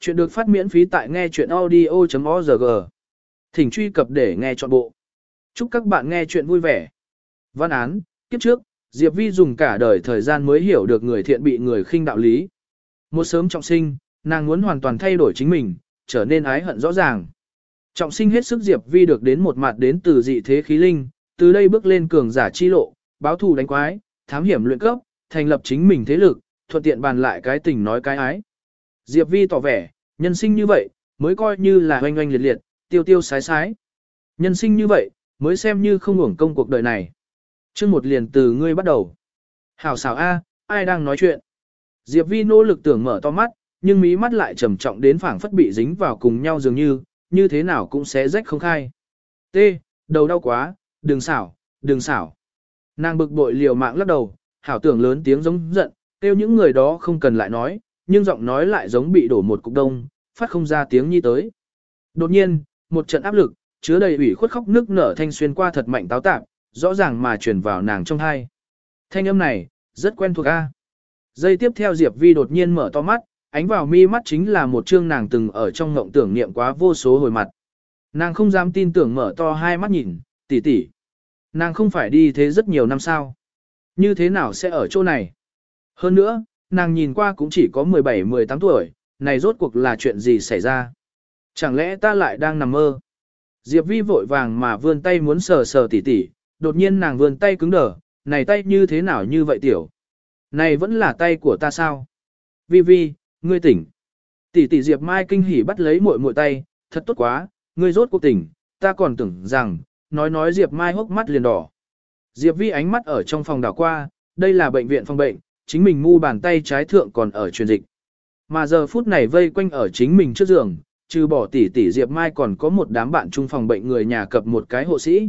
Chuyện được phát miễn phí tại nghe chuyện audio.org. Thỉnh truy cập để nghe trọn bộ. Chúc các bạn nghe chuyện vui vẻ. Văn án, kiếp trước, Diệp Vi dùng cả đời thời gian mới hiểu được người thiện bị người khinh đạo lý. Một sớm trọng sinh, nàng muốn hoàn toàn thay đổi chính mình, trở nên ái hận rõ ràng. Trọng sinh hết sức Diệp Vi được đến một mặt đến từ dị thế khí linh, từ đây bước lên cường giả chi lộ, báo thù đánh quái, thám hiểm luyện cấp, thành lập chính mình thế lực, thuận tiện bàn lại cái tình nói cái ái. Diệp Vi tỏ vẻ, nhân sinh như vậy, mới coi như là oanh oanh liệt liệt, tiêu tiêu sái sái. Nhân sinh như vậy, mới xem như không hưởng công cuộc đời này. chương một liền từ ngươi bắt đầu. Hảo xảo A, ai đang nói chuyện? Diệp Vi nỗ lực tưởng mở to mắt, nhưng mí mắt lại trầm trọng đến phảng phất bị dính vào cùng nhau dường như, như thế nào cũng sẽ rách không khai. T, đầu đau quá, đừng xảo, đừng xảo. Nàng bực bội liều mạng lắc đầu, hảo tưởng lớn tiếng giống giận, kêu những người đó không cần lại nói, nhưng giọng nói lại giống bị đổ một cục đông, phát không ra tiếng nhi tới. Đột nhiên, một trận áp lực, chứa đầy ủy khuất khóc nước nở thanh xuyên qua thật mạnh táo tạp, rõ ràng mà truyền vào nàng trong hai. Thanh âm này, rất quen thuộc a. Giây tiếp theo Diệp Vi đột nhiên mở to mắt, ánh vào mi mắt chính là một chương nàng từng ở trong ngộng tưởng niệm quá vô số hồi mặt. Nàng không dám tin tưởng mở to hai mắt nhìn, tỷ tỷ. Nàng không phải đi thế rất nhiều năm sao. Như thế nào sẽ ở chỗ này? Hơn nữa, nàng nhìn qua cũng chỉ có 17-18 tuổi, này rốt cuộc là chuyện gì xảy ra? Chẳng lẽ ta lại đang nằm mơ? Diệp Vi vội vàng mà vươn tay muốn sờ sờ tỉ tỉ, đột nhiên nàng vươn tay cứng đờ, này tay như thế nào như vậy tiểu? Này vẫn là tay của ta sao? Vi Vi, ngươi tỉnh. Tỷ tỷ Diệp Mai kinh hỉ bắt lấy muội muội tay, thật tốt quá, ngươi rốt cuộc tỉnh, ta còn tưởng rằng, nói nói Diệp Mai hốc mắt liền đỏ. Diệp Vi ánh mắt ở trong phòng đảo qua, đây là bệnh viện phòng bệnh, chính mình mu bàn tay trái thượng còn ở truyền dịch. Mà giờ phút này vây quanh ở chính mình trước giường, trừ bỏ tỷ tỷ Diệp Mai còn có một đám bạn chung phòng bệnh người nhà cập một cái hộ sĩ.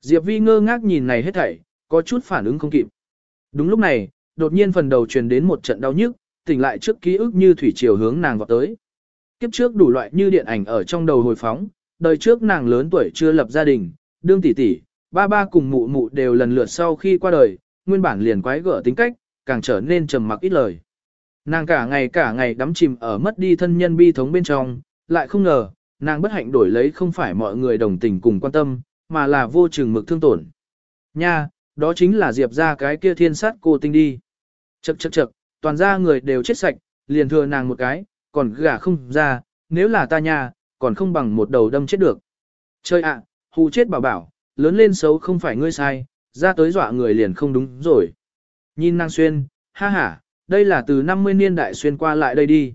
Diệp Vi ngơ ngác nhìn này hết thảy, có chút phản ứng không kịp. Đúng lúc này, đột nhiên phần đầu truyền đến một trận đau nhức, tỉnh lại trước ký ức như thủy triều hướng nàng vào tới. Kiếp trước đủ loại như điện ảnh ở trong đầu hồi phóng, đời trước nàng lớn tuổi chưa lập gia đình, đương tỷ tỷ, ba ba cùng mụ mụ đều lần lượt sau khi qua đời, nguyên bản liền quái gở tính cách, càng trở nên trầm mặc ít lời. Nàng cả ngày cả ngày đắm chìm ở mất đi thân nhân bi thống bên trong, lại không ngờ, nàng bất hạnh đổi lấy không phải mọi người đồng tình cùng quan tâm, mà là vô chừng mực thương tổn. Nha, đó chính là Diệp ra cái kia thiên sát cô tinh đi. Chậc chậc chậc, toàn ra người đều chết sạch, liền thừa nàng một cái, còn gả không ra, nếu là ta nha, còn không bằng một đầu đâm chết được. Chơi ạ, hù chết bảo bảo, lớn lên xấu không phải ngươi sai, ra tới dọa người liền không đúng rồi. Nhìn nàng xuyên, ha ha, đây là từ 50 niên đại xuyên qua lại đây đi.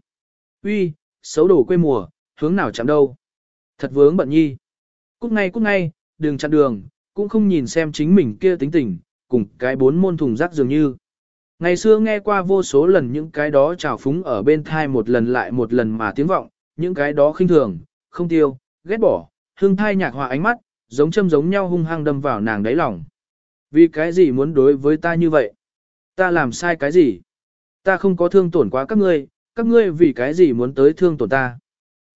Uy, xấu đổ quê mùa, hướng nào chạm đâu. Thật vướng bận nhi. Cút ngay cút ngay, đừng chặn đường, cũng không nhìn xem chính mình kia tính tình, cùng cái bốn môn thùng rác dường như. Ngày xưa nghe qua vô số lần những cái đó trào phúng ở bên thai một lần lại một lần mà tiếng vọng, những cái đó khinh thường, không tiêu, ghét bỏ, hương thai nhạc hòa ánh mắt, giống châm giống nhau hung hăng đâm vào nàng đáy lòng. Vì cái gì muốn đối với ta như vậy? Ta làm sai cái gì? Ta không có thương tổn quá các ngươi, các ngươi vì cái gì muốn tới thương tổn ta?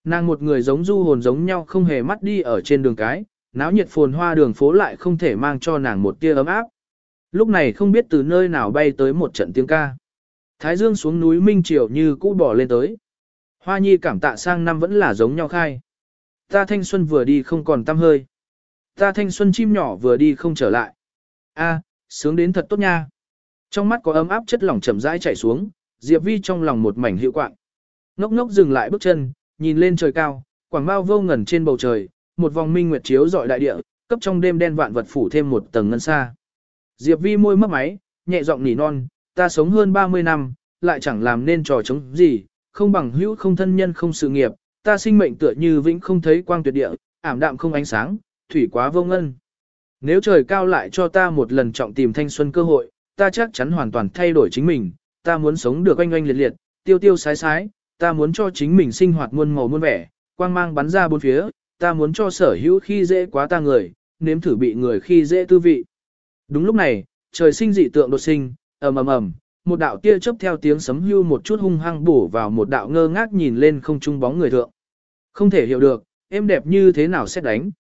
Nàng một người giống du hồn giống nhau không hề mắt đi ở trên đường cái, náo nhiệt phồn hoa đường phố lại không thể mang cho nàng một tia ấm áp. Lúc này không biết từ nơi nào bay tới một trận tiếng ca. Thái dương xuống núi Minh Triều như cũ bỏ lên tới. Hoa nhi cảm tạ sang năm vẫn là giống nhau khai. Ta thanh xuân vừa đi không còn tăm hơi. Ta thanh xuân chim nhỏ vừa đi không trở lại. A, sướng đến thật tốt nha. Trong mắt có ấm áp chất lỏng chậm rãi chảy xuống, Diệp Vi trong lòng một mảnh hiệu quạng. Ngốc ngốc dừng lại bước chân, nhìn lên trời cao, quảng bao vô ngẩn trên bầu trời, một vòng minh nguyệt chiếu rọi đại địa, cấp trong đêm đen vạn vật phủ thêm một tầng ngân xa. Diệp Vi môi mấp máy, nhẹ giọng nỉ non, ta sống hơn 30 năm, lại chẳng làm nên trò chống gì, không bằng hữu không thân nhân không sự nghiệp, ta sinh mệnh tựa như vĩnh không thấy quang tuyệt địa, ảm đạm không ánh sáng, thủy quá vô ngân. Nếu trời cao lại cho ta một lần trọng tìm thanh xuân cơ hội, ta chắc chắn hoàn toàn thay đổi chính mình, ta muốn sống được oanh oanh liệt liệt, tiêu tiêu sái sái, ta muốn cho chính mình sinh hoạt muôn màu muôn vẻ, quang mang bắn ra bốn phía, ta muốn cho sở hữu khi dễ quá ta người, nếm thử bị người khi dễ tư vị. Đúng lúc này, trời sinh dị tượng đột sinh, ầm ầm ầm, một đạo tia chớp theo tiếng sấm hưu một chút hung hăng bổ vào một đạo ngơ ngác nhìn lên không trung bóng người thượng. Không thể hiểu được, em đẹp như thế nào sẽ đánh.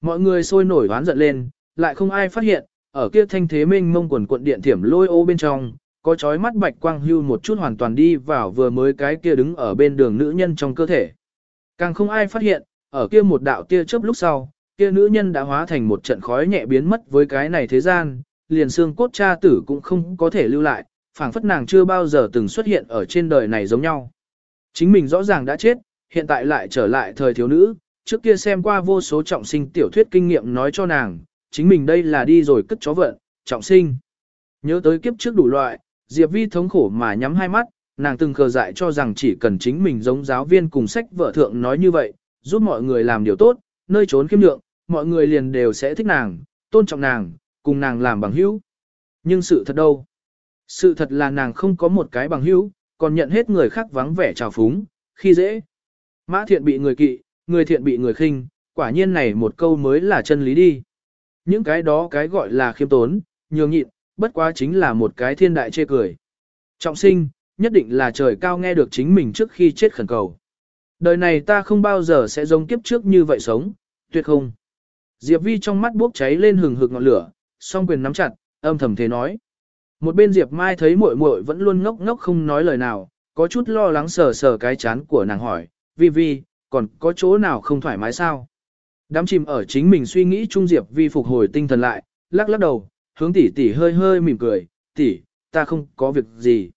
Mọi người sôi nổi oán giận lên, lại không ai phát hiện, ở kia thanh thế minh mông quần cuộn điện thiểm lôi ô bên trong, có chói mắt bạch quang hưu một chút hoàn toàn đi vào vừa mới cái kia đứng ở bên đường nữ nhân trong cơ thể. Càng không ai phát hiện, ở kia một đạo tia chớp lúc sau, kia nữ nhân đã hóa thành một trận khói nhẹ biến mất với cái này thế gian, liền xương cốt cha tử cũng không có thể lưu lại, phảng phất nàng chưa bao giờ từng xuất hiện ở trên đời này giống nhau. Chính mình rõ ràng đã chết, hiện tại lại trở lại thời thiếu nữ, trước kia xem qua vô số trọng sinh tiểu thuyết kinh nghiệm nói cho nàng, chính mình đây là đi rồi cất chó vận, trọng sinh. Nhớ tới kiếp trước đủ loại, Diệp Vi thống khổ mà nhắm hai mắt, nàng từng khờ dại cho rằng chỉ cần chính mình giống giáo viên cùng sách vợ thượng nói như vậy, giúp mọi người làm điều tốt, nơi trốn khiêm lượng, mọi người liền đều sẽ thích nàng, tôn trọng nàng, cùng nàng làm bằng hữu. Nhưng sự thật đâu? Sự thật là nàng không có một cái bằng hữu, còn nhận hết người khác vắng vẻ trào phúng, khi dễ. Mã thiện bị người kỵ, người thiện bị người khinh, quả nhiên này một câu mới là chân lý đi. Những cái đó cái gọi là khiêm tốn, nhường nhịn, bất quá chính là một cái thiên đại chê cười. Trọng sinh, nhất định là trời cao nghe được chính mình trước khi chết khẩn cầu. Đời này ta không bao giờ sẽ giống kiếp trước như vậy sống, tuyệt không. Diệp Vi trong mắt bốc cháy lên hừng hực ngọn lửa, song quyền nắm chặt, âm thầm thế nói. Một bên Diệp Mai thấy muội muội vẫn luôn ngốc ngốc không nói lời nào, có chút lo lắng sờ sờ cái chán của nàng hỏi, Vi Vi, còn có chỗ nào không thoải mái sao? Đám chìm ở chính mình suy nghĩ Trung Diệp Vi phục hồi tinh thần lại, lắc lắc đầu, hướng tỷ tỷ hơi hơi mỉm cười, tỷ, ta không có việc gì.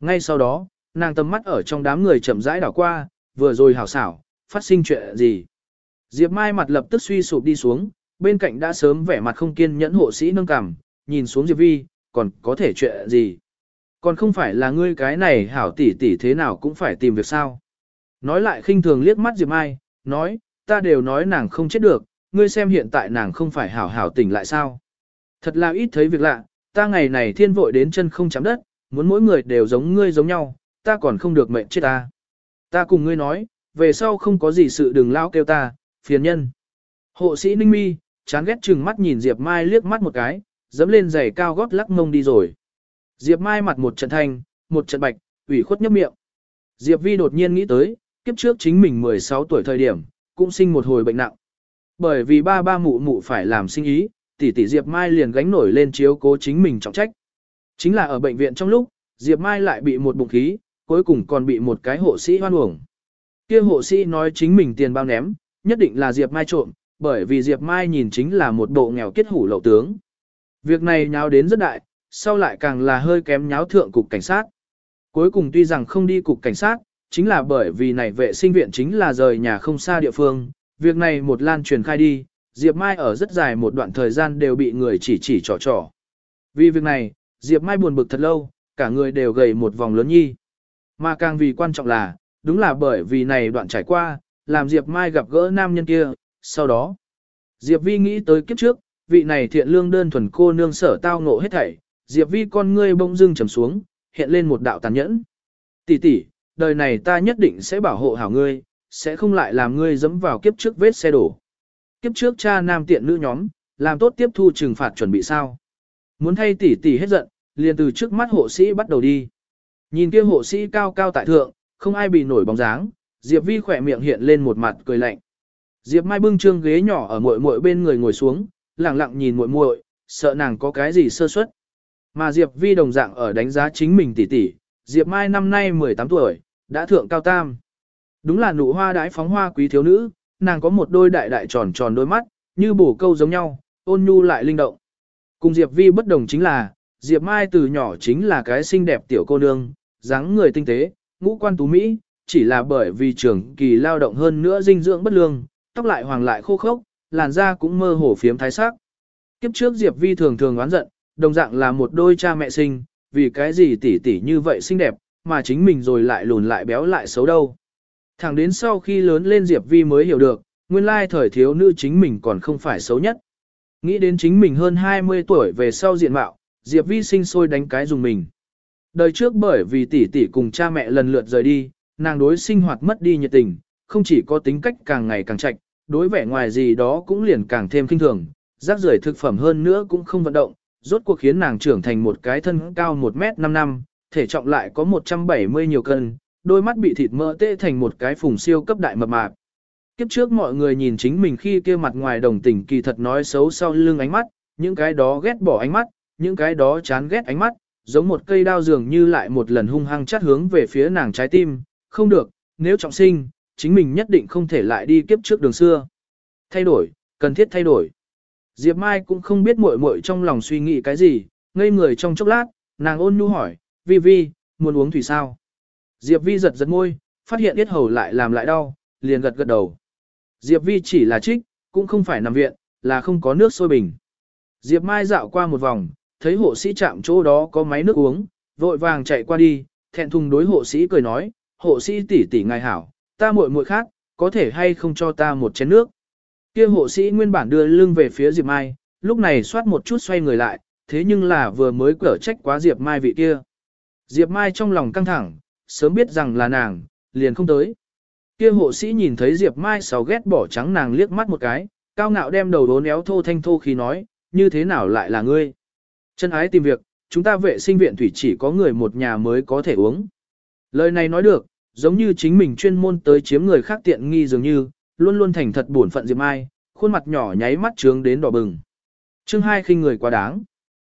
Ngay sau đó, nàng tầm mắt ở trong đám người chậm rãi đảo qua, vừa rồi hảo xảo, phát sinh chuyện gì. Diệp Mai mặt lập tức suy sụp đi xuống, bên cạnh đã sớm vẻ mặt không kiên nhẫn hộ sĩ nâng cằm, nhìn xuống Diệp Vi, còn có thể chuyện gì. Còn không phải là ngươi cái này hảo tỷ tỷ thế nào cũng phải tìm việc sao. Nói lại khinh thường liếc mắt Diệp Mai, nói, ta đều nói nàng không chết được, ngươi xem hiện tại nàng không phải hảo hảo tỉnh lại sao. Thật là ít thấy việc lạ, ta ngày này thiên vội đến chân không chạm đất, muốn mỗi người đều giống ngươi giống nhau, ta còn không được mệnh chết ta. Ta cùng ngươi nói, về sau không có gì sự đừng lao kêu ta, phiền nhân. Hộ sĩ Ninh Mi, chán ghét chừng mắt nhìn Diệp Mai liếc mắt một cái, dẫm lên giày cao gót lắc mông đi rồi. Diệp Mai mặt một trận thanh, một trận bạch, ủy khuất nhấp miệng. Diệp Vi đột nhiên nghĩ tới, kiếp trước chính mình 16 tuổi thời điểm, cũng sinh một hồi bệnh nặng. Bởi vì ba ba mụ mụ phải làm sinh ý, tỷ tỷ Diệp Mai liền gánh nổi lên chiếu cố chính mình trọng trách. Chính là ở bệnh viện trong lúc, Diệp Mai lại bị một bụng khí, cuối cùng còn bị một cái hộ sĩ hoan uổng. Kia hộ sĩ nói chính mình tiền bao ném, nhất định là Diệp Mai trộm, bởi vì Diệp Mai nhìn chính là một bộ nghèo kết hủ lậu tướng. Việc này nháo đến rất đại, sau lại càng là hơi kém nháo thượng cục cảnh sát. Cuối cùng tuy rằng không đi cục cảnh sát, chính là bởi vì này vệ sinh viện chính là rời nhà không xa địa phương, việc này một lan truyền khai đi, Diệp Mai ở rất dài một đoạn thời gian đều bị người chỉ chỉ trò trò. Vì việc này, Diệp Mai buồn bực thật lâu, cả người đều gầy một vòng lớn nhi. Mà càng vì quan trọng là, đúng là bởi vì này đoạn trải qua, làm Diệp Mai gặp gỡ nam nhân kia, sau đó. Diệp Vi nghĩ tới kiếp trước, vị này thiện lương đơn thuần cô nương sở tao ngộ hết thảy, Diệp Vi con ngươi bỗng dưng trầm xuống, hiện lên một đạo tàn nhẫn. Tỷ tỷ, đời này ta nhất định sẽ bảo hộ hảo ngươi, sẽ không lại làm ngươi dẫm vào kiếp trước vết xe đổ. Kiếp trước cha nam tiện nữ nhóm, làm tốt tiếp thu trừng phạt chuẩn bị sao. Muốn thay tỷ tỷ hết giận, liền từ trước mắt hộ sĩ bắt đầu đi. Nhìn kia hộ sĩ cao cao tại thượng, không ai bị nổi bóng dáng, Diệp Vi khỏe miệng hiện lên một mặt cười lạnh. Diệp Mai bưng trương ghế nhỏ ở muội muội bên người ngồi xuống, lặng lặng nhìn muội muội, sợ nàng có cái gì sơ suất. Mà Diệp Vi đồng dạng ở đánh giá chính mình tỷ tỷ, Diệp Mai năm nay 18 tuổi, đã thượng cao tam. Đúng là nụ hoa đái phóng hoa quý thiếu nữ, nàng có một đôi đại đại tròn tròn đôi mắt, như bổ câu giống nhau, ôn nhu lại linh động. Cùng Diệp Vi bất đồng chính là, Diệp Mai từ nhỏ chính là cái xinh đẹp tiểu cô nương, dáng người tinh tế, ngũ quan tú Mỹ, chỉ là bởi vì trường kỳ lao động hơn nữa dinh dưỡng bất lương, tóc lại hoàng lại khô khốc, làn da cũng mơ hồ phiếm thái sắc. Kiếp trước Diệp Vi thường thường oán giận, đồng dạng là một đôi cha mẹ sinh, vì cái gì tỷ tỷ như vậy xinh đẹp, mà chính mình rồi lại lùn lại béo lại xấu đâu. Thẳng đến sau khi lớn lên Diệp Vi mới hiểu được, nguyên lai thời thiếu nữ chính mình còn không phải xấu nhất. Nghĩ đến chính mình hơn 20 tuổi về sau diện mạo, Diệp Vi sinh sôi đánh cái dùng mình. Đời trước bởi vì tỷ tỷ cùng cha mẹ lần lượt rời đi, nàng đối sinh hoạt mất đi nhiệt tình, không chỉ có tính cách càng ngày càng chạch, đối vẻ ngoài gì đó cũng liền càng thêm kinh thường, rác rưởi thực phẩm hơn nữa cũng không vận động, rốt cuộc khiến nàng trưởng thành một cái thân cao 1 mét 5 năm, thể trọng lại có 170 nhiều cân, đôi mắt bị thịt mỡ tê thành một cái phùng siêu cấp đại mập mạp. Kiếp trước mọi người nhìn chính mình khi kia mặt ngoài đồng tình kỳ thật nói xấu sau lưng ánh mắt, những cái đó ghét bỏ ánh mắt, những cái đó chán ghét ánh mắt, giống một cây đao dường như lại một lần hung hăng chát hướng về phía nàng trái tim, không được, nếu trọng sinh, chính mình nhất định không thể lại đi kiếp trước đường xưa. Thay đổi, cần thiết thay đổi. Diệp Mai cũng không biết muội muội trong lòng suy nghĩ cái gì, ngây người trong chốc lát, nàng ôn nhu hỏi, Vi Vi, muốn uống thủy sao? Diệp Vi giật giật môi, phát hiện yết hầu lại làm lại đau, liền gật gật đầu. Diệp Vi chỉ là trích, cũng không phải nằm viện, là không có nước sôi bình. Diệp Mai dạo qua một vòng, thấy hộ sĩ chạm chỗ đó có máy nước uống, vội vàng chạy qua đi, thẹn thùng đối hộ sĩ cười nói, hộ sĩ tỷ tỷ ngài hảo, ta muội muội khác, có thể hay không cho ta một chén nước. Kia hộ sĩ nguyên bản đưa lưng về phía Diệp Mai, lúc này xoát một chút xoay người lại, thế nhưng là vừa mới cở trách quá Diệp Mai vị kia. Diệp Mai trong lòng căng thẳng, sớm biết rằng là nàng, liền không tới. Kia hộ sĩ nhìn thấy Diệp Mai sáu ghét bỏ trắng nàng liếc mắt một cái, cao ngạo đem đầu đốn éo thô thanh thô khi nói, như thế nào lại là ngươi. Chân ái tìm việc, chúng ta vệ sinh viện thủy chỉ có người một nhà mới có thể uống. Lời này nói được, giống như chính mình chuyên môn tới chiếm người khác tiện nghi dường như, luôn luôn thành thật buồn phận Diệp Mai, khuôn mặt nhỏ nháy mắt trướng đến đỏ bừng. Chương hai khinh người quá đáng.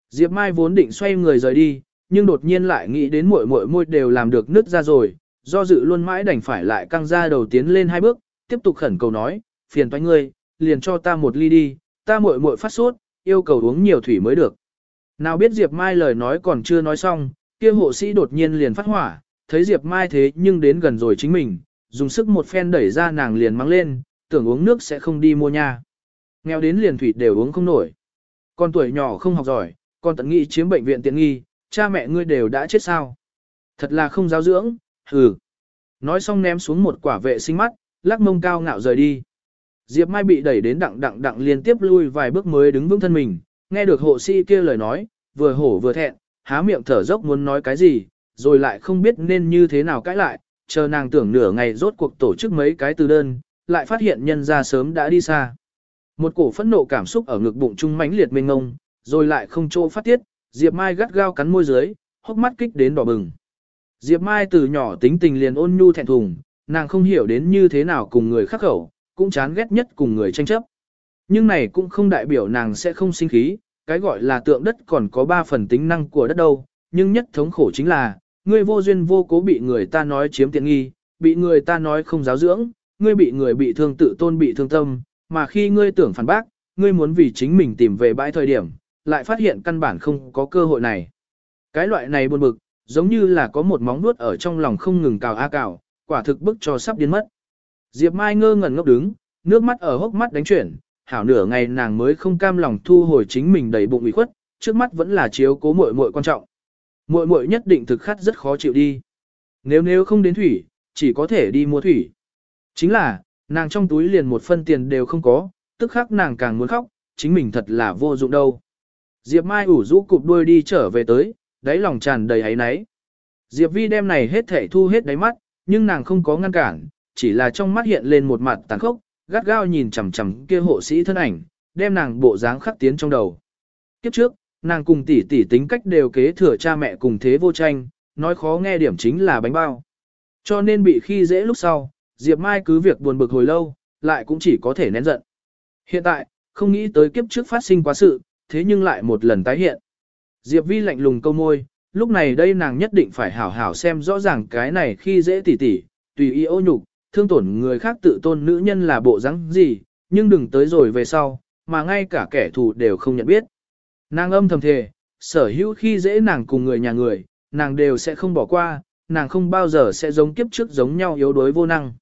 Diệp Mai vốn định xoay người rời đi, nhưng đột nhiên lại nghĩ đến muội muội môi đều làm được nứt ra rồi, do dự luôn mãi đành phải lại căng ra đầu tiến lên hai bước, tiếp tục khẩn cầu nói, phiền toái ngươi, liền cho ta một ly đi, ta muội muội phát sốt, yêu cầu uống nhiều thủy mới được. Nào biết Diệp Mai lời nói còn chưa nói xong, kia hộ sĩ đột nhiên liền phát hỏa, thấy Diệp Mai thế nhưng đến gần rồi chính mình, dùng sức một phen đẩy ra nàng liền mang lên, tưởng uống nước sẽ không đi mua nha. Nghèo đến liền thủy đều uống không nổi. Con tuổi nhỏ không học giỏi, con tận nghị chiếm bệnh viện tiện nghi, cha mẹ ngươi đều đã chết sao. Thật là không giáo dưỡng, hừ. Nói xong ném xuống một quả vệ sinh mắt, lắc mông cao ngạo rời đi. Diệp Mai bị đẩy đến đặng đặng đặng liên tiếp lui vài bước mới đứng vững thân mình, nghe được hộ sĩ kia lời nói, vừa hổ vừa thẹn, há miệng thở dốc muốn nói cái gì, rồi lại không biết nên như thế nào cãi lại, chờ nàng tưởng nửa ngày rốt cuộc tổ chức mấy cái từ đơn, lại phát hiện nhân ra sớm đã đi xa. Một cổ phẫn nộ cảm xúc ở ngực bụng trung mãnh liệt mênh ngông, rồi lại không chỗ phát tiết, Diệp Mai gắt gao cắn môi dưới, hốc mắt kích đến đỏ bừng. Diệp Mai từ nhỏ tính tình liền ôn nhu thẹn thùng, nàng không hiểu đến như thế nào cùng người khắc khẩu, cũng chán ghét nhất cùng người tranh chấp. Nhưng này cũng không đại biểu nàng sẽ không sinh khí, cái gọi là tượng đất còn có ba phần tính năng của đất đâu, nhưng nhất thống khổ chính là, ngươi vô duyên vô cố bị người ta nói chiếm tiện nghi, bị người ta nói không giáo dưỡng, ngươi bị người bị thương tự tôn bị thương tâm, mà khi ngươi tưởng phản bác, ngươi muốn vì chính mình tìm về bãi thời điểm, lại phát hiện căn bản không có cơ hội này. Cái loại này buồn bực, giống như là có một móng nuốt ở trong lòng không ngừng cào a cào, quả thực bức cho sắp điên mất. Diệp Mai ngơ ngẩn ngốc đứng, nước mắt ở hốc mắt đánh chuyển, hảo nửa ngày nàng mới không cam lòng thu hồi chính mình đầy bụng ủy khuất, trước mắt vẫn là chiếu cố muội muội quan trọng. Muội muội nhất định thực khát rất khó chịu đi. Nếu nếu không đến thủy, chỉ có thể đi mua thủy. Chính là, nàng trong túi liền một phân tiền đều không có, tức khắc nàng càng muốn khóc, chính mình thật là vô dụng đâu. Diệp Mai ủ rũ cụp đuôi đi trở về tới, đáy lòng tràn đầy ấy náy. Diệp Vi đem này hết thể thu hết đáy mắt, nhưng nàng không có ngăn cản, chỉ là trong mắt hiện lên một mặt tàn khốc, gắt gao nhìn chằm chằm kia hộ sĩ thân ảnh, đem nàng bộ dáng khắc tiến trong đầu. Kiếp trước, nàng cùng tỷ tỷ tính cách đều kế thừa cha mẹ cùng thế vô tranh, nói khó nghe điểm chính là bánh bao. Cho nên bị khi dễ lúc sau, Diệp Mai cứ việc buồn bực hồi lâu, lại cũng chỉ có thể nén giận. Hiện tại, không nghĩ tới kiếp trước phát sinh quá sự, thế nhưng lại một lần tái hiện. Diệp Vi lạnh lùng câu môi, lúc này đây nàng nhất định phải hảo hảo xem rõ ràng cái này khi dễ tỉ tỉ, tùy ý ô nhục, thương tổn người khác tự tôn nữ nhân là bộ rắn gì, nhưng đừng tới rồi về sau, mà ngay cả kẻ thù đều không nhận biết. Nàng âm thầm thề, sở hữu khi dễ nàng cùng người nhà người, nàng đều sẽ không bỏ qua, nàng không bao giờ sẽ giống kiếp trước giống nhau yếu đuối vô năng.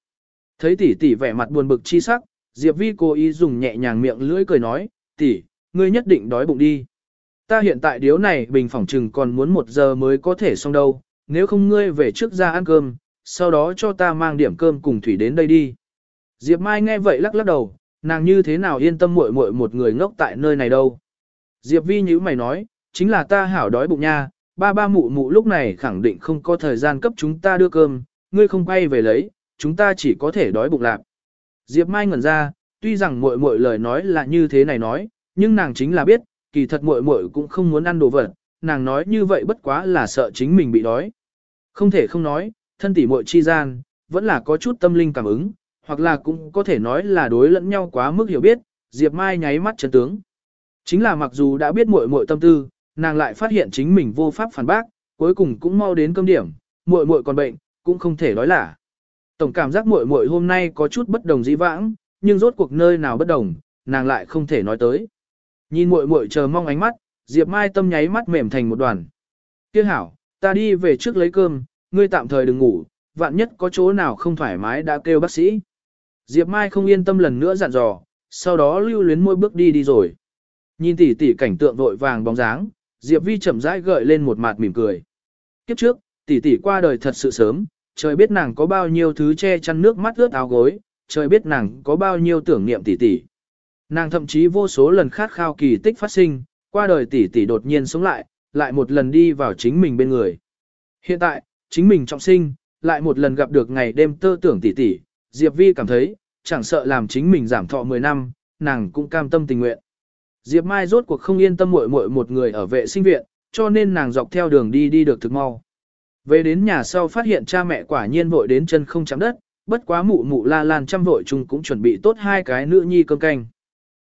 Thấy tỷ tỷ vẻ mặt buồn bực chi sắc, Diệp Vi cố ý dùng nhẹ nhàng miệng lưỡi cười nói, tỷ, ngươi nhất định đói bụng đi. Ta hiện tại điếu này bình phỏng trừng còn muốn một giờ mới có thể xong đâu, nếu không ngươi về trước ra ăn cơm, sau đó cho ta mang điểm cơm cùng thủy đến đây đi. Diệp Mai nghe vậy lắc lắc đầu, nàng như thế nào yên tâm muội muội một người ngốc tại nơi này đâu. Diệp Vi nhíu mày nói, chính là ta hảo đói bụng nha, ba ba mụ mụ lúc này khẳng định không có thời gian cấp chúng ta đưa cơm, ngươi không quay về lấy, chúng ta chỉ có thể đói bụng lạc. Diệp Mai ngẩn ra, tuy rằng muội muội lời nói là như thế này nói, nhưng nàng chính là biết, kỳ thật muội muội cũng không muốn ăn đồ vật, nàng nói như vậy bất quá là sợ chính mình bị đói. Không thể không nói, thân tỷ muội chi gian, vẫn là có chút tâm linh cảm ứng, hoặc là cũng có thể nói là đối lẫn nhau quá mức hiểu biết, Diệp Mai nháy mắt chấn tướng. Chính là mặc dù đã biết muội muội tâm tư, nàng lại phát hiện chính mình vô pháp phản bác, cuối cùng cũng mau đến cơm điểm, muội muội còn bệnh, cũng không thể nói là. Tổng cảm giác muội muội hôm nay có chút bất đồng dĩ vãng, nhưng rốt cuộc nơi nào bất đồng, nàng lại không thể nói tới. Nhìn muội muội chờ mong ánh mắt, Diệp Mai tâm nháy mắt mềm thành một đoàn. Tiếc hảo, ta đi về trước lấy cơm, ngươi tạm thời đừng ngủ, vạn nhất có chỗ nào không thoải mái đã kêu bác sĩ. Diệp Mai không yên tâm lần nữa dặn dò, sau đó lưu luyến môi bước đi đi rồi. Nhìn tỉ tỉ cảnh tượng vội vàng bóng dáng, Diệp Vi chậm rãi gợi lên một mặt mỉm cười. Kiếp trước, tỷ tỷ qua đời thật sự sớm, trời biết nàng có bao nhiêu thứ che chắn nước mắt ướt áo gối, trời biết nàng có bao nhiêu tưởng niệm tỷ tỷ. Nàng thậm chí vô số lần khát khao kỳ tích phát sinh, qua đời tỷ tỷ đột nhiên sống lại, lại một lần đi vào chính mình bên người. Hiện tại, chính mình trọng sinh, lại một lần gặp được ngày đêm tơ tưởng tỷ tỷ, Diệp Vi cảm thấy, chẳng sợ làm chính mình giảm thọ 10 năm, nàng cũng cam tâm tình nguyện. Diệp Mai rốt cuộc không yên tâm muội muội một người ở vệ sinh viện, cho nên nàng dọc theo đường đi đi được thực mau. Về đến nhà sau phát hiện cha mẹ quả nhiên vội đến chân không chạm đất, bất quá mụ mụ la lan trăm vội chung cũng chuẩn bị tốt hai cái nữ nhi cơm canh.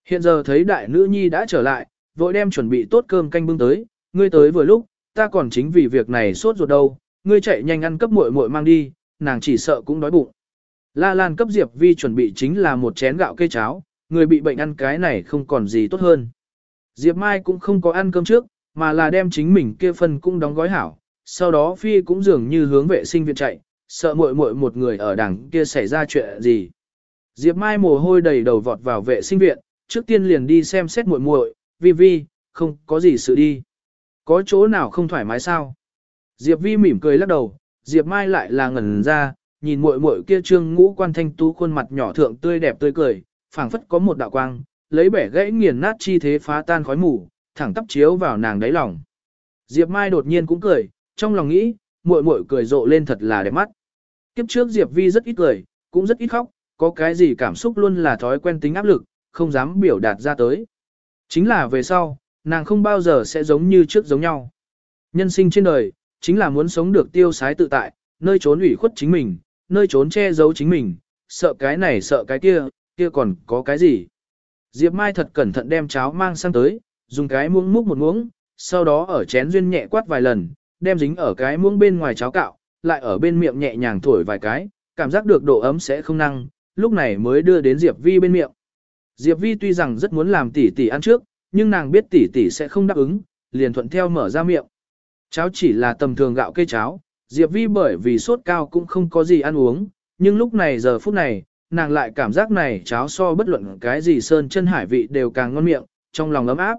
Hiện giờ thấy đại nữ nhi đã trở lại, vội đem chuẩn bị tốt cơm canh bưng tới, ngươi tới vừa lúc, ta còn chính vì việc này sốt ruột đâu, ngươi chạy nhanh ăn cấp muội muội mang đi, nàng chỉ sợ cũng đói bụng. La Lan cấp Diệp Vi chuẩn bị chính là một chén gạo cây cháo, người bị bệnh ăn cái này không còn gì tốt hơn. Diệp Mai cũng không có ăn cơm trước, mà là đem chính mình kia phần cũng đóng gói hảo, sau đó Phi cũng dường như hướng vệ sinh viện chạy, sợ muội muội một người ở đằng kia xảy ra chuyện gì. Diệp Mai mồ hôi đầy đầu vọt vào vệ sinh viện, trước tiên liền đi xem xét muội muội, Vi Vi, không có gì sự đi. Có chỗ nào không thoải mái sao? Diệp Vi mỉm cười lắc đầu, Diệp Mai lại là ngẩn ra, nhìn muội muội kia trương ngũ quan thanh tú khuôn mặt nhỏ thượng tươi đẹp tươi cười, phảng phất có một đạo quang, lấy bẻ gãy nghiền nát chi thế phá tan khói mù, thẳng tắp chiếu vào nàng đáy lòng. Diệp Mai đột nhiên cũng cười, trong lòng nghĩ, muội muội cười rộ lên thật là đẹp mắt. Kiếp trước Diệp Vi rất ít cười, cũng rất ít khóc, có cái gì cảm xúc luôn là thói quen tính áp lực, không dám biểu đạt ra tới. Chính là về sau, nàng không bao giờ sẽ giống như trước giống nhau. Nhân sinh trên đời, chính là muốn sống được tiêu sái tự tại, nơi trốn ủy khuất chính mình, nơi trốn che giấu chính mình, sợ cái này sợ cái kia, kia còn có cái gì. Diệp Mai thật cẩn thận đem cháo mang sang tới, dùng cái muỗng múc một muỗng, sau đó ở chén duyên nhẹ quát vài lần, đem dính ở cái muỗng bên ngoài cháo cạo, lại ở bên miệng nhẹ nhàng thổi vài cái, cảm giác được độ ấm sẽ không năng, lúc này mới đưa đến Diệp Vi bên miệng. Diệp Vi tuy rằng rất muốn làm tỷ tỷ ăn trước, nhưng nàng biết tỷ tỷ sẽ không đáp ứng, liền thuận theo mở ra miệng. Cháo chỉ là tầm thường gạo cây cháo, Diệp Vi bởi vì sốt cao cũng không có gì ăn uống, nhưng lúc này giờ phút này, nàng lại cảm giác này cháo so bất luận cái gì sơn chân hải vị đều càng ngon miệng, trong lòng ấm áp.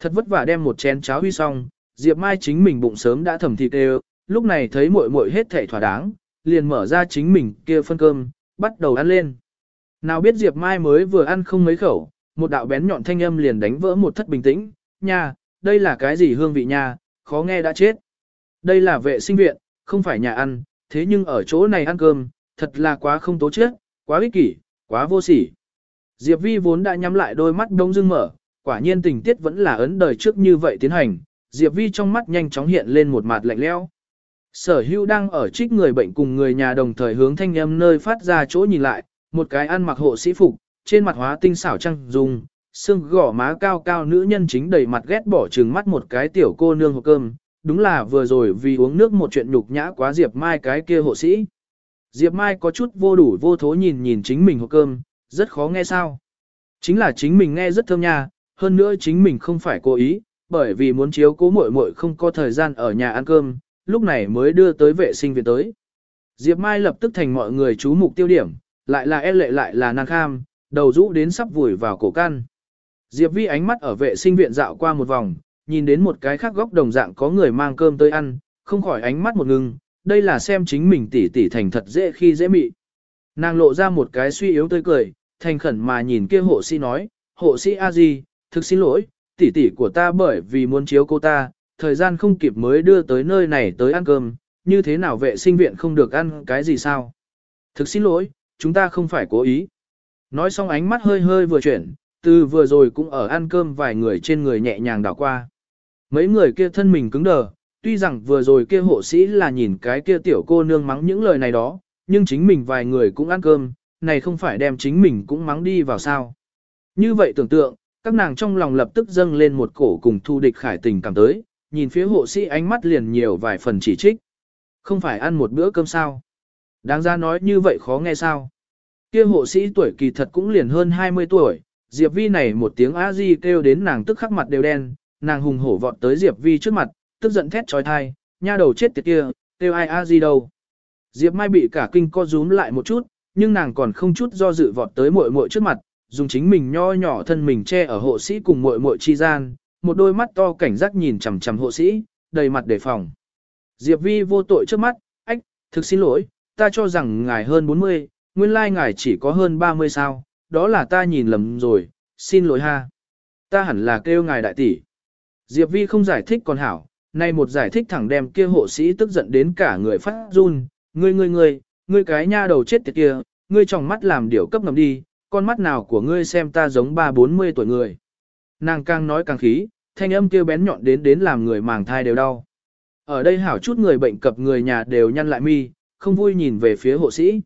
Thật vất vả đem một chén cháo huy xong, Diệp Mai chính mình bụng sớm đã thầm thịt đều, lúc này thấy muội muội hết thảy thỏa đáng, liền mở ra chính mình kia phân cơm, bắt đầu ăn lên. Nào biết Diệp Mai mới vừa ăn không mấy khẩu, một đạo bén nhọn thanh âm liền đánh vỡ một thất bình tĩnh, nha, đây là cái gì hương vị nha, khó nghe đã chết. Đây là vệ sinh viện, không phải nhà ăn, thế nhưng ở chỗ này ăn cơm, thật là quá không tố chết, quá ích kỷ, quá vô sỉ. Diệp Vi vốn đã nhắm lại đôi mắt đông dưng mở, quả nhiên tình tiết vẫn là ấn đời trước như vậy tiến hành, Diệp Vi trong mắt nhanh chóng hiện lên một mặt lạnh lẽo. Sở Hưu đang ở trích người bệnh cùng người nhà đồng thời hướng thanh âm nơi phát ra chỗ nhìn lại, một cái ăn mặc hộ sĩ phục, trên mặt hóa tinh xảo trăng dùng, xương gỏ má cao cao nữ nhân chính đầy mặt ghét bỏ trừng mắt một cái tiểu cô nương hộp cơm, đúng là vừa rồi vì uống nước một chuyện nhục nhã quá Diệp Mai cái kia hộ sĩ. Diệp Mai có chút vô đủ vô thố nhìn nhìn chính mình hộp cơm, rất khó nghe sao. Chính là chính mình nghe rất thơm nha, hơn nữa chính mình không phải cố ý, bởi vì muốn chiếu cố muội muội không có thời gian ở nhà ăn cơm, lúc này mới đưa tới vệ sinh viện tới. Diệp Mai lập tức thành mọi người chú mục tiêu điểm, lại là e lệ lại là nàng kham, đầu rũ đến sắp vùi vào cổ căn. Diệp Vi ánh mắt ở vệ sinh viện dạo qua một vòng, nhìn đến một cái khác góc đồng dạng có người mang cơm tới ăn, không khỏi ánh mắt một ngưng, đây là xem chính mình tỉ tỉ thành thật dễ khi dễ mị. Nàng lộ ra một cái suy yếu tươi cười, thành khẩn mà nhìn kia hộ sĩ nói, hộ sĩ a di, thực xin lỗi, tỉ tỉ của ta bởi vì muốn chiếu cô ta, thời gian không kịp mới đưa tới nơi này tới ăn cơm, như thế nào vệ sinh viện không được ăn cái gì sao? Thực xin lỗi, chúng ta không phải cố ý. Nói xong ánh mắt hơi hơi vừa chuyển, từ vừa rồi cũng ở ăn cơm vài người trên người nhẹ nhàng đảo qua. Mấy người kia thân mình cứng đờ, tuy rằng vừa rồi kia hộ sĩ là nhìn cái kia tiểu cô nương mắng những lời này đó, nhưng chính mình vài người cũng ăn cơm, này không phải đem chính mình cũng mắng đi vào sao. Như vậy tưởng tượng, các nàng trong lòng lập tức dâng lên một cổ cùng thu địch khải tình cảm tới, nhìn phía hộ sĩ ánh mắt liền nhiều vài phần chỉ trích. Không phải ăn một bữa cơm sao? Đáng ra nói như vậy khó nghe sao? Kia hộ sĩ tuổi kỳ thật cũng liền hơn 20 tuổi, Diệp Vi này một tiếng a di kêu đến nàng tức khắc mặt đều đen, nàng hùng hổ vọt tới Diệp Vi trước mặt, tức giận thét trói thai, nha đầu chết tiệt kia, kêu ai a di đâu. Diệp Mai bị cả kinh co rúm lại một chút, nhưng nàng còn không chút do dự vọt tới muội muội trước mặt, dùng chính mình nho nhỏ thân mình che ở hộ sĩ cùng muội muội chi gian, một đôi mắt to cảnh giác nhìn chằm chằm hộ sĩ, đầy mặt đề phòng. Diệp Vi vô tội trước mắt, ách, thực xin lỗi, ta cho rằng ngài hơn 40, nguyên lai ngài chỉ có hơn 30 sao, đó là ta nhìn lầm rồi, xin lỗi ha. Ta hẳn là kêu ngài đại tỷ. Diệp Vi không giải thích còn hảo, nay một giải thích thẳng đem kia hộ sĩ tức giận đến cả người phát run, ngươi ngươi ngươi, ngươi cái nha đầu chết tiệt kia, ngươi trong mắt làm điều cấp ngầm đi, con mắt nào của ngươi xem ta giống ba bốn mươi tuổi người. Nàng càng nói càng khí, thanh âm kia bén nhọn đến đến làm người màng thai đều đau. Ở đây hảo chút người bệnh cập người nhà đều nhăn lại mi, không vui nhìn về phía hộ sĩ.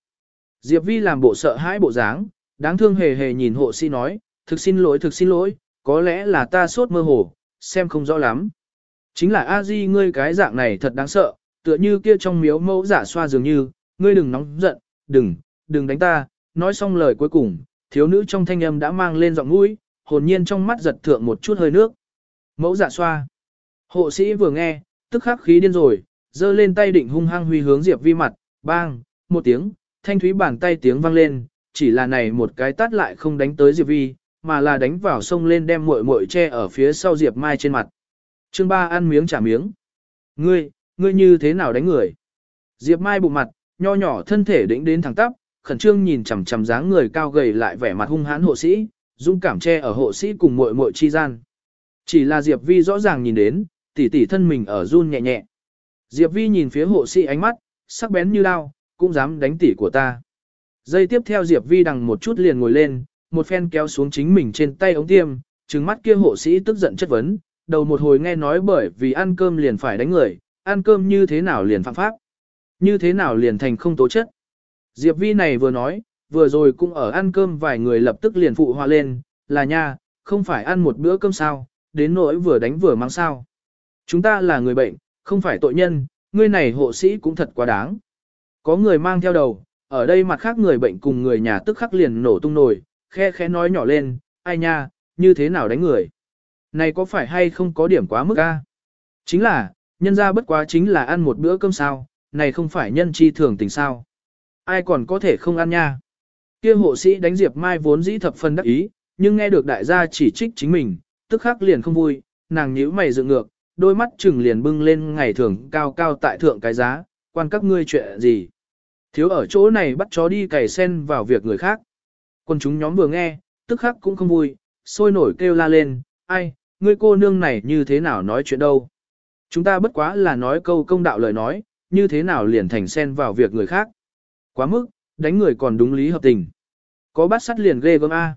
Diệp Vi làm bộ sợ hãi bộ dáng, đáng thương hề hề nhìn hộ sĩ nói, thực xin lỗi thực xin lỗi, có lẽ là ta sốt mơ hồ, xem không rõ lắm. Chính là a di ngươi cái dạng này thật đáng sợ, tựa như kia trong miếu mẫu giả xoa dường như, ngươi đừng nóng giận, đừng, đừng đánh ta, nói xong lời cuối cùng, thiếu nữ trong thanh âm đã mang lên giọng mũi, hồn nhiên trong mắt giật thượng một chút hơi nước. Mẫu giả xoa. Hộ sĩ vừa nghe, tức khắc khí điên rồi, giơ lên tay định hung hăng huy hướng Diệp Vi mặt, bang, một tiếng, thanh thúy bàn tay tiếng vang lên, chỉ là này một cái tát lại không đánh tới Diệp Vi, mà là đánh vào sông lên đem muội muội che ở phía sau Diệp Mai trên mặt. Chương ba ăn miếng trả miếng. Ngươi, ngươi như thế nào đánh người? Diệp Mai bụng mặt, nho nhỏ thân thể đĩnh đến thẳng tắp, khẩn trương nhìn chằm chằm dáng người cao gầy lại vẻ mặt hung hãn hộ sĩ, dung cảm che ở hộ sĩ cùng muội muội chi gian. Chỉ là Diệp Vi rõ ràng nhìn đến, tỷ tỷ thân mình ở run nhẹ nhẹ. Diệp Vi nhìn phía hộ sĩ ánh mắt, sắc bén như lao, cũng dám đánh tỷ của ta. Giây tiếp theo Diệp Vi đằng một chút liền ngồi lên, một phen kéo xuống chính mình trên tay ống tiêm, trừng mắt kia hộ sĩ tức giận chất vấn, đầu một hồi nghe nói bởi vì ăn cơm liền phải đánh người, ăn cơm như thế nào liền phạm pháp, như thế nào liền thành không tố chất. Diệp Vi này vừa nói, vừa rồi cũng ở ăn cơm vài người lập tức liền phụ hoa lên, là nha, không phải ăn một bữa cơm sao, đến nỗi vừa đánh vừa mang sao. Chúng ta là người bệnh, không phải tội nhân, ngươi này hộ sĩ cũng thật quá đáng. Có người mang theo đầu, ở đây mặt khác người bệnh cùng người nhà tức khắc liền nổ tung nổi, khe khẽ nói nhỏ lên, ai nha, như thế nào đánh người. Này có phải hay không có điểm quá mức a? Chính là, nhân ra bất quá chính là ăn một bữa cơm sao, này không phải nhân chi thường tình sao. Ai còn có thể không ăn nha. Kia hộ sĩ đánh Diệp Mai vốn dĩ thập phần đắc ý, nhưng nghe được đại gia chỉ trích chính mình, tức khắc liền không vui, nàng nhíu mày dựng ngược, đôi mắt chừng liền bưng lên ngày thường cao cao tại thượng cái giá, quan các ngươi chuyện gì. Thiếu ở chỗ này bắt chó đi cày sen vào việc người khác. Quân chúng nhóm vừa nghe, tức khắc cũng không vui, sôi nổi kêu la lên, ai, ngươi cô nương này như thế nào nói chuyện đâu. Chúng ta bất quá là nói câu công đạo lời nói, như thế nào liền thành sen vào việc người khác. Quá mức, đánh người còn đúng lý hợp tình. Có bắt sắt liền ghê gớm A.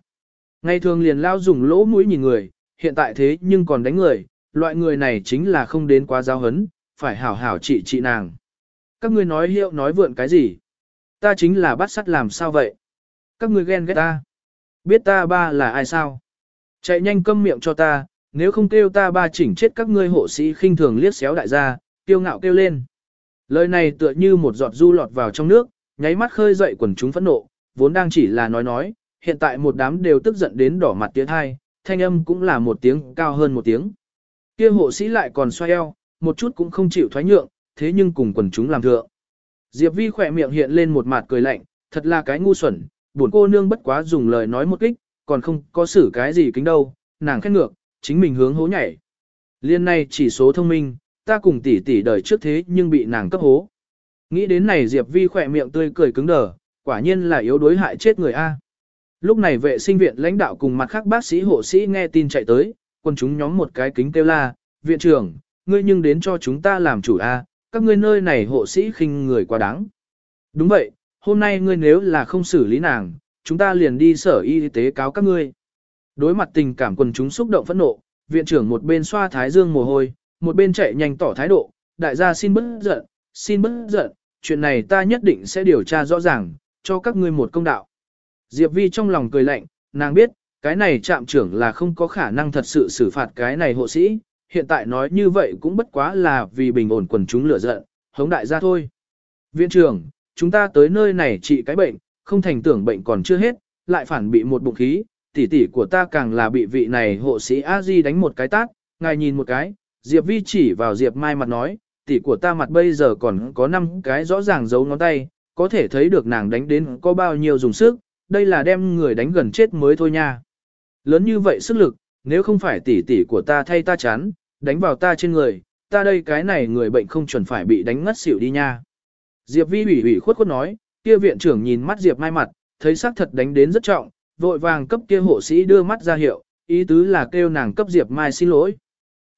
Ngày thường liền lao dùng lỗ mũi nhìn người, hiện tại thế nhưng còn đánh người, loại người này chính là không đến quá giao hấn, phải hảo hảo trị trị nàng. Các ngươi nói hiệu nói vượn cái gì? Ta chính là bắt sắt làm sao vậy? Các ngươi ghen ghét ta. Biết ta ba là ai sao? Chạy nhanh câm miệng cho ta, nếu không kêu ta ba chỉnh chết các ngươi hộ sĩ khinh thường liếc xéo đại gia, kiêu ngạo kêu lên. Lời này tựa như một giọt du lọt vào trong nước, nháy mắt khơi dậy quần chúng phẫn nộ, vốn đang chỉ là nói nói, hiện tại một đám đều tức giận đến đỏ mặt tiếng hai, thanh âm cũng là một tiếng cao hơn một tiếng. Kia hộ sĩ lại còn xoay eo, một chút cũng không chịu thoái nhượng, thế nhưng cùng quần chúng làm thượng. Diệp Vi khỏe miệng hiện lên một mặt cười lạnh, thật là cái ngu xuẩn, buồn cô nương bất quá dùng lời nói một kích, còn không có xử cái gì kính đâu, nàng khét ngược, chính mình hướng hố nhảy. Liên này chỉ số thông minh, ta cùng tỷ tỷ đời trước thế nhưng bị nàng cấp hố. Nghĩ đến này Diệp Vi khỏe miệng tươi cười cứng đờ, quả nhiên là yếu đối hại chết người A. Lúc này vệ sinh viện lãnh đạo cùng mặt khác bác sĩ hộ sĩ nghe tin chạy tới, quân chúng nhóm một cái kính kêu la, viện trưởng, ngươi nhưng đến cho chúng ta làm chủ A, các ngươi nơi này hộ sĩ khinh người quá đáng. Đúng vậy, hôm nay ngươi nếu là không xử lý nàng, chúng ta liền đi sở y tế cáo các ngươi. Đối mặt tình cảm quần chúng xúc động phẫn nộ, viện trưởng một bên xoa thái dương mồ hôi, một bên chạy nhanh tỏ thái độ, đại gia xin bớt giận, xin bớt giận, chuyện này ta nhất định sẽ điều tra rõ ràng, cho các ngươi một công đạo. Diệp Vi trong lòng cười lạnh, nàng biết, cái này trạm trưởng là không có khả năng thật sự xử phạt cái này hộ sĩ, hiện tại nói như vậy cũng bất quá là vì bình ổn quần chúng lửa giận, hống đại gia thôi. Viện trưởng, chúng ta tới nơi này trị cái bệnh, không thành tưởng bệnh còn chưa hết, lại phản bị một bụng khí, tỷ tỷ của ta càng là bị vị này hộ sĩ a di đánh một cái tát, ngài nhìn một cái, Diệp Vi chỉ vào Diệp Mai mặt nói, tỷ của ta mặt bây giờ còn có 5 cái rõ ràng dấu ngón tay, có thể thấy được nàng đánh đến có bao nhiêu dùng sức, đây là đem người đánh gần chết mới thôi nha. Lớn như vậy sức lực, nếu không phải tỷ tỷ của ta thay ta chán, đánh vào ta trên người, ta đây cái này người bệnh không chuẩn phải bị đánh ngất xỉu đi nha. Diệp Vi ủy ủy khuất khuất nói, kia viện trưởng nhìn mắt Diệp Mai mặt, thấy xác thật đánh đến rất trọng, vội vàng cấp kia hộ sĩ đưa mắt ra hiệu, ý tứ là kêu nàng cấp Diệp Mai xin lỗi.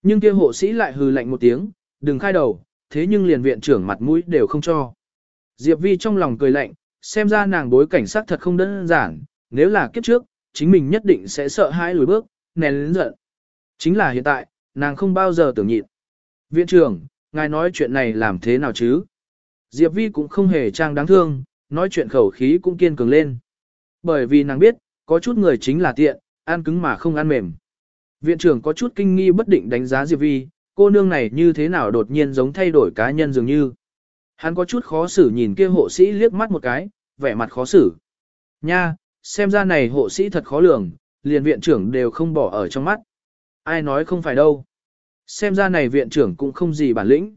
Nhưng kia hộ sĩ lại hừ lạnh một tiếng, đừng khai đầu, thế nhưng liền viện trưởng mặt mũi đều không cho. Diệp Vi trong lòng cười lạnh, xem ra nàng bối cảnh sát thật không đơn giản, nếu là kiếp trước, chính mình nhất định sẽ sợ hãi lùi bước, nén lớn giận. Chính là hiện tại, nàng không bao giờ tưởng nhịn. Viện trưởng, ngài nói chuyện này làm thế nào chứ? Diệp Vi cũng không hề trang đáng thương, nói chuyện khẩu khí cũng kiên cường lên. Bởi vì nàng biết, có chút người chính là tiện, ăn cứng mà không ăn mềm. Viện trưởng có chút kinh nghi bất định đánh giá Diệp Vi, cô nương này như thế nào đột nhiên giống thay đổi cá nhân dường như. Hắn có chút khó xử nhìn kia hộ sĩ liếc mắt một cái, vẻ mặt khó xử. Nha, xem ra này hộ sĩ thật khó lường, liền viện trưởng đều không bỏ ở trong mắt. Ai nói không phải đâu. Xem ra này viện trưởng cũng không gì bản lĩnh.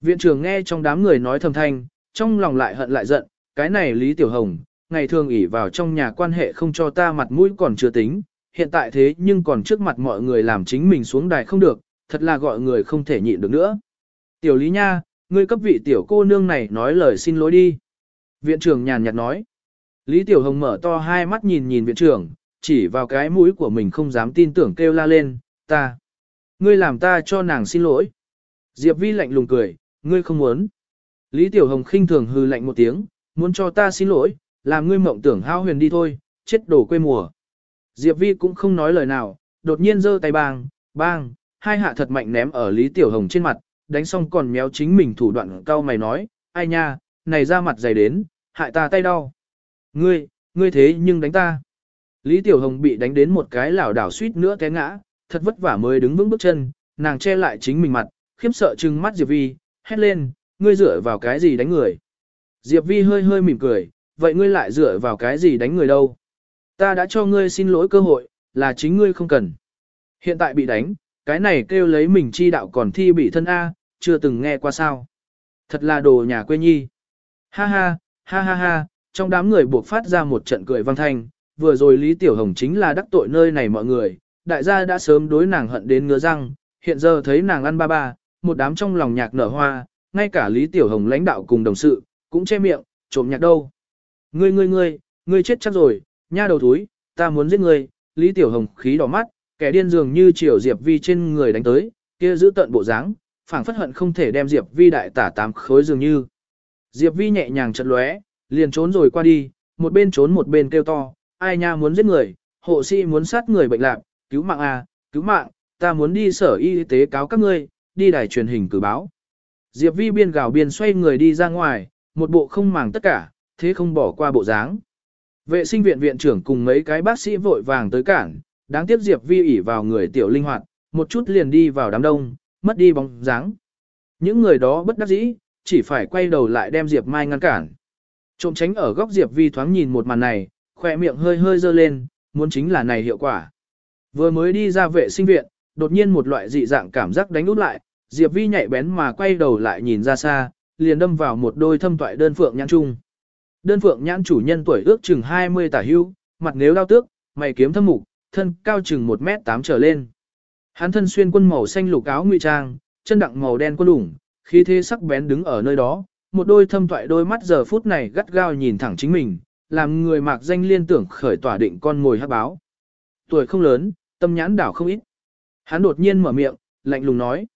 Viện trưởng nghe trong đám người nói thầm thanh, trong lòng lại hận lại giận, cái này Lý Tiểu Hồng, ngày thường ỉ vào trong nhà quan hệ không cho ta mặt mũi còn chưa tính, hiện tại thế nhưng còn trước mặt mọi người làm chính mình xuống đài không được, thật là gọi người không thể nhịn được nữa. Tiểu Lý Nha, ngươi cấp vị tiểu cô nương này nói lời xin lỗi đi. Viện trưởng nhàn nhạt nói. Lý Tiểu Hồng mở to hai mắt nhìn nhìn viện trưởng, chỉ vào cái mũi của mình không dám tin tưởng kêu la lên, ta. Ngươi làm ta cho nàng xin lỗi. Diệp Vi lạnh lùng cười, ngươi không muốn. Lý Tiểu Hồng khinh thường hư lạnh một tiếng, muốn cho ta xin lỗi, làm ngươi mộng tưởng hao huyền đi thôi, chết đổ quê mùa. Diệp Vi cũng không nói lời nào, đột nhiên giơ tay bang, bang, hai hạ thật mạnh ném ở Lý Tiểu Hồng trên mặt, đánh xong còn méo chính mình thủ đoạn cao mày nói, ai nha, này ra mặt dày đến, hại ta tay đau. Ngươi, ngươi thế nhưng đánh ta. Lý Tiểu Hồng bị đánh đến một cái lảo đảo suýt nữa té ngã, thật vất vả mới đứng vững bước chân, nàng che lại chính mình mặt, khiếp sợ trừng mắt Diệp Vi, hét lên, ngươi dựa vào cái gì đánh người. Diệp Vi hơi hơi mỉm cười, vậy ngươi lại dựa vào cái gì đánh người đâu? Ta đã cho ngươi xin lỗi cơ hội, là chính ngươi không cần. Hiện tại bị đánh, cái này kêu lấy mình chi đạo còn thi bị thân A, chưa từng nghe qua sao. Thật là đồ nhà quê nhi. Ha ha, ha ha ha, trong đám người buộc phát ra một trận cười vang thanh, vừa rồi Lý Tiểu Hồng chính là đắc tội nơi này mọi người, đại gia đã sớm đối nàng hận đến ngứa răng, hiện giờ thấy nàng ăn ba ba, một đám trong lòng nhạc nở hoa, ngay cả Lý Tiểu Hồng lãnh đạo cùng đồng sự, cũng che miệng, trộm nhạc đâu. Ngươi ngươi ngươi, ngươi chết chắc rồi, nha đầu thúi, ta muốn giết ngươi, Lý Tiểu Hồng khí đỏ mắt, kẻ điên dường như chiều Diệp Vi trên người đánh tới, kia giữ tận bộ dáng, phảng phất hận không thể đem Diệp Vi đại tả tám khối dường như. Diệp Vi nhẹ nhàng chật lóe, liền trốn rồi qua đi, một bên trốn một bên kêu to, ai nha muốn giết người, hộ sĩ muốn sát người bệnh lạc, cứu mạng à, cứu mạng, ta muốn đi sở y tế cáo các ngươi, đi đài truyền hình cử báo. Diệp Vi biên gào biên xoay người đi ra ngoài, một bộ không màng tất cả, thế không bỏ qua bộ dáng. Vệ sinh viện viện trưởng cùng mấy cái bác sĩ vội vàng tới cản, đáng tiếc Diệp Vi ỉ vào người tiểu linh hoạt, một chút liền đi vào đám đông, mất đi bóng dáng. Những người đó bất đắc dĩ, chỉ phải quay đầu lại đem Diệp Mai ngăn cản. Trộm tránh ở góc Diệp Vi thoáng nhìn một màn này, khỏe miệng hơi hơi dơ lên, muốn chính là này hiệu quả. Vừa mới đi ra vệ sinh viện, đột nhiên một loại dị dạng cảm giác đánh út lại, Diệp Vi nhạy bén mà quay đầu lại nhìn ra xa, liền đâm vào một đôi thâm toại đơn phượng nhãn trung. Đơn phượng nhãn chủ nhân tuổi ước chừng 20 tả hưu, mặt nếu đau tước, mày kiếm thâm mục, thân cao chừng 1 mét 8 trở lên. Hắn thân xuyên quân màu xanh lục áo ngụy trang, chân đặng màu đen quân lủng khí thế sắc bén đứng ở nơi đó, một đôi thâm thoại đôi mắt giờ phút này gắt gao nhìn thẳng chính mình, làm người mạc danh liên tưởng khởi tỏa định con ngồi hát báo. Tuổi không lớn, tâm nhãn đảo không ít. Hắn đột nhiên mở miệng, lạnh lùng nói.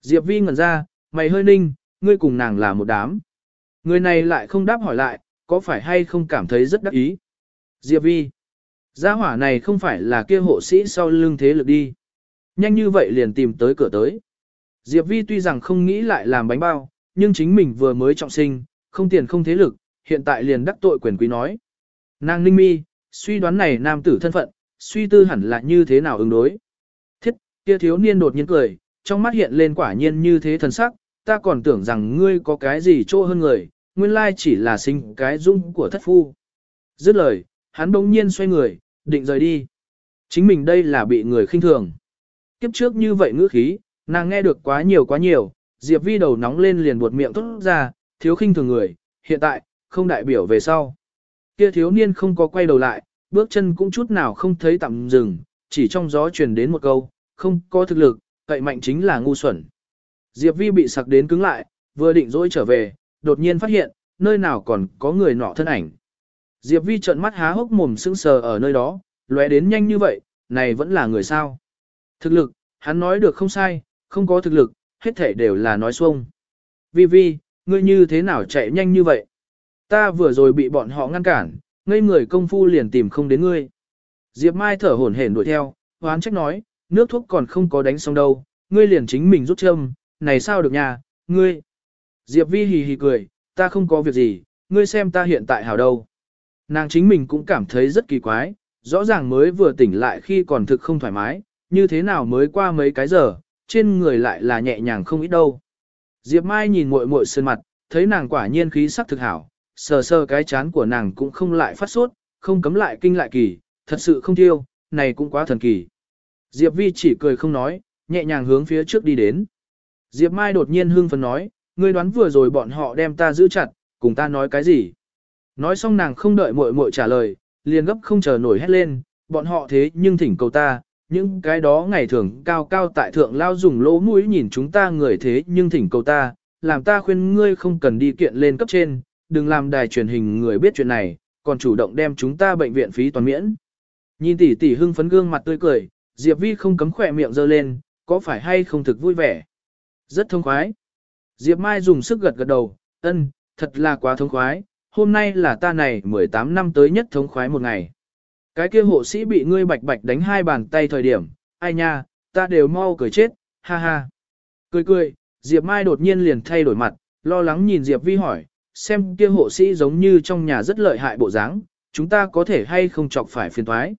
Diệp Vi ngẩn ra, mày hơi ninh, ngươi cùng nàng là một đám. Người này lại không đáp hỏi lại, có phải hay không cảm thấy rất đắc ý. Diệp Vi. Gia hỏa này không phải là kia hộ sĩ sau lưng thế lực đi. Nhanh như vậy liền tìm tới cửa tới. Diệp Vi tuy rằng không nghĩ lại làm bánh bao, nhưng chính mình vừa mới trọng sinh, không tiền không thế lực, hiện tại liền đắc tội quyền quý nói. Nàng ninh mi, suy đoán này nam tử thân phận, suy tư hẳn là như thế nào ứng đối. Thiết, kia thiếu niên đột nhiên cười, trong mắt hiện lên quả nhiên như thế thần sắc, ta còn tưởng rằng ngươi có cái gì chỗ hơn người, nguyên lai chỉ là sinh cái dung của thất phu. Dứt lời, hắn bỗng nhiên xoay người, định rời đi. Chính mình đây là bị người khinh thường. Kiếp trước như vậy ngữ khí, nàng nghe được quá nhiều quá nhiều, Diệp Vi đầu nóng lên liền buột miệng tốt ra, thiếu khinh thường người, hiện tại, không đại biểu về sau. Kia thiếu niên không có quay đầu lại, bước chân cũng chút nào không thấy tạm dừng, chỉ trong gió truyền đến một câu, không có thực lực, cậy mạnh chính là ngu xuẩn. Diệp Vi bị sặc đến cứng lại, vừa định dỗi trở về, đột nhiên phát hiện, nơi nào còn có người nọ thân ảnh. Diệp Vi trợn mắt há hốc mồm sững sờ ở nơi đó, lóe đến nhanh như vậy, này vẫn là người sao. Thực lực, hắn nói được không sai, không có thực lực, hết thể đều là nói xuông. Vi Vi, ngươi như thế nào chạy nhanh như vậy? Ta vừa rồi bị bọn họ ngăn cản, ngây người công phu liền tìm không đến ngươi. Diệp Mai thở hổn hển đuổi theo, hoán trách nói, nước thuốc còn không có đánh xong đâu, ngươi liền chính mình rút châm, này sao được nha, ngươi. Diệp Vi hì hì cười, ta không có việc gì, ngươi xem ta hiện tại hảo đâu. Nàng chính mình cũng cảm thấy rất kỳ quái, rõ ràng mới vừa tỉnh lại khi còn thực không thoải mái, như thế nào mới qua mấy cái giờ, trên người lại là nhẹ nhàng không ít đâu. Diệp Mai nhìn muội muội sơn mặt, thấy nàng quả nhiên khí sắc thực hảo, sờ sờ cái chán của nàng cũng không lại phát sốt, không cấm lại kinh lại kỳ, thật sự không tiêu, này cũng quá thần kỳ. Diệp Vi chỉ cười không nói, nhẹ nhàng hướng phía trước đi đến. Diệp Mai đột nhiên hưng phấn nói, ngươi đoán vừa rồi bọn họ đem ta giữ chặt, cùng ta nói cái gì? Nói xong nàng không đợi muội muội trả lời, liền gấp không chờ nổi hét lên, bọn họ thế nhưng thỉnh cầu ta, những cái đó ngày thường cao cao tại thượng lao dùng lỗ mũi nhìn chúng ta người thế nhưng thỉnh cầu ta, làm ta khuyên ngươi không cần đi kiện lên cấp trên, đừng làm đài truyền hình người biết chuyện này, còn chủ động đem chúng ta bệnh viện phí toàn miễn. Nhìn tỷ tỷ hưng phấn gương mặt tươi cười, Diệp Vi không cấm khỏe miệng giơ lên, có phải hay không thực vui vẻ? Rất thông khoái. Diệp Mai dùng sức gật gật đầu, ân, thật là quá thông khoái, hôm nay là ta này 18 năm tới nhất thống khoái một ngày. Cái kia hộ sĩ bị ngươi bạch bạch đánh hai bàn tay thời điểm, ai nha, ta đều mau cười chết, ha ha. Cười cười, Diệp Mai đột nhiên liền thay đổi mặt, lo lắng nhìn Diệp Vi hỏi, xem kia hộ sĩ giống như trong nhà rất lợi hại bộ dáng, chúng ta có thể hay không chọc phải phiền thoái.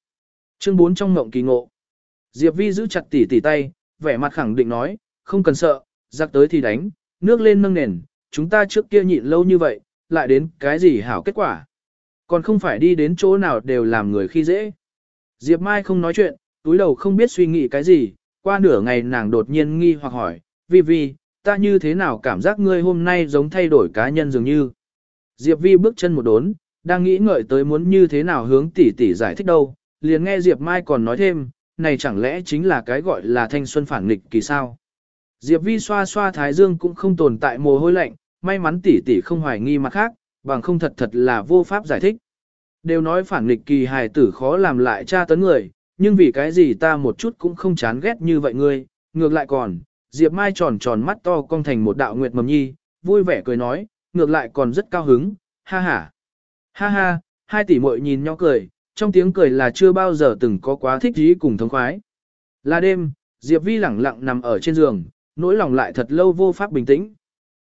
Chương 4 trong mộng kỳ ngộ. Diệp Vi giữ chặt tỉ tỉ tay, vẻ mặt khẳng định nói, không cần sợ, giặc tới thì đánh, nước lên nâng nền, chúng ta trước kia nhịn lâu như vậy, lại đến cái gì hảo kết quả. Còn không phải đi đến chỗ nào đều làm người khi dễ. Diệp Mai không nói chuyện, túi đầu không biết suy nghĩ cái gì, qua nửa ngày nàng đột nhiên nghi hoặc hỏi, Vi Vi, ta như thế nào cảm giác ngươi hôm nay giống thay đổi cá nhân dường như. Diệp Vi bước chân một đốn, đang nghĩ ngợi tới muốn như thế nào hướng tỷ tỷ giải thích đâu, liền nghe Diệp Mai còn nói thêm, này chẳng lẽ chính là cái gọi là thanh xuân phản nghịch kỳ sao. Diệp Vi xoa xoa thái dương cũng không tồn tại mồ hôi lạnh, may mắn tỷ tỷ không hoài nghi mặt khác, bằng không thật thật là vô pháp giải thích. Đều nói phản nghịch kỳ hài tử khó làm lại tra tấn người, nhưng vì cái gì ta một chút cũng không chán ghét như vậy ngươi, ngược lại còn, Diệp Mai tròn tròn mắt to cong thành một đạo nguyệt mầm nhi, vui vẻ cười nói, ngược lại còn rất cao hứng, ha ha. Ha ha, hai tỷ muội nhìn nhau cười, trong tiếng cười là chưa bao giờ từng có quá thích ý cùng thống khoái. Là đêm, Diệp Vi lẳng lặng nằm ở trên giường, nỗi lòng lại thật lâu vô pháp bình tĩnh.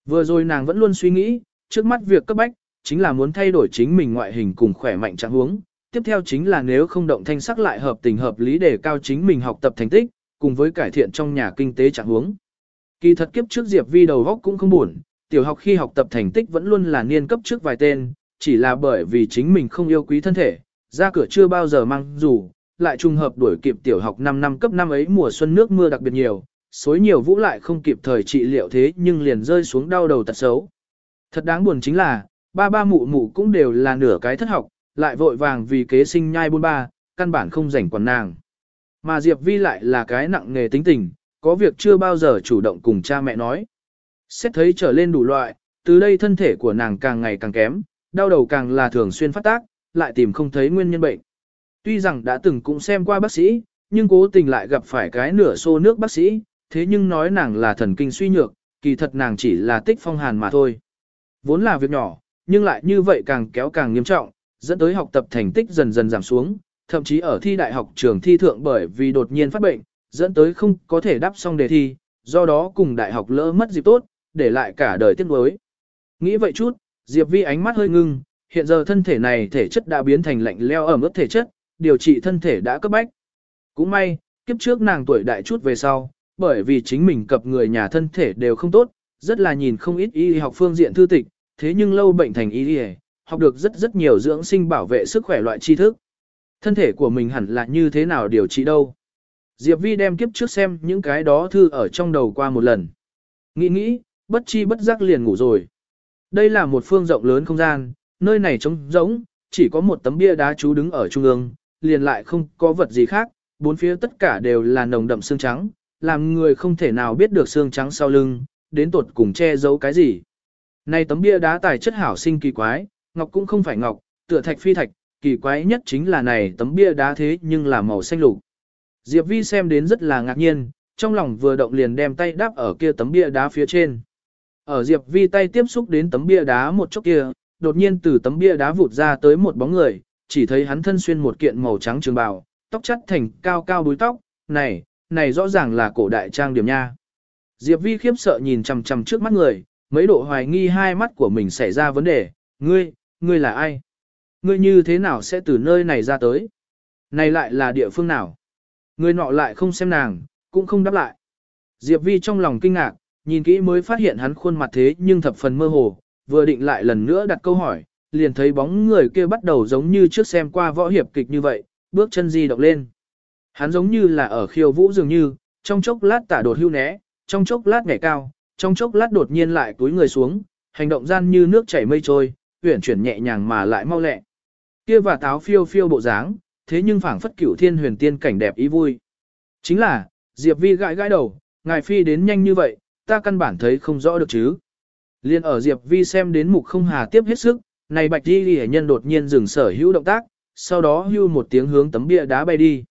Vừa rồi nàng vẫn luôn suy nghĩ, trước mắt việc cấp bách, chính là muốn thay đổi chính mình ngoại hình cùng khỏe mạnh trạng huống. Tiếp theo chính là nếu không động thanh sắc lại hợp tình hợp lý để cao chính mình học tập thành tích, cùng với cải thiện trong nhà kinh tế trạng huống. Kỳ thật kiếp trước Diệp Vi đầu góc cũng không buồn, tiểu học khi học tập thành tích vẫn luôn là niên cấp trước vài tên, chỉ là bởi vì chính mình không yêu quý thân thể, ra cửa chưa bao giờ mang dù, lại trùng hợp đuổi kịp tiểu học 5 năm cấp năm ấy mùa xuân nước mưa đặc biệt nhiều, xối nhiều vũ lại không kịp thời trị liệu thế nhưng liền rơi xuống đau đầu tật xấu. Thật đáng buồn chính là, ba ba mụ mụ cũng đều là nửa cái thất học, lại vội vàng vì kế sinh nhai buôn ba, căn bản không rảnh quản nàng. Mà Diệp Vi lại là cái nặng nghề tính tình, có việc chưa bao giờ chủ động cùng cha mẹ nói. Xét thấy trở lên đủ loại, từ đây thân thể của nàng càng ngày càng kém, đau đầu càng là thường xuyên phát tác, lại tìm không thấy nguyên nhân bệnh. Tuy rằng đã từng cũng xem qua bác sĩ, nhưng cố tình lại gặp phải cái nửa xô nước bác sĩ, thế nhưng nói nàng là thần kinh suy nhược, kỳ thật nàng chỉ là tích phong hàn mà thôi. Vốn là việc nhỏ, nhưng lại như vậy càng kéo càng nghiêm trọng, dẫn tới học tập thành tích dần dần giảm xuống, thậm chí ở thi đại học trường thi thượng bởi vì đột nhiên phát bệnh, dẫn tới không có thể đáp xong đề thi, do đó cùng đại học lỡ mất dịp tốt, để lại cả đời tiếc nuối. Nghĩ vậy chút, Diệp Vi ánh mắt hơi ngưng, hiện giờ thân thể này thể chất đã biến thành lạnh leo ẩm ướt thể chất, điều trị thân thể đã cấp bách. Cũng may, kiếp trước nàng tuổi đại chút về sau, bởi vì chính mình cập người nhà thân thể đều không tốt, rất là nhìn không ít y học phương diện thư tịch, thế nhưng lâu bệnh thành y y, học được rất rất nhiều dưỡng sinh bảo vệ sức khỏe loại tri thức. Thân thể của mình hẳn là như thế nào điều trị đâu. Diệp Vi đem kiếp trước xem những cái đó thư ở trong đầu qua một lần. Nghĩ nghĩ, bất chi bất giác liền ngủ rồi. Đây là một phương rộng lớn không gian, nơi này trống rỗng, chỉ có một tấm bia đá chú đứng ở trung ương, liền lại không có vật gì khác, bốn phía tất cả đều là nồng đậm xương trắng, làm người không thể nào biết được xương trắng sau lưng, đến tột cùng che giấu cái gì. Này tấm bia đá tài chất hảo sinh kỳ quái, ngọc cũng không phải ngọc, tựa thạch phi thạch, kỳ quái nhất chính là này tấm bia đá thế nhưng là màu xanh lục. Diệp Vi xem đến rất là ngạc nhiên, trong lòng vừa động liền đem tay đáp ở kia tấm bia đá phía trên. Ở Diệp Vi tay tiếp xúc đến tấm bia đá một chốc kia, đột nhiên từ tấm bia đá vụt ra tới một bóng người, chỉ thấy hắn thân xuyên một kiện màu trắng trường bào, tóc chắt thành cao cao đuôi tóc, này, này rõ ràng là cổ đại trang điểm nha. Diệp Vi khiếp sợ nhìn chằm chằm trước mắt người, mấy độ hoài nghi hai mắt của mình xảy ra vấn đề, ngươi, ngươi là ai? Ngươi như thế nào sẽ từ nơi này ra tới? Này lại là địa phương nào? Ngươi nọ lại không xem nàng, cũng không đáp lại. Diệp Vi trong lòng kinh ngạc, nhìn kỹ mới phát hiện hắn khuôn mặt thế nhưng thập phần mơ hồ, vừa định lại lần nữa đặt câu hỏi, liền thấy bóng người kia bắt đầu giống như trước xem qua võ hiệp kịch như vậy, bước chân di động lên. Hắn giống như là ở khiêu vũ dường như, trong chốc lát tả đột hưu né, trong chốc lát nhảy cao, trong chốc lát đột nhiên lại túi người xuống, hành động gian như nước chảy mây trôi, uyển chuyển nhẹ nhàng mà lại mau lẹ. Kia và táo phiêu phiêu bộ dáng, thế nhưng phảng phất cửu thiên huyền tiên cảnh đẹp ý vui. Chính là, Diệp Vi gãi gãi đầu, ngài phi đến nhanh như vậy, ta căn bản thấy không rõ được chứ. Liên ở Diệp Vi xem đến mục không hà tiếp hết sức, này bạch đi ghi nhân đột nhiên dừng sở hữu động tác, sau đó hưu một tiếng hướng tấm bia đá bay đi.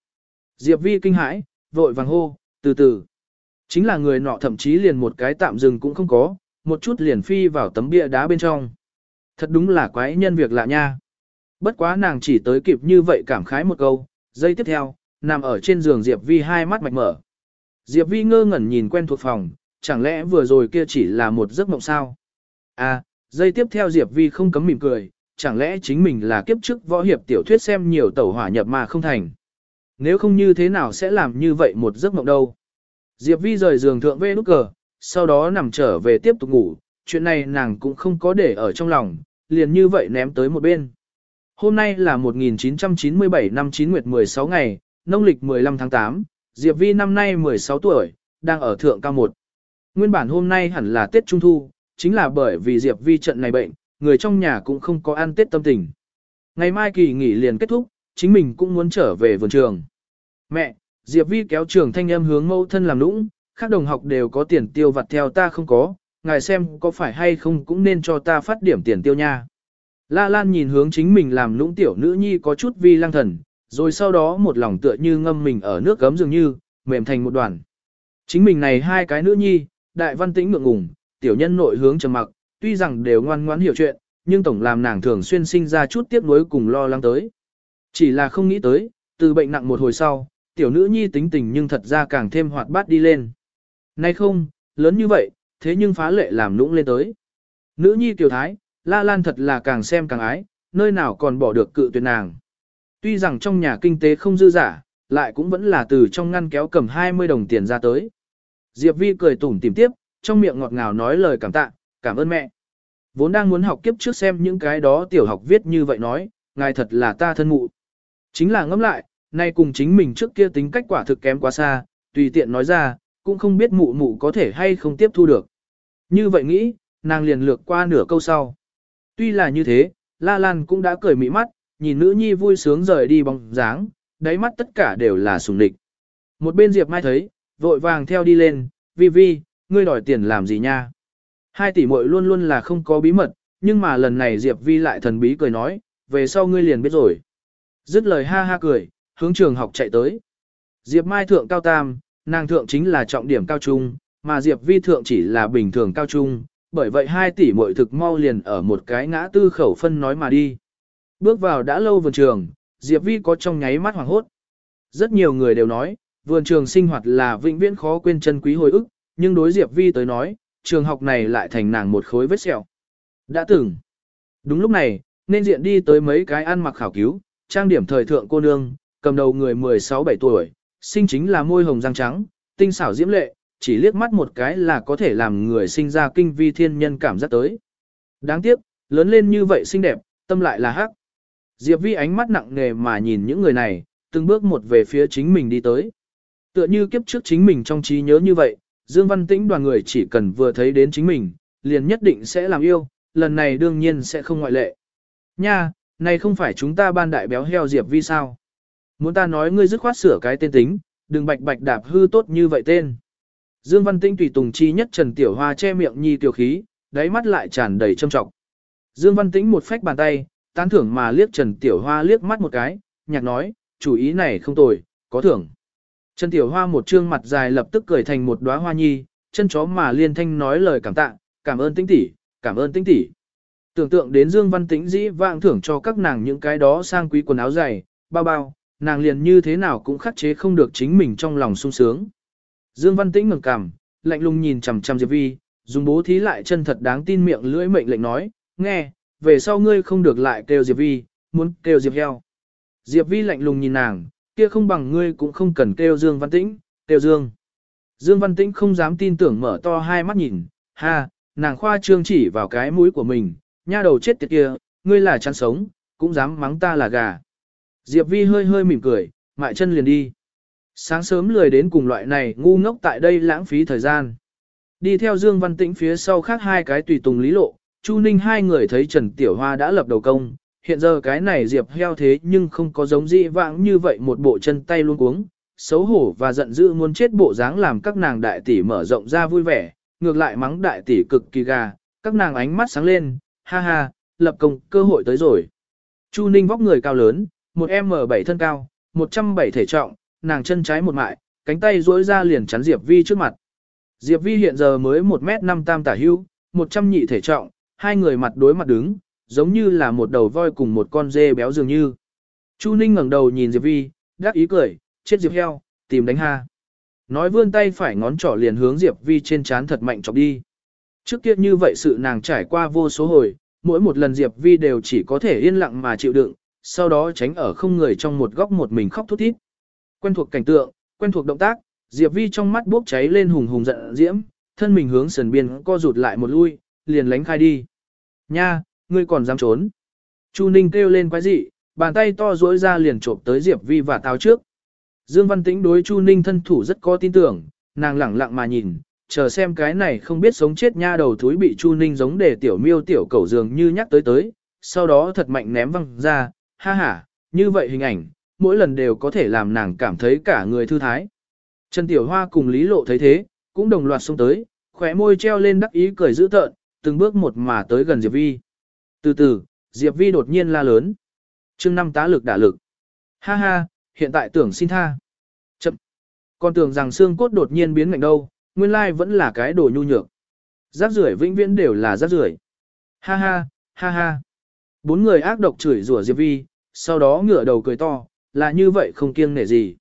Diệp Vi kinh hãi, vội vàng hô, từ từ. Chính là người nọ thậm chí liền một cái tạm dừng cũng không có, một chút liền phi vào tấm bia đá bên trong. Thật đúng là quái nhân việc lạ nha. Bất quá nàng chỉ tới kịp như vậy cảm khái một câu, giây tiếp theo, nằm ở trên giường Diệp Vi hai mắt mạch mở. Diệp Vi ngơ ngẩn nhìn quen thuộc phòng, chẳng lẽ vừa rồi kia chỉ là một giấc mộng sao? À, giây tiếp theo Diệp Vi không cấm mỉm cười, chẳng lẽ chính mình là kiếp trước võ hiệp tiểu thuyết xem nhiều tẩu hỏa nhập mà không thành. Nếu không như thế nào sẽ làm như vậy một giấc mộng đâu? Diệp Vi rời giường thượng về nút cờ, sau đó nằm trở về tiếp tục ngủ, chuyện này nàng cũng không có để ở trong lòng, liền như vậy ném tới một bên. Hôm nay là 1997 năm 9 nguyệt 16 ngày, nông lịch 15 tháng 8, Diệp Vi năm nay 16 tuổi, đang ở thượng cao 1. Nguyên bản hôm nay hẳn là Tết Trung Thu, chính là bởi vì Diệp Vi trận này bệnh, người trong nhà cũng không có ăn Tết tâm tình. Ngày mai kỳ nghỉ liền kết thúc, chính mình cũng muốn trở về vườn trường. Mẹ, Diệp Vi kéo trường thanh âm hướng mẫu thân làm lũng, các đồng học đều có tiền tiêu vặt theo ta không có, ngài xem có phải hay không cũng nên cho ta phát điểm tiền tiêu nha. La Lan nhìn hướng chính mình làm lũng tiểu nữ nhi có chút vi lang thần, rồi sau đó một lòng tựa như ngâm mình ở nước gấm dường như, mềm thành một đoàn. Chính mình này hai cái nữ nhi, đại văn tĩnh ngượng ngùng, tiểu nhân nội hướng trầm mặc, tuy rằng đều ngoan ngoãn hiểu chuyện, nhưng tổng làm nàng thường xuyên sinh ra chút tiếc nuối cùng lo lắng tới. Chỉ là không nghĩ tới, từ bệnh nặng một hồi sau, tiểu nữ nhi tính tình nhưng thật ra càng thêm hoạt bát đi lên. Nay không, lớn như vậy, thế nhưng phá lệ làm nũng lên tới. Nữ nhi tiểu thái, la lan thật là càng xem càng ái, nơi nào còn bỏ được cự tuyệt nàng. Tuy rằng trong nhà kinh tế không dư giả, lại cũng vẫn là từ trong ngăn kéo cầm 20 đồng tiền ra tới. Diệp Vi cười tủm tìm tiếp, trong miệng ngọt ngào nói lời cảm tạ, cảm ơn mẹ. Vốn đang muốn học kiếp trước xem những cái đó tiểu học viết như vậy nói, ngài thật là ta thân mụ. Chính là ngẫm lại, nay cùng chính mình trước kia tính cách quả thực kém quá xa, tùy tiện nói ra, cũng không biết mụ mụ có thể hay không tiếp thu được. Như vậy nghĩ, nàng liền lược qua nửa câu sau. Tuy là như thế, La Lan cũng đã cười mỹ mắt, nhìn nữ nhi vui sướng rời đi bóng dáng, đáy mắt tất cả đều là sùng địch. Một bên Diệp Mai thấy, vội vàng theo đi lên, vi vi, ngươi đòi tiền làm gì nha? Hai tỷ muội luôn luôn là không có bí mật, nhưng mà lần này Diệp Vi lại thần bí cười nói, về sau ngươi liền biết rồi. Dứt lời ha ha cười, hướng trường học chạy tới. Diệp Mai thượng cao tam, nàng thượng chính là trọng điểm cao trung, mà Diệp Vi thượng chỉ là bình thường cao trung, bởi vậy hai tỷ muội thực mau liền ở một cái ngã tư khẩu phân nói mà đi. Bước vào đã lâu vườn trường, Diệp Vi có trong nháy mắt hoảng hốt. Rất nhiều người đều nói, vườn trường sinh hoạt là vĩnh viễn khó quên chân quý hồi ức, nhưng đối Diệp Vi tới nói, trường học này lại thành nàng một khối vết sẹo. Đã từng. Đúng lúc này, nên diện đi tới mấy cái ăn mặc khảo cứu, trang điểm thời thượng cô nương, cầm đầu người 16-17 tuổi, sinh chính là môi hồng răng trắng, tinh xảo diễm lệ, chỉ liếc mắt một cái là có thể làm người sinh ra kinh vi thiên nhân cảm giác tới. Đáng tiếc, lớn lên như vậy xinh đẹp, tâm lại là hắc. Diệp Vi ánh mắt nặng nề mà nhìn những người này, từng bước một về phía chính mình đi tới. Tựa như kiếp trước chính mình trong trí nhớ như vậy, Dương Văn Tĩnh đoàn người chỉ cần vừa thấy đến chính mình, liền nhất định sẽ làm yêu, lần này đương nhiên sẽ không ngoại lệ. Nha, này không phải chúng ta ban đại béo heo Diệp Vi sao? Muốn ta nói ngươi dứt khoát sửa cái tên tính, đừng bạch bạch đạp hư tốt như vậy tên. Dương Văn Tĩnh tùy tùng chi nhất Trần Tiểu Hoa che miệng nhi tiểu khí, đáy mắt lại tràn đầy trâm trọng. Dương Văn Tĩnh một phách bàn tay, tán thưởng mà liếc Trần Tiểu Hoa liếc mắt một cái, nhạc nói, chủ ý này không tồi, có thưởng. Trần Tiểu Hoa một trương mặt dài lập tức cười thành một đóa hoa nhi, chân chó mà liên thanh nói lời cảm tạ, cảm ơn Tĩnh tỷ, cảm ơn Tĩnh tỷ. Tưởng tượng đến Dương Văn Tĩnh dĩ vãng thưởng cho các nàng những cái đó sang quý quần áo dày, bao bao, nàng liền như thế nào cũng khắc chế không được chính mình trong lòng sung sướng. Dương Văn Tĩnh ngẩng cằm, lạnh lùng nhìn chằm chằm Diệp Vi, dùng bố thí lại chân thật đáng tin miệng lưỡi mệnh lệnh nói, nghe, về sau ngươi không được lại kêu Diệp Vi, muốn kêu Diệp heo. Diệp Vi lạnh lùng nhìn nàng, kia không bằng ngươi cũng không cần kêu Dương Văn Tĩnh, kêu Dương. Dương Văn Tĩnh không dám tin tưởng mở to hai mắt nhìn, ha, nàng khoa trương chỉ vào cái mũi của mình, nha đầu chết tiệt kia, ngươi là chăn sống, cũng dám mắng ta là gà. Diệp Vi hơi hơi mỉm cười, mại chân liền đi. Sáng sớm lười đến cùng loại này ngu ngốc tại đây lãng phí thời gian. Đi theo Dương Văn Tĩnh phía sau khác hai cái tùy tùng lý lộ, Chu Ninh hai người thấy Trần Tiểu Hoa đã lập đầu công, hiện giờ cái này Diệp heo thế nhưng không có giống dị vãng như vậy một bộ chân tay luôn cuống, xấu hổ và giận dữ muốn chết bộ dáng làm các nàng đại tỷ mở rộng ra vui vẻ, ngược lại mắng đại tỷ cực kỳ gà, các nàng ánh mắt sáng lên, ha ha, lập công, cơ hội tới rồi. Chu Ninh vóc người cao lớn, một M7 thân cao, 107 thể trọng, nàng chân trái một mại, cánh tay duỗi ra liền chắn Diệp Vi trước mặt. Diệp Vi hiện giờ mới 1m5 tam tả hưu, 100 nhị thể trọng, hai người mặt đối mặt đứng, giống như là một đầu voi cùng một con dê béo dường như. Chu Ninh ngẩng đầu nhìn Diệp Vi, đắc ý cười, chết Diệp heo, tìm đánh ha. Nói vươn tay phải ngón trỏ liền hướng Diệp Vi trên chán thật mạnh chọc đi. Trước kia như vậy sự nàng trải qua vô số hồi, mỗi một lần Diệp Vi đều chỉ có thể yên lặng mà chịu đựng, sau đó tránh ở không người trong một góc một mình khóc thút thít. Quen thuộc cảnh tượng, quen thuộc động tác, Diệp Vi trong mắt bốc cháy lên hùng hùng giận diễm, thân mình hướng sườn biên co rụt lại một lui, liền lánh khai đi. Nha, ngươi còn dám trốn. Chu Ninh kêu lên quái dị, bàn tay to duỗi ra liền trộm tới Diệp Vi và táo trước. Dương Văn Tĩnh đối Chu Ninh thân thủ rất có tin tưởng, nàng lẳng lặng mà nhìn, chờ xem cái này không biết sống chết nha đầu thúi bị Chu Ninh giống để tiểu miêu tiểu cẩu dường như nhắc tới tới, sau đó thật mạnh ném văng ra, ha ha, như vậy hình ảnh, mỗi lần đều có thể làm nàng cảm thấy cả người thư thái. Trần Tiểu Hoa cùng Lý Lộ thấy thế, cũng đồng loạt xông tới, khóe môi treo lên đắc ý cười dữ tợn, từng bước một mà tới gần Diệp Vi. Từ từ, Diệp Vi đột nhiên la lớn. Trương năm tá lực đả lực. Ha ha, hiện tại tưởng xin tha. Chậm. con tưởng rằng xương cốt đột nhiên biến ngạnh đâu, nguyên lai vẫn là cái đồ nhu nhược. Rác rưởi vĩnh viễn đều là rác rưởi. Ha ha, ha ha. Bốn người ác độc chửi rủa Diệp Vi, sau đó ngửa đầu cười to, là như vậy không kiêng nể gì.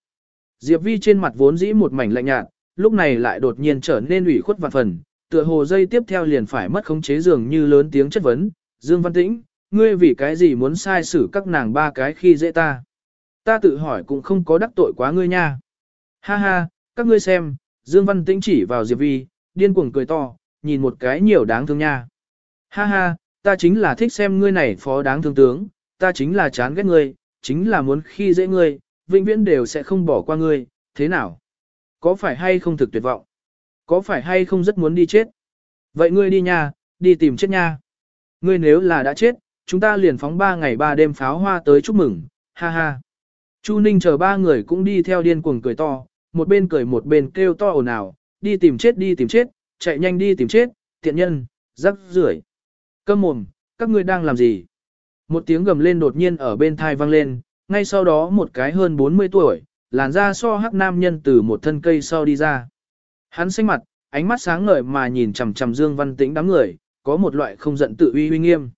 Diệp Vi trên mặt vốn dĩ một mảnh lạnh nhạt, lúc này lại đột nhiên trở nên ủy khuất vạn phần, tựa hồ dây tiếp theo liền phải mất khống chế dường như lớn tiếng chất vấn, Dương Văn Tĩnh, ngươi vì cái gì muốn sai xử các nàng ba cái khi dễ ta? Ta tự hỏi cũng không có đắc tội quá ngươi nha. Ha ha, các ngươi xem, Dương Văn Tĩnh chỉ vào Diệp Vi, điên cuồng cười to, nhìn một cái nhiều đáng thương nha. Ha ha, ta chính là thích xem ngươi này phó đáng thương tướng, ta chính là chán ghét ngươi, chính là muốn khi dễ ngươi, vĩnh viễn đều sẽ không bỏ qua ngươi, thế nào? Có phải hay không thực tuyệt vọng? Có phải hay không rất muốn đi chết? Vậy ngươi đi nha, đi tìm chết nha. Ngươi nếu là đã chết, chúng ta liền phóng ba ngày ba đêm pháo hoa tới chúc mừng, ha ha. Chu Ninh chờ ba người cũng đi theo điên cuồng cười to, một bên cười một bên kêu to ồn ào, đi tìm chết đi tìm chết, chạy nhanh đi tìm chết, tiện nhân, rắc rưởi. Câm mồm, các ngươi đang làm gì? Một tiếng gầm lên đột nhiên ở bên thai vang lên, ngay sau đó một cái hơn 40 tuổi, làn da so hắc nam nhân từ một thân cây sau đi ra. Hắn xanh mặt, ánh mắt sáng ngời mà nhìn chằm chằm Dương Văn Tĩnh đám người, có một loại không giận tự uy uy nghiêm.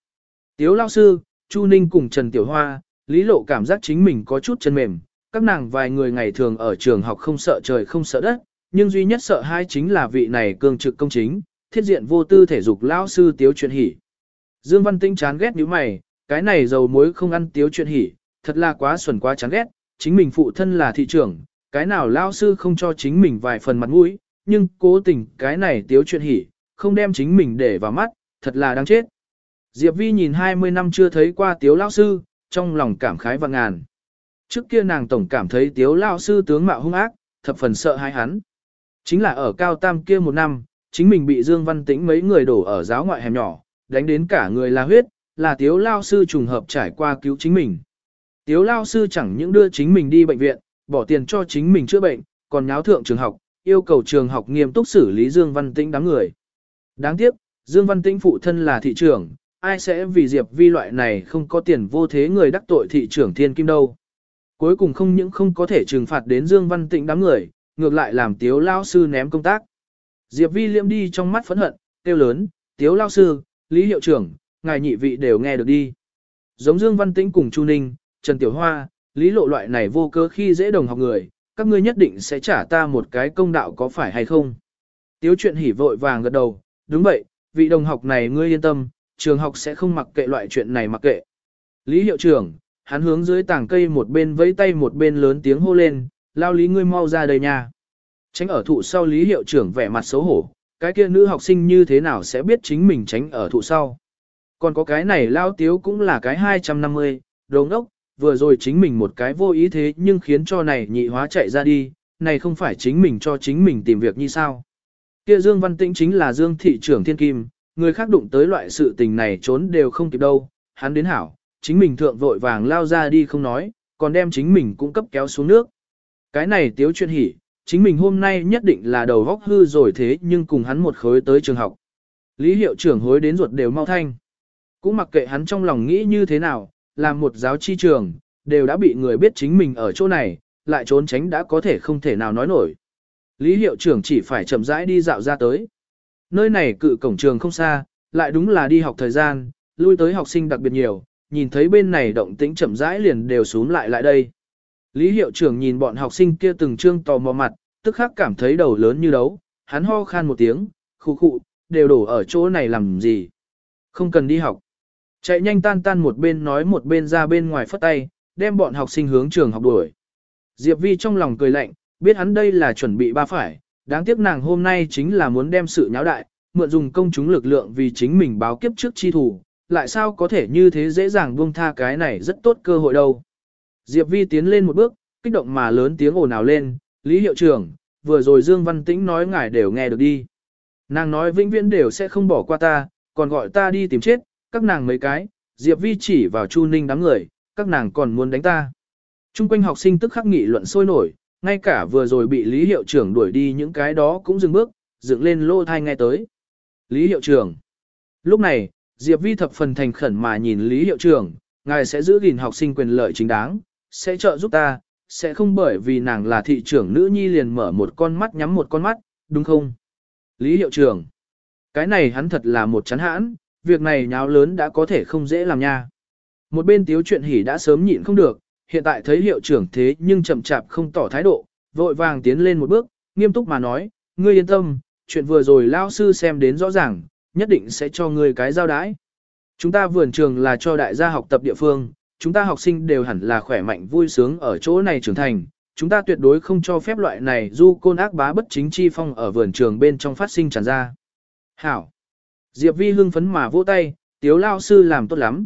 Tiếu lao sư, Chu Ninh cùng Trần Tiểu Hoa, Lý Lộ cảm giác chính mình có chút chân mềm, các nàng vài người ngày thường ở trường học không sợ trời không sợ đất, nhưng duy nhất sợ hai chính là vị này cương trực công chính, thiết diện vô tư thể dục lao sư Tiếu chuyện hỉ. Dương Văn Tĩnh chán ghét như mày, cái này dầu muối không ăn Tiếu chuyện hỉ, thật là quá xuẩn quá chán ghét, chính mình phụ thân là thị trưởng, cái nào lao sư không cho chính mình vài phần mặt mũi, nhưng cố tình cái này tiếu chuyện hỉ, không đem chính mình để vào mắt, thật là đáng chết. Diệp Vi nhìn 20 năm chưa thấy qua tiếu lao sư, trong lòng cảm khái và ngàn. Trước kia nàng tổng cảm thấy tiếu lao sư tướng mạo hung ác, thập phần sợ hai hắn. Chính là ở cao tam kia một năm, chính mình bị Dương Văn Tĩnh mấy người đổ ở giáo ngoại hẻm nhỏ, đánh đến cả người là huyết, là tiếu lao sư trùng hợp trải qua cứu chính mình. Tiếu lao sư chẳng những đưa chính mình đi bệnh viện, bỏ tiền cho chính mình chữa bệnh, còn nháo thượng trường học, yêu cầu trường học nghiêm túc xử lý Dương Văn Tĩnh đám người. Đáng tiếc, Dương Văn Tĩnh phụ thân là thị trưởng, ai sẽ vì Diệp Vi loại này không có tiền vô thế người đắc tội thị trưởng thiên kim đâu. Cuối cùng không những không có thể trừng phạt đến Dương Văn Tĩnh đám người, ngược lại làm tiếu lao sư ném công tác. Diệp Vi liễm đi trong mắt phẫn hận, kêu lớn, tiếu lao sư, lý hiệu trưởng, ngài nhị vị đều nghe được đi. Giống Dương Văn Tĩnh cùng Chu Ninh, Trần Tiểu Hoa, lý lộ loại này vô cớ khi dễ đồng học người, các ngươi nhất định sẽ trả ta một cái công đạo có phải hay không. Tiếu chuyện hỉ vội vàng gật đầu, đúng vậy, vị đồng học này ngươi yên tâm, trường học sẽ không mặc kệ loại chuyện này mặc kệ. Lý hiệu trưởng, hắn hướng dưới tảng cây một bên vẫy tay một bên lớn tiếng hô lên, lao lý ngươi mau ra đây nha. Tránh ở thụ sau lý hiệu trưởng vẻ mặt xấu hổ, cái kia nữ học sinh như thế nào sẽ biết chính mình tránh ở thụ sau. Còn có cái này lao tiếu cũng là cái 250, đồng ốc, vừa rồi chính mình một cái vô ý thế nhưng khiến cho này nhị hóa chạy ra đi, này không phải chính mình cho chính mình tìm việc như sao. Kia Dương Văn Tĩnh chính là Dương thị trưởng thiên kim, người khác đụng tới loại sự tình này trốn đều không kịp đâu, hắn đến hảo, chính mình thượng vội vàng lao ra đi không nói, còn đem chính mình cũng cấp kéo xuống nước. Cái này tiếu chuyện hỉ, chính mình hôm nay nhất định là đầu góc hư rồi thế nhưng cùng hắn một khối tới trường học. Lý hiệu trưởng hối đến ruột đều mau thanh. Cũng mặc kệ hắn trong lòng nghĩ như thế nào, làm một giáo chi trường, đều đã bị người biết chính mình ở chỗ này, lại trốn tránh đã có thể không thể nào nói nổi. Lý hiệu trưởng chỉ phải chậm rãi đi dạo ra tới. Nơi này cự cổng trường không xa, lại đúng là đi học thời gian, lui tới học sinh đặc biệt nhiều, nhìn thấy bên này động tĩnh chậm rãi liền đều xuống lại lại đây. Lý hiệu trưởng nhìn bọn học sinh kia từng trương tò mò mặt, tức khắc cảm thấy đầu lớn như đấu, hắn ho khan một tiếng, khu khụ, đều đổ ở chỗ này làm gì. Không cần đi học. Chạy nhanh tan tan một bên nói một bên ra bên ngoài phất tay, đem bọn học sinh hướng trường học đuổi. Diệp Vi trong lòng cười lạnh, biết hắn đây là chuẩn bị ba phải, đáng tiếc nàng hôm nay chính là muốn đem sự nháo đại, mượn dùng công chúng lực lượng vì chính mình báo kiếp trước chi thủ, lại sao có thể như thế dễ dàng buông tha cái này rất tốt cơ hội đâu. Diệp Vi tiến lên một bước, kích động mà lớn tiếng ồn ào lên, Lý hiệu trưởng, vừa rồi Dương Văn Tĩnh nói ngài đều nghe được đi. Nàng nói vĩnh viễn đều sẽ không bỏ qua ta, còn gọi ta đi tìm chết, các nàng mấy cái, Diệp Vi chỉ vào Chu Ninh đám người, các nàng còn muốn đánh ta. Trung quanh học sinh tức khắc nghị luận sôi nổi, ngay cả vừa rồi bị Lý Hiệu trưởng đuổi đi những cái đó cũng dừng bước, dựng lên lô thai nghe tới. Lý Hiệu trưởng. Lúc này, Diệp Vi thập phần thành khẩn mà nhìn Lý Hiệu trưởng, ngài sẽ giữ gìn học sinh quyền lợi chính đáng, sẽ trợ giúp ta, sẽ không bởi vì nàng là thị trưởng nữ nhi liền mở một con mắt nhắm một con mắt, đúng không? Lý Hiệu trưởng. Cái này hắn thật là một chán hãn, việc này nháo lớn đã có thể không dễ làm nha. Một bên tiếu chuyện hỉ đã sớm nhịn không được, hiện tại thấy hiệu trưởng thế nhưng chậm chạp không tỏ thái độ, vội vàng tiến lên một bước, nghiêm túc mà nói, ngươi yên tâm, chuyện vừa rồi lao sư xem đến rõ ràng, nhất định sẽ cho ngươi cái giao đái. Chúng ta vườn trường là cho đại gia học tập địa phương, chúng ta học sinh đều hẳn là khỏe mạnh vui sướng ở chỗ này trưởng thành, chúng ta tuyệt đối không cho phép loại này du côn ác bá bất chính chi phong ở vườn trường bên trong phát sinh tràn ra. Hảo! Diệp Vi hưng phấn mà vỗ tay, tiếu lao sư làm tốt lắm.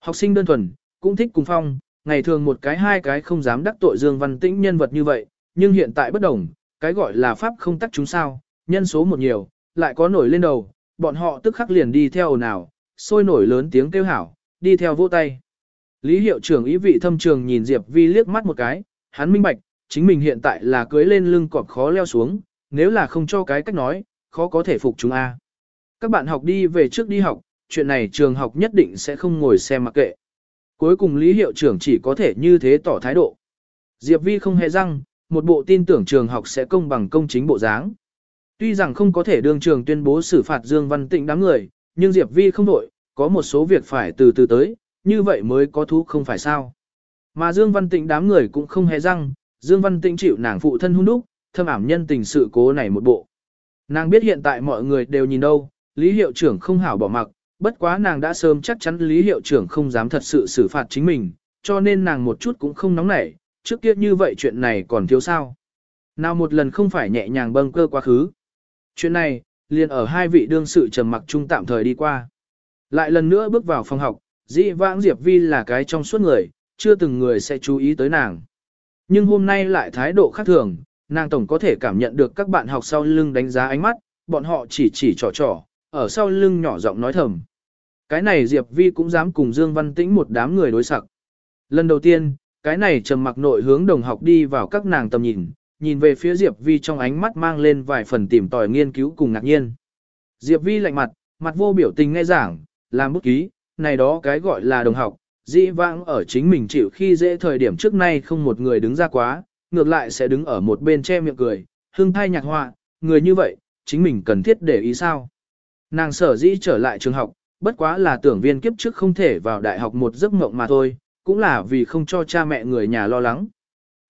Học sinh đơn thuần, cũng thích cùng phong, ngày thường một cái hai cái không dám đắc tội Dương Văn Tĩnh nhân vật như vậy, nhưng hiện tại bất đồng, cái gọi là pháp không tắc chúng sao, nhân số một nhiều, lại có nổi lên đầu, bọn họ tức khắc liền đi theo nào, sôi nổi lớn tiếng kêu hảo, đi theo vỗ tay. Lý hiệu trưởng ý vị thâm trường nhìn Diệp Vi liếc mắt một cái, hắn minh bạch, chính mình hiện tại là cưới lên lưng cọp khó leo xuống, nếu là không cho cái cách nói, khó có thể phục chúng a. Các bạn học đi về trước đi học, chuyện này trường học nhất định sẽ không ngồi xem mặc kệ. Cuối cùng Lý hiệu trưởng chỉ có thể như thế tỏ thái độ. Diệp Vi không hề răng, một bộ tin tưởng trường học sẽ công bằng công chính bộ dáng. Tuy rằng không có thể đương trường tuyên bố xử phạt Dương Văn Tịnh đám người, nhưng Diệp Vi không đổi, có một số việc phải từ từ tới, như vậy mới có thú không phải sao. Mà Dương Văn Tịnh đám người cũng không hề răng, Dương Văn Tịnh chịu nàng phụ thân hung đúc, thâm ảm nhân tình sự cố này một bộ. Nàng biết hiện tại mọi người đều nhìn đâu, Lý hiệu trưởng không hảo bỏ mặc, bất quá nàng đã sớm chắc chắn Lý hiệu trưởng không dám thật sự xử phạt chính mình, cho nên nàng một chút cũng không nóng nảy, trước kia như vậy chuyện này còn thiếu sao. Nào một lần không phải nhẹ nhàng bâng cơ quá khứ. Chuyện này, liền ở hai vị đương sự trầm mặc chung tạm thời đi qua. Lại lần nữa bước vào phòng học, dĩ vãng Diệp Vi là cái trong suốt người, chưa từng người sẽ chú ý tới nàng. Nhưng hôm nay lại thái độ khác thường, nàng tổng có thể cảm nhận được các bạn học sau lưng đánh giá ánh mắt, bọn họ chỉ chỉ trò trò, ở sau lưng nhỏ giọng nói thầm. Cái này Diệp Vi cũng dám cùng Dương Văn Tĩnh một đám người đối sặc. Lần đầu tiên, cái này trầm mặc nội hướng đồng học đi vào các nàng tầm nhìn, nhìn về phía Diệp Vi trong ánh mắt mang lên vài phần tìm tòi nghiên cứu cùng ngạc nhiên. Diệp Vi lạnh mặt, mặt vô biểu tình nghe giảng, làm bút ký, này đó cái gọi là đồng học, dĩ vãng ở chính mình chịu khi dễ thời điểm trước nay không một người đứng ra quá, ngược lại sẽ đứng ở một bên che miệng cười, hương thai nhạc họa, người như vậy, chính mình cần thiết để ý sao. Nàng sở dĩ trở lại trường học, bất quá là tưởng viên kiếp trước không thể vào đại học một giấc mộng mà thôi, cũng là vì không cho cha mẹ người nhà lo lắng.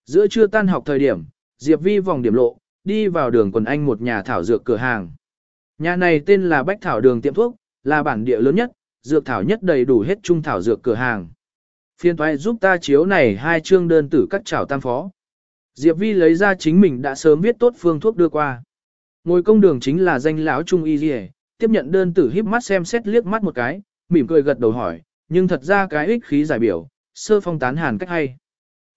Giữa trưa tan học thời điểm, Diệp Vi vòng điểm lộ, đi vào đường quần anh một nhà thảo dược cửa hàng. Nhà này tên là Bách Thảo Đường Tiệm Thuốc, là bản địa lớn nhất, dược thảo nhất đầy đủ hết trung thảo dược cửa hàng. Phiên toái giúp ta chiếu này hai chương đơn tử cắt chảo tam phó. Diệp Vi lấy ra chính mình đã sớm viết tốt phương thuốc đưa qua. Ngồi công đường chính là danh lão trung y liề, tiếp nhận đơn tử híp mắt xem xét liếc mắt một cái, mỉm cười gật đầu hỏi, nhưng thật ra cái ích khí giải biểu, sơ phong tán hàn cách hay.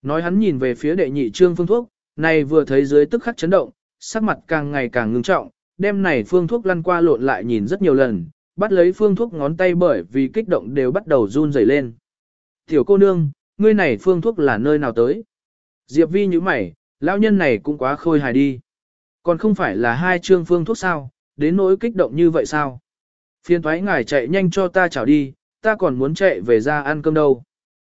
Nói hắn nhìn về phía đệ nhị trương phương thuốc, này vừa thấy dưới tức khắc chấn động, sắc mặt càng ngày càng ngưng trọng, đem này phương thuốc lăn qua lộn lại nhìn rất nhiều lần, bắt lấy phương thuốc ngón tay bởi vì kích động đều bắt đầu run rẩy lên. Tiểu cô nương, ngươi này phương thuốc là nơi nào tới? Diệp vi như mày, lão nhân này cũng quá khôi hài đi. Còn không phải là hai chương phương thuốc sao, đến nỗi kích động như vậy sao? Phiên thoái ngài chạy nhanh cho ta chào đi, ta còn muốn chạy về ra ăn cơm đâu.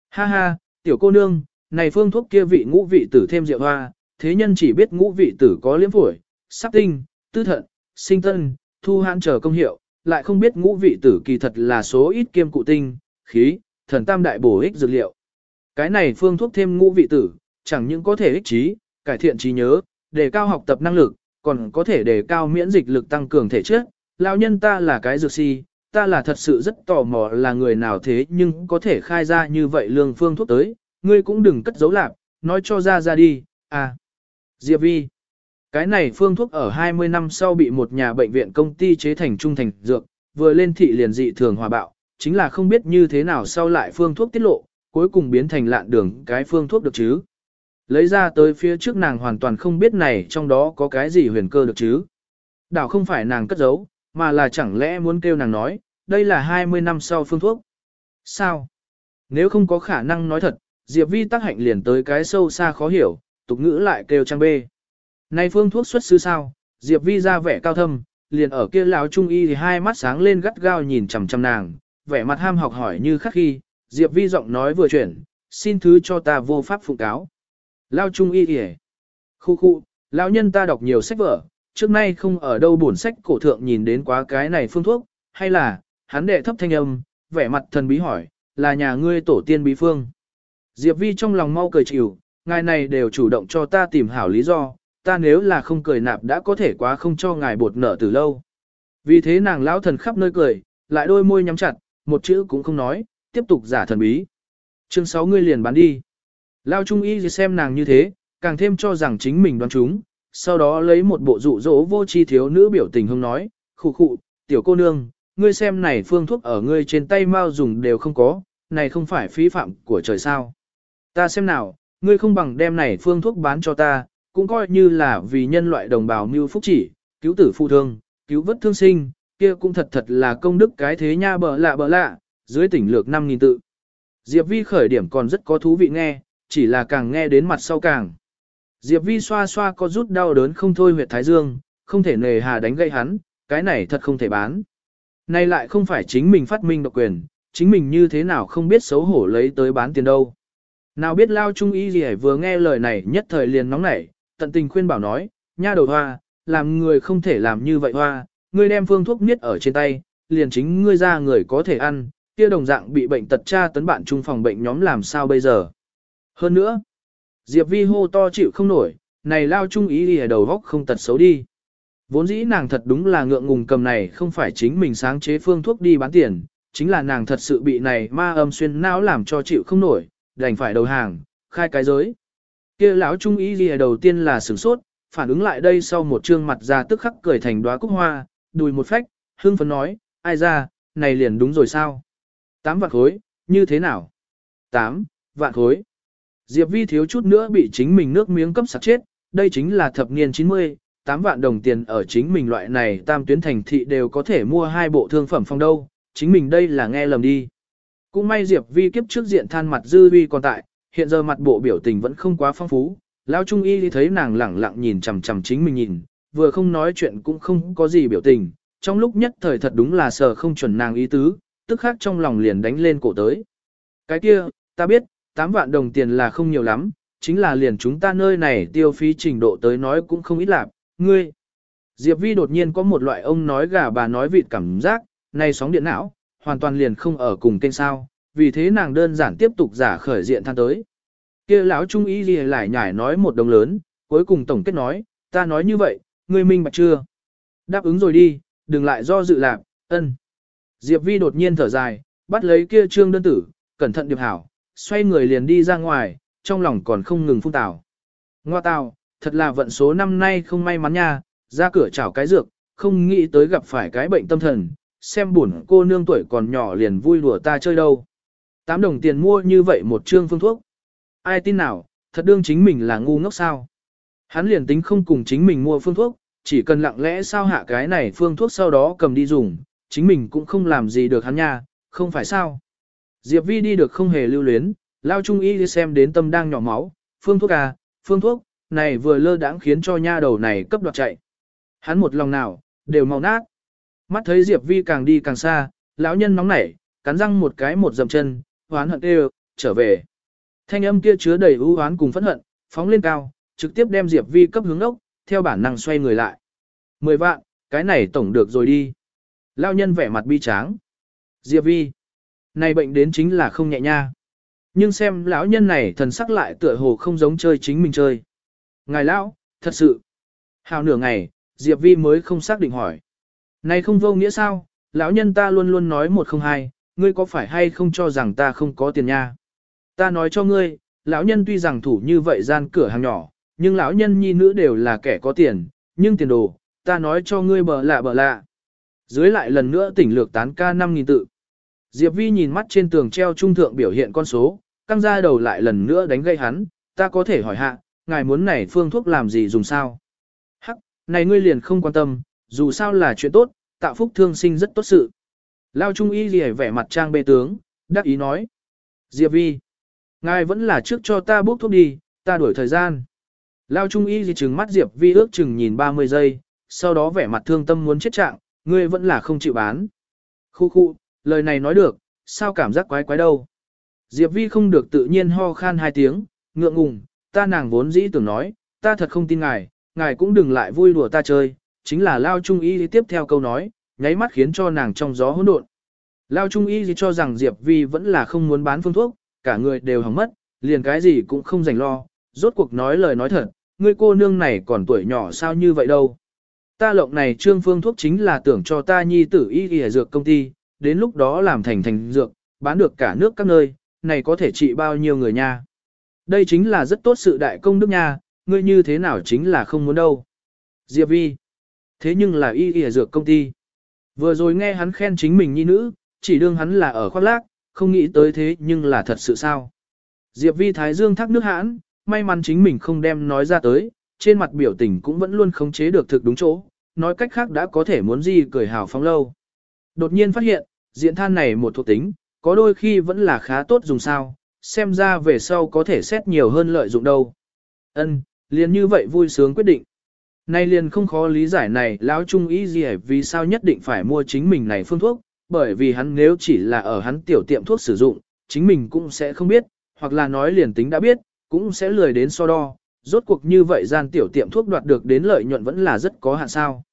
Ha ha, tiểu cô nương, này phương thuốc kia vị ngũ vị tử thêm rượu hoa, thế nhân chỉ biết ngũ vị tử có liếm phổi, sắp tinh, tư thận, sinh tân, thu hãn trở công hiệu, lại không biết ngũ vị tử kỳ thật là số ít kiêm cụ tinh, khí, thần tam đại bổ ích dược liệu. Cái này phương thuốc thêm ngũ vị tử, chẳng những có thể ích trí, cải thiện trí nhớ, đề cao học tập năng lực, còn có thể đề cao miễn dịch lực tăng cường thể chất. Lão nhân ta là cái dược si, ta là thật sự rất tò mò là người nào thế nhưng có thể khai ra như vậy lương phương thuốc tới, ngươi cũng đừng cất giấu lạc, nói cho ra ra đi, à. Diệp Vi cái này phương thuốc ở 20 năm sau bị một nhà bệnh viện công ty chế thành trung thành dược, vừa lên thị liền dị thường hòa bạo, chính là không biết như thế nào sau lại phương thuốc tiết lộ, cuối cùng biến thành lạn đường cái phương thuốc được chứ. Lấy ra tới phía trước nàng hoàn toàn không biết này trong đó có cái gì huyền cơ được chứ. Đảo không phải nàng cất giấu, mà là chẳng lẽ muốn kêu nàng nói, đây là 20 năm sau phương thuốc. Sao? Nếu không có khả năng nói thật, Diệp Vi tác hạnh liền tới cái sâu xa khó hiểu, tục ngữ lại kêu trang bê. Này phương thuốc xuất xứ sao? Diệp Vi ra vẻ cao thâm, liền ở kia lão trung y thì hai mắt sáng lên gắt gao nhìn chằm chằm nàng, vẻ mặt ham học hỏi như khắc khi, Diệp Vi giọng nói vừa chuyển, xin thứ cho ta vô pháp phụ cáo. Lão trung y thì Khu khu, lão nhân ta đọc nhiều sách vở, trước nay không ở đâu bổn sách cổ thượng nhìn đến quá cái này phương thuốc, hay là, hắn đệ thấp thanh âm, vẻ mặt thần bí hỏi, là nhà ngươi tổ tiên bí phương. Diệp Vi trong lòng mau cười chịu, ngài này đều chủ động cho ta tìm hảo lý do, ta nếu là không cười nạp đã có thể quá không cho ngài bột nợ từ lâu. Vì thế nàng lão thần khắp nơi cười, lại đôi môi nhắm chặt, một chữ cũng không nói, tiếp tục giả thần bí. Chương 6 ngươi liền bán đi. Lao Trung Y xem nàng như thế, càng thêm cho rằng chính mình đoán chúng, sau đó lấy một bộ dụ dỗ vô chi thiếu nữ biểu tình hương nói, khụ khụ, tiểu cô nương, ngươi xem này phương thuốc ở ngươi trên tay mau dùng đều không có, này không phải phí phạm của trời sao. Ta xem nào, ngươi không bằng đem này phương thuốc bán cho ta, cũng coi như là vì nhân loại đồng bào mưu phúc chỉ, cứu tử phụ thương, cứu vất thương sinh, kia cũng thật thật là công đức cái thế nha bờ lạ bờ lạ, dưới tỉnh lược 5.000 tự. Diệp Vi khởi điểm còn rất có thú vị nghe, chỉ là càng nghe đến mặt sau càng. Diệp Vi xoa xoa có rút đau đớn không thôi huyệt thái dương, không thể nề hà đánh gây hắn, cái này thật không thể bán. Này lại không phải chính mình phát minh độc quyền, chính mình như thế nào không biết xấu hổ lấy tới bán tiền đâu. Nào biết lao trung y gì vừa nghe lời này nhất thời liền nóng nảy, tận tình khuyên bảo nói, nha đầu hoa, làm người không thể làm như vậy hoa, ngươi đem phương thuốc miết ở trên tay, liền chính ngươi ra người có thể ăn, kia đồng dạng bị bệnh tật tra tấn bạn trung phòng bệnh nhóm làm sao bây giờ. Hơn nữa, Diệp Vi hô to chịu không nổi, này lao trung ý đi đầu góc không tật xấu đi. Vốn dĩ nàng thật đúng là ngượng ngùng cầm này không phải chính mình sáng chế phương thuốc đi bán tiền, chính là nàng thật sự bị này ma âm xuyên não làm cho chịu không nổi, đành phải đầu hàng, khai cái giới. Kia lão trung ý gì đầu tiên là sửng sốt, phản ứng lại đây sau một trương mặt ra tức khắc cười thành đóa cúc hoa, đùi một phách, hưng phấn nói, ai ra, này liền đúng rồi sao? Tám vạn khối, như thế nào? Tám, vạn khối. Diệp Vi thiếu chút nữa bị chính mình nước miếng cấp sặc chết, đây chính là thập niên 90, 8 vạn đồng tiền ở chính mình loại này tam tuyến thành thị đều có thể mua hai bộ thương phẩm phong đâu, chính mình đây là nghe lầm đi. Cũng may Diệp Vi kiếp trước diện than mặt dư vi còn tại, hiện giờ mặt bộ biểu tình vẫn không quá phong phú. Lão Trung Y thấy nàng lẳng lặng nhìn chằm chằm chính mình nhìn, vừa không nói chuyện cũng không có gì biểu tình, trong lúc nhất thời thật đúng là sợ không chuẩn nàng ý tứ, tức khác trong lòng liền đánh lên cổ tới. Cái kia, ta biết, 8 vạn đồng tiền là không nhiều lắm, chính là liền chúng ta nơi này tiêu phí trình độ tới nói cũng không ít lạc, ngươi. Diệp Vi đột nhiên có một loại ông nói gà bà nói vịt cảm giác, này sóng điện não, hoàn toàn liền không ở cùng kênh sao, vì thế nàng đơn giản tiếp tục giả khởi diện than tới. kia lão trung y gì lại nhải nói một đồng lớn, cuối cùng tổng kết nói, ta nói như vậy, ngươi minh bạch chưa? Đáp ứng rồi đi, đừng lại do dự lạc, ân. Diệp Vi đột nhiên thở dài, bắt lấy kia trương đơn tử, cẩn thận điệp hảo, xoay người liền đi ra ngoài, trong lòng còn không ngừng phun tào. Ngoa tào, thật là vận số năm nay không may mắn nha, ra cửa chảo cái dược, không nghĩ tới gặp phải cái bệnh tâm thần, xem buồn cô nương tuổi còn nhỏ liền vui đùa ta chơi đâu. Tám đồng tiền mua như vậy một trương phương thuốc. Ai tin nào, thật đương chính mình là ngu ngốc sao. Hắn liền tính không cùng chính mình mua phương thuốc, chỉ cần lặng lẽ sao hạ cái này phương thuốc sau đó cầm đi dùng, chính mình cũng không làm gì được hắn nha, không phải sao. Diệp Vi đi được không hề lưu luyến, lao trung y đi xem đến tâm đang nhỏ máu, phương thuốc à, phương thuốc, này vừa lơ đãng khiến cho nha đầu này cấp đoạt chạy. Hắn một lòng nào, đều mau nát. Mắt thấy Diệp Vi càng đi càng xa, lão nhân nóng nảy, cắn răng một cái một dầm chân, hoán hận đều, trở về. Thanh âm kia chứa đầy ưu hoán cùng phẫn hận, phóng lên cao, trực tiếp đem Diệp Vi cấp hướng ốc, theo bản năng xoay người lại. Mười vạn, cái này tổng được rồi đi. Lão nhân vẻ mặt bi tráng. Diệp Vi, này bệnh đến chính là không nhẹ nha. Nhưng xem lão nhân này thần sắc lại tựa hồ không giống chơi chính mình chơi. Ngài lão, thật sự. Hào nửa ngày, Diệp Vi mới không xác định hỏi. Này không vô nghĩa sao, lão nhân ta luôn luôn nói một không hai, ngươi có phải hay không cho rằng ta không có tiền nha? Ta nói cho ngươi, lão nhân tuy rằng thủ như vậy gian cửa hàng nhỏ, nhưng lão nhân nhi nữ đều là kẻ có tiền, nhưng tiền đồ, ta nói cho ngươi bờ lạ bờ lạ. Dưới lại lần nữa tỉnh lược tán ca 5.000 tự. Diệp Vi nhìn mắt trên tường treo trung thượng biểu hiện con số, căng ra đầu lại lần nữa đánh gây hắn, ta có thể hỏi hạ, ngài muốn này phương thuốc làm gì dùng sao? Hắc, này ngươi liền không quan tâm, dù sao là chuyện tốt, tạo phúc thương sinh rất tốt sự. Lao Trung Y lìa vẻ mặt trang bê tướng, đắc ý nói. Diệp Vi, ngài vẫn là trước cho ta bốc thuốc đi, ta đuổi thời gian. Lao Trung Y gì trừng mắt Diệp Vi ước chừng nhìn 30 giây, sau đó vẻ mặt thương tâm muốn chết trạng, ngươi vẫn là không chịu bán. Khu khu, lời này nói được, sao cảm giác quái quái đâu. Diệp Vi không được tự nhiên ho khan hai tiếng, ngượng ngùng, ta nàng vốn dĩ tưởng nói, ta thật không tin ngài, ngài cũng đừng lại vui đùa ta chơi, chính là Lao Trung Y tiếp theo câu nói, nháy mắt khiến cho nàng trong gió hỗn độn. Lao Trung Y cho rằng Diệp Vi vẫn là không muốn bán phương thuốc, cả người đều hỏng mất, liền cái gì cũng không dành lo, rốt cuộc nói lời nói thật, người cô nương này còn tuổi nhỏ sao như vậy đâu. Ta lộng này trương phương thuốc chính là tưởng cho ta nhi tử y y dược công ty, đến lúc đó làm thành thành dược, bán được cả nước các nơi, này có thể trị bao nhiêu người nha. Đây chính là rất tốt sự đại công đức nha, ngươi như thế nào chính là không muốn đâu. Diệp Vi. Thế nhưng là y y dược công ty. Vừa rồi nghe hắn khen chính mình nhi nữ, chỉ đương hắn là ở khoác lác, không nghĩ tới thế nhưng là thật sự sao. Diệp Vi Thái Dương thác nước hãn, may mắn chính mình không đem nói ra tới, trên mặt biểu tình cũng vẫn luôn khống chế được thực đúng chỗ, nói cách khác đã có thể muốn gì cười hào phóng lâu. Đột nhiên phát hiện, diện than này một thuộc tính, có đôi khi vẫn là khá tốt dùng sao, xem ra về sau có thể xét nhiều hơn lợi dụng đâu. Ân, liền như vậy vui sướng quyết định. Nay liền không khó lý giải này lão trung ý gì vì sao nhất định phải mua chính mình này phương thuốc, bởi vì hắn nếu chỉ là ở hắn tiểu tiệm thuốc sử dụng, chính mình cũng sẽ không biết, hoặc là nói liền tính đã biết, cũng sẽ lười đến so đo, rốt cuộc như vậy gian tiểu tiệm thuốc đoạt được đến lợi nhuận vẫn là rất có hạn sao.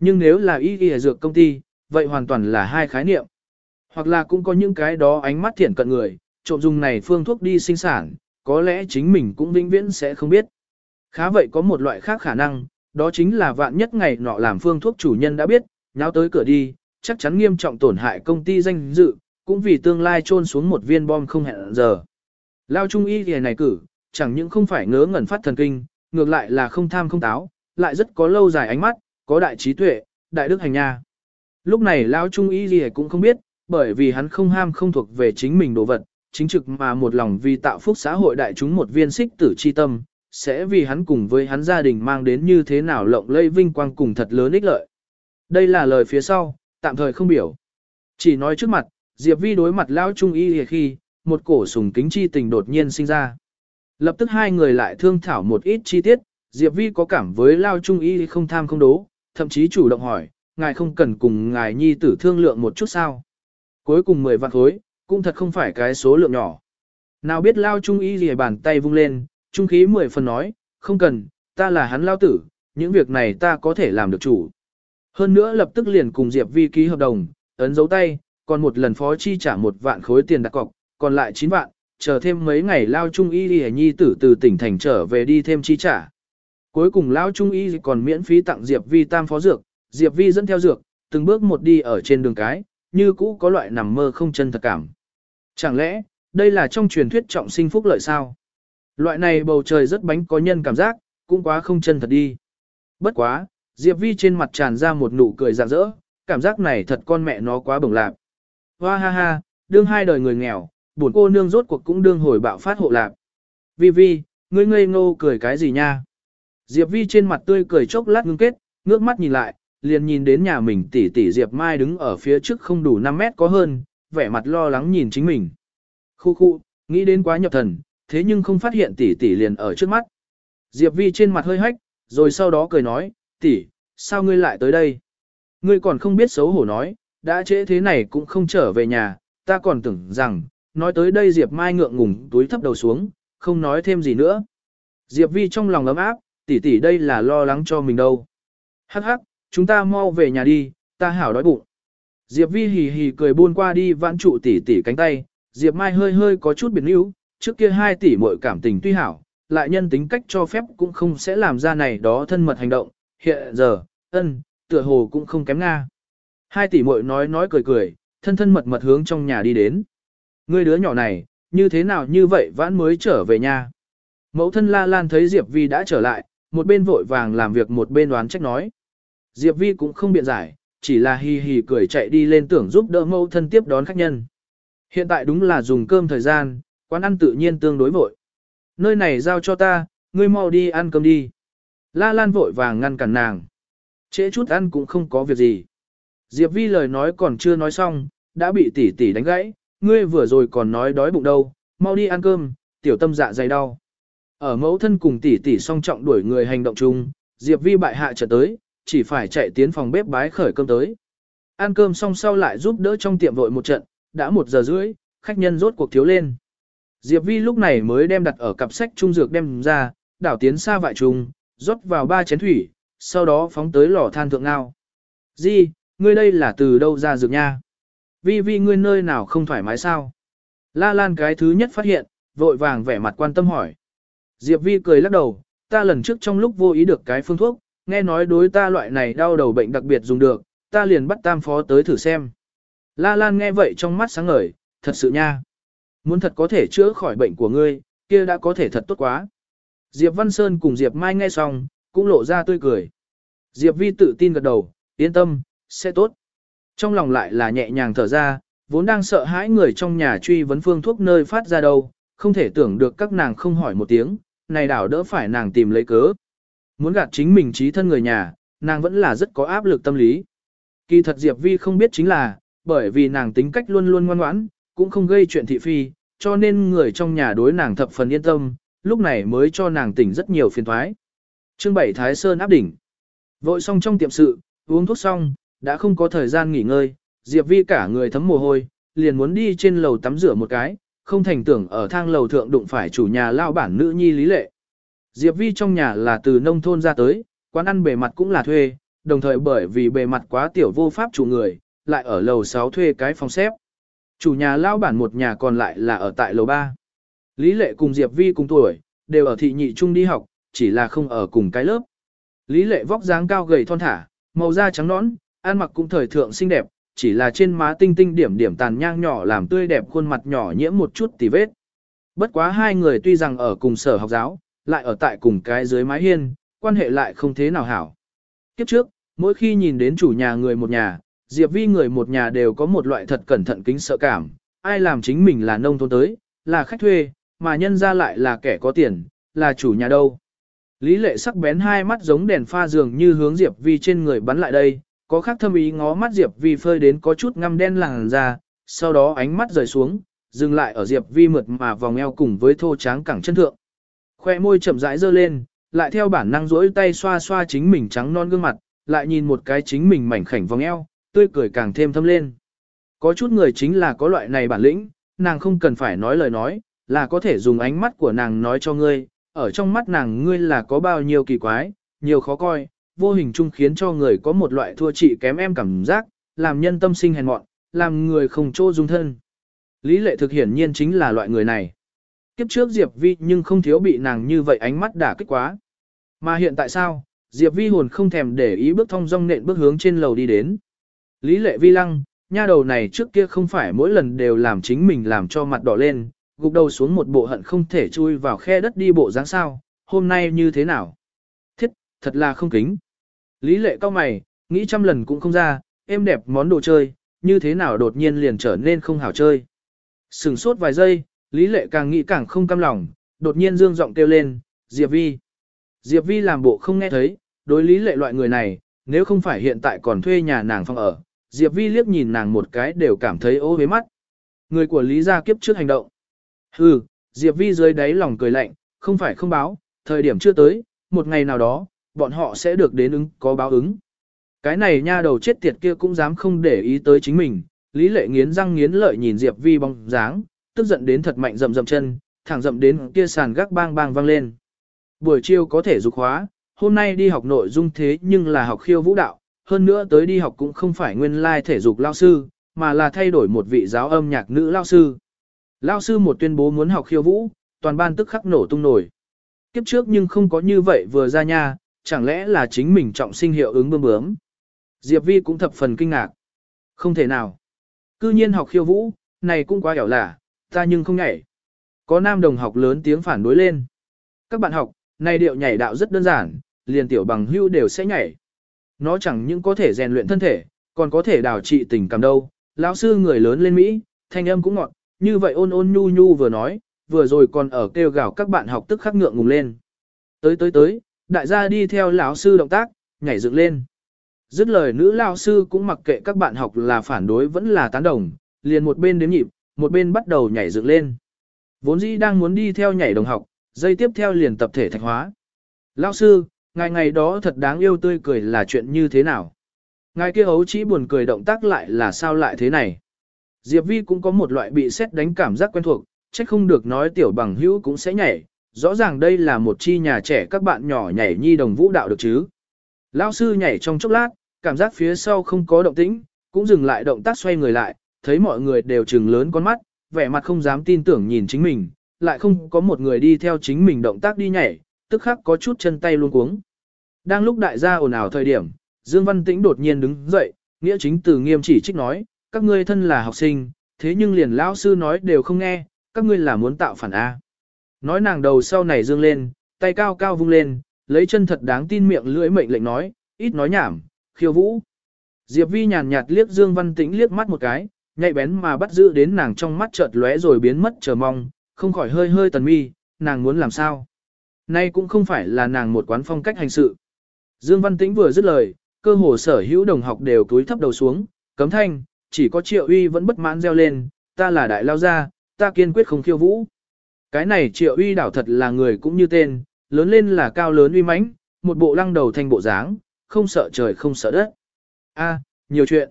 Nhưng nếu là y y dược công ty, vậy hoàn toàn là hai khái niệm. Hoặc là cũng có những cái đó ánh mắt thiện cận người, trộm dùng này phương thuốc đi sinh sản, có lẽ chính mình cũng vĩnh viễn sẽ không biết. Khá vậy có một loại khác khả năng, đó chính là vạn nhất ngày nọ làm phương thuốc chủ nhân đã biết, nháo tới cửa đi, chắc chắn nghiêm trọng tổn hại công ty danh dự, cũng vì tương lai trôn xuống một viên bom không hẹn giờ. Lao trung y thì này cử, chẳng những không phải ngớ ngẩn phát thần kinh, ngược lại là không tham không táo, lại rất có lâu dài ánh mắt, có đại trí tuệ, đại đức hành nha. Lúc này Lao trung y thì cũng không biết, bởi vì hắn không ham không thuộc về chính mình đồ vật, chính trực mà một lòng vì tạo phúc xã hội đại chúng một viên xích tử chi tâm, sẽ vì hắn cùng với hắn gia đình mang đến như thế nào lộng lẫy vinh quang cùng thật lớn ích lợi. Đây là lời phía sau, tạm thời không biểu. Chỉ nói trước mặt, Diệp Vi đối mặt Lão Trung Y khi, một cổ sùng kính chi tình đột nhiên sinh ra. Lập tức hai người lại thương thảo một ít chi tiết, Diệp Vi có cảm với Lão Trung Y không tham không đố, thậm chí chủ động hỏi, ngài không cần cùng ngài nhi tử thương lượng một chút sao. Cuối cùng 10 vạn khối, cũng thật không phải cái số lượng nhỏ. Nào biết Lão Trung Y lìa bàn tay vung lên, trung khí 10 phần nói, không cần, ta là hắn Lao tử, những việc này ta có thể làm được chủ. Hơn nữa lập tức liền cùng Diệp Vi ký hợp đồng, ấn dấu tay, còn một lần phó chi trả một vạn khối tiền đặt cọc, còn lại 9 vạn, chờ thêm mấy ngày lao trung y đi nhi tử từ tỉnh thành trở về đi thêm chi trả. Cuối cùng lao trung y còn miễn phí tặng Diệp Vi tam phó dược, Diệp Vi dẫn theo dược, từng bước một đi ở trên đường cái, như cũ có loại nằm mơ không chân thật cảm. Chẳng lẽ, đây là trong truyền thuyết trọng sinh phúc lợi sao? Loại này bầu trời rất bánh có nhân cảm giác, cũng quá không chân thật đi. Bất quá, Diệp Vi trên mặt tràn ra một nụ cười rạng rỡ, cảm giác này thật con mẹ nó quá bổng lạc. Hoa ha ha, đương hai đời người nghèo, buồn cô nương rốt cuộc cũng đương hồi bạo phát hộ lạc. Vi Vi, ngươi ngây ngô cười cái gì nha? Diệp Vi trên mặt tươi cười chốc lát ngưng kết, ngước mắt nhìn lại, liền nhìn đến nhà mình tỷ tỷ Diệp Mai đứng ở phía trước không đủ 5 mét có hơn, vẻ mặt lo lắng nhìn chính mình. Khu khu, nghĩ đến quá nhập thần, thế nhưng không phát hiện tỷ tỷ liền ở trước mắt. Diệp Vi trên mặt hơi hách, rồi sau đó cười nói, tỷ, sao ngươi lại tới đây? Ngươi còn không biết xấu hổ nói, đã trễ thế này cũng không trở về nhà, ta còn tưởng rằng, nói tới đây Diệp Mai ngượng ngùng túi thấp đầu xuống, không nói thêm gì nữa. Diệp Vi trong lòng ấm áp, tỷ tỷ đây là lo lắng cho mình đâu. Hắc hắc, chúng ta mau về nhà đi, ta hảo đói bụng. Diệp Vi hì hì cười buôn qua đi vãn trụ tỷ tỷ cánh tay, Diệp Mai hơi hơi có chút biệt níu, trước kia hai tỷ muội cảm tình tuy hảo, lại nhân tính cách cho phép cũng không sẽ làm ra này đó thân mật hành động, hiện giờ, ân, tựa hồ cũng không kém nga. Hai tỷ muội nói nói cười cười, thân thân mật mật hướng trong nhà đi đến. Ngươi đứa nhỏ này, như thế nào như vậy vãn mới trở về nhà. Mẫu thân La Lan thấy Diệp Vi đã trở lại, một bên vội vàng làm việc một bên đoán trách nói. Diệp Vi cũng không biện giải, chỉ là hì hì cười chạy đi lên tưởng giúp đỡ mẫu thân tiếp đón khách nhân. Hiện tại đúng là dùng cơm thời gian, quán ăn tự nhiên tương đối vội. Nơi này giao cho ta, ngươi mau đi ăn cơm đi. La Lan vội vàng ngăn cản nàng. Trễ chút ăn cũng không có việc gì. Diệp Vi lời nói còn chưa nói xong, đã bị tỷ tỷ đánh gãy, ngươi vừa rồi còn nói đói bụng đâu, mau đi ăn cơm, tiểu tâm dạ dày đau. Ở mẫu thân cùng tỷ tỷ song trọng đuổi người hành động chung, Diệp Vi bại hạ trở tới, chỉ phải chạy tiến phòng bếp bái khởi cơm tới. Ăn cơm xong sau lại giúp đỡ trong tiệm vội một trận, đã một giờ rưỡi, khách nhân rốt cuộc thiếu lên. Diệp Vi lúc này mới đem đặt ở cặp sách trung dược đem ra, đảo tiến xa vại trùng, rót vào ba chén thủy, sau đó phóng tới lò than thượng ngao. Di, ngươi đây là từ đâu ra dược nha? Vi Vi ngươi nơi nào không thoải mái sao? La Lan cái thứ nhất phát hiện, vội vàng vẻ mặt quan tâm hỏi. Diệp Vi cười lắc đầu, ta lần trước trong lúc vô ý được cái phương thuốc, nghe nói đối ta loại này đau đầu bệnh đặc biệt dùng được, ta liền bắt tam phó tới thử xem. La Lan nghe vậy trong mắt sáng ngời, thật sự nha. Muốn thật có thể chữa khỏi bệnh của ngươi, kia đã có thể thật tốt quá. Diệp Văn Sơn cùng Diệp Mai nghe xong, cũng lộ ra tươi cười. Diệp Vi tự tin gật đầu, yên tâm, sẽ tốt. Trong lòng lại là nhẹ nhàng thở ra, vốn đang sợ hãi người trong nhà truy vấn phương thuốc nơi phát ra đâu, không thể tưởng được các nàng không hỏi một tiếng, này đảo đỡ phải nàng tìm lấy cớ. Muốn gạt chính mình trí thân người nhà, nàng vẫn là rất có áp lực tâm lý. Kỳ thật Diệp Vi không biết chính là, bởi vì nàng tính cách luôn luôn ngoan ngoãn, cũng không gây chuyện thị phi, cho nên người trong nhà đối nàng thập phần yên tâm, lúc này mới cho nàng tỉnh rất nhiều phiền thoái. Chương 7 Thái Sơn áp đỉnh. Vội xong trong tiệm sự, uống thuốc xong, đã không có thời gian nghỉ ngơi, Diệp Vi cả người thấm mồ hôi, liền muốn đi trên lầu tắm rửa một cái, không thành tưởng ở thang lầu thượng đụng phải chủ nhà lao bản nữ nhi lý lệ. Diệp Vi trong nhà là từ nông thôn ra tới, quán ăn bề mặt cũng là thuê, đồng thời bởi vì bề mặt quá tiểu vô pháp chủ người, lại ở lầu 6 thuê cái phòng xếp. Chủ nhà lao bản một nhà còn lại là ở tại lầu 3. Lý lệ cùng Diệp Vi cùng tuổi, đều ở thị nhị trung đi học, chỉ là không ở cùng cái lớp. Lý lệ vóc dáng cao gầy thon thả, màu da trắng nõn, ăn mặc cũng thời thượng xinh đẹp, chỉ là trên má tinh tinh điểm điểm tàn nhang nhỏ làm tươi đẹp khuôn mặt nhỏ nhiễm một chút tì vết. Bất quá hai người tuy rằng ở cùng sở học giáo, lại ở tại cùng cái dưới mái hiên, quan hệ lại không thế nào hảo. Kiếp trước, mỗi khi nhìn đến chủ nhà người một nhà, Diệp Vi người một nhà đều có một loại thật cẩn thận kính sợ cảm, ai làm chính mình là nông thôn tới, là khách thuê, mà nhân ra lại là kẻ có tiền, là chủ nhà đâu. Lý lệ sắc bén hai mắt giống đèn pha dường như hướng Diệp Vi trên người bắn lại đây, có khác thâm ý ngó mắt Diệp Vi phơi đến có chút ngăm đen làng ra, sau đó ánh mắt rời xuống, dừng lại ở Diệp Vi mượt mà vòng eo cùng với thô tráng cẳng chân thượng. Khoe môi chậm rãi dơ lên, lại theo bản năng duỗi tay xoa xoa chính mình trắng non gương mặt, lại nhìn một cái chính mình mảnh khảnh vòng eo, tươi cười càng thêm thâm lên. Có chút người chính là có loại này bản lĩnh, nàng không cần phải nói lời nói, là có thể dùng ánh mắt của nàng nói cho ngươi, ở trong mắt nàng ngươi là có bao nhiêu kỳ quái, nhiều khó coi, vô hình chung khiến cho người có một loại thua trị kém em cảm giác, làm nhân tâm sinh hèn mọn, làm người không chỗ dung thân. Lý lệ thực hiển nhiên chính là loại người này. Kiếp trước Diệp Vi nhưng không thiếu bị nàng như vậy ánh mắt đả kích quá. Mà hiện tại sao, Diệp Vi hồn không thèm để ý bước thong dong nện bước hướng trên lầu đi đến. Lý lệ vi lăng, nha đầu này trước kia không phải mỗi lần đều làm chính mình làm cho mặt đỏ lên, gục đầu xuống một bộ hận không thể chui vào khe đất đi bộ dáng sao, hôm nay như thế nào? Thiết, thật là không kính. Lý lệ cao mày, nghĩ trăm lần cũng không ra, em đẹp món đồ chơi, như thế nào đột nhiên liền trở nên không hảo chơi. Sừng sốt vài giây, Lý lệ càng nghĩ càng không cam lòng, đột nhiên dương giọng kêu lên, Diệp Vi. Diệp Vi làm bộ không nghe thấy, đối lý lệ loại người này, nếu không phải hiện tại còn thuê nhà nàng phòng ở, Diệp Vi liếc nhìn nàng một cái đều cảm thấy ố với mắt. Người của Lý gia kiếp trước hành động. Hừ, Diệp Vi dưới đáy lòng cười lạnh, không phải không báo, thời điểm chưa tới, một ngày nào đó, bọn họ sẽ được đến ứng có báo ứng. Cái này nha đầu chết tiệt kia cũng dám không để ý tới chính mình, Lý lệ nghiến răng nghiến lợi nhìn Diệp Vi bóng dáng, tức giận đến thật mạnh rậm rậm chân, thẳng rậm đến kia sàn gác bang bang vang lên. Buổi chiều có thể dục hóa, hôm nay đi học nội dung thế nhưng là học khiêu vũ đạo, hơn nữa tới đi học cũng không phải nguyên lai thể dục lao sư, mà là thay đổi một vị giáo âm nhạc nữ lao sư. Lao sư một tuyên bố muốn học khiêu vũ, toàn ban tức khắc nổ tung nổi. Kiếp trước nhưng không có như vậy vừa ra nha, chẳng lẽ là chính mình trọng sinh hiệu ứng bơm bướm. Diệp Vi cũng thập phần kinh ngạc. Không thể nào. Cư nhiên học khiêu vũ, này cũng quá ẻo lả, ta nhưng không nhảy. Có nam đồng học lớn tiếng phản đối lên. Các bạn học, này điệu nhảy đạo rất đơn giản, liền tiểu bằng hưu đều sẽ nhảy. Nó chẳng những có thể rèn luyện thân thể, còn có thể đào trị tình cảm đâu. Lão sư người lớn lên Mỹ, thanh âm cũng ngọt, như vậy ôn ôn nhu nhu vừa nói, vừa rồi còn ở kêu gào các bạn học tức khắc ngượng ngùng lên. Tới tới tới, đại gia đi theo lão sư động tác, nhảy dựng lên. Dứt lời nữ lão sư cũng mặc kệ các bạn học là phản đối vẫn là tán đồng, liền một bên đếm nhịp, một bên bắt đầu nhảy dựng lên. Vốn dĩ đang muốn đi theo nhảy đồng học, dây tiếp theo liền tập thể thạch hóa. Lão sư, ngày ngày đó thật đáng yêu tươi cười là chuyện như thế nào? Ngài kia ấu chỉ buồn cười động tác lại là sao lại thế này? Diệp Vi cũng có một loại bị xét đánh cảm giác quen thuộc, chắc không được nói tiểu bằng hữu cũng sẽ nhảy. Rõ ràng đây là một chi nhà trẻ các bạn nhỏ nhảy nhi đồng vũ đạo được chứ. Lão sư nhảy trong chốc lát, cảm giác phía sau không có động tĩnh, cũng dừng lại động tác xoay người lại, thấy mọi người đều trừng lớn con mắt, vẻ mặt không dám tin tưởng nhìn chính mình, lại không có một người đi theo chính mình động tác đi nhảy, tức khắc có chút chân tay luôn cuống. Đang lúc đại gia ồn ào thời điểm, Dương Văn Tĩnh đột nhiên đứng dậy, nghĩa chính từ nghiêm chỉ trích nói, các ngươi thân là học sinh, thế nhưng liền lão sư nói đều không nghe, các ngươi là muốn tạo phản A. Nói nàng đầu sau này dương lên, tay cao cao vung lên, lấy chân thật đáng tin miệng lưỡi mệnh lệnh nói, ít nói nhảm, khiêu vũ. Diệp Vi nhàn nhạt liếc Dương Văn Tĩnh liếc mắt một cái, nhạy bén mà bắt giữ đến nàng trong mắt chợt lóe rồi biến mất chờ mong, không khỏi hơi hơi tần mi, nàng muốn làm sao. Nay cũng không phải là nàng một quán phong cách hành sự. Dương Văn Tĩnh vừa dứt lời, cơ hồ sở hữu đồng học đều cúi thấp đầu xuống, cấm thanh, chỉ có Triệu Uy vẫn bất mãn reo lên, ta là đại lao gia, ta kiên quyết không khiêu vũ. Cái này Triệu Uy đảo thật là người cũng như tên, lớn lên là cao lớn uy mãnh, một bộ lăng đầu thành bộ dáng, không sợ trời không sợ đất. A, nhiều chuyện.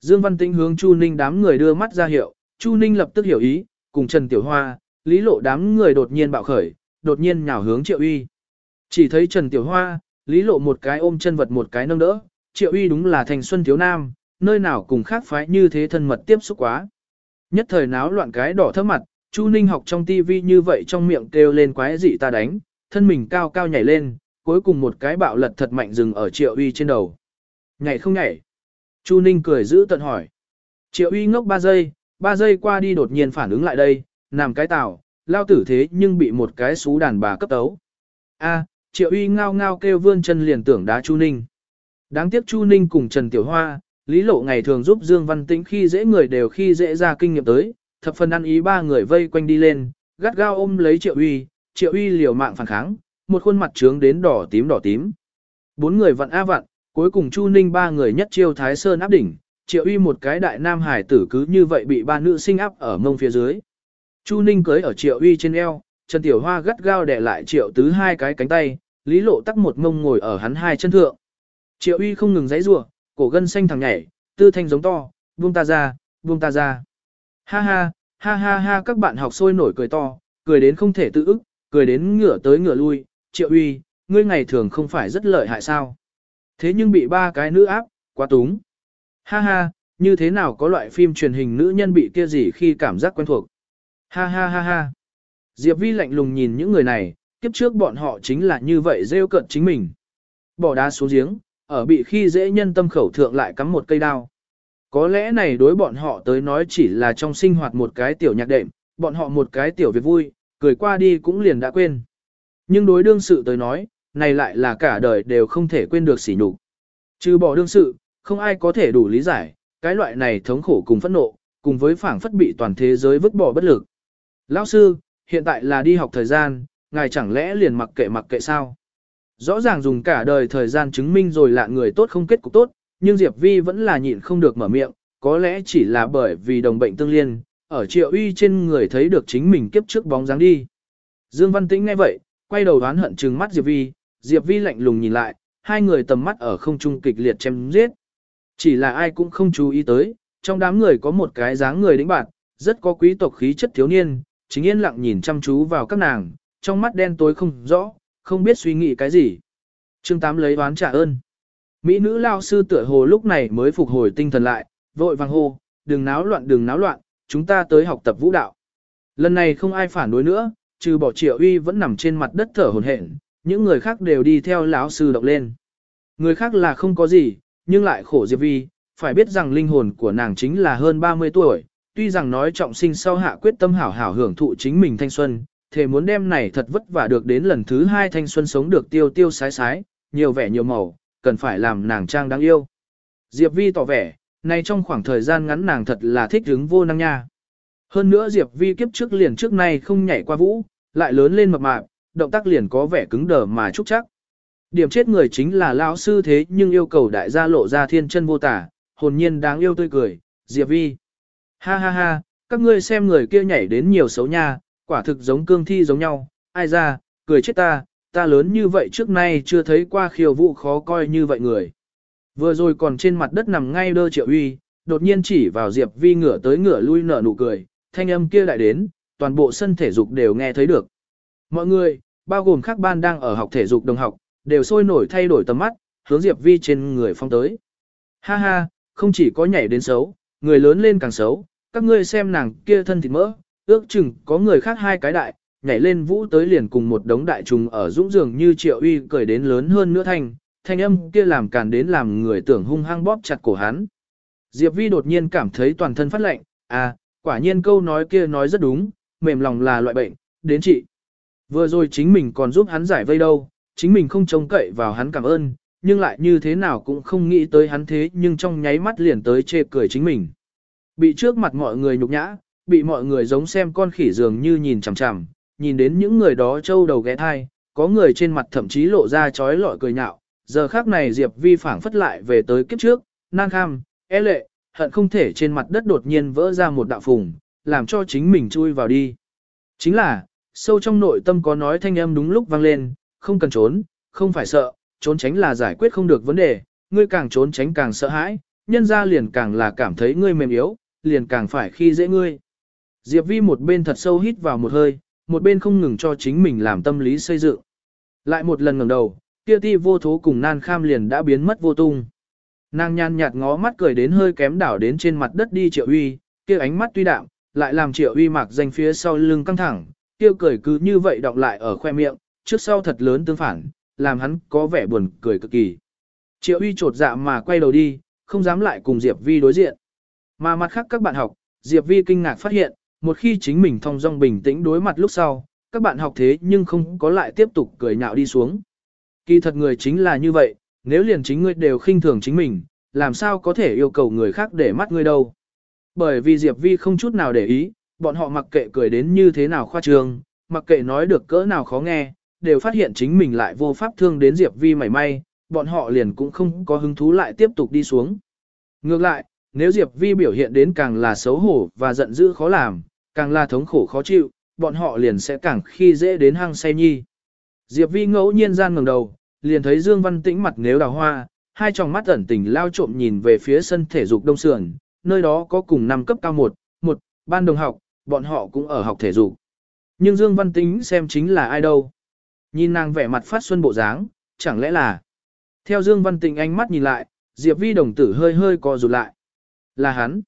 Dương Văn Tĩnh hướng Chu Ninh đám người đưa mắt ra hiệu, Chu Ninh lập tức hiểu ý, cùng Trần Tiểu Hoa, Lý Lộ đám người đột nhiên bạo khởi, đột nhiên nhào hướng Triệu Uy. Chỉ thấy Trần Tiểu Hoa, Lý Lộ một cái ôm chân vật một cái nâng đỡ, Triệu Uy đúng là thành xuân thiếu nam, nơi nào cùng khác phái như thế thân mật tiếp xúc quá. Nhất thời náo loạn cái đỏ thấp mặt, Chu Ninh học trong tivi như vậy trong miệng kêu lên quái dị ta đánh, thân mình cao cao nhảy lên, cuối cùng một cái bạo lật thật mạnh dừng ở Triệu Uy trên đầu. Nhảy không nhảy? Chu Ninh cười giữ tận hỏi. Triệu Uy ngốc 3 giây, 3 giây qua đi đột nhiên phản ứng lại đây, nằm cái tảo, lao tử thế nhưng bị một cái xú đàn bà cấp tấu. A, triệu uy ngao ngao kêu vươn chân liền tưởng đá Chu Ninh. Đáng tiếc Chu Ninh cùng Trần Tiểu Hoa, Lý Lộ ngày thường giúp Dương Văn Tĩnh khi dễ người đều khi dễ ra kinh nghiệm tới, thập phần ăn ý ba người vây quanh đi lên, gắt gao ôm lấy Triệu Uy, Triệu Uy liều mạng phản kháng, một khuôn mặt trướng đến đỏ tím đỏ tím. Bốn người vặn a vặn, cuối cùng Chu Ninh ba người nhất chiêu Thái Sơn áp đỉnh, Triệu Uy một cái đại nam hải tử cứ như vậy bị ba nữ sinh áp ở mông phía dưới. Chu Ninh cưới ở Triệu Uy trên eo, Trần Tiểu Hoa gắt gao đè lại Triệu Tứ hai cái cánh tay, Lý Lộ tắc một mông ngồi ở hắn hai chân thượng. Triệu Uy không ngừng giãy giụa, cổ gân xanh thẳng nhảy, tư thanh giống to, buông ta ra, buông ta ra. Ha ha, ha ha ha các bạn học sôi nổi cười to, cười đến không thể tự ức, cười đến ngửa tới ngửa lui, Triệu Uy, ngươi ngày thường không phải rất lợi hại sao? Thế nhưng bị ba cái nữ áp, quá túng. Ha ha, như thế nào có loại phim truyền hình nữ nhân bị kia gì khi cảm giác quen thuộc. Ha ha ha ha. Diệp Vi lạnh lùng nhìn những người này, kiếp trước bọn họ chính là như vậy rêu cận chính mình. Bỏ đá xuống giếng, ở bị khi dễ nhân tâm khẩu thượng lại cắm một cây đao. Có lẽ này đối bọn họ tới nói chỉ là trong sinh hoạt một cái tiểu nhạc đệm, bọn họ một cái tiểu việc vui, cười qua đi cũng liền đã quên. Nhưng đối đương sự tới nói, này lại là cả đời đều không thể quên được sỉ nhục. Trừ bỏ đương sự, không ai có thể đủ lý giải, cái loại này thống khổ cùng phẫn nộ, cùng với phảng phất bị toàn thế giới vứt bỏ bất lực. Lão sư, hiện tại là đi học thời gian, ngài chẳng lẽ liền mặc kệ mặc kệ sao? Rõ ràng dùng cả đời thời gian chứng minh rồi lạ người tốt không kết cục tốt, nhưng Diệp Vi vẫn là nhịn không được mở miệng, có lẽ chỉ là bởi vì đồng bệnh tương liên, ở triệu uy trên người thấy được chính mình kiếp trước bóng dáng đi. Dương Văn Tĩnh nghe vậy, quay đầu đoán hận trừng mắt Diệp Vi, Diệp Vi lạnh lùng nhìn lại, hai người tầm mắt ở không trung kịch liệt chém giết. Chỉ là ai cũng không chú ý tới, trong đám người có một cái dáng người đĩnh bạn, rất có quý tộc khí chất thiếu niên, chính yên lặng nhìn chăm chú vào các nàng, trong mắt đen tối không rõ, không biết suy nghĩ cái gì. Chương Tám lấy oán trả ơn. Mỹ nữ lao sư tựa hồ lúc này mới phục hồi tinh thần lại, vội vàng hô, đừng náo loạn đừng náo loạn, chúng ta tới học tập vũ đạo. Lần này không ai phản đối nữa, trừ bỏ triệu uy vẫn nằm trên mặt đất thở hồn hển, những người khác đều đi theo lão sư động lên. Người khác là không có gì, nhưng lại khổ Diệp Vi, phải biết rằng linh hồn của nàng chính là hơn 30 tuổi, tuy rằng nói trọng sinh sau hạ quyết tâm hảo hảo hưởng thụ chính mình thanh xuân, thề muốn đem này thật vất vả được đến lần thứ hai thanh xuân sống được tiêu tiêu sái sái, nhiều vẻ nhiều màu, cần phải làm nàng trang đáng yêu. Diệp Vi tỏ vẻ, nay trong khoảng thời gian ngắn nàng thật là thích hứng vô năng nha. Hơn nữa Diệp Vi kiếp trước liền trước nay không nhảy qua vũ, lại lớn lên mập mạp, động tác liền có vẻ cứng đờ mà trúc chắc. Điểm chết người chính là lão sư thế nhưng yêu cầu đại gia lộ ra thiên chân vô tả, hồn nhiên đáng yêu tươi cười, Diệp Vi. Ha ha ha, các ngươi xem người kia nhảy đến nhiều xấu nha, quả thực giống cương thi giống nhau, ai ra, cười chết ta, ta lớn như vậy trước nay chưa thấy qua khiêu vũ khó coi như vậy người. Vừa rồi còn trên mặt đất nằm ngay đơ triệu uy, đột nhiên chỉ vào Diệp Vi ngửa tới ngửa lui nở nụ cười, thanh âm kia lại đến, toàn bộ sân thể dục đều nghe thấy được. Mọi người, bao gồm các ban đang ở học thể dục đồng học, đều sôi nổi thay đổi tầm mắt, hướng Diệp Vi trên người phong tới. Ha ha, không chỉ có nhảy đến xấu, người lớn lên càng xấu, các ngươi xem nàng kia thân thịt mỡ, ước chừng có người khác hai cái đại, nhảy lên vũ tới liền cùng một đống đại trùng ở dũng dường như triệu uy cười đến lớn hơn nữa thanh, thanh âm kia làm càn đến làm người tưởng hung hăng bóp chặt cổ hắn. Diệp Vi đột nhiên cảm thấy toàn thân phát lạnh, à, quả nhiên câu nói kia nói rất đúng, mềm lòng là loại bệnh, đến chị. Vừa rồi chính mình còn giúp hắn giải vây đâu, chính mình không trông cậy vào hắn cảm ơn, nhưng lại như thế nào cũng không nghĩ tới hắn thế nhưng trong nháy mắt liền tới chê cười chính mình. Bị trước mặt mọi người nhục nhã, bị mọi người giống xem con khỉ dường như nhìn chằm chằm, nhìn đến những người đó trâu đầu ghé thai, có người trên mặt thậm chí lộ ra chói lọi cười nhạo, giờ khác này Diệp Vi phảng phất lại về tới kiếp trước, nan kham, e lệ, hận không thể trên mặt đất đột nhiên vỡ ra một đạo phùng, làm cho chính mình chui vào đi. Chính là, sâu trong nội tâm có nói thanh âm đúng lúc vang lên, không cần trốn, không phải sợ, trốn tránh là giải quyết không được vấn đề, ngươi càng trốn tránh càng sợ hãi, nhân ra liền càng là cảm thấy ngươi mềm yếu, liền càng phải khi dễ ngươi. Diệp Vi một bên thật sâu hít vào một hơi, một bên không ngừng cho chính mình làm tâm lý xây dựng. Lại một lần ngẩng đầu, kia ti vô thố cùng nan kham liền đã biến mất vô tung. Nàng nhàn nhạt ngó mắt cười đến hơi kém đảo đến trên mặt đất đi triệu uy, kia ánh mắt tuy đạm, lại làm triệu uy mạc danh phía sau lưng căng thẳng, kia cười cứ như vậy đọng lại ở khoe miệng, trước sau thật lớn tương phản, làm hắn có vẻ buồn cười cực kỳ. Triệu uy trột dạ mà quay đầu đi, không dám lại cùng Diệp Vi đối diện. Mà mặt khác các bạn học, Diệp Vi kinh ngạc phát hiện, một khi chính mình thong dong bình tĩnh đối mặt lúc sau, các bạn học thế nhưng không có lại tiếp tục cười nhạo đi xuống. Kỳ thật người chính là như vậy, nếu liền chính ngươi đều khinh thường chính mình, làm sao có thể yêu cầu người khác để mắt ngươi đâu. Bởi vì Diệp Vi không chút nào để ý, bọn họ mặc kệ cười đến như thế nào khoa trương, mặc kệ nói được cỡ nào khó nghe, đều phát hiện chính mình lại vô pháp thương đến Diệp Vi mảy may, bọn họ liền cũng không có hứng thú lại tiếp tục đi xuống. Ngược lại, nếu Diệp Vi biểu hiện đến càng là xấu hổ và giận dữ khó làm, càng là thống khổ khó chịu, bọn họ liền sẽ càng khi dễ đến hang say nhi. Diệp Vi ngẫu nhiên gian ngẩng đầu, liền thấy Dương Văn Tĩnh mặt nếu đào hoa, hai tròng mắt ẩn tình lao trộm nhìn về phía sân thể dục đông sườn, nơi đó có cùng năm cấp cao một, một, ban đồng học, bọn họ cũng ở học thể dục. Nhưng Dương Văn Tĩnh xem chính là ai đâu. Nhìn nàng vẻ mặt phát xuân bộ dáng, chẳng lẽ là... Theo Dương Văn Tịnh ánh mắt nhìn lại, Diệp Vi đồng tử hơi hơi co rụt lại. Là hắn.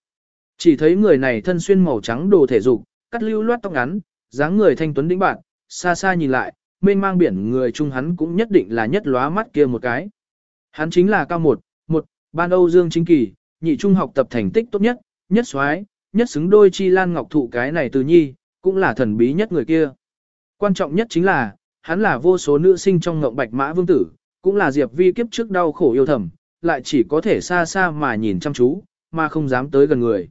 Chỉ thấy người này thân xuyên màu trắng đồ thể dục, cắt lưu loát tóc ngắn, dáng người thanh tuấn đĩnh bạn, xa xa nhìn lại, mênh mang biển người chung hắn cũng nhất định là nhất lóa mắt kia một cái. Hắn chính là cao một, một, ban Âu Dương chính kỳ, nhị trung học tập thành tích tốt nhất, nhất soái, nhất xứng đôi chi lan ngọc thụ cái này từ nhi, cũng là thần bí nhất người kia. Quan trọng nhất chính là, hắn là vô số nữ sinh trong ngộng bạch mã vương tử, cũng là Diệp Vi kiếp trước đau khổ yêu thầm, lại chỉ có thể xa xa mà nhìn chăm chú, mà không dám tới gần người.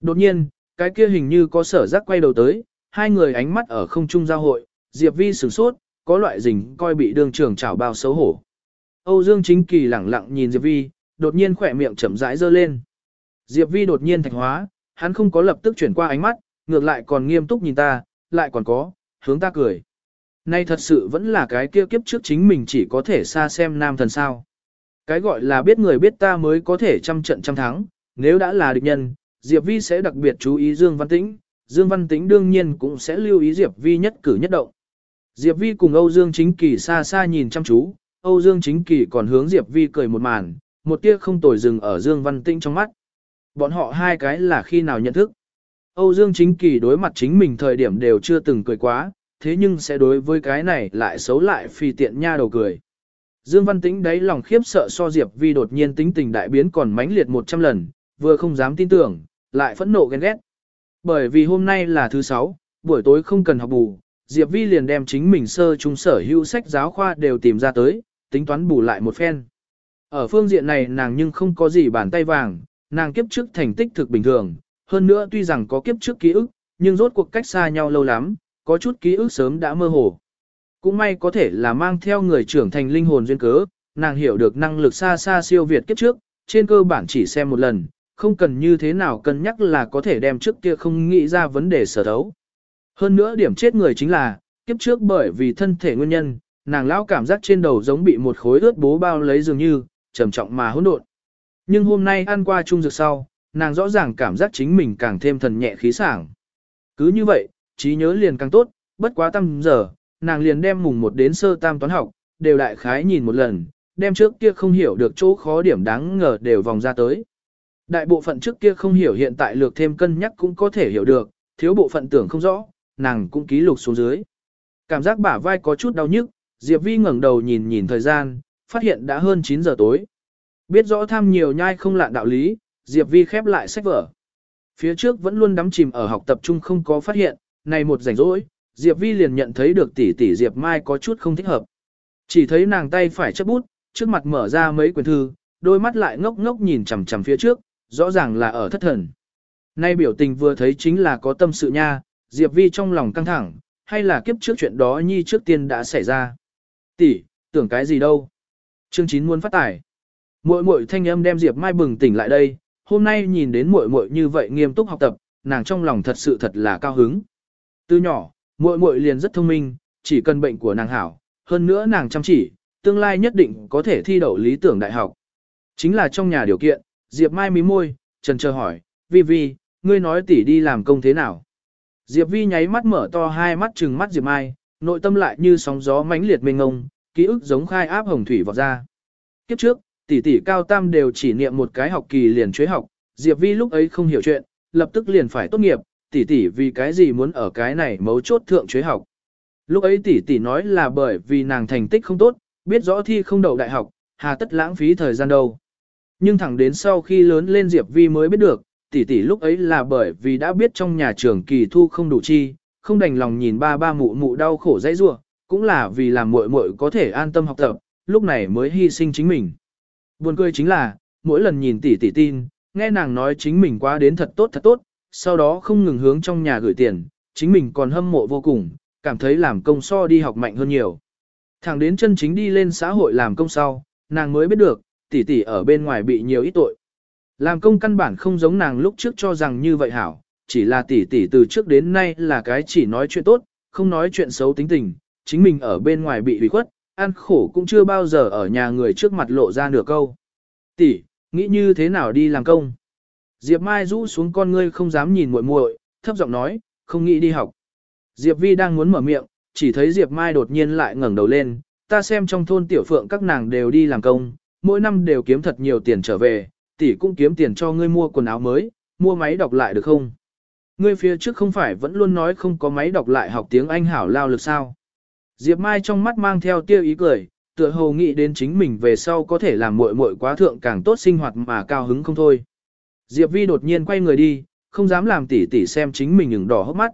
Đột nhiên, cái kia hình như có sở giác quay đầu tới, hai người ánh mắt ở không trung giao hội, Diệp Vi sửng sốt, có loại rình coi bị đường trưởng chảo bao xấu hổ. Âu Dương Chính Kỳ lẳng lặng nhìn Diệp Vi, đột nhiên khỏe miệng chậm rãi dơ lên. Diệp Vi đột nhiên thạch hóa, hắn không có lập tức chuyển qua ánh mắt, ngược lại còn nghiêm túc nhìn ta, lại còn có, hướng ta cười. Nay thật sự vẫn là cái kia kiếp trước chính mình chỉ có thể xa xem nam thần sao. Cái gọi là biết người biết ta mới có thể trăm trận trăm thắng, nếu đã là địch nhân, Diệp Vi sẽ đặc biệt chú ý Dương Văn Tĩnh, Dương Văn Tĩnh đương nhiên cũng sẽ lưu ý Diệp Vi nhất cử nhất động. Diệp Vi cùng Âu Dương Chính Kỳ xa xa nhìn chăm chú, Âu Dương Chính Kỳ còn hướng Diệp Vi cười một màn, một tia không tồi dừng ở Dương Văn Tĩnh trong mắt. Bọn họ hai cái là khi nào nhận thức. Âu Dương Chính Kỳ đối mặt chính mình thời điểm đều chưa từng cười quá, thế nhưng sẽ đối với cái này lại xấu lại phi tiện nha đầu cười. Dương Văn Tĩnh đấy lòng khiếp sợ so Diệp Vi đột nhiên tính tình đại biến còn mãnh liệt 100 lần, vừa không dám tin tưởng, lại phẫn nộ ghen ghét. Bởi vì hôm nay là thứ sáu, buổi tối không cần học bù, Diệp Vi liền đem chính mình sơ trung sở hữu sách giáo khoa đều tìm ra tới, tính toán bù lại một phen. Ở phương diện này nàng nhưng không có gì bàn tay vàng, nàng kiếp trước thành tích thực bình thường, hơn nữa tuy rằng có kiếp trước ký ức, nhưng rốt cuộc cách xa nhau lâu lắm, có chút ký ức sớm đã mơ hồ. Cũng may có thể là mang theo người trưởng thành linh hồn duyên cớ, nàng hiểu được năng lực xa xa siêu việt kiếp trước, trên cơ bản chỉ xem một lần, không cần như thế nào cân nhắc là có thể đem trước kia không nghĩ ra vấn đề sở thấu. Hơn nữa điểm chết người chính là, kiếp trước bởi vì thân thể nguyên nhân, nàng lão cảm giác trên đầu giống bị một khối ướt bố bao lấy dường như, trầm trọng mà hỗn độn. Nhưng hôm nay ăn qua chung dược sau, nàng rõ ràng cảm giác chính mình càng thêm thần nhẹ khí sảng. Cứ như vậy, trí nhớ liền càng tốt, bất quá tăm giờ, nàng liền đem mùng một đến sơ tam toán học, đều đại khái nhìn một lần, đem trước kia không hiểu được chỗ khó điểm đáng ngờ đều vòng ra tới. Đại bộ phận trước kia không hiểu hiện tại lược thêm cân nhắc cũng có thể hiểu được, thiếu bộ phận tưởng không rõ, nàng cũng ký lục xuống dưới. Cảm giác bả vai có chút đau nhức, Diệp Vi ngẩng đầu nhìn nhìn thời gian, phát hiện đã hơn 9 giờ tối. Biết rõ tham nhiều nhai không lạ đạo lý, Diệp Vi khép lại sách vở. Phía trước vẫn luôn đắm chìm ở học tập trung không có phát hiện, này một rảnh rỗi, Diệp Vi liền nhận thấy được tỷ tỷ Diệp Mai có chút không thích hợp. Chỉ thấy nàng tay phải chấp bút, trước mặt mở ra mấy quyển thư, đôi mắt lại ngốc ngốc nhìn chằm chằm phía trước, rõ ràng là ở thất thần. Nay biểu tình vừa thấy chính là có tâm sự nha, Diệp Vi trong lòng căng thẳng, hay là kiếp trước chuyện đó nhi trước tiên đã xảy ra. Tỷ, tưởng cái gì đâu? Chương 9 muốn phát tải. Muội muội thanh âm đem Diệp Mai bừng tỉnh lại đây, hôm nay nhìn đến muội muội như vậy nghiêm túc học tập, nàng trong lòng thật sự thật là cao hứng. Từ nhỏ, muội muội liền rất thông minh, chỉ cần bệnh của nàng hảo, hơn nữa nàng chăm chỉ, tương lai nhất định có thể thi đậu lý tưởng đại học. Chính là trong nhà điều kiện, Diệp Mai mí môi, trần chờ hỏi, Vi Vi, ngươi nói tỷ đi làm công thế nào? Diệp Vi nháy mắt mở to hai mắt trừng mắt Diệp Mai, nội tâm lại như sóng gió mãnh liệt mênh ngông, ký ức giống khai áp hồng thủy vọt ra. Kiếp trước, tỷ tỷ cao tam đều chỉ niệm một cái học kỳ liền chuế học, Diệp Vi lúc ấy không hiểu chuyện, lập tức liền phải tốt nghiệp, tỷ tỷ vì cái gì muốn ở cái này mấu chốt thượng chế học. Lúc ấy tỷ tỷ nói là bởi vì nàng thành tích không tốt, biết rõ thi không đậu đại học, hà tất lãng phí thời gian đâu. Nhưng thẳng đến sau khi lớn lên Diệp Vi mới biết được, tỷ tỷ lúc ấy là bởi vì đã biết trong nhà trường kỳ thu không đủ chi, không đành lòng nhìn ba ba mụ mụ đau khổ dãy rua, cũng là vì làm muội muội có thể an tâm học tập, lúc này mới hy sinh chính mình. Buồn cười chính là, mỗi lần nhìn tỷ tỷ tin, nghe nàng nói chính mình quá đến thật tốt thật tốt, sau đó không ngừng hướng trong nhà gửi tiền, chính mình còn hâm mộ vô cùng, cảm thấy làm công so đi học mạnh hơn nhiều. Thẳng đến chân chính đi lên xã hội làm công sau, nàng mới biết được, tỷ tỷ ở bên ngoài bị nhiều ít tội. Làm công căn bản không giống nàng lúc trước cho rằng như vậy hảo, chỉ là tỷ tỷ từ trước đến nay là cái chỉ nói chuyện tốt, không nói chuyện xấu tính tình, chính mình ở bên ngoài bị hủy khuất, ăn khổ cũng chưa bao giờ ở nhà người trước mặt lộ ra nửa câu. Tỷ, nghĩ như thế nào đi làm công? Diệp Mai rũ xuống con ngươi không dám nhìn muội muội, thấp giọng nói, không nghĩ đi học. Diệp Vi đang muốn mở miệng, chỉ thấy Diệp Mai đột nhiên lại ngẩng đầu lên, ta xem trong thôn tiểu phượng các nàng đều đi làm công, mỗi năm đều kiếm thật nhiều tiền trở về, tỷ cũng kiếm tiền cho ngươi mua quần áo mới, mua máy đọc lại được không? Ngươi phía trước không phải vẫn luôn nói không có máy đọc lại học tiếng Anh hảo lao lực sao? Diệp Mai trong mắt mang theo tiêu ý cười, tựa hồ nghĩ đến chính mình về sau có thể làm muội muội quá thượng càng tốt sinh hoạt mà cao hứng không thôi. Diệp Vi đột nhiên quay người đi, không dám làm tỷ tỷ xem chính mình ửng đỏ hốc mắt.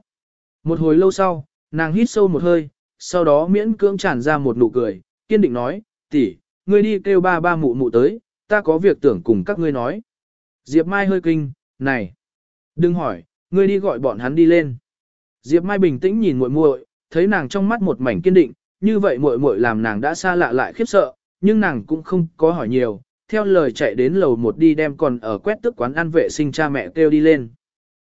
Một hồi lâu sau, nàng hít sâu một hơi, sau đó miễn cưỡng tràn ra một nụ cười, kiên định nói, tỷ, ngươi đi kêu ba ba mụ mụ tới, ta có việc tưởng cùng các ngươi nói. Diệp Mai hơi kinh, này, đừng hỏi, ngươi đi gọi bọn hắn đi lên. Diệp Mai bình tĩnh nhìn muội muội, thấy nàng trong mắt một mảnh kiên định, như vậy muội muội làm nàng đã xa lạ lại khiếp sợ, nhưng nàng cũng không có hỏi nhiều, theo lời chạy đến lầu một đi đem còn ở quét tức quán ăn vệ sinh cha mẹ kêu đi lên.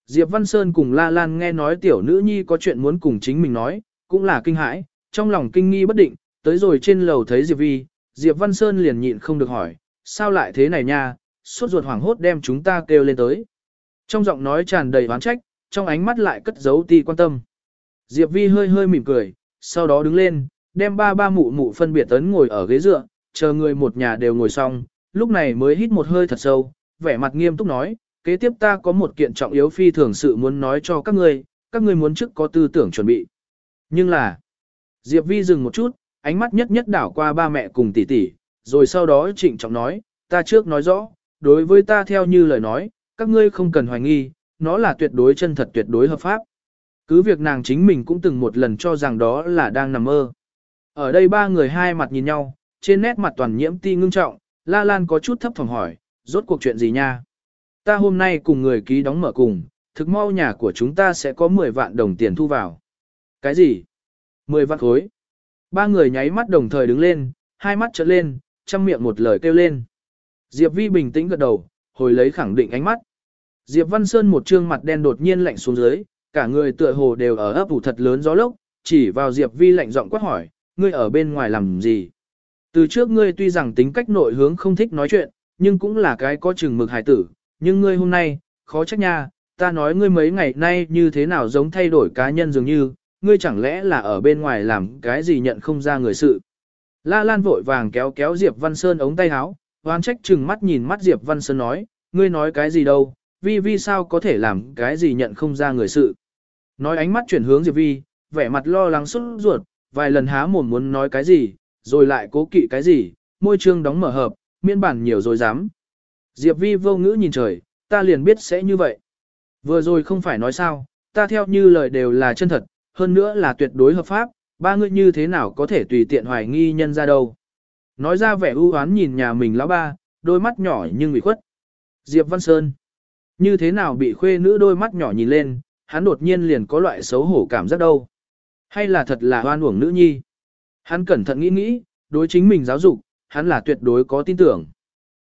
Diệp Văn Sơn cùng La Lan nghe nói tiểu nữ nhi có chuyện muốn cùng chính mình nói, cũng là kinh hãi, trong lòng kinh nghi bất định, tới rồi trên lầu thấy Diệp Vi, Diệp Văn Sơn liền nhịn không được hỏi, sao lại thế này nha, suốt ruột hoảng hốt đem chúng ta kêu lên tới. Trong giọng nói tràn đầy oán trách, trong ánh mắt lại cất giấu ti quan tâm. Diệp Vi hơi hơi mỉm cười, sau đó đứng lên, đem ba ba mụ mụ phân biệt tấn ngồi ở ghế dựa, chờ người một nhà đều ngồi xong, lúc này mới hít một hơi thật sâu, vẻ mặt nghiêm túc nói, kế tiếp ta có một kiện trọng yếu phi thường sự muốn nói cho các ngươi, các ngươi muốn trước có tư tưởng chuẩn bị. Nhưng là, Diệp Vi dừng một chút, ánh mắt nhất nhất đảo qua ba mẹ cùng tỷ tỷ, rồi sau đó trịnh trọng nói, ta trước nói rõ, đối với ta theo như lời nói, các ngươi không cần hoài nghi, nó là tuyệt đối chân thật tuyệt đối hợp pháp. Cứ việc nàng chính mình cũng từng một lần cho rằng đó là đang nằm mơ. Ở đây ba người hai mặt nhìn nhau, trên nét mặt toàn nhiễm ti ngưng trọng, La Lan có chút thấp thỏm hỏi, rốt cuộc chuyện gì nha? Ta hôm nay cùng người ký đóng mở cùng, thực mau nhà của chúng ta sẽ có 10 vạn đồng tiền thu vào. Cái gì? 10 vạn khối. Ba người nháy mắt đồng thời đứng lên, hai mắt trợn lên, chăm miệng một lời kêu lên. Diệp Vi bình tĩnh gật đầu, hồi lấy khẳng định ánh mắt. Diệp Văn Sơn một trương mặt đen đột nhiên lạnh xuống dưới, cả người tựa hồ đều ở ấp ủ thật lớn gió lốc, chỉ vào Diệp Vi lạnh giọng quát hỏi, ngươi ở bên ngoài làm gì? Từ trước ngươi tuy rằng tính cách nội hướng không thích nói chuyện, nhưng cũng là cái có chừng mực hài tử, nhưng ngươi hôm nay, khó trách nha, ta nói ngươi mấy ngày nay như thế nào giống thay đổi cá nhân dường như, ngươi chẳng lẽ là ở bên ngoài làm cái gì nhận không ra người sự. La Lan vội vàng kéo kéo Diệp Văn Sơn ống tay áo, hoán trách chừng mắt nhìn mắt Diệp Văn Sơn nói, ngươi nói cái gì đâu, vi vi sao có thể làm cái gì nhận không ra người sự. Nói ánh mắt chuyển hướng Diệp Vi, vẻ mặt lo lắng xuất ruột, vài lần há mồm muốn nói cái gì, rồi lại cố kỵ cái gì, môi trương đóng mở hợp, miên bản nhiều rồi dám. Diệp Vi vô ngữ nhìn trời, ta liền biết sẽ như vậy. Vừa rồi không phải nói sao, ta theo như lời đều là chân thật, hơn nữa là tuyệt đối hợp pháp, ba người như thế nào có thể tùy tiện hoài nghi nhân ra đâu. Nói ra vẻ ưu oán nhìn nhà mình lão ba, đôi mắt nhỏ nhưng bị khuất. Diệp Văn Sơn. Như thế nào bị khuê nữ đôi mắt nhỏ nhìn lên, hắn đột nhiên liền có loại xấu hổ cảm giác đâu. Hay là thật là hoan uổng nữ nhi. Hắn cẩn thận nghĩ nghĩ, đối chính mình giáo dục, hắn là tuyệt đối có tin tưởng.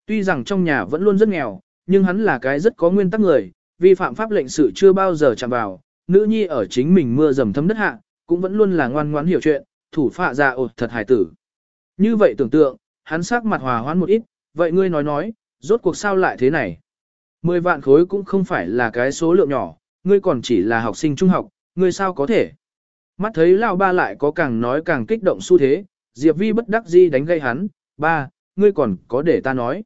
Tuy rằng trong nhà vẫn luôn rất nghèo, nhưng hắn là cái rất có nguyên tắc người, vi phạm pháp lệnh sự chưa bao giờ chạm vào, nữ nhi ở chính mình mưa dầm thấm đất hạ, cũng vẫn luôn là ngoan ngoãn hiểu chuyện, thủ phạ dạ ra ột thật hài tử. Như vậy tưởng tượng, hắn sắc mặt hòa hoãn một ít, vậy ngươi nói nói, rốt cuộc sao lại thế này? Mười vạn khối cũng không phải là cái số lượng nhỏ, ngươi còn chỉ là học sinh trung học, ngươi sao có thể? Mắt thấy Lão ba lại có càng nói càng kích động xu thế, Diệp Vi bất đắc dĩ đánh gây hắn, ba, ngươi còn có để ta nói.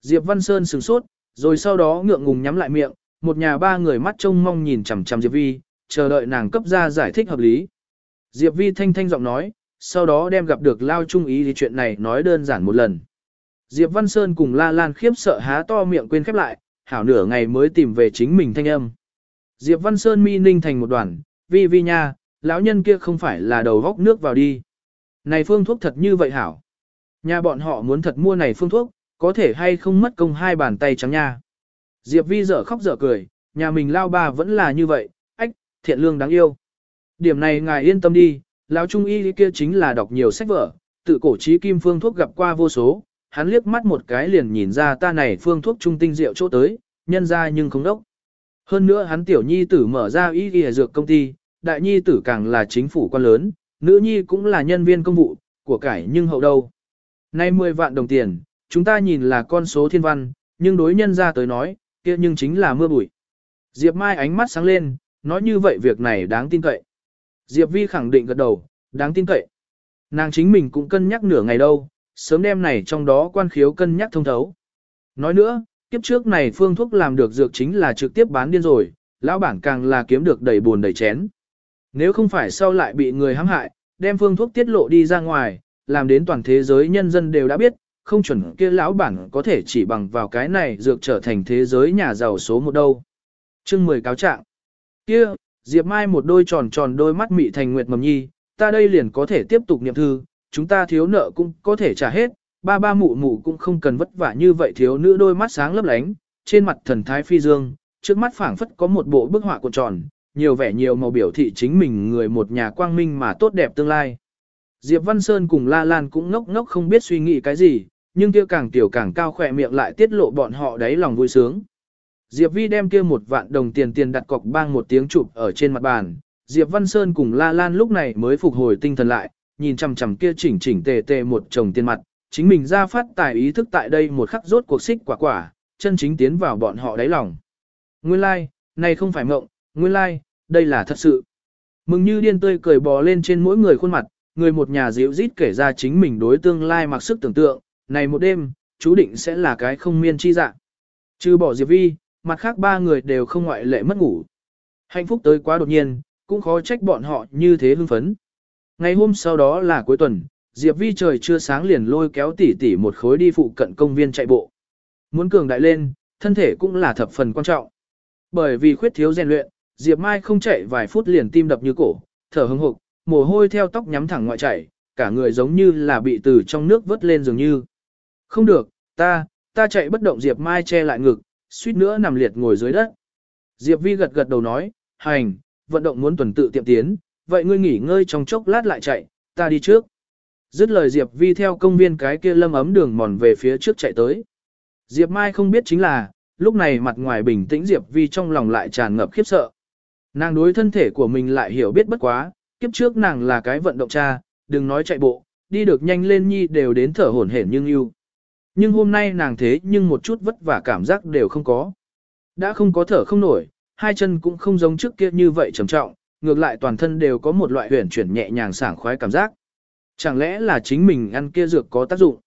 Diệp Văn Sơn sửng sốt, rồi sau đó ngượng ngùng nhắm lại miệng, một nhà ba người mắt trông mong nhìn chằm chằm Diệp Vi, chờ đợi nàng cấp ra giải thích hợp lý. Diệp Vi thanh thanh giọng nói, sau đó đem gặp được Lao Trung ý thì chuyện này nói đơn giản một lần. Diệp Văn Sơn cùng La Lan khiếp sợ há to miệng quên khép lại, hảo nửa ngày mới tìm về chính mình thanh âm. Diệp Văn Sơn mi ninh thành một đoàn, vi vi nha, lão nhân kia không phải là đầu góc nước vào đi. Này phương thuốc thật như vậy hảo. Nhà bọn họ muốn thật mua này phương thuốc, có thể hay không mất công hai bàn tay trắng nha. Diệp vi dở khóc dở cười, nhà mình lao ba vẫn là như vậy, ách, thiện lương đáng yêu. Điểm này ngài yên tâm đi, lão trung y kia chính là đọc nhiều sách vở, tự cổ trí kim phương thuốc gặp qua vô số, hắn liếc mắt một cái liền nhìn ra ta này phương thuốc trung tinh rượu chỗ tới, nhân ra nhưng không đốc. Hơn nữa hắn tiểu nhi tử mở ra y y dược công ty, đại nhi tử càng là chính phủ quan lớn, nữ nhi cũng là nhân viên công vụ, của cải nhưng hậu đâu. Nay 10 vạn đồng tiền, chúng ta nhìn là con số thiên văn, nhưng đối nhân ra tới nói, kia nhưng chính là mưa bụi. Diệp Mai ánh mắt sáng lên, nói như vậy việc này đáng tin cậy. Diệp Vi khẳng định gật đầu, đáng tin cậy. Nàng chính mình cũng cân nhắc nửa ngày đâu, sớm đêm này trong đó quan khiếu cân nhắc thông thấu. Nói nữa, kiếp trước này phương thuốc làm được dược chính là trực tiếp bán điên rồi, lão bản càng là kiếm được đầy buồn đầy chén. Nếu không phải sau lại bị người hãm hại, đem phương thuốc tiết lộ đi ra ngoài, làm đến toàn thế giới nhân dân đều đã biết, không chuẩn kia lão bản có thể chỉ bằng vào cái này dược trở thành thế giới nhà giàu số một đâu. Chương 10 cáo trạng. Kia, Diệp Mai một đôi tròn tròn đôi mắt mị thành nguyệt mầm nhi, ta đây liền có thể tiếp tục niệm thư, chúng ta thiếu nợ cũng có thể trả hết, ba ba mụ mụ cũng không cần vất vả như vậy thiếu nữ đôi mắt sáng lấp lánh, trên mặt thần thái phi dương, trước mắt phảng phất có một bộ bức họa cuộn tròn, nhiều vẻ nhiều màu biểu thị chính mình người một nhà quang minh mà tốt đẹp tương lai. Diệp Văn Sơn cùng La Lan cũng ngốc ngốc không biết suy nghĩ cái gì, nhưng kia càng tiểu càng cao khỏe miệng lại tiết lộ bọn họ đáy lòng vui sướng. Diệp Vi đem kia một vạn đồng tiền tiền đặt cọc bang một tiếng chụp ở trên mặt bàn, Diệp Văn Sơn cùng La Lan lúc này mới phục hồi tinh thần lại, nhìn chằm chằm kia chỉnh chỉnh tề tề một chồng tiền mặt, chính mình ra phát tài ý thức tại đây một khắc rốt cuộc xích quả quả, chân chính tiến vào bọn họ đáy lòng. Nguyên lai, like, này không phải mộng, nguyên lai, like, đây là thật sự. Mừng như điên tươi cười bò lên trên mỗi người khuôn mặt, người một nhà dịu rít kể ra chính mình đối tương lai mặc sức tưởng tượng, này một đêm, chú định sẽ là cái không miên chi dạng. Trừ bỏ Diệp Vi, mặt khác ba người đều không ngoại lệ mất ngủ. Hạnh phúc tới quá đột nhiên, cũng khó trách bọn họ như thế hưng phấn. Ngày hôm sau đó là cuối tuần, Diệp Vi trời chưa sáng liền lôi kéo tỉ tỉ một khối đi phụ cận công viên chạy bộ. Muốn cường đại lên, thân thể cũng là thập phần quan trọng. Bởi vì khuyết thiếu rèn luyện, Diệp Mai không chạy vài phút liền tim đập như cổ, thở hững hộc, mồ hôi theo tóc nhắm thẳng ngoại chảy, cả người giống như là bị từ trong nước vớt lên dường như. Không được, ta, ta chạy bất động Diệp Mai che lại ngực, suýt nữa nằm liệt ngồi dưới đất. Diệp Vi gật gật đầu nói, hành, vận động muốn tuần tự tiệm tiến, vậy ngươi nghỉ ngơi trong chốc lát lại chạy, ta đi trước. Dứt lời Diệp Vi theo công viên cái kia lâm ấm đường mòn về phía trước chạy tới. Diệp Mai không biết chính là, lúc này mặt ngoài bình tĩnh Diệp Vi trong lòng lại tràn ngập khiếp sợ. Nàng đối thân thể của mình lại hiểu biết bất quá, kiếp trước nàng là cái vận động cha, đừng nói chạy bộ, đi được nhanh lên nhi đều đến thở hổn hển nhưng yêu. Nhưng hôm nay nàng thế nhưng một chút vất vả cảm giác đều không có. Đã không có thở không nổi, hai chân cũng không giống trước kia như vậy trầm trọng, ngược lại toàn thân đều có một loại huyền chuyển nhẹ nhàng sảng khoái cảm giác. Chẳng lẽ là chính mình ăn kia dược có tác dụng?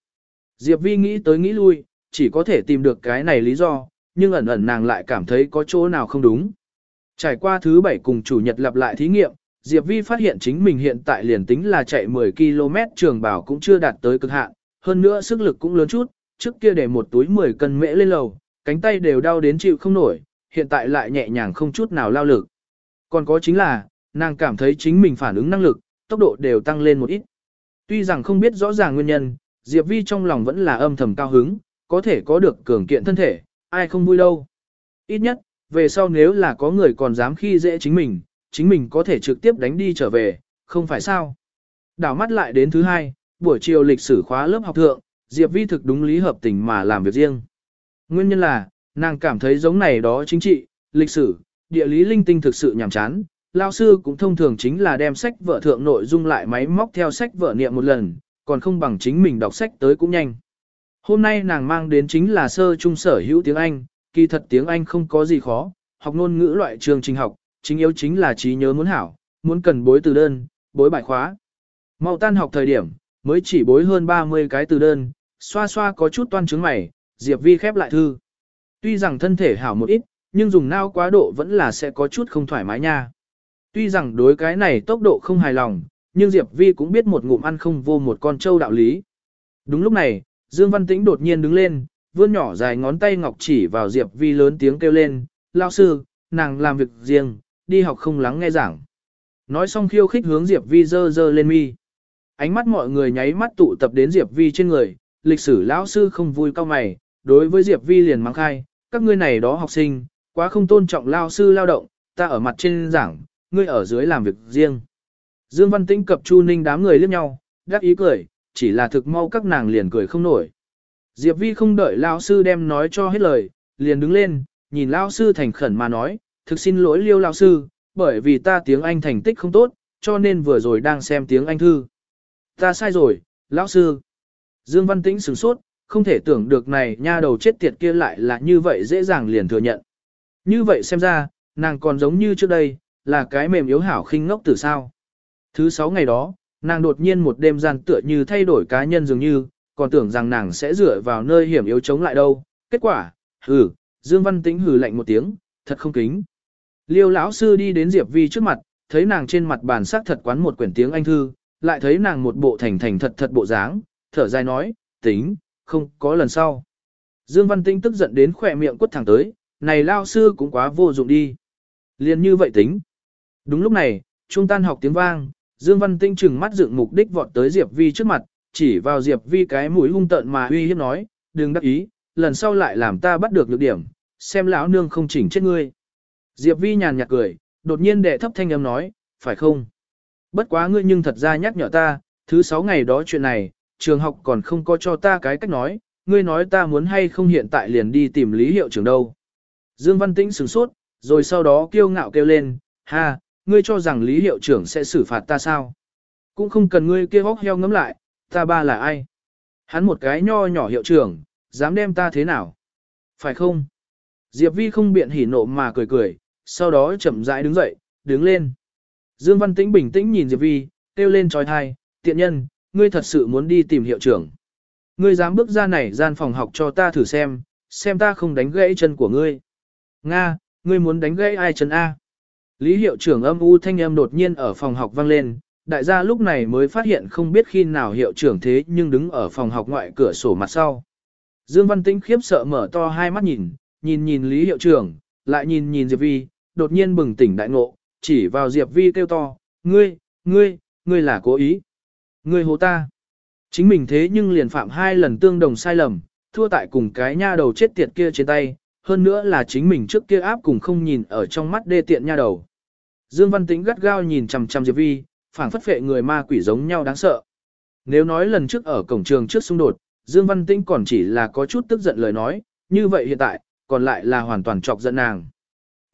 Diệp Vi nghĩ tới nghĩ lui, chỉ có thể tìm được cái này lý do, nhưng ẩn ẩn nàng lại cảm thấy có chỗ nào không đúng. Trải qua thứ bảy cùng chủ nhật lặp lại thí nghiệm, Diệp Vi phát hiện chính mình hiện tại liền tính là chạy 10 km trường bảo cũng chưa đạt tới cực hạn, hơn nữa sức lực cũng lớn chút, trước kia để một túi 10 cân mễ lên lầu, cánh tay đều đau đến chịu không nổi, hiện tại lại nhẹ nhàng không chút nào lao lực. Còn có chính là, nàng cảm thấy chính mình phản ứng năng lực, tốc độ đều tăng lên một ít. Tuy rằng không biết rõ ràng nguyên nhân, Diệp Vi trong lòng vẫn là âm thầm cao hứng, có thể có được cường kiện thân thể, ai không vui đâu. Ít nhất, về sau nếu là có người còn dám khi dễ chính mình, chính mình có thể trực tiếp đánh đi trở về, không phải sao. Đảo mắt lại đến thứ hai, buổi chiều lịch sử khóa lớp học thượng, Diệp Vi thực đúng lý hợp tình mà làm việc riêng. Nguyên nhân là, nàng cảm thấy giống này đó chính trị, lịch sử, địa lý linh tinh thực sự nhàm chán. Lao sư cũng thông thường chính là đem sách vở thượng nội dung lại máy móc theo sách vở niệm một lần, còn không bằng chính mình đọc sách tới cũng nhanh. Hôm nay nàng mang đến chính là sơ trung sở hữu tiếng Anh, kỳ thật tiếng Anh không có gì khó, học ngôn ngữ loại trường trình học, chính yếu chính là trí nhớ muốn hảo, muốn cần bối từ đơn, bối bài khóa. Mau tan học thời điểm, mới chỉ bối hơn 30 cái từ đơn, xoa xoa có chút toan trứng mày, Diệp Vi khép lại thư. Tuy rằng thân thể hảo một ít, nhưng dùng nao quá độ vẫn là sẽ có chút không thoải mái nha. Tuy rằng đối cái này tốc độ không hài lòng, nhưng Diệp Vi cũng biết một ngụm ăn không vô một con trâu đạo lý. Đúng lúc này, Dương Văn Tĩnh đột nhiên đứng lên, vươn nhỏ dài ngón tay ngọc chỉ vào Diệp Vi lớn tiếng kêu lên, lao sư, nàng làm việc riêng, đi học không lắng nghe giảng. Nói xong khiêu khích hướng Diệp Vi dơ dơ lên mi. Ánh mắt mọi người nháy mắt tụ tập đến Diệp Vi trên người, lịch sử lão sư không vui cao mày, đối với Diệp Vi liền mang khai, các ngươi này đó học sinh, quá không tôn trọng lao sư lao động, ta ở mặt trên giảng, ngươi ở dưới làm việc riêng. Dương Văn Tĩnh cập Chu Ninh đám người liếc nhau, đáp ý cười, chỉ là thực mau các nàng liền cười không nổi. Diệp Vi không đợi lao sư đem nói cho hết lời, liền đứng lên, nhìn lao sư thành khẩn mà nói, thực xin lỗi liêu lao sư, bởi vì ta tiếng Anh thành tích không tốt, cho nên vừa rồi đang xem tiếng Anh thư. Ta sai rồi, lão sư. Dương Văn Tĩnh sửng sốt, không thể tưởng được này nha đầu chết tiệt kia lại là như vậy dễ dàng liền thừa nhận. Như vậy xem ra, nàng còn giống như trước đây, là cái mềm yếu hảo khinh ngốc từ sao. Thứ sáu ngày đó, nàng đột nhiên một đêm gian tựa như thay đổi cá nhân dường như, còn tưởng rằng nàng sẽ dựa vào nơi hiểm yếu chống lại đâu. Kết quả, hừ, Dương Văn Tĩnh hừ lạnh một tiếng, thật không kính. Liêu lão sư đi đến Diệp Vi trước mặt, thấy nàng trên mặt bàn sắc thật quán một quyển tiếng Anh thư, lại thấy nàng một bộ thành thành thật thật bộ dáng, thở dài nói, tính, không có lần sau. Dương Văn Tĩnh tức giận đến khỏe miệng quất thẳng tới, này lao sư cũng quá vô dụng đi. Liên như vậy tính. Đúng lúc này, trung tan học tiếng vang, Dương Văn Tĩnh chừng mắt dựng mục đích vọt tới Diệp Vi trước mặt, chỉ vào Diệp Vi cái mũi hung tợn mà uy hiếp nói, đừng đắc ý, lần sau lại làm ta bắt được lược điểm, xem lão nương không chỉnh chết ngươi. Diệp Vi nhàn nhạt cười, đột nhiên đệ thấp thanh âm nói, phải không? Bất quá ngươi nhưng thật ra nhắc nhở ta, thứ sáu ngày đó chuyện này, trường học còn không có cho ta cái cách nói, ngươi nói ta muốn hay không hiện tại liền đi tìm lý hiệu trưởng đâu. Dương Văn Tĩnh sửng sốt, rồi sau đó kiêu ngạo kêu lên, ha, ngươi cho rằng lý hiệu trưởng sẽ xử phạt ta sao? Cũng không cần ngươi kia hóc heo ngấm lại, ta ba là ai? Hắn một cái nho nhỏ hiệu trưởng, dám đem ta thế nào? Phải không? Diệp Vi không biện hỉ nộ mà cười cười, sau đó chậm rãi đứng dậy, đứng lên. Dương Văn Tĩnh bình tĩnh nhìn Diệp Vi, kêu lên trói thai, tiện nhân, ngươi thật sự muốn đi tìm hiệu trưởng. Ngươi dám bước ra này gian phòng học cho ta thử xem, xem ta không đánh gãy chân của ngươi. Nga, ngươi muốn đánh gãy ai chân A? Lý hiệu trưởng âm u thanh âm đột nhiên ở phòng học vang lên, đại gia lúc này mới phát hiện không biết khi nào hiệu trưởng thế nhưng đứng ở phòng học ngoại cửa sổ mặt sau. Dương Văn Tĩnh khiếp sợ mở to hai mắt nhìn, nhìn nhìn Lý hiệu trưởng, lại nhìn nhìn Diệp Vi, đột nhiên bừng tỉnh đại ngộ, chỉ vào Diệp Vi kêu to, ngươi, ngươi, ngươi là cố ý. Ngươi hồ ta. Chính mình thế nhưng liền phạm hai lần tương đồng sai lầm, thua tại cùng cái nha đầu chết tiệt kia trên tay, hơn nữa là chính mình trước kia áp cùng không nhìn ở trong mắt đê tiện nha đầu. Dương Văn Tĩnh gắt gao nhìn chằm chằm Diệp Vi, phảng phất phệ người ma quỷ giống nhau đáng sợ. Nếu nói lần trước ở cổng trường trước xung đột, Dương Văn Tĩnh còn chỉ là có chút tức giận lời nói, như vậy hiện tại, còn lại là hoàn toàn chọc giận nàng.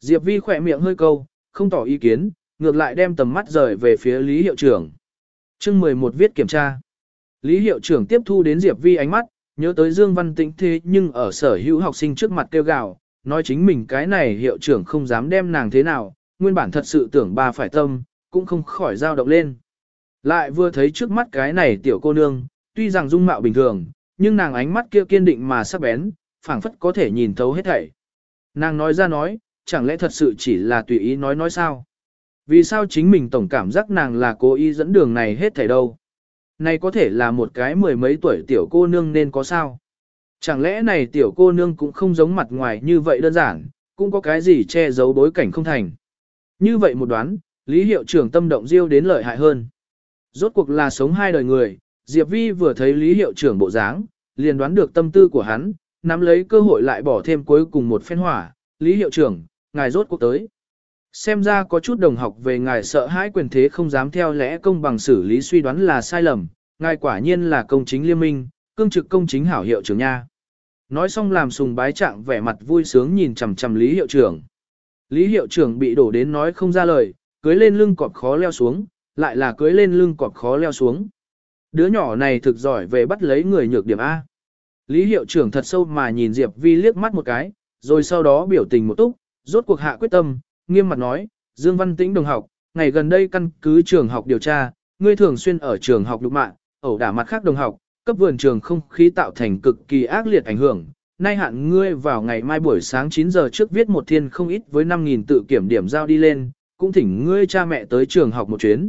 Diệp Vi khỏe miệng hơi câu, không tỏ ý kiến, ngược lại đem tầm mắt rời về phía Lý Hiệu trưởng. chương 11 viết kiểm tra. Lý Hiệu trưởng tiếp thu đến Diệp Vi ánh mắt, nhớ tới Dương Văn Tĩnh thế nhưng ở sở hữu học sinh trước mặt kêu gào, nói chính mình cái này hiệu trưởng không dám đem nàng thế nào, nguyên bản thật sự tưởng bà phải tâm, cũng không khỏi dao động lên. Lại vừa thấy trước mắt cái này tiểu cô nương, tuy rằng dung mạo bình thường, nhưng nàng ánh mắt kia kiên định mà sắc bén, phảng phất có thể nhìn thấu hết thảy. Nàng nói ra nói, chẳng lẽ thật sự chỉ là tùy ý nói nói sao? Vì sao chính mình tổng cảm giác nàng là cố ý dẫn đường này hết thảy đâu? Này có thể là một cái mười mấy tuổi tiểu cô nương nên có sao? Chẳng lẽ này tiểu cô nương cũng không giống mặt ngoài như vậy đơn giản, cũng có cái gì che giấu bối cảnh không thành. Như vậy một đoán, Lý hiệu trưởng tâm động diêu đến lợi hại hơn. Rốt cuộc là sống hai đời người, Diệp Vi vừa thấy Lý hiệu trưởng bộ dáng, liền đoán được tâm tư của hắn, nắm lấy cơ hội lại bỏ thêm cuối cùng một phen hỏa, Lý hiệu trưởng, ngài rốt cuộc tới. Xem ra có chút đồng học về ngài sợ hãi quyền thế không dám theo lẽ công bằng xử lý suy đoán là sai lầm, ngài quả nhiên là công chính liên minh, cương trực công chính hảo hiệu trưởng nha. Nói xong làm sùng bái trạng vẻ mặt vui sướng nhìn chằm chằm Lý hiệu trưởng. Lý hiệu trưởng bị đổ đến nói không ra lời, cưới lên lưng cọp khó leo xuống, lại là cưới lên lưng cọp khó leo xuống. Đứa nhỏ này thực giỏi về bắt lấy người nhược điểm A. Lý hiệu trưởng thật sâu mà nhìn Diệp Vi liếc mắt một cái, rồi sau đó biểu tình một túc, rốt cuộc hạ quyết tâm, nghiêm mặt nói, Dương Văn Tĩnh đồng học, ngày gần đây căn cứ trường học điều tra, ngươi thường xuyên ở trường học lục mạng, ẩu đả mặt khác đồng học, cấp vườn trường không khí tạo thành cực kỳ ác liệt ảnh hưởng. Nay hạn ngươi vào ngày mai buổi sáng 9 giờ trước viết một thiên không ít với 5.000 tự kiểm điểm giao đi lên, cũng thỉnh ngươi cha mẹ tới trường học một chuyến.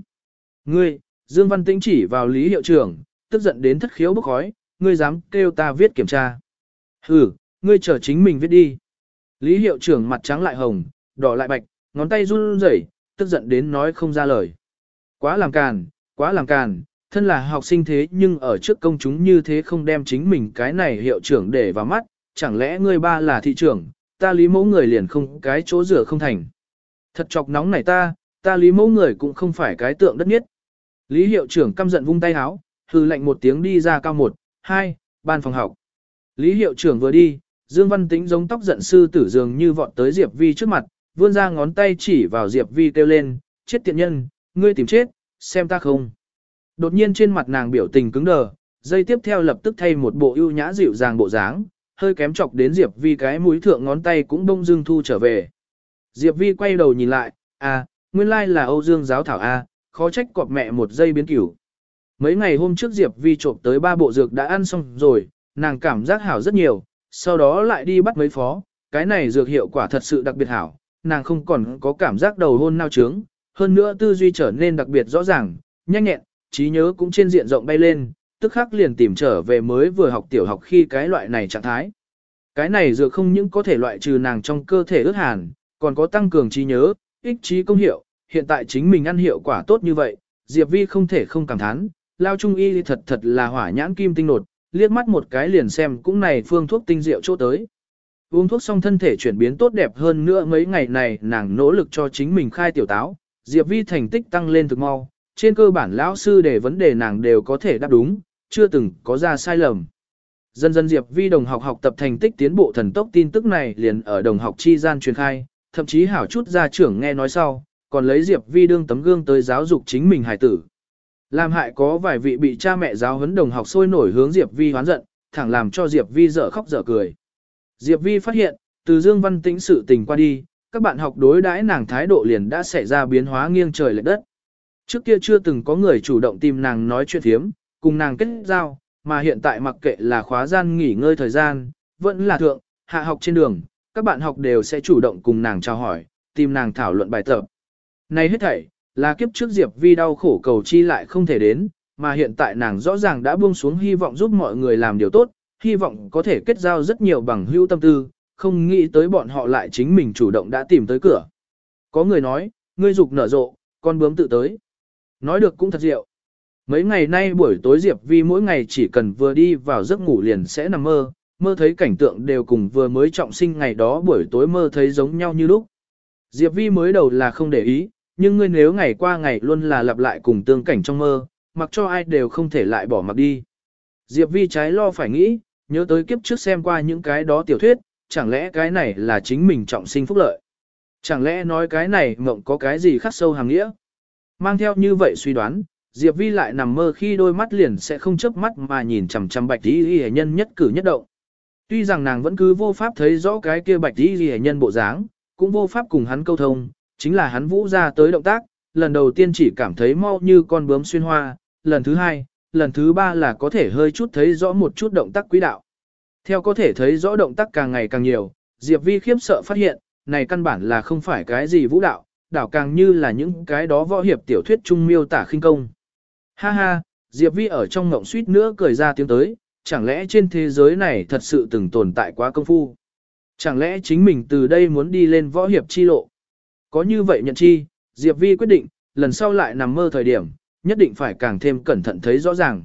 Ngươi, Dương Văn Tĩnh chỉ vào lý hiệu trưởng, tức giận đến thất khiếu bốc khói, ngươi dám kêu ta viết kiểm tra. Ừ, ngươi chờ chính mình viết đi. Lý hiệu trưởng mặt trắng lại hồng, đỏ lại bạch, ngón tay run rẩy, tức giận đến nói không ra lời. Quá làm càn, quá làm càn, thân là học sinh thế nhưng ở trước công chúng như thế không đem chính mình cái này hiệu trưởng để vào mắt, chẳng lẽ ngươi ba là thị trưởng, ta lý mẫu người liền không cái chỗ rửa không thành. Thật chọc nóng này ta, ta lý mẫu người cũng không phải cái tượng đất nhất. Lý hiệu trưởng căm giận vung tay háo, hư lệnh một tiếng đi ra cao một, hai, ban phòng học. Lý hiệu trưởng vừa đi, Dương Văn Tĩnh giống tóc giận sư tử dường như vọt tới Diệp Vi trước mặt, vươn ra ngón tay chỉ vào Diệp Vi kêu lên, chết tiện nhân, ngươi tìm chết, xem ta không. Đột nhiên trên mặt nàng biểu tình cứng đờ, dây tiếp theo lập tức thay một bộ ưu nhã dịu dàng bộ dáng, hơi kém chọc đến Diệp Vi cái mũi thượng ngón tay cũng đông dương thu trở về. Diệp Vi quay đầu nhìn lại, à, nguyên lai là Âu Dương giáo thảo A, khó trách cọp mẹ một giây biến cửu. Mấy ngày hôm trước Diệp Vi trộm tới ba bộ dược đã ăn xong rồi, nàng cảm giác hảo rất nhiều, sau đó lại đi bắt mấy phó, cái này dược hiệu quả thật sự đặc biệt hảo, nàng không còn có cảm giác đầu hôn nao trướng, hơn nữa tư duy trở nên đặc biệt rõ ràng, nhanh nhẹn, trí nhớ cũng trên diện rộng bay lên, tức khắc liền tìm trở về mới vừa học tiểu học khi cái loại này trạng thái. Cái này dược không những có thể loại trừ nàng trong cơ thể ướt hàn, còn có tăng cường trí nhớ, ích trí công hiệu, hiện tại chính mình ăn hiệu quả tốt như vậy, Diệp Vi không thể không cảm thán, lao trung y thật thật là hỏa nhãn kim tinh nột, liếc mắt một cái liền xem cũng này phương thuốc tinh diệu chỗ tới. Uống thuốc xong thân thể chuyển biến tốt đẹp hơn nữa mấy ngày này nàng nỗ lực cho chính mình khai tiểu táo, Diệp Vi thành tích tăng lên thực mau, trên cơ bản lão sư để vấn đề nàng đều có thể đáp đúng, chưa từng có ra sai lầm. Dần dần Diệp Vi đồng học học tập thành tích tiến bộ thần tốc tin tức này liền ở đồng học chi gian truyền khai, thậm chí hảo chút gia trưởng nghe nói sau, còn lấy Diệp Vi đương tấm gương tới giáo dục chính mình hài tử. Làm hại có vài vị bị cha mẹ giáo huấn đồng học sôi nổi hướng Diệp Vi hoán giận, thẳng làm cho Diệp Vi dở khóc dở cười. Diệp Vi phát hiện, từ Dương Văn Tĩnh sự tình qua đi, các bạn học đối đãi nàng thái độ liền đã xảy ra biến hóa nghiêng trời lệch đất. Trước kia chưa từng có người chủ động tìm nàng nói chuyện thiếm, cùng nàng kết giao, mà hiện tại mặc kệ là khóa gian nghỉ ngơi thời gian, vẫn là thượng, hạ học trên đường, các bạn học đều sẽ chủ động cùng nàng chào hỏi, tìm nàng thảo luận bài tập. Này hết thảy, là kiếp trước Diệp Vi đau khổ cầu chi lại không thể đến, mà hiện tại nàng rõ ràng đã buông xuống hy vọng giúp mọi người làm điều tốt, hy vọng có thể kết giao rất nhiều bằng hữu tâm tư, không nghĩ tới bọn họ lại chính mình chủ động đã tìm tới cửa. Có người nói, ngươi dục nở rộ, con bướm tự tới. Nói được cũng thật diệu. Mấy ngày nay buổi tối Diệp Vi mỗi ngày chỉ cần vừa đi vào giấc ngủ liền sẽ nằm mơ, mơ thấy cảnh tượng đều cùng vừa mới trọng sinh ngày đó buổi tối mơ thấy giống nhau như lúc. Diệp Vi mới đầu là không để ý, nhưng ngươi nếu ngày qua ngày luôn là lặp lại cùng tương cảnh trong mơ, mặc cho ai đều không thể lại bỏ mặc đi. Diệp Vi trái lo phải nghĩ, nhớ tới kiếp trước xem qua những cái đó tiểu thuyết, chẳng lẽ cái này là chính mình trọng sinh phúc lợi? Chẳng lẽ nói cái này mộng có cái gì khắc sâu hàng nghĩa? Mang theo như vậy suy đoán, Diệp Vi lại nằm mơ khi đôi mắt liền sẽ không chớp mắt mà nhìn chằm chằm bạch y y nhân nhất cử nhất động. Tuy rằng nàng vẫn cứ vô pháp thấy rõ cái kia bạch đi ghi nhân bộ dáng, cũng vô pháp cùng hắn câu thông, chính là hắn vũ ra tới động tác, lần đầu tiên chỉ cảm thấy mau như con bướm xuyên hoa, lần thứ hai, lần thứ ba là có thể hơi chút thấy rõ một chút động tác quý đạo. Theo có thể thấy rõ động tác càng ngày càng nhiều, Diệp Vi khiếp sợ phát hiện, này căn bản là không phải cái gì vũ đạo, đảo càng như là những cái đó võ hiệp tiểu thuyết trung miêu tả khinh công. Ha ha, Diệp Vi ở trong ngộng suýt nữa cười ra tiếng tới, chẳng lẽ trên thế giới này thật sự từng tồn tại quá công phu? Chẳng lẽ chính mình từ đây muốn đi lên võ hiệp chi lộ? Có như vậy nhận chi, Diệp Vi quyết định, lần sau lại nằm mơ thời điểm, nhất định phải càng thêm cẩn thận thấy rõ ràng.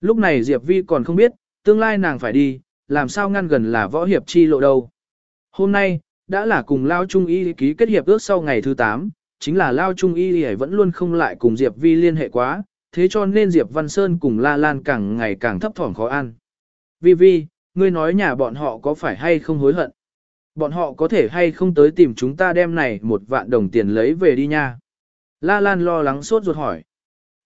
Lúc này Diệp Vi còn không biết, tương lai nàng phải đi, làm sao ngăn gần là võ hiệp chi lộ đâu. Hôm nay, đã là cùng Lao Trung Y ký kết hiệp ước sau ngày thứ 8, chính là Lao Trung Y vẫn luôn không lại cùng Diệp Vi liên hệ quá, thế cho nên Diệp Văn Sơn cùng La Lan càng ngày càng thấp thỏm khó ăn. Vi Vi, ngươi nói nhà bọn họ có phải hay không hối hận? Bọn họ có thể hay không tới tìm chúng ta đem này một vạn đồng tiền lấy về đi nha? La Lan lo lắng sốt ruột hỏi.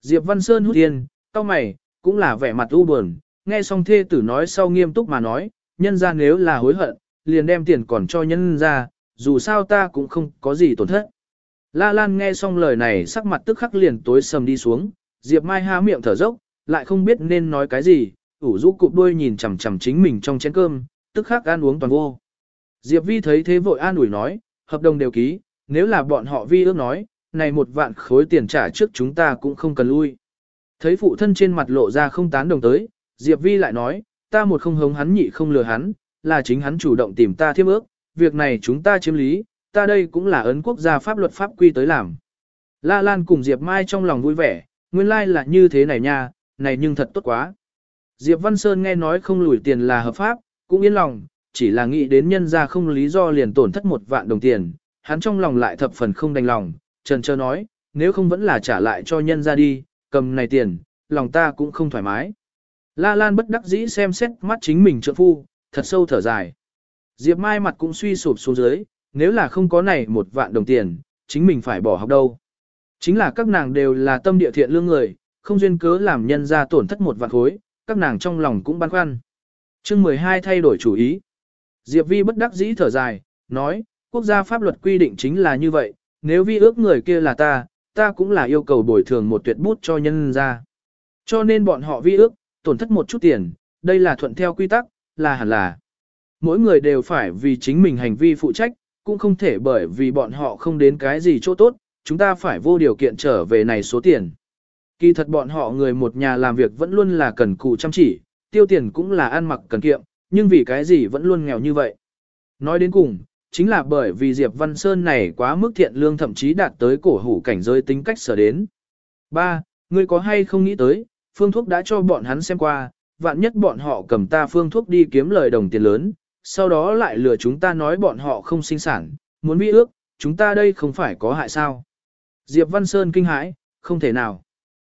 Diệp Văn Sơn hút tiền, tao mày, cũng là vẻ mặt u buồn, nghe xong thê tử nói sau nghiêm túc mà nói, nhân ra nếu là hối hận, liền đem tiền còn cho nhân ra, dù sao ta cũng không có gì tổn thất. La Lan nghe xong lời này sắc mặt tức khắc liền tối sầm đi xuống, Diệp Mai há miệng thở dốc, lại không biết nên nói cái gì, ủ rũ cụp đuôi nhìn chằm chằm chính mình trong chén cơm, tức khắc ăn uống toàn vô. Diệp Vi thấy thế vội an ủi nói, hợp đồng đều ký, nếu là bọn họ vi ước nói, này một vạn khối tiền trả trước chúng ta cũng không cần lui. Thấy phụ thân trên mặt lộ ra không tán đồng tới, Diệp Vi lại nói, ta một không hống hắn nhị không lừa hắn, là chính hắn chủ động tìm ta thiếp ước, việc này chúng ta chiếm lý, ta đây cũng là ấn quốc gia pháp luật pháp quy tới làm. La Lan cùng Diệp Mai trong lòng vui vẻ, nguyên lai like là như thế này nha, này nhưng thật tốt quá. Diệp Văn Sơn nghe nói không lùi tiền là hợp pháp, cũng yên lòng, chỉ là nghĩ đến nhân ra không lý do liền tổn thất một vạn đồng tiền, hắn trong lòng lại thập phần không đành lòng, trần trơ nói, nếu không vẫn là trả lại cho nhân ra đi, cầm này tiền, lòng ta cũng không thoải mái. La Lan bất đắc dĩ xem xét mắt chính mình trượng phu, thật sâu thở dài. Diệp Mai mặt cũng suy sụp xuống dưới, nếu là không có này một vạn đồng tiền, chính mình phải bỏ học đâu. Chính là các nàng đều là tâm địa thiện lương người, không duyên cớ làm nhân ra tổn thất một vạn khối, các nàng trong lòng cũng băn khoăn. chương 12 thay đổi chủ ý. Diệp Vi bất đắc dĩ thở dài, nói, quốc gia pháp luật quy định chính là như vậy, nếu vi ước người kia là ta, ta cũng là yêu cầu bồi thường một tuyệt bút cho nhân ra. Cho nên bọn họ vi ước, tổn thất một chút tiền, đây là thuận theo quy tắc, là hẳn là. Mỗi người đều phải vì chính mình hành vi phụ trách, cũng không thể bởi vì bọn họ không đến cái gì chỗ tốt, chúng ta phải vô điều kiện trở về này số tiền. Kỳ thật bọn họ người một nhà làm việc vẫn luôn là cần cù chăm chỉ, tiêu tiền cũng là ăn mặc cần kiệm, nhưng vì cái gì vẫn luôn nghèo như vậy. Nói đến cùng, chính là bởi vì Diệp Văn Sơn này quá mức thiện lương thậm chí đạt tới cổ hủ cảnh giới tính cách sở đến. Ba, Ngươi có hay không nghĩ tới, phương thuốc đã cho bọn hắn xem qua, vạn nhất bọn họ cầm ta phương thuốc đi kiếm lời đồng tiền lớn, sau đó lại lừa chúng ta nói bọn họ không sinh sản, muốn vi ước, chúng ta đây không phải có hại sao. Diệp Văn Sơn kinh hãi, không thể nào.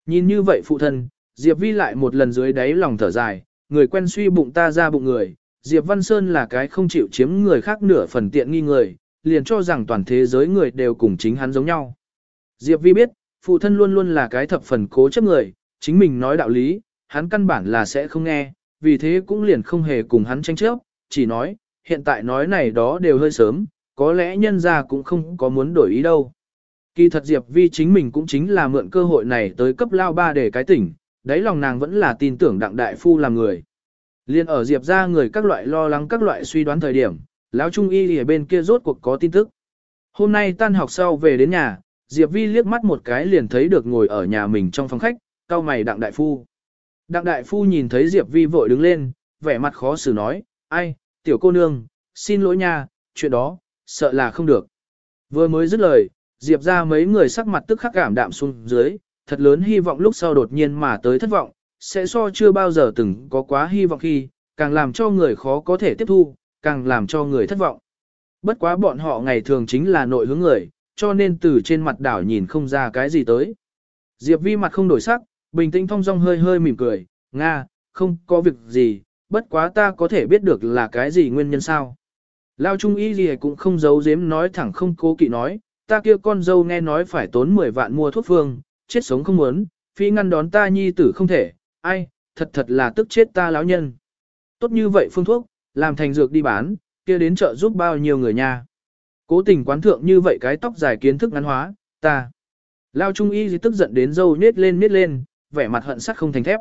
Nhìn như vậy phụ thân, Diệp Vi lại một lần dưới đáy lòng thở dài, người quen suy bụng ta ra bụng người, Diệp Văn Sơn là cái không chịu chiếm người khác nửa phần tiện nghi người, liền cho rằng toàn thế giới người đều cùng chính hắn giống nhau. Diệp Vi biết, phụ thân luôn luôn là cái thập phần cố chấp người, chính mình nói đạo lý, hắn căn bản là sẽ không nghe, vì thế cũng liền không hề cùng hắn tranh chấp, chỉ nói, hiện tại nói này đó đều hơi sớm, có lẽ nhân ra cũng không có muốn đổi ý đâu. Kỳ thật Diệp Vi chính mình cũng chính là mượn cơ hội này tới cấp lao ba để cái tỉnh, đáy lòng nàng vẫn là tin tưởng đặng đại phu làm người. Liên ở Diệp ra người các loại lo lắng các loại suy đoán thời điểm, lão trung y ở bên kia rốt cuộc có tin tức. Hôm nay tan học sau về đến nhà, Diệp Vi liếc mắt một cái liền thấy được ngồi ở nhà mình trong phòng khách, cao mày đặng đại phu. Đặng đại phu nhìn thấy Diệp Vi vội đứng lên, vẻ mặt khó xử nói, ai, tiểu cô nương, xin lỗi nha, chuyện đó, sợ là không được. Vừa mới dứt lời, Diệp ra mấy người sắc mặt tức khắc cảm đạm xuống dưới, thật lớn hy vọng lúc sau đột nhiên mà tới thất vọng, sẽ so chưa bao giờ từng có quá hy vọng khi, càng làm cho người khó có thể tiếp thu, càng làm cho người thất vọng. Bất quá bọn họ ngày thường chính là nội hướng người, cho nên từ trên mặt đảo nhìn không ra cái gì tới. Diệp vi mặt không đổi sắc, bình tĩnh thong dong hơi hơi mỉm cười, Nga, không có việc gì, bất quá ta có thể biết được là cái gì nguyên nhân sao. Lao Trung Y gì cũng không giấu giếm nói thẳng không cố kỵ nói, ta kia con dâu nghe nói phải tốn 10 vạn mua thuốc phương, chết sống không muốn, phi ngăn đón ta nhi tử không thể, ai, thật thật là tức chết ta lão nhân. Tốt như vậy phương thuốc, làm thành dược đi bán, kia đến chợ giúp bao nhiêu người nha. Cố tình quán thượng như vậy cái tóc dài kiến thức ngắn hóa, ta. Lao Trung Y gì tức giận đến dâu nết lên nết lên, vẻ mặt hận sắt không thành thép.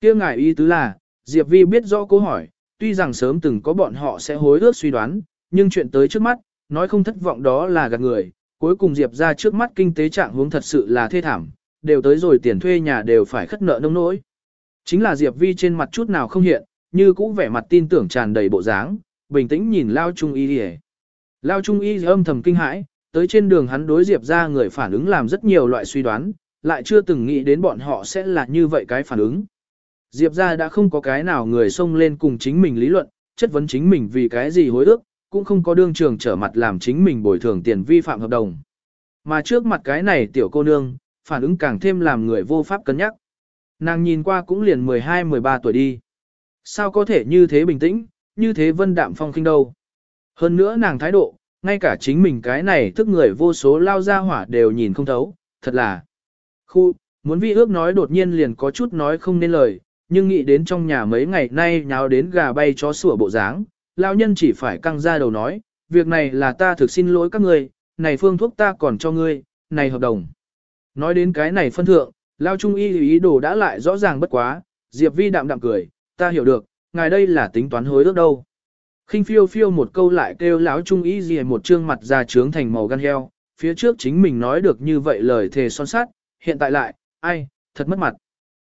Kia ngài y tứ là, Diệp Vi biết rõ câu hỏi, tuy rằng sớm từng có bọn họ sẽ hối ước suy đoán, nhưng chuyện tới trước mắt, nói không thất vọng đó là gạt người, cuối cùng Diệp ra trước mắt kinh tế trạng huống thật sự là thê thảm, đều tới rồi tiền thuê nhà đều phải khất nợ nông nỗi. Chính là Diệp Vi trên mặt chút nào không hiện, như cũ vẻ mặt tin tưởng tràn đầy bộ dáng, bình tĩnh nhìn Lao Trung Y đi Lao Trung Y âm thầm kinh hãi, tới trên đường hắn đối Diệp ra người phản ứng làm rất nhiều loại suy đoán, lại chưa từng nghĩ đến bọn họ sẽ là như vậy cái phản ứng. Diệp ra đã không có cái nào người xông lên cùng chính mình lý luận, chất vấn chính mình vì cái gì hối ước, cũng không có đương trường trở mặt làm chính mình bồi thường tiền vi phạm hợp đồng. Mà trước mặt cái này tiểu cô nương, phản ứng càng thêm làm người vô pháp cân nhắc. Nàng nhìn qua cũng liền 12-13 tuổi đi. Sao có thể như thế bình tĩnh, như thế vân đạm phong kinh đâu. Hơn nữa nàng thái độ, ngay cả chính mình cái này thức người vô số lao ra hỏa đều nhìn không thấu, thật là. Khu, muốn vi ước nói đột nhiên liền có chút nói không nên lời, nhưng nghĩ đến trong nhà mấy ngày nay nháo đến gà bay chó sủa bộ dáng, lao nhân chỉ phải căng ra đầu nói, việc này là ta thực xin lỗi các ngươi, này phương thuốc ta còn cho ngươi, này hợp đồng. Nói đến cái này phân thượng, lao trung y ý đồ đã lại rõ ràng bất quá, Diệp Vi đạm đạm cười, ta hiểu được, ngài đây là tính toán hối ước đâu. khinh phiêu phiêu một câu lại kêu lão trung y gì một trương mặt ra trướng thành màu gan heo, phía trước chính mình nói được như vậy lời thề son sát, hiện tại lại, ai, thật mất mặt.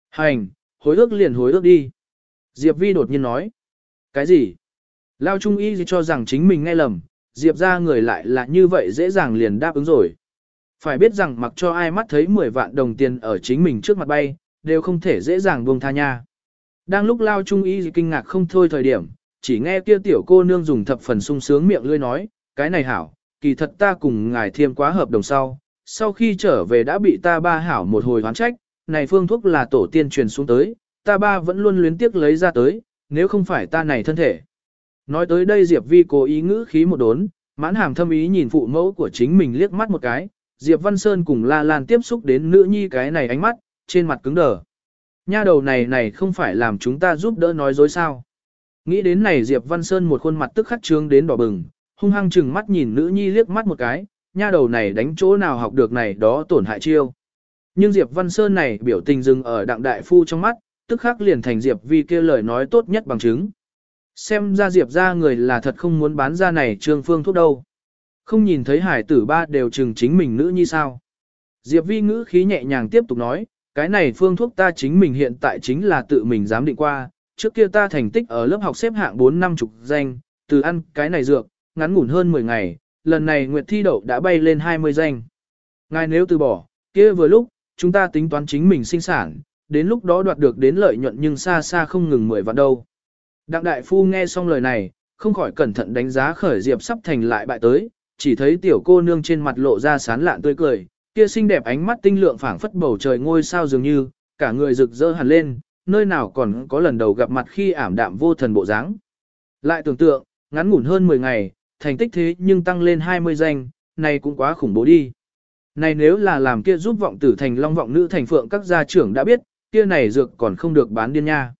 Hành, hối ước liền hối ước đi. Diệp Vi đột nhiên nói. Cái gì? Lao Trung Y cho rằng chính mình nghe lầm, Diệp ra người lại là như vậy dễ dàng liền đáp ứng rồi. Phải biết rằng mặc cho ai mắt thấy 10 vạn đồng tiền ở chính mình trước mặt bay, đều không thể dễ dàng buông tha nha. Đang lúc Lao Trung Y kinh ngạc không thôi thời điểm, chỉ nghe kia tiểu cô nương dùng thập phần sung sướng miệng lươi nói, cái này hảo, kỳ thật ta cùng ngài thiêm quá hợp đồng sau, sau khi trở về đã bị ta ba hảo một hồi hoán trách, này phương thuốc là tổ tiên truyền xuống tới, ta ba vẫn luôn luyến tiếc lấy ra tới, nếu không phải ta này thân thể. Nói tới đây Diệp Vi cố ý ngữ khí một đốn, mãn hàm thâm ý nhìn phụ mẫu của chính mình liếc mắt một cái, Diệp Văn Sơn cùng La Lan tiếp xúc đến nữ nhi cái này ánh mắt, trên mặt cứng đờ. Nha đầu này này không phải làm chúng ta giúp đỡ nói dối sao. Nghĩ đến này Diệp Văn Sơn một khuôn mặt tức khắc trương đến đỏ bừng, hung hăng chừng mắt nhìn nữ nhi liếc mắt một cái, nha đầu này đánh chỗ nào học được này đó tổn hại chiêu. Nhưng Diệp Văn Sơn này biểu tình dừng ở đặng đại phu trong mắt, tức khắc liền thành Diệp Vi kia lời nói tốt nhất bằng chứng. Xem ra Diệp ra người là thật không muốn bán ra này trương phương thuốc đâu. Không nhìn thấy hải tử ba đều chừng chính mình nữ như sao. Diệp Vi ngữ khí nhẹ nhàng tiếp tục nói, cái này phương thuốc ta chính mình hiện tại chính là tự mình dám định qua, trước kia ta thành tích ở lớp học xếp hạng 4 năm chục danh, từ ăn cái này dược, ngắn ngủn hơn 10 ngày, lần này Nguyệt thi đậu đã bay lên 20 danh. Ngài nếu từ bỏ, kia vừa lúc, chúng ta tính toán chính mình sinh sản, đến lúc đó đoạt được đến lợi nhuận nhưng xa xa không ngừng 10 vạn đâu. Đặng đại phu nghe xong lời này, không khỏi cẩn thận đánh giá khởi diệp sắp thành lại bại tới, chỉ thấy tiểu cô nương trên mặt lộ ra sán lạn tươi cười, kia xinh đẹp ánh mắt tinh lượng phảng phất bầu trời ngôi sao dường như, cả người rực rỡ hẳn lên, nơi nào còn có lần đầu gặp mặt khi ảm đạm vô thần bộ dáng. Lại tưởng tượng, ngắn ngủn hơn 10 ngày, thành tích thế nhưng tăng lên 20 danh, này cũng quá khủng bố đi. Này nếu là làm kia giúp vọng tử thành long vọng nữ thành phượng các gia trưởng đã biết, kia này dược còn không được bán điên nha.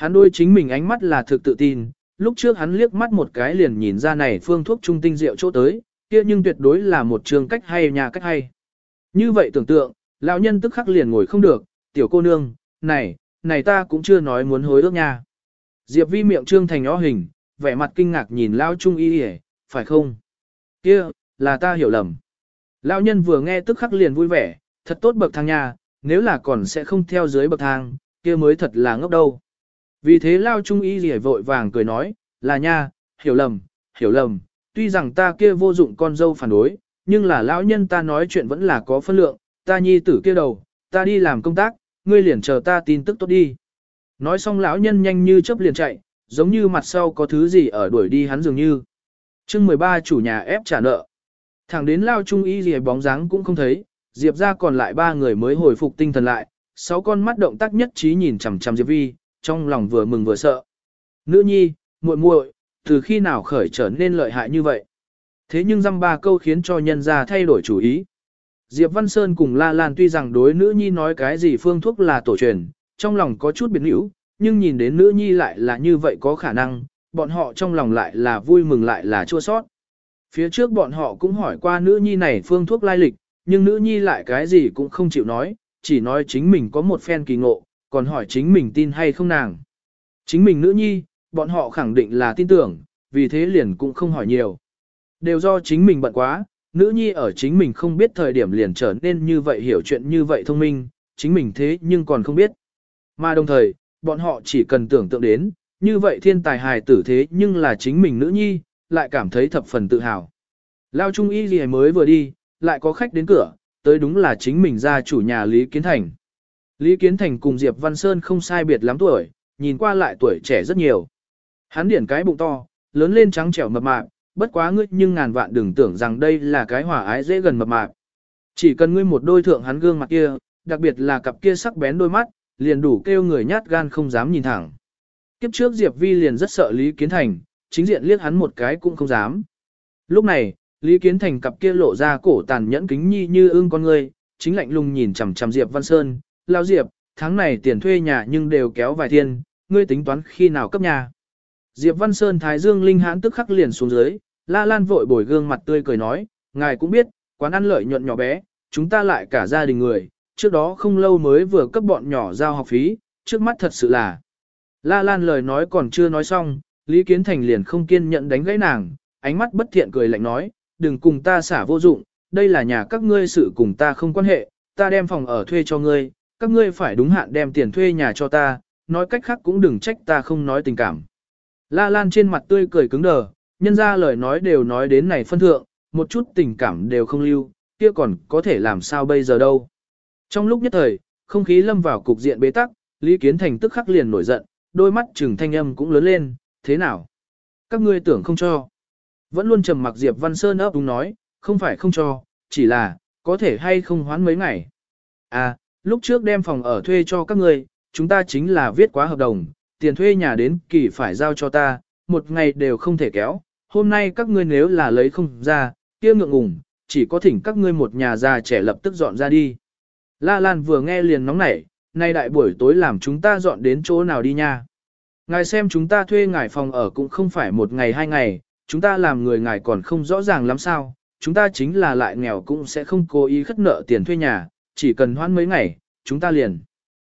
Hắn đôi chính mình ánh mắt là thực tự tin, lúc trước hắn liếc mắt một cái liền nhìn ra này phương thuốc trung tinh rượu chỗ tới, kia nhưng tuyệt đối là một trường cách hay nhà cách hay. Như vậy tưởng tượng, lão nhân tức khắc liền ngồi không được, tiểu cô nương, này, này ta cũng chưa nói muốn hối ước nha. Diệp vi miệng trương thành ó hình, vẻ mặt kinh ngạc nhìn lão trung y hề, phải không? Kia, là ta hiểu lầm. Lão nhân vừa nghe tức khắc liền vui vẻ, thật tốt bậc thang nha, nếu là còn sẽ không theo dưới bậc thang, kia mới thật là ngốc đâu. Vì thế Lao Trung Y rỉa vội vàng cười nói, là nha, hiểu lầm, hiểu lầm, tuy rằng ta kia vô dụng con dâu phản đối, nhưng là lão nhân ta nói chuyện vẫn là có phân lượng, ta nhi tử kia đầu, ta đi làm công tác, ngươi liền chờ ta tin tức tốt đi. Nói xong lão nhân nhanh như chớp liền chạy, giống như mặt sau có thứ gì ở đuổi đi hắn dường như. chương 13 chủ nhà ép trả nợ. Thẳng đến Lao Trung Y rỉa bóng dáng cũng không thấy, Diệp ra còn lại ba người mới hồi phục tinh thần lại, sáu con mắt động tác nhất trí nhìn chằm chằm Diệp Vi, trong lòng vừa mừng vừa sợ. Nữ nhi, muội muội, từ khi nào khởi trở nên lợi hại như vậy? Thế nhưng dăm ba câu khiến cho nhân gia thay đổi chủ ý. Diệp Văn Sơn cùng La Lan tuy rằng đối nữ nhi nói cái gì phương thuốc là tổ truyền, trong lòng có chút biến hữu, nhưng nhìn đến nữ nhi lại là như vậy có khả năng, bọn họ trong lòng lại là vui mừng lại là chua sót. Phía trước bọn họ cũng hỏi qua nữ nhi này phương thuốc lai lịch, nhưng nữ nhi lại cái gì cũng không chịu nói, chỉ nói chính mình có một phen kỳ ngộ, còn hỏi chính mình tin hay không nàng. Chính mình nữ nhi, bọn họ khẳng định là tin tưởng, vì thế liền cũng không hỏi nhiều. Đều do chính mình bận quá, nữ nhi ở chính mình không biết thời điểm liền trở nên như vậy hiểu chuyện như vậy thông minh, chính mình thế nhưng còn không biết. Mà đồng thời, bọn họ chỉ cần tưởng tượng đến, như vậy thiên tài hài tử thế nhưng là chính mình nữ nhi, lại cảm thấy thập phần tự hào. Lao Trung Y gì mới vừa đi, lại có khách đến cửa, tới đúng là chính mình gia chủ nhà Lý Kiến Thành. Lý Kiến Thành cùng Diệp Văn Sơn không sai biệt lắm tuổi, nhìn qua lại tuổi trẻ rất nhiều. Hắn điển cái bụng to, lớn lên trắng trẻo mập mạp, bất quá ngươi nhưng ngàn vạn đừng tưởng rằng đây là cái hòa ái dễ gần mập mạp. Chỉ cần ngươi một đôi thượng hắn gương mặt kia, đặc biệt là cặp kia sắc bén đôi mắt, liền đủ kêu người nhát gan không dám nhìn thẳng. Kiếp trước Diệp Vi liền rất sợ Lý Kiến Thành, chính diện liếc hắn một cái cũng không dám. Lúc này, Lý Kiến Thành cặp kia lộ ra cổ tàn nhẫn kính nhi như ưng con ngươi, chính lạnh lùng nhìn chằm chằm Diệp Văn Sơn, lao Diệp, tháng này tiền thuê nhà nhưng đều kéo vài thiên, ngươi tính toán khi nào cấp nhà. Diệp Văn Sơn Thái Dương Linh hãn tức khắc liền xuống dưới, La Lan vội bồi gương mặt tươi cười nói, ngài cũng biết, quán ăn lợi nhuận nhỏ bé, chúng ta lại cả gia đình người, trước đó không lâu mới vừa cấp bọn nhỏ giao học phí, trước mắt thật sự là. La Lan lời nói còn chưa nói xong, Lý Kiến Thành liền không kiên nhận đánh gãy nàng, ánh mắt bất thiện cười lạnh nói, đừng cùng ta xả vô dụng, đây là nhà các ngươi sự cùng ta không quan hệ, ta đem phòng ở thuê cho ngươi, các ngươi phải đúng hạn đem tiền thuê nhà cho ta, nói cách khác cũng đừng trách ta không nói tình cảm. La Lan trên mặt tươi cười cứng đờ, nhân ra lời nói đều nói đến này phân thượng, một chút tình cảm đều không lưu, kia còn có thể làm sao bây giờ đâu. Trong lúc nhất thời, không khí lâm vào cục diện bế tắc, Lý Kiến Thành tức khắc liền nổi giận, đôi mắt trừng thanh âm cũng lớn lên, thế nào? Các ngươi tưởng không cho. Vẫn luôn trầm mặc Diệp Văn Sơn ấp đúng nói, không phải không cho, chỉ là, có thể hay không hoán mấy ngày. À, lúc trước đem phòng ở thuê cho các ngươi, chúng ta chính là viết quá hợp đồng, tiền thuê nhà đến kỳ phải giao cho ta, một ngày đều không thể kéo. Hôm nay các ngươi nếu là lấy không ra, kia ngượng ngùng, chỉ có thỉnh các ngươi một nhà già trẻ lập tức dọn ra đi. La Lan vừa nghe liền nóng nảy, nay đại buổi tối làm chúng ta dọn đến chỗ nào đi nha. Ngài xem chúng ta thuê ngài phòng ở cũng không phải một ngày hai ngày, chúng ta làm người ngài còn không rõ ràng lắm sao, chúng ta chính là lại nghèo cũng sẽ không cố ý khất nợ tiền thuê nhà, chỉ cần hoãn mấy ngày, chúng ta liền.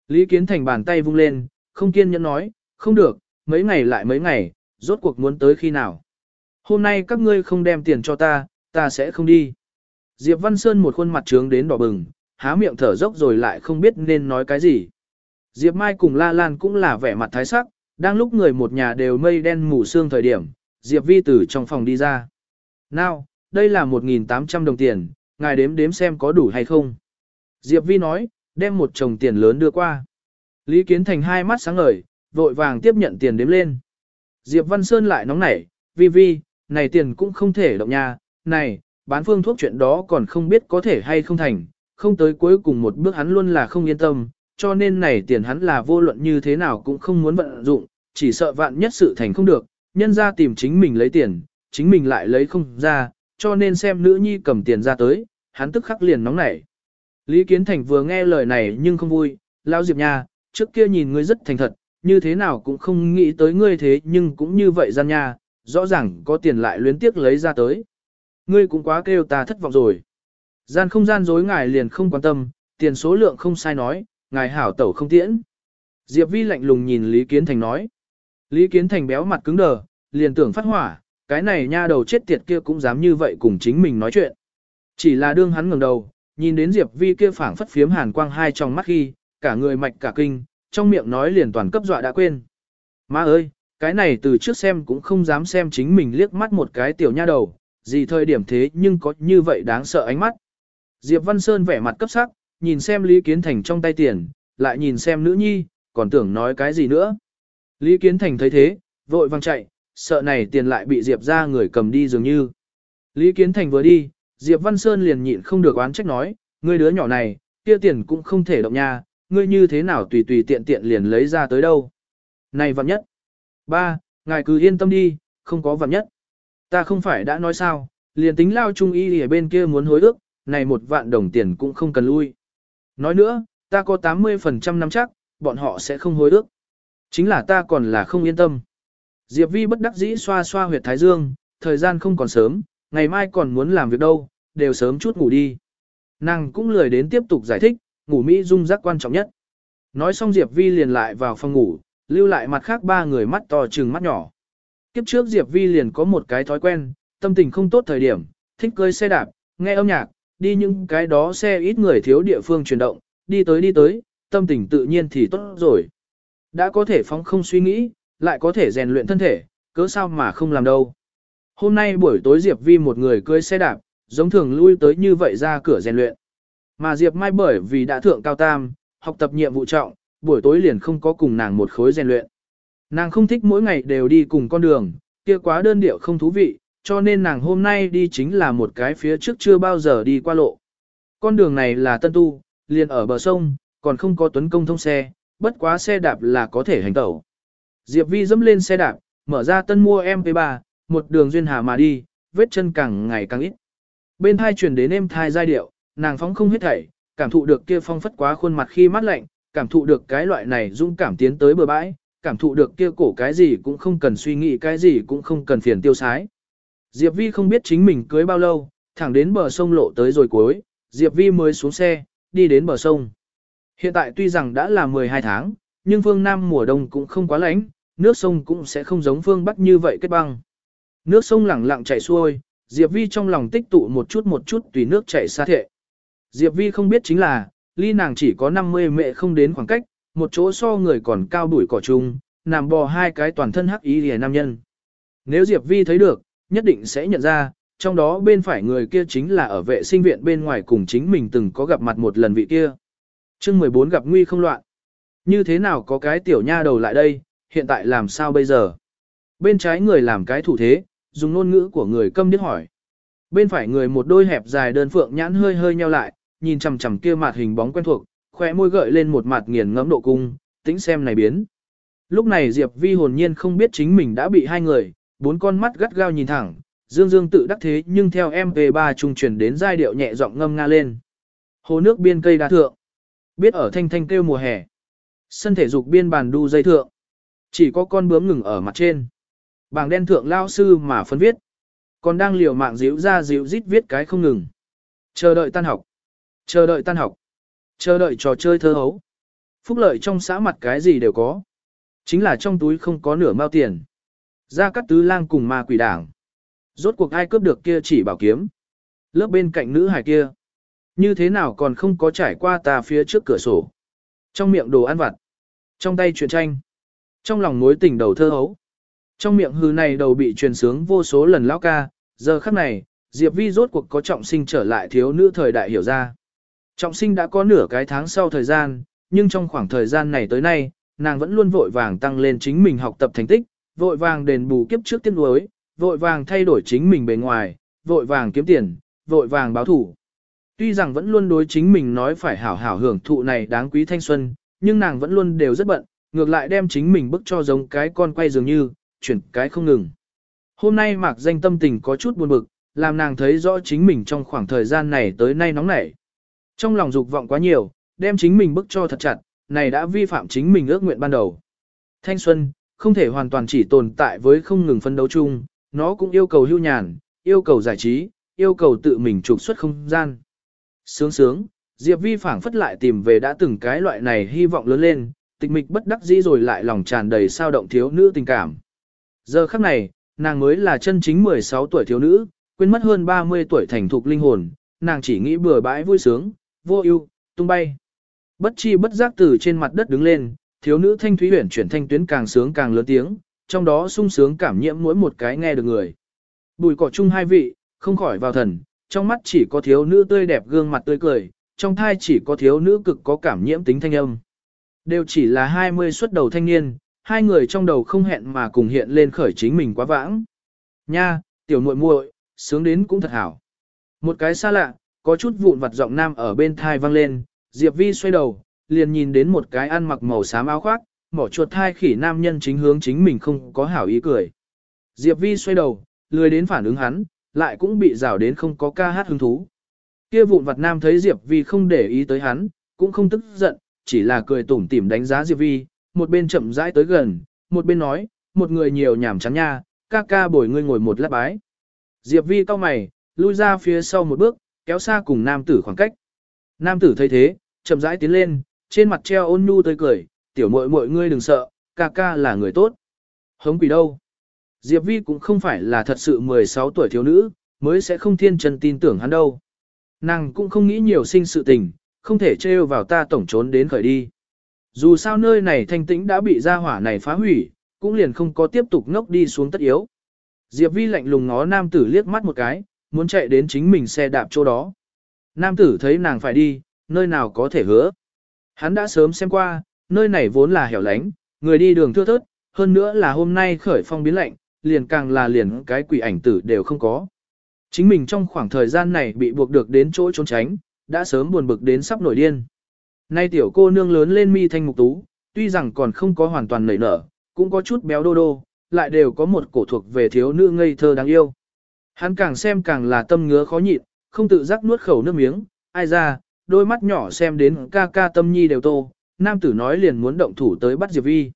Lý Kiến Thành bàn tay vung lên, không kiên nhẫn nói, không được, mấy ngày lại mấy ngày, rốt cuộc muốn tới khi nào. Hôm nay các ngươi không đem tiền cho ta, ta sẽ không đi. Diệp Văn Sơn một khuôn mặt trướng đến đỏ bừng, há miệng thở dốc rồi lại không biết nên nói cái gì. Diệp Mai cùng La Lan cũng là vẻ mặt thái sắc, đang lúc người một nhà đều mây đen mù sương thời điểm, Diệp Vi từ trong phòng đi ra. Nào, đây là 1.800 đồng tiền, ngài đếm đếm xem có đủ hay không. Diệp Vi nói, đem một chồng tiền lớn đưa qua. Lý Kiến Thành hai mắt sáng ngời, vội vàng tiếp nhận tiền đếm lên. Diệp Văn Sơn lại nóng nảy, Vi Vi, này tiền cũng không thể động nha, này, bán phương thuốc chuyện đó còn không biết có thể hay không thành, không tới cuối cùng một bước hắn luôn là không yên tâm, cho nên này tiền hắn là vô luận như thế nào cũng không muốn vận dụng, chỉ sợ vạn nhất sự thành không được, nhân ra tìm chính mình lấy tiền, chính mình lại lấy không ra, cho nên xem nữ nhi cầm tiền ra tới, hắn tức khắc liền nóng nảy. Lý Kiến Thành vừa nghe lời này nhưng không vui, lao Diệp nha, trước kia nhìn ngươi rất thành thật, như thế nào cũng không nghĩ tới ngươi thế nhưng cũng như vậy gian nha, rõ ràng có tiền lại luyến tiếc lấy ra tới. Ngươi cũng quá kêu ta thất vọng rồi. Gian không gian dối ngài liền không quan tâm, tiền số lượng không sai nói, ngài hảo tẩu không tiễn. Diệp Vi lạnh lùng nhìn Lý Kiến Thành nói. Lý Kiến Thành béo mặt cứng đờ, liền tưởng phát hỏa, cái này nha đầu chết tiệt kia cũng dám như vậy cùng chính mình nói chuyện. Chỉ là đương hắn ngẩng đầu, nhìn đến Diệp Vi kia phảng phất phiếm hàn quang hai trong mắt khi, cả người mạch cả kinh, trong miệng nói liền toàn cấp dọa đã quên. Má ơi, cái này từ trước xem cũng không dám xem chính mình liếc mắt một cái tiểu nha đầu, gì thời điểm thế nhưng có như vậy đáng sợ ánh mắt. Diệp Văn Sơn vẻ mặt cấp sắc, nhìn xem Lý Kiến Thành trong tay tiền, lại nhìn xem nữ nhi, còn tưởng nói cái gì nữa. Lý Kiến Thành thấy thế, vội vang chạy, sợ này tiền lại bị Diệp ra người cầm đi dường như. Lý Kiến Thành vừa đi, Diệp Văn Sơn liền nhịn không được oán trách nói, ngươi đứa nhỏ này, kia tiền cũng không thể động nha, ngươi như thế nào tùy tùy tiện tiện liền lấy ra tới đâu. Này vạn nhất. Ba, ngài cứ yên tâm đi, không có vạn nhất. Ta không phải đã nói sao, liền tính lao trung y ở bên kia muốn hối ước, này một vạn đồng tiền cũng không cần lui. Nói nữa, ta có 80% nắm chắc, bọn họ sẽ không hối ước. Chính là ta còn là không yên tâm. Diệp Vi bất đắc dĩ xoa xoa huyệt thái dương, thời gian không còn sớm, ngày mai còn muốn làm việc đâu, đều sớm chút ngủ đi. Nàng cũng lười đến tiếp tục giải thích, ngủ Mỹ dung giác quan trọng nhất. Nói xong Diệp Vi liền lại vào phòng ngủ, lưu lại mặt khác ba người mắt to trừng mắt nhỏ. Kiếp trước Diệp Vi liền có một cái thói quen, tâm tình không tốt thời điểm, thích cơi xe đạp, nghe âm nhạc, đi những cái đó xe ít người thiếu địa phương chuyển động, đi tới đi tới, tâm tình tự nhiên thì tốt rồi. Đã có thể phóng không suy nghĩ, lại có thể rèn luyện thân thể, cớ sao mà không làm đâu. Hôm nay buổi tối Diệp Vi một người cưới xe đạp, giống thường lui tới như vậy ra cửa rèn luyện. Mà Diệp Mai bởi vì đã thượng cao tam, học tập nhiệm vụ trọng, buổi tối liền không có cùng nàng một khối rèn luyện. Nàng không thích mỗi ngày đều đi cùng con đường, kia quá đơn điệu không thú vị, cho nên nàng hôm nay đi chính là một cái phía trước chưa bao giờ đi qua lộ. Con đường này là tân tu, liền ở bờ sông, còn không có tuấn công thông xe, bất quá xe đạp là có thể hành tẩu. Diệp Vi dẫm lên xe đạp, mở ra tân mua MP3, một đường duyên hà mà đi, vết chân càng ngày càng ít. Bên thai chuyển đến êm thai giai điệu, nàng phóng không hết thảy, cảm thụ được kia phong phất quá khuôn mặt khi mát lạnh, cảm thụ được cái loại này dung cảm tiến tới bờ bãi, cảm thụ được kia cổ cái gì cũng không cần suy nghĩ cái gì cũng không cần phiền tiêu sái. Diệp Vi không biết chính mình cưới bao lâu, thẳng đến bờ sông lộ tới rồi cuối, Diệp Vi mới xuống xe, đi đến bờ sông. Hiện tại tuy rằng đã là 12 tháng, nhưng phương Nam mùa đông cũng không quá lạnh, nước sông cũng sẽ không giống phương Bắc như vậy kết băng. Nước sông lẳng lặng chảy xuôi, Diệp Vi trong lòng tích tụ một chút một chút tùy nước chảy xa thệ. Diệp Vi không biết chính là, ly nàng chỉ có 50 mệ không đến khoảng cách, một chỗ so người còn cao đuổi cỏ trung, nằm bò hai cái toàn thân hắc ý lìa nam nhân. Nếu Diệp Vi thấy được, nhất định sẽ nhận ra, trong đó bên phải người kia chính là ở vệ sinh viện bên ngoài cùng chính mình từng có gặp mặt một lần vị kia. chương 14 gặp nguy không loạn. Như thế nào có cái tiểu nha đầu lại đây, hiện tại làm sao bây giờ? Bên trái người làm cái thủ thế, dùng ngôn ngữ của người câm điếc hỏi. Bên phải người một đôi hẹp dài đơn phượng nhãn hơi hơi nheo lại, nhìn chằm chằm kia mặt hình bóng quen thuộc, khóe môi gợi lên một mặt nghiền ngẫm độ cung, tính xem này biến. Lúc này Diệp Vi hồn nhiên không biết chính mình đã bị hai người, bốn con mắt gắt gao nhìn thẳng, dương dương tự đắc thế nhưng theo MP3 trung truyền đến giai điệu nhẹ giọng ngâm nga lên. Hồ nước biên cây đa thượng, biết ở thanh thanh kêu mùa hè. Sân thể dục biên bàn đu dây thượng, chỉ có con bướm ngừng ở mặt trên. Bảng đen thượng lao sư mà phân viết, còn đang liều mạng díu ra díu rít viết cái không ngừng. Chờ đợi tan học, chờ đợi tan học, chờ đợi trò chơi thơ hấu. Phúc lợi trong xã mặt cái gì đều có. Chính là trong túi không có nửa mao tiền. Ra các tứ lang cùng ma quỷ đảng. Rốt cuộc ai cướp được kia chỉ bảo kiếm. Lớp bên cạnh nữ hài kia. Như thế nào còn không có trải qua ta phía trước cửa sổ. Trong miệng đồ ăn vặt. Trong tay chuyện tranh. Trong lòng mối tình đầu thơ hấu. Trong miệng hư này đầu bị truyền sướng vô số lần lão ca. Giờ khắc này, Diệp Vi rốt cuộc có trọng sinh trở lại thiếu nữ thời đại hiểu ra. Trọng sinh đã có nửa cái tháng sau thời gian, nhưng trong khoảng thời gian này tới nay, nàng vẫn luôn vội vàng tăng lên chính mình học tập thành tích, vội vàng đền bù kiếp trước tiên đối, vội vàng thay đổi chính mình bề ngoài, vội vàng kiếm tiền, vội vàng báo thủ. Tuy rằng vẫn luôn đối chính mình nói phải hảo hảo hưởng thụ này đáng quý thanh xuân, nhưng nàng vẫn luôn đều rất bận, ngược lại đem chính mình bức cho giống cái con quay dường như, chuyển cái không ngừng. Hôm nay mạc danh tâm tình có chút buồn bực, làm nàng thấy rõ chính mình trong khoảng thời gian này tới nay nóng nảy. Trong lòng dục vọng quá nhiều, đem chính mình bức cho thật chặt, này đã vi phạm chính mình ước nguyện ban đầu. Thanh xuân, không thể hoàn toàn chỉ tồn tại với không ngừng phân đấu chung, nó cũng yêu cầu hưu nhàn, yêu cầu giải trí, yêu cầu tự mình trục xuất không gian. Sướng sướng, Diệp Vi phảng phất lại tìm về đã từng cái loại này hy vọng lớn lên, tịch mịch bất đắc dĩ rồi lại lòng tràn đầy sao động thiếu nữ tình cảm. Giờ khắc này, nàng mới là chân chính 16 tuổi thiếu nữ, quên mất hơn 30 tuổi thành thục linh hồn, nàng chỉ nghĩ bừa bãi vui sướng, vô ưu, tung bay. Bất chi bất giác từ trên mặt đất đứng lên, thiếu nữ thanh thúy huyền chuyển thanh tuyến càng sướng càng lớn tiếng, trong đó sung sướng cảm nhiễm mỗi một cái nghe được người. Bùi cỏ chung hai vị, không khỏi vào thần, trong mắt chỉ có thiếu nữ tươi đẹp gương mặt tươi cười, trong thai chỉ có thiếu nữ cực có cảm nhiễm tính thanh âm. Đều chỉ là 20 xuất đầu thanh niên, hai người trong đầu không hẹn mà cùng hiện lên khởi chính mình quá vãng. Nha, tiểu muội muội, sướng đến cũng thật hảo. Một cái xa lạ, có chút vụn vặt giọng nam ở bên thai vang lên, Diệp Vi xoay đầu, liền nhìn đến một cái ăn mặc màu xám áo khoác, mỏ chuột thai khỉ nam nhân chính hướng chính mình không có hảo ý cười. Diệp Vi xoay đầu, lười đến phản ứng hắn, lại cũng bị rào đến không có ca hát hứng thú. Kia vụn vặt nam thấy Diệp Vi không để ý tới hắn, cũng không tức giận, chỉ là cười tủm tỉm đánh giá Diệp Vi, một bên chậm rãi tới gần, một bên nói, một người nhiều nhảm chán nha, ca ca bồi ngươi ngồi một lát bái. Diệp Vi cau mày, lui ra phía sau một bước, kéo xa cùng nam tử khoảng cách. Nam tử thấy thế, chậm rãi tiến lên, trên mặt treo ôn nhu tươi cười, tiểu muội muội ngươi đừng sợ, ca ca là người tốt. Hống quỷ đâu? Diệp Vi cũng không phải là thật sự 16 tuổi thiếu nữ, mới sẽ không thiên chân tin tưởng hắn đâu. Nàng cũng không nghĩ nhiều sinh sự tình, không thể trêu vào ta tổng trốn đến khởi đi. Dù sao nơi này thanh tĩnh đã bị gia hỏa này phá hủy, cũng liền không có tiếp tục ngốc đi xuống tất yếu. Diệp Vi lạnh lùng ngó nam tử liếc mắt một cái, muốn chạy đến chính mình xe đạp chỗ đó. Nam tử thấy nàng phải đi, nơi nào có thể hứa. Hắn đã sớm xem qua, nơi này vốn là hẻo lánh, người đi đường thưa thớt, hơn nữa là hôm nay khởi phong biến lạnh, liền càng là liền cái quỷ ảnh tử đều không có. Chính mình trong khoảng thời gian này bị buộc được đến chỗ trốn tránh, đã sớm buồn bực đến sắp nổi điên. Nay tiểu cô nương lớn lên mi thanh mục tú, tuy rằng còn không có hoàn toàn nảy nở, cũng có chút béo đô đô, lại đều có một cổ thuộc về thiếu nữ ngây thơ đáng yêu. Hắn càng xem càng là tâm ngứa khó nhịn, không tự giác nuốt khẩu nước miếng, ai ra, đôi mắt nhỏ xem đến ca ca tâm nhi đều tô, nam tử nói liền muốn động thủ tới bắt Diệp Vi.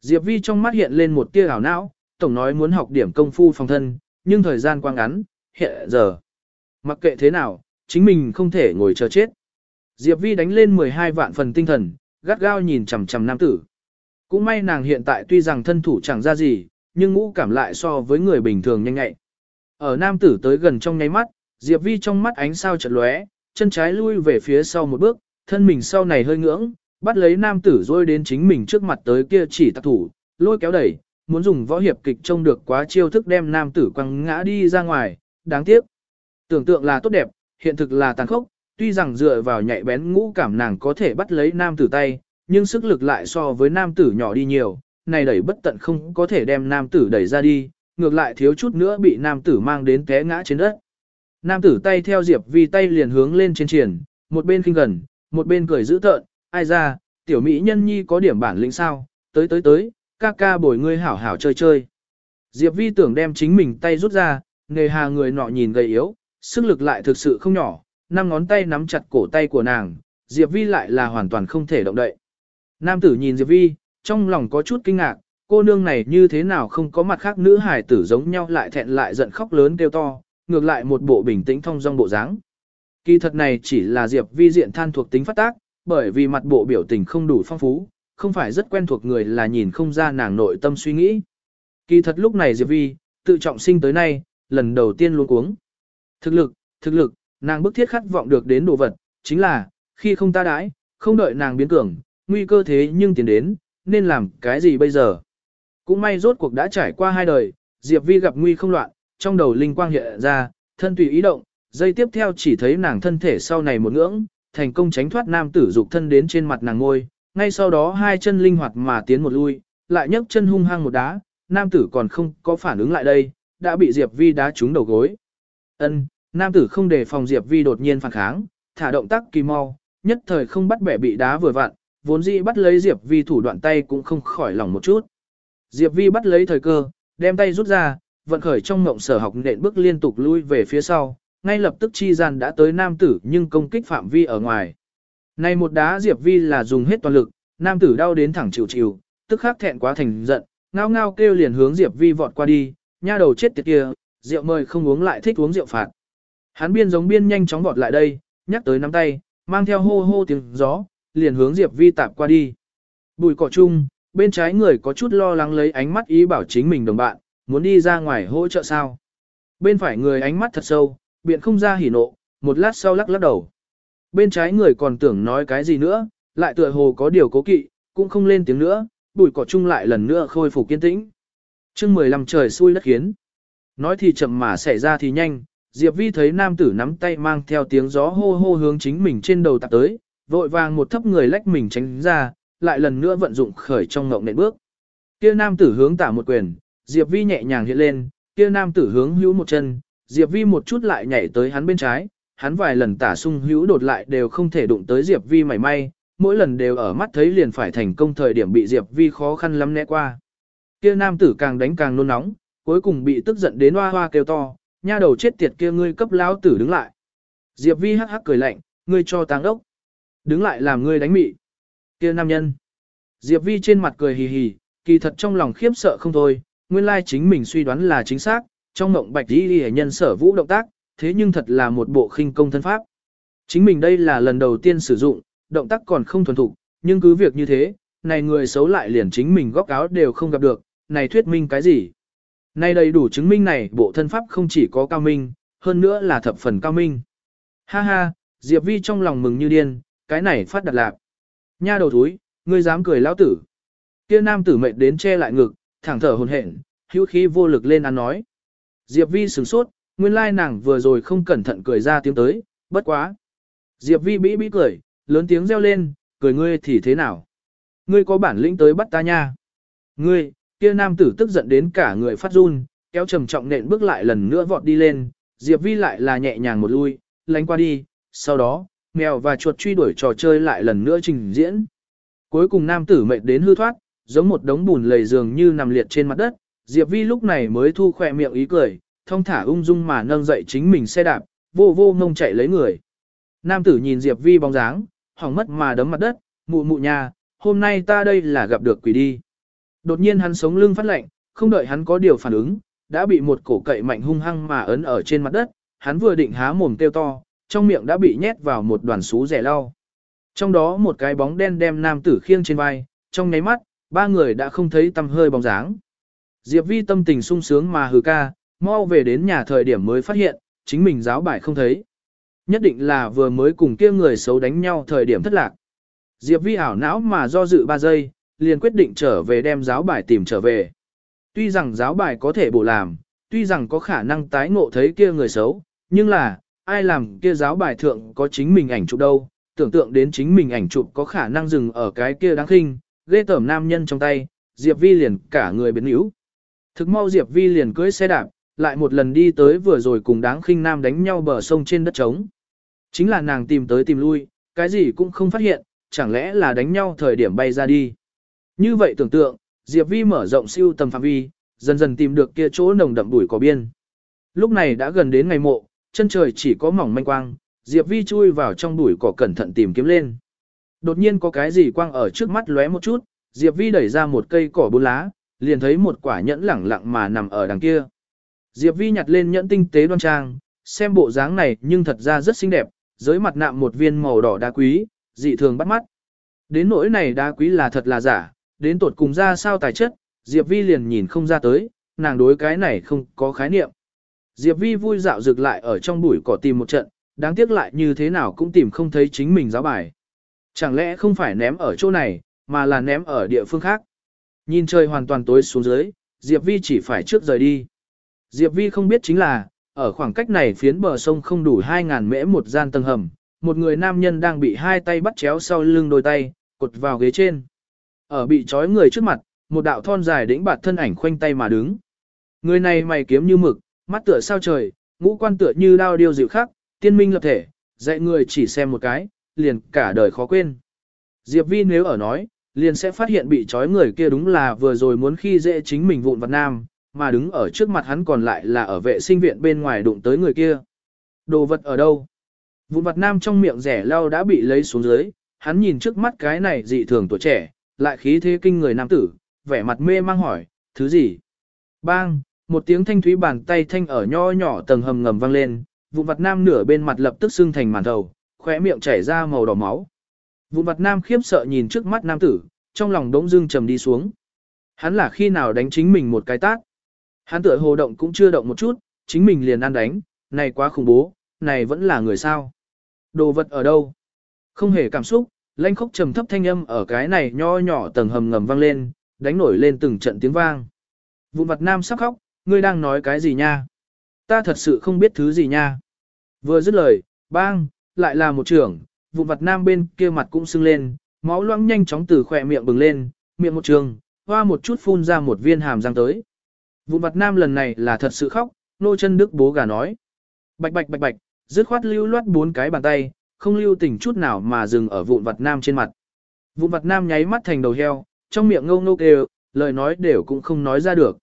Diệp Vi trong mắt hiện lên một tia ảo não, tổng nói muốn học điểm công phu phòng thân, nhưng thời gian quá ngắn, hiện giờ. Mặc kệ thế nào, chính mình không thể ngồi chờ chết. Diệp Vi đánh lên 12 vạn phần tinh thần, gắt gao nhìn chằm chằm nam tử. Cũng may nàng hiện tại tuy rằng thân thủ chẳng ra gì, nhưng ngũ cảm lại so với người bình thường nhanh nhạy. Ở nam tử tới gần trong nháy mắt, Diệp Vi trong mắt ánh sao chợt lóe, chân trái lui về phía sau một bước, thân mình sau này hơi ngưỡng, bắt lấy nam tử rồi đến chính mình trước mặt tới kia chỉ tác thủ, lôi kéo đẩy, muốn dùng võ hiệp kịch trông được quá chiêu thức đem nam tử quăng ngã đi ra ngoài, đáng tiếc. Tưởng tượng là tốt đẹp, hiện thực là tàn khốc, tuy rằng dựa vào nhạy bén ngũ cảm nàng có thể bắt lấy nam tử tay, nhưng sức lực lại so với nam tử nhỏ đi nhiều, này đẩy bất tận không có thể đem nam tử đẩy ra đi, ngược lại thiếu chút nữa bị nam tử mang đến té ngã trên đất. Nam tử tay theo Diệp Vi tay liền hướng lên trên triển, một bên kinh gần, một bên cười dữ tợn, ai ra, tiểu mỹ nhân nhi có điểm bản lĩnh sao, tới tới tới, ca ca bồi ngươi hảo hảo chơi chơi. Diệp Vi tưởng đem chính mình tay rút ra, nghề hà người nọ nhìn gầy yếu, sức lực lại thực sự không nhỏ, năm ngón tay nắm chặt cổ tay của nàng, Diệp Vi lại là hoàn toàn không thể động đậy. Nam tử nhìn Diệp Vi, trong lòng có chút kinh ngạc, cô nương này như thế nào không có mặt khác nữ hải tử giống nhau lại thẹn lại giận khóc lớn kêu to, ngược lại một bộ bình tĩnh thông dong bộ dáng. Kỳ thật này chỉ là Diệp Vi diện than thuộc tính phát tác, bởi vì mặt bộ biểu tình không đủ phong phú, không phải rất quen thuộc người là nhìn không ra nàng nội tâm suy nghĩ. Kỳ thật lúc này Diệp Vi, tự trọng sinh tới nay, lần đầu tiên luôn cuống. Thực lực, thực lực, nàng bức thiết khát vọng được đến đồ vật, chính là, khi không ta đãi, không đợi nàng biến cường, nguy cơ thế nhưng tiến đến, nên làm cái gì bây giờ? Cũng may rốt cuộc đã trải qua hai đời, Diệp Vi gặp nguy không loạn, trong đầu linh quang hiện ra, thân tùy ý động, dây tiếp theo chỉ thấy nàng thân thể sau này một ngưỡng, thành công tránh thoát nam tử dục thân đến trên mặt nàng ngôi, ngay sau đó hai chân linh hoạt mà tiến một lui, lại nhấc chân hung hăng một đá, nam tử còn không có phản ứng lại đây, đã bị Diệp Vi đá trúng đầu gối. Ân, nam tử không để phòng Diệp Vi đột nhiên phản kháng, thả động tác kỳ mau, nhất thời không bắt bẻ bị đá vừa vặn, vốn dĩ bắt lấy Diệp Vi thủ đoạn tay cũng không khỏi lòng một chút. Diệp Vi bắt lấy thời cơ, đem tay rút ra, vận khởi trong ngộng sở học nện bước liên tục lui về phía sau, ngay lập tức chi gian đã tới nam tử nhưng công kích phạm vi ở ngoài. Này một đá Diệp Vi là dùng hết toàn lực, nam tử đau đến thẳng chịu chịu, tức khắc thẹn quá thành giận, ngao ngao kêu liền hướng Diệp Vi vọt qua đi, nha đầu chết tiệt kia, rượu mời không uống lại thích uống rượu phạt. Hắn biên giống biên nhanh chóng vọt lại đây, nhắc tới nắm tay, mang theo hô hô tiếng gió, liền hướng Diệp Vi tạp qua đi. Bùi cỏ chung, bên trái người có chút lo lắng lấy ánh mắt ý bảo chính mình đồng bạn, muốn đi ra ngoài hỗ trợ sao. Bên phải người ánh mắt thật sâu, biện không ra hỉ nộ, một lát sau lắc lắc đầu. Bên trái người còn tưởng nói cái gì nữa, lại tựa hồ có điều cố kỵ, cũng không lên tiếng nữa, bùi cỏ chung lại lần nữa khôi phục kiên tĩnh. chương 15 trời xui đất khiến. Nói thì chậm mà xảy ra thì nhanh, Diệp Vi thấy nam tử nắm tay mang theo tiếng gió hô hô hướng chính mình trên đầu tạp tới, vội vàng một thấp người lách mình tránh ra, lại lần nữa vận dụng khởi trong ngộng nện bước. Kia nam tử hướng tả một quyền, Diệp Vi nhẹ nhàng hiện lên, kia nam tử hướng hữu một chân, Diệp Vi một chút lại nhảy tới hắn bên trái, hắn vài lần tả sung hữu đột lại đều không thể đụng tới Diệp Vi mảy may, mỗi lần đều ở mắt thấy liền phải thành công thời điểm bị Diệp Vi khó khăn lắm né qua. Kia nam tử càng đánh càng nôn nóng, cuối cùng bị tức giận đến hoa hoa kêu to, nha đầu chết tiệt kia ngươi cấp lão tử đứng lại. Diệp Vi hắc hắc cười lạnh, ngươi cho táng đốc. Đứng lại làm ngươi đánh mị. Kia nam nhân. Diệp Vi trên mặt cười hì hì, kỳ thật trong lòng khiếp sợ không thôi, nguyên lai chính mình suy đoán là chính xác, trong mộng bạch đi đi nhân sở vũ động tác, thế nhưng thật là một bộ khinh công thân pháp. Chính mình đây là lần đầu tiên sử dụng, động tác còn không thuần thục, nhưng cứ việc như thế, này người xấu lại liền chính mình góc áo đều không gặp được, này thuyết minh cái gì? Nay đầy đủ chứng minh này bộ thân pháp không chỉ có cao minh, hơn nữa là thập phần cao minh. Ha ha, Diệp Vi trong lòng mừng như điên, cái này phát đặt lạc. Nha đầu thúi, ngươi dám cười lão tử. Kia nam tử mệt đến che lại ngực, thẳng thở hồn hển, hữu khí vô lực lên ăn nói. Diệp Vi sửng sốt, nguyên lai nàng vừa rồi không cẩn thận cười ra tiếng tới, bất quá. Diệp Vi bĩ bĩ cười, lớn tiếng reo lên, cười ngươi thì thế nào? Ngươi có bản lĩnh tới bắt ta nha. Ngươi, kia nam tử tức giận đến cả người phát run, kéo trầm trọng nện bước lại lần nữa vọt đi lên, Diệp Vi lại là nhẹ nhàng một lui, lánh qua đi, sau đó, mèo và chuột truy đuổi trò chơi lại lần nữa trình diễn. Cuối cùng nam tử mệt đến hư thoát, giống một đống bùn lầy dường như nằm liệt trên mặt đất, Diệp Vi lúc này mới thu khỏe miệng ý cười, thông thả ung dung mà nâng dậy chính mình xe đạp, vô vô ngông chạy lấy người. Nam tử nhìn Diệp Vi bóng dáng, hỏng mất mà đấm mặt đất, mụ mụ nhà, hôm nay ta đây là gặp được quỷ đi. Đột nhiên hắn sống lưng phát lạnh, không đợi hắn có điều phản ứng, đã bị một cổ cậy mạnh hung hăng mà ấn ở trên mặt đất, hắn vừa định há mồm kêu to, trong miệng đã bị nhét vào một đoàn xú rẻ lau. Trong đó một cái bóng đen đem nam tử khiêng trên vai, trong nháy mắt, ba người đã không thấy tăm hơi bóng dáng. Diệp Vi tâm tình sung sướng mà hừ ca, mau về đến nhà thời điểm mới phát hiện, chính mình giáo bài không thấy. Nhất định là vừa mới cùng kia người xấu đánh nhau thời điểm thất lạc. Diệp Vi ảo não mà do dự 3 giây, liền quyết định trở về đem giáo bài tìm trở về. Tuy rằng giáo bài có thể bổ làm, tuy rằng có khả năng tái ngộ thấy kia người xấu, nhưng là, ai làm kia giáo bài thượng có chính mình ảnh chụp đâu, tưởng tượng đến chính mình ảnh chụp có khả năng dừng ở cái kia đáng khinh, ghê tởm nam nhân trong tay, Diệp Vi liền cả người biến yếu. Thực mau Diệp Vi liền cưỡi xe đạp, lại một lần đi tới vừa rồi cùng đáng khinh nam đánh nhau bờ sông trên đất trống. Chính là nàng tìm tới tìm lui, cái gì cũng không phát hiện, chẳng lẽ là đánh nhau thời điểm bay ra đi. Như vậy tưởng tượng, Diệp Vi mở rộng siêu tầm phạm vi, dần dần tìm được kia chỗ nồng đậm bụi cỏ biên. Lúc này đã gần đến ngày mộ, chân trời chỉ có mỏng manh quang, Diệp Vi chui vào trong bụi cỏ cẩn thận tìm kiếm lên. Đột nhiên có cái gì quang ở trước mắt lóe một chút, Diệp Vi đẩy ra một cây cỏ bốn lá, liền thấy một quả nhẫn lẳng lặng mà nằm ở đằng kia. Diệp Vi nhặt lên nhẫn tinh tế đoan trang, xem bộ dáng này nhưng thật ra rất xinh đẹp, dưới mặt nạm một viên màu đỏ đá quý, dị thường bắt mắt. Đến nỗi này đá quý là thật là giả, đến tột cùng ra sao tài chất, Diệp Vi liền nhìn không ra tới, nàng đối cái này không có khái niệm. Diệp Vi vui dạo rực lại ở trong bụi cỏ tìm một trận, đáng tiếc lại như thế nào cũng tìm không thấy chính mình giáo bài. Chẳng lẽ không phải ném ở chỗ này, mà là ném ở địa phương khác. Nhìn trời hoàn toàn tối xuống dưới, Diệp Vi chỉ phải trước rời đi. Diệp Vi không biết chính là, ở khoảng cách này phiến bờ sông không đủ 2.000 mễ một gian tầng hầm, một người nam nhân đang bị hai tay bắt chéo sau lưng đôi tay, cột vào ghế trên. Ở bị trói người trước mặt, một đạo thon dài đĩnh bạt thân ảnh khoanh tay mà đứng. Người này mày kiếm như mực, mắt tựa sao trời, ngũ quan tựa như đao điêu dịu khắc, tiên minh lập thể, dạy người chỉ xem một cái, liền cả đời khó quên. Diệp Vi nếu ở nói, liền sẽ phát hiện bị trói người kia đúng là vừa rồi muốn khi dễ chính mình vụn vặt nam, mà đứng ở trước mặt hắn còn lại là ở vệ sinh viện bên ngoài đụng tới người kia. Đồ vật ở đâu? Vụn vặt nam trong miệng rẻ lau đã bị lấy xuống dưới, hắn nhìn trước mắt cái này dị thường tuổi trẻ, lại khí thế kinh người nam tử, vẻ mặt mê mang hỏi, thứ gì? Bang, một tiếng thanh thúy bàn tay thanh ở nho nhỏ tầng hầm ngầm vang lên, vụn vật nam nửa bên mặt lập tức sưng thành màn đầu, khóe miệng chảy ra màu đỏ máu. Vụn vật nam khiếp sợ nhìn trước mắt nam tử, trong lòng đống dưng trầm đi xuống. Hắn là khi nào đánh chính mình một cái tát. Hắn tựa hồ động cũng chưa động một chút, chính mình liền ăn đánh, này quá khủng bố, này vẫn là người sao. Đồ vật ở đâu? Không hề cảm xúc, lanh khốc trầm thấp thanh âm ở cái này nho nhỏ tầng hầm ngầm vang lên, đánh nổi lên từng trận tiếng vang. Vụn vật nam sắp khóc, ngươi đang nói cái gì nha? Ta thật sự không biết thứ gì nha. Vừa dứt lời, bang, lại là một trưởng, vụn vật nam bên kia mặt cũng sưng lên, máu loãng nhanh chóng từ khỏe miệng bừng lên, miệng một trường, hoa một chút phun ra một viên hàm răng tới. Vụn vật nam lần này là thật sự khóc, nô chân đức bố gà nói. Bạch bạch bạch bạch, dứt khoát lưu loát bốn cái bàn tay, không lưu tình chút nào mà dừng ở vụn vặt nam trên mặt. Vụn vặt nam nháy mắt thành đầu heo, trong miệng ngâu ngâu kêu, lời nói đều cũng không nói ra được.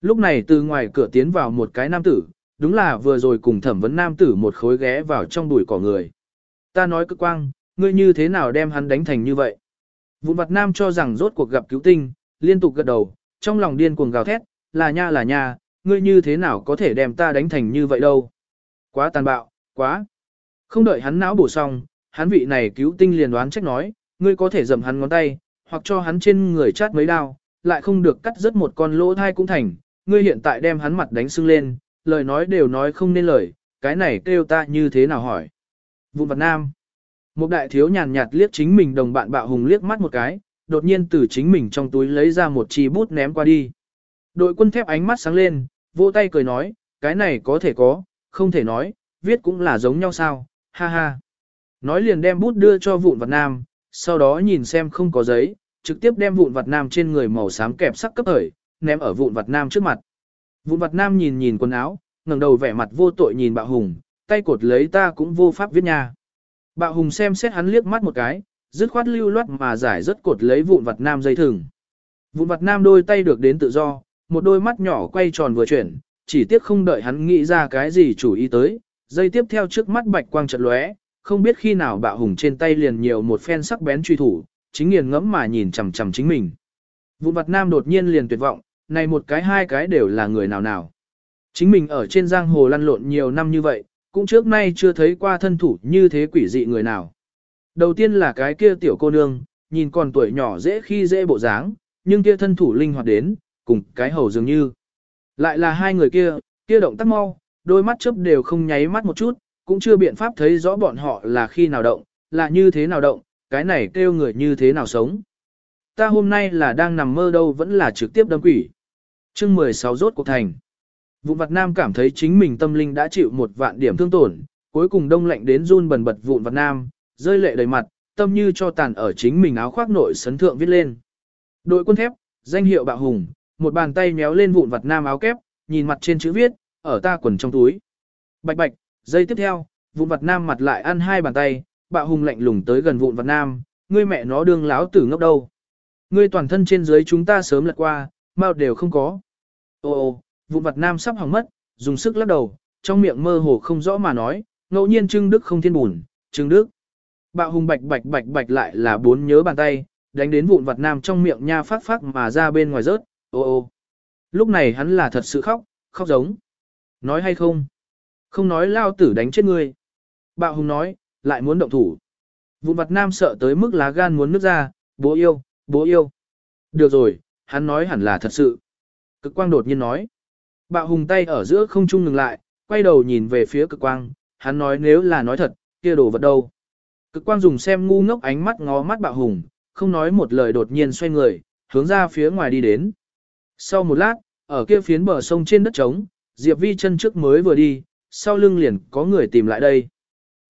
Lúc này từ ngoài cửa tiến vào một cái nam tử, đúng là vừa rồi cùng thẩm vấn nam tử một khối ghé vào trong đùi cỏ người. Ta nói cực quang, ngươi như thế nào đem hắn đánh thành như vậy? Vụn vặt nam cho rằng rốt cuộc gặp cứu tinh, liên tục gật đầu, trong lòng điên cuồng gào thét, là nha là nha, ngươi như thế nào có thể đem ta đánh thành như vậy đâu? Quá tàn bạo, quá. Không đợi hắn não bổ xong, hắn vị này cứu tinh liền đoán trách nói, ngươi có thể dầm hắn ngón tay, hoặc cho hắn trên người chát mấy đao, lại không được cắt rớt một con lỗ thai cũng thành, ngươi hiện tại đem hắn mặt đánh sưng lên, lời nói đều nói không nên lời, cái này kêu ta như thế nào hỏi. Vụn vật nam. Một đại thiếu nhàn nhạt liếc chính mình đồng bạn bạo hùng liếc mắt một cái, đột nhiên từ chính mình trong túi lấy ra một chi bút ném qua đi. Đội quân thép ánh mắt sáng lên, vỗ tay cười nói, cái này có thể có, không thể nói, viết cũng là giống nhau sao, ha ha. Nói liền đem bút đưa cho vụn vật nam, sau đó nhìn xem không có giấy, trực tiếp đem vụn vật nam trên người màu xám kẹp sắc cấp hởi, ném ở vụn vật nam trước mặt. Vụn vật nam nhìn nhìn quần áo, ngẩng đầu vẻ mặt vô tội nhìn bạo hùng, tay cột lấy ta cũng vô pháp viết nha. Bạo hùng xem xét hắn liếc mắt một cái, dứt khoát lưu loát mà giải rất cột lấy vụn vật nam dây thừng. Vụn vật nam đôi tay được đến tự do, một đôi mắt nhỏ quay tròn vừa chuyển, chỉ tiếc không đợi hắn nghĩ ra cái gì chủ ý tới, dây tiếp theo trước mắt bạch quang trận lóe, không biết khi nào bạo hùng trên tay liền nhiều một phen sắc bén truy thủ, chính nghiền ngẫm mà nhìn chằm chằm chính mình. Vụ mặt nam đột nhiên liền tuyệt vọng, này một cái hai cái đều là người nào nào. Chính mình ở trên giang hồ lăn lộn nhiều năm như vậy, cũng trước nay chưa thấy qua thân thủ như thế quỷ dị người nào. Đầu tiên là cái kia tiểu cô nương, nhìn còn tuổi nhỏ dễ khi dễ bộ dáng, nhưng kia thân thủ linh hoạt đến, cùng cái hầu dường như. Lại là hai người kia, kia động tác mau, đôi mắt chớp đều không nháy mắt một chút, cũng chưa biện pháp thấy rõ bọn họ là khi nào động, là như thế nào động, cái này kêu người như thế nào sống. ta hôm nay là đang nằm mơ đâu vẫn là trực tiếp đâm quỷ. chương 16 rốt cuộc thành. Vụ vặt nam cảm thấy chính mình tâm linh đã chịu một vạn điểm thương tổn, cuối cùng đông lạnh đến run bần bật vụn vặt nam, rơi lệ đầy mặt, tâm như cho tàn ở chính mình áo khoác nội sấn thượng viết lên. Đội quân thép, danh hiệu bạo hùng, một bàn tay méo lên vụn vặt nam áo kép, nhìn mặt trên chữ viết, ở ta quần trong túi. Bạch bạch, giây tiếp theo, vụn vặt nam mặt lại ăn hai bàn tay, bạo hùng lạnh lùng tới gần vụn vặt nam, ngươi mẹ nó đương láo tử ngốc đâu. Ngươi toàn thân trên dưới chúng ta sớm lật qua, mau đều không có. Ô ô, vụn vặt nam sắp hỏng mất, dùng sức lắc đầu, trong miệng mơ hồ không rõ mà nói, ngẫu nhiên trưng đức không thiên bùn, trưng đức. Bạo hùng bạch bạch bạch bạch lại là bốn nhớ bàn tay, đánh đến vụn vặt nam trong miệng nha phát phát mà ra bên ngoài rớt, ô ô. Lúc này hắn là thật sự khóc, khóc giống. Nói hay không? Không nói lao tử đánh chết ngươi. Bạo hùng nói, lại muốn động thủ. Vụn vặt nam sợ tới mức lá gan muốn nước ra, bố yêu, bố yêu. Được rồi, hắn nói hẳn là thật sự. Cực quang đột nhiên nói. Bạo hùng tay ở giữa không trung ngừng lại, quay đầu nhìn về phía cực quang, hắn nói nếu là nói thật, kia đồ vật đâu. Cực quang dùng xem ngu ngốc ánh mắt ngó mắt bạo hùng, không nói một lời đột nhiên xoay người, hướng ra phía ngoài đi đến. Sau một lát, ở kia phiến bờ sông trên đất trống, Diệp Vi chân trước mới vừa đi, sau lưng liền có người tìm lại đây.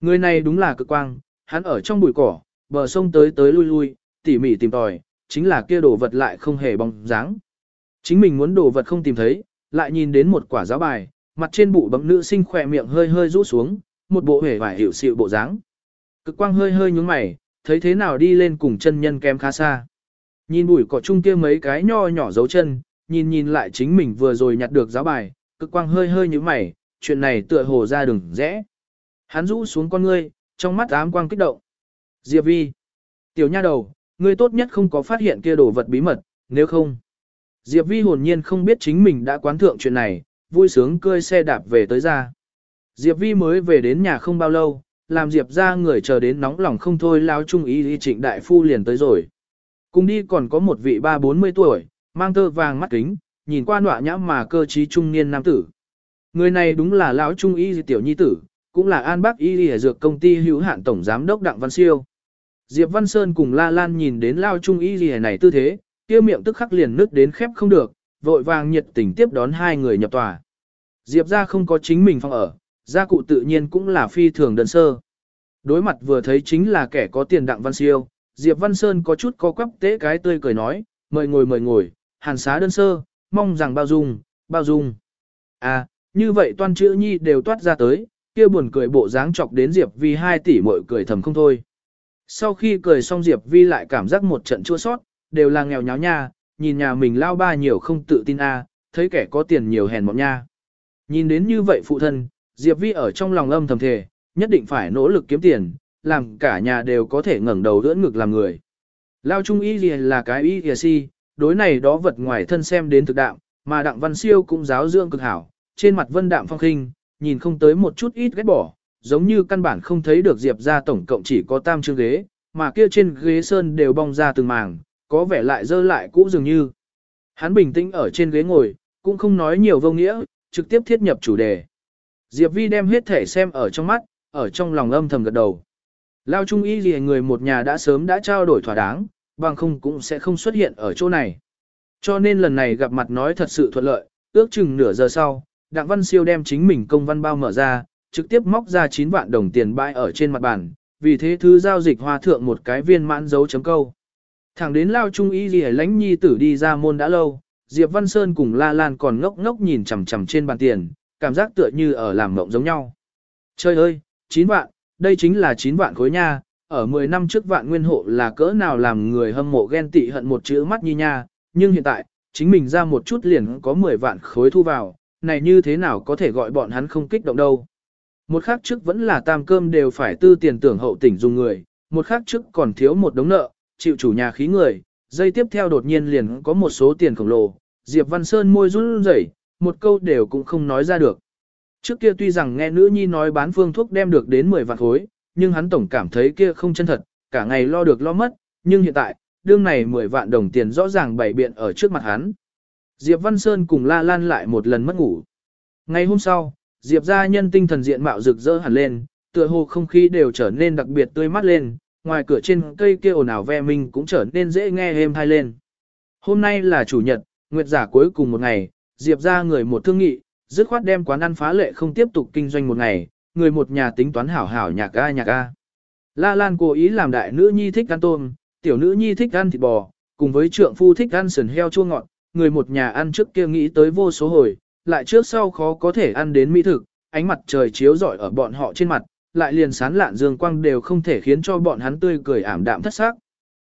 Người này đúng là cực quang, hắn ở trong bụi cỏ, bờ sông tới tới lui lui, tỉ mỉ tìm tòi, chính là kia đồ vật lại không hề bóng dáng. Chính mình muốn đồ vật không tìm thấy, lại nhìn đến một quả giáo bài, mặt trên bụ bấm nữ sinh khỏe miệng hơi hơi rũ xuống, một bộ hề vải hiểu xịu bộ dáng. Cực quang hơi hơi nhúng mày, thấy thế nào đi lên cùng chân nhân kém khá xa. Nhìn bụi cỏ chung kia mấy cái nho nhỏ dấu chân, nhìn nhìn lại chính mình vừa rồi nhặt được giáo bài, cực quang hơi hơi như mày, chuyện này tựa hồ ra đừng rẽ. Hắn rũ xuống con ngươi, trong mắt ám quang kích động. Diệp Vi. Tiểu nha đầu, ngươi tốt nhất không có phát hiện kia đồ vật bí mật, nếu không. Diệp Vi hồn nhiên không biết chính mình đã quán thượng chuyện này, vui sướng cơi xe đạp về tới ra. Diệp Vi mới về đến nhà không bao lâu, làm Diệp ra người chờ đến nóng lòng không thôi lao trung ý đi trịnh đại phu liền tới rồi. Cùng đi còn có một vị ba bốn mươi tuổi, mang tơ vàng mắt kính, nhìn qua nọa nhã mà cơ trí trung niên nam tử. Người này đúng là lão trung y tiểu nhi tử, cũng là An Bác Y Y dược công ty hữu hạn tổng giám đốc Đặng Văn Siêu. Diệp Văn Sơn cùng La Lan nhìn đến Lão trung y Y này tư thế, kia miệng tức khắc liền nứt đến khép không được, vội vàng nhiệt tình tiếp đón hai người nhập tòa. Diệp gia không có chính mình phòng ở, gia cụ tự nhiên cũng là phi thường đơn sơ. Đối mặt vừa thấy chính là kẻ có tiền Đặng Văn Siêu, Diệp Văn Sơn có chút có quắp tế cái tươi cười nói, mời ngồi mời ngồi, hàn xá đơn sơ, mong rằng bao dung, bao dung. À, như vậy toan chữ nhi đều toát ra tới, kia buồn cười bộ dáng chọc đến Diệp Vi hai tỷ muội cười thầm không thôi. Sau khi cười xong Diệp Vi lại cảm giác một trận chua sót, đều là nghèo nháo nha, nhìn nhà mình lao ba nhiều không tự tin a, thấy kẻ có tiền nhiều hèn mọn nha. Nhìn đến như vậy phụ thân, Diệp Vi ở trong lòng âm thầm thề, nhất định phải nỗ lực kiếm tiền, làm cả nhà đều có thể ngẩng đầu đỡ ngực làm người. Lao trung y là cái y kìa si, đối này đó vật ngoài thân xem đến thực đạo, mà đặng văn siêu cũng giáo dưỡng cực hảo, trên mặt vân đạm phong khinh, nhìn không tới một chút ít ghét bỏ, giống như căn bản không thấy được Diệp ra tổng cộng chỉ có tam chương ghế, mà kia trên ghế sơn đều bong ra từng màng, có vẻ lại dơ lại cũ dường như. Hắn bình tĩnh ở trên ghế ngồi, cũng không nói nhiều vô nghĩa, trực tiếp thiết nhập chủ đề. Diệp Vi đem hết thể xem ở trong mắt, ở trong lòng âm thầm gật đầu. Lao Trung Y gì người một nhà đã sớm đã trao đổi thỏa đáng, bằng không cũng sẽ không xuất hiện ở chỗ này. Cho nên lần này gặp mặt nói thật sự thuận lợi, ước chừng nửa giờ sau, Đặng Văn Siêu đem chính mình công văn bao mở ra, trực tiếp móc ra 9 vạn đồng tiền bãi ở trên mặt bàn, vì thế thứ giao dịch hoa thượng một cái viên mãn dấu chấm câu. Thẳng đến Lao Trung Y gì lãnh nhi tử đi ra môn đã lâu, Diệp Văn Sơn cùng La Lan còn ngốc ngốc nhìn chằm chằm trên bàn tiền, cảm giác tựa như ở làm mộng giống nhau. Trời ơi, 9 vạn, đây chính là 9 vạn khối nha, ở 10 năm trước vạn nguyên hộ là cỡ nào làm người hâm mộ ghen tị hận một chữ mắt như nha, nhưng hiện tại, chính mình ra một chút liền có 10 vạn khối thu vào, này như thế nào có thể gọi bọn hắn không kích động đâu. Một khắc trước vẫn là tam cơm đều phải tư tiền tưởng hậu tỉnh dùng người, một khắc trước còn thiếu một đống nợ, chịu chủ nhà khí người, dây tiếp theo đột nhiên liền có một số tiền khổng lồ, Diệp Văn Sơn môi run rẩy, một câu đều cũng không nói ra được. Trước kia tuy rằng nghe nữ nhi nói bán phương thuốc đem được đến 10 vạn khối, nhưng hắn tổng cảm thấy kia không chân thật, cả ngày lo được lo mất, nhưng hiện tại, đương này 10 vạn đồng tiền rõ ràng bày biện ở trước mặt hắn. Diệp Văn Sơn cùng La Lan lại một lần mất ngủ. Ngày hôm sau, Diệp gia nhân tinh thần diện mạo rực rỡ hẳn lên, tựa hồ không khí đều trở nên đặc biệt tươi mát lên, ngoài cửa trên cây kia ồn ào ve mình cũng trở nên dễ nghe êm thai lên. Hôm nay là chủ nhật, nguyệt giả cuối cùng một ngày, Diệp Gia người một thương nghị, dứt khoát đem quán ăn phá lệ không tiếp tục kinh doanh một ngày, người một nhà tính toán hảo hảo nhạc ga nhạc ga. La Lan cố ý làm đại nữ nhi thích ăn tôm, tiểu nữ nhi thích ăn thịt bò, cùng với trượng phu thích ăn sườn heo chua ngọt, người một nhà ăn trước kia nghĩ tới vô số hồi, lại trước sau khó có thể ăn đến mỹ thực, ánh mặt trời chiếu rọi ở bọn họ trên mặt, lại liền sán lạn dương quang đều không thể khiến cho bọn hắn tươi cười ảm đạm thất sắc.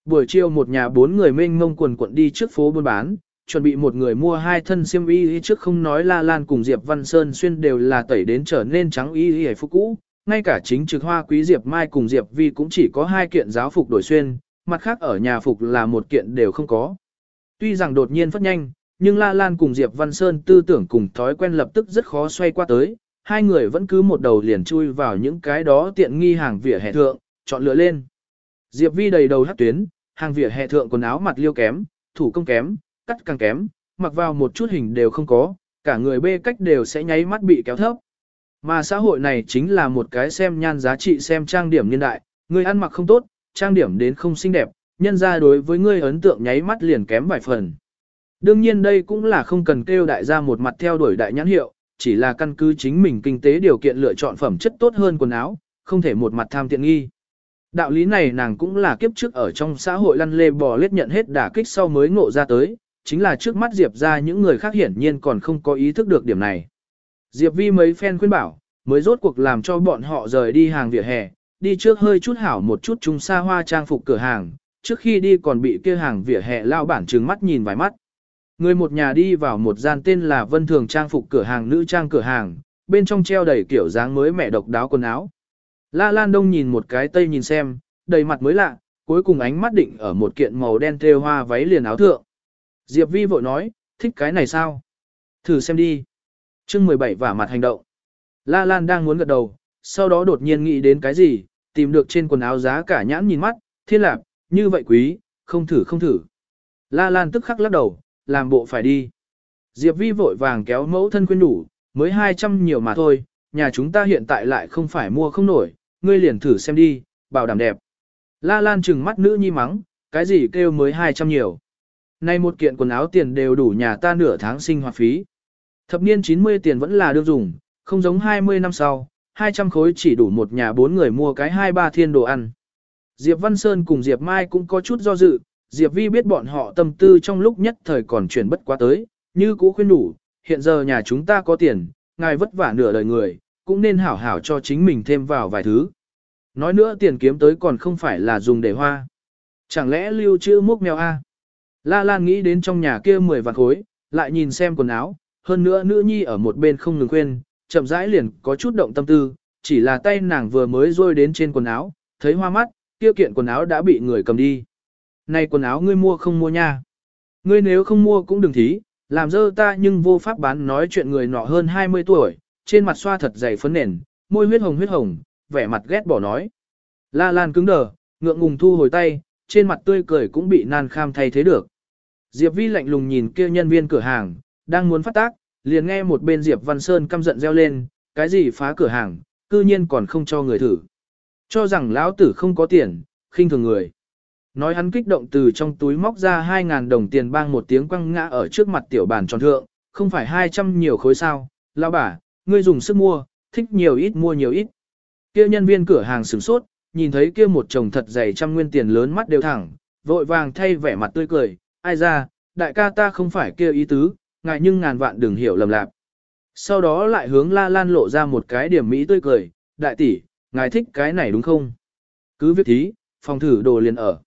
Buổi chiều một nhà bốn người mênh mông quần quận đi trước phố buôn bán, chuẩn bị một người mua hai thân xiêm y trước không nói La Lan cùng Diệp Văn Sơn xuyên đều là tẩy đến trở nên trắng y y phục cũ, ngay cả chính trực hoa quý Diệp Mai cùng Diệp Vi cũng chỉ có hai kiện giáo phục đổi xuyên, mặt khác ở nhà phục là một kiện đều không có. Tuy rằng đột nhiên phát nhanh, nhưng La Lan cùng Diệp Văn Sơn tư tưởng cùng thói quen lập tức rất khó xoay qua tới, hai người vẫn cứ một đầu liền chui vào những cái đó tiện nghi hàng vỉa hè thượng, chọn lựa lên. Diệp Vi đầy đầu hắc tuyến, hàng vỉa hè thượng quần áo mặt liêu kém, thủ công kém, cắt càng kém, mặc vào một chút hình đều không có, cả người bê cách đều sẽ nháy mắt bị kéo thấp. Mà xã hội này chính là một cái xem nhan giá trị xem trang điểm niên đại, người ăn mặc không tốt, trang điểm đến không xinh đẹp, nhân ra đối với ngươi ấn tượng nháy mắt liền kém vài phần. Đương nhiên đây cũng là không cần kêu đại gia một mặt theo đuổi đại nhãn hiệu, chỉ là căn cứ chính mình kinh tế điều kiện lựa chọn phẩm chất tốt hơn quần áo, không thể một mặt tham tiện nghi. Đạo lý này nàng cũng là kiếp trước ở trong xã hội lăn lê bò lết nhận hết đả kích sau mới ngộ ra tới, chính là trước mắt Diệp ra những người khác hiển nhiên còn không có ý thức được điểm này. Diệp Vi mấy phen khuyên bảo, mới rốt cuộc làm cho bọn họ rời đi hàng vỉa hè, đi trước hơi chút hảo một chút chúng xa hoa trang phục cửa hàng, trước khi đi còn bị kia hàng vỉa hè lao bản trừng mắt nhìn vài mắt. Người một nhà đi vào một gian tên là Vân Thường trang phục cửa hàng nữ trang cửa hàng, bên trong treo đầy kiểu dáng mới mẹ độc đáo quần áo. La Lan Đông nhìn một cái tây nhìn xem, đầy mặt mới lạ, cuối cùng ánh mắt định ở một kiện màu đen thêu hoa váy liền áo thượng. Diệp Vi vội nói, thích cái này sao? Thử xem đi. chương 17 vả mặt hành động. La Lan đang muốn gật đầu, sau đó đột nhiên nghĩ đến cái gì, tìm được trên quần áo giá cả nhãn nhìn mắt, thiên lạc, như vậy quý, không thử không thử. La Lan tức khắc lắc đầu, làm bộ phải đi. Diệp Vi vội vàng kéo mẫu thân khuyên đủ, mới 200 nhiều mà thôi, nhà chúng ta hiện tại lại không phải mua không nổi, ngươi liền thử xem đi, bảo đảm đẹp. La Lan trừng mắt nữ nhi mắng, cái gì kêu mới 200 nhiều. Nay một kiện quần áo tiền đều đủ nhà ta nửa tháng sinh hoạt phí. Thập niên 90 tiền vẫn là được dùng, không giống 20 năm sau, 200 khối chỉ đủ một nhà bốn người mua cái hai ba thiên đồ ăn. Diệp Văn Sơn cùng Diệp Mai cũng có chút do dự, Diệp Vi biết bọn họ tâm tư trong lúc nhất thời còn chuyển bất quá tới, như cũ khuyên đủ, hiện giờ nhà chúng ta có tiền, ngài vất vả nửa đời người, cũng nên hảo hảo cho chính mình thêm vào vài thứ. Nói nữa tiền kiếm tới còn không phải là dùng để hoa. Chẳng lẽ lưu trữ múc mèo A? La Lan nghĩ đến trong nhà kia 10 vạn khối, lại nhìn xem quần áo, hơn nữa nữ nhi ở một bên không ngừng khuyên, chậm rãi liền có chút động tâm tư, chỉ là tay nàng vừa mới rôi đến trên quần áo, thấy hoa mắt, kia kiện quần áo đã bị người cầm đi. Này quần áo ngươi mua không mua nha? Ngươi nếu không mua cũng đừng thí, làm dơ ta nhưng vô pháp bán nói chuyện người nọ hơn 20 tuổi, trên mặt xoa thật dày phấn nền, môi huyết hồng huyết hồng, vẻ mặt ghét bỏ nói. La Lan cứng đờ, ngượng ngùng thu hồi tay, trên mặt tươi cười cũng bị nan kham thay thế được. Diệp Vi lạnh lùng nhìn kia nhân viên cửa hàng, đang muốn phát tác, liền nghe một bên Diệp Văn Sơn căm giận reo lên, cái gì phá cửa hàng, cư nhiên còn không cho người thử. Cho rằng lão tử không có tiền, khinh thường người. Nói hắn kích động từ trong túi móc ra 2.000 đồng tiền bang một tiếng quăng ngã ở trước mặt tiểu bàn tròn thượng, không phải 200 nhiều khối sao, lão bà, ngươi dùng sức mua, thích nhiều ít mua nhiều ít. Kia nhân viên cửa hàng sửng sốt, nhìn thấy kia một chồng thật dày trăm nguyên tiền lớn mắt đều thẳng, vội vàng thay vẻ mặt tươi cười, ai ra, đại ca ta không phải kia ý tứ, ngại nhưng ngàn vạn đừng hiểu lầm lạc. Sau đó lại hướng La Lan lộ ra một cái điểm mỹ tươi cười, đại tỷ, ngài thích cái này đúng không? Cứ việc thí, phòng thử đồ liền ở.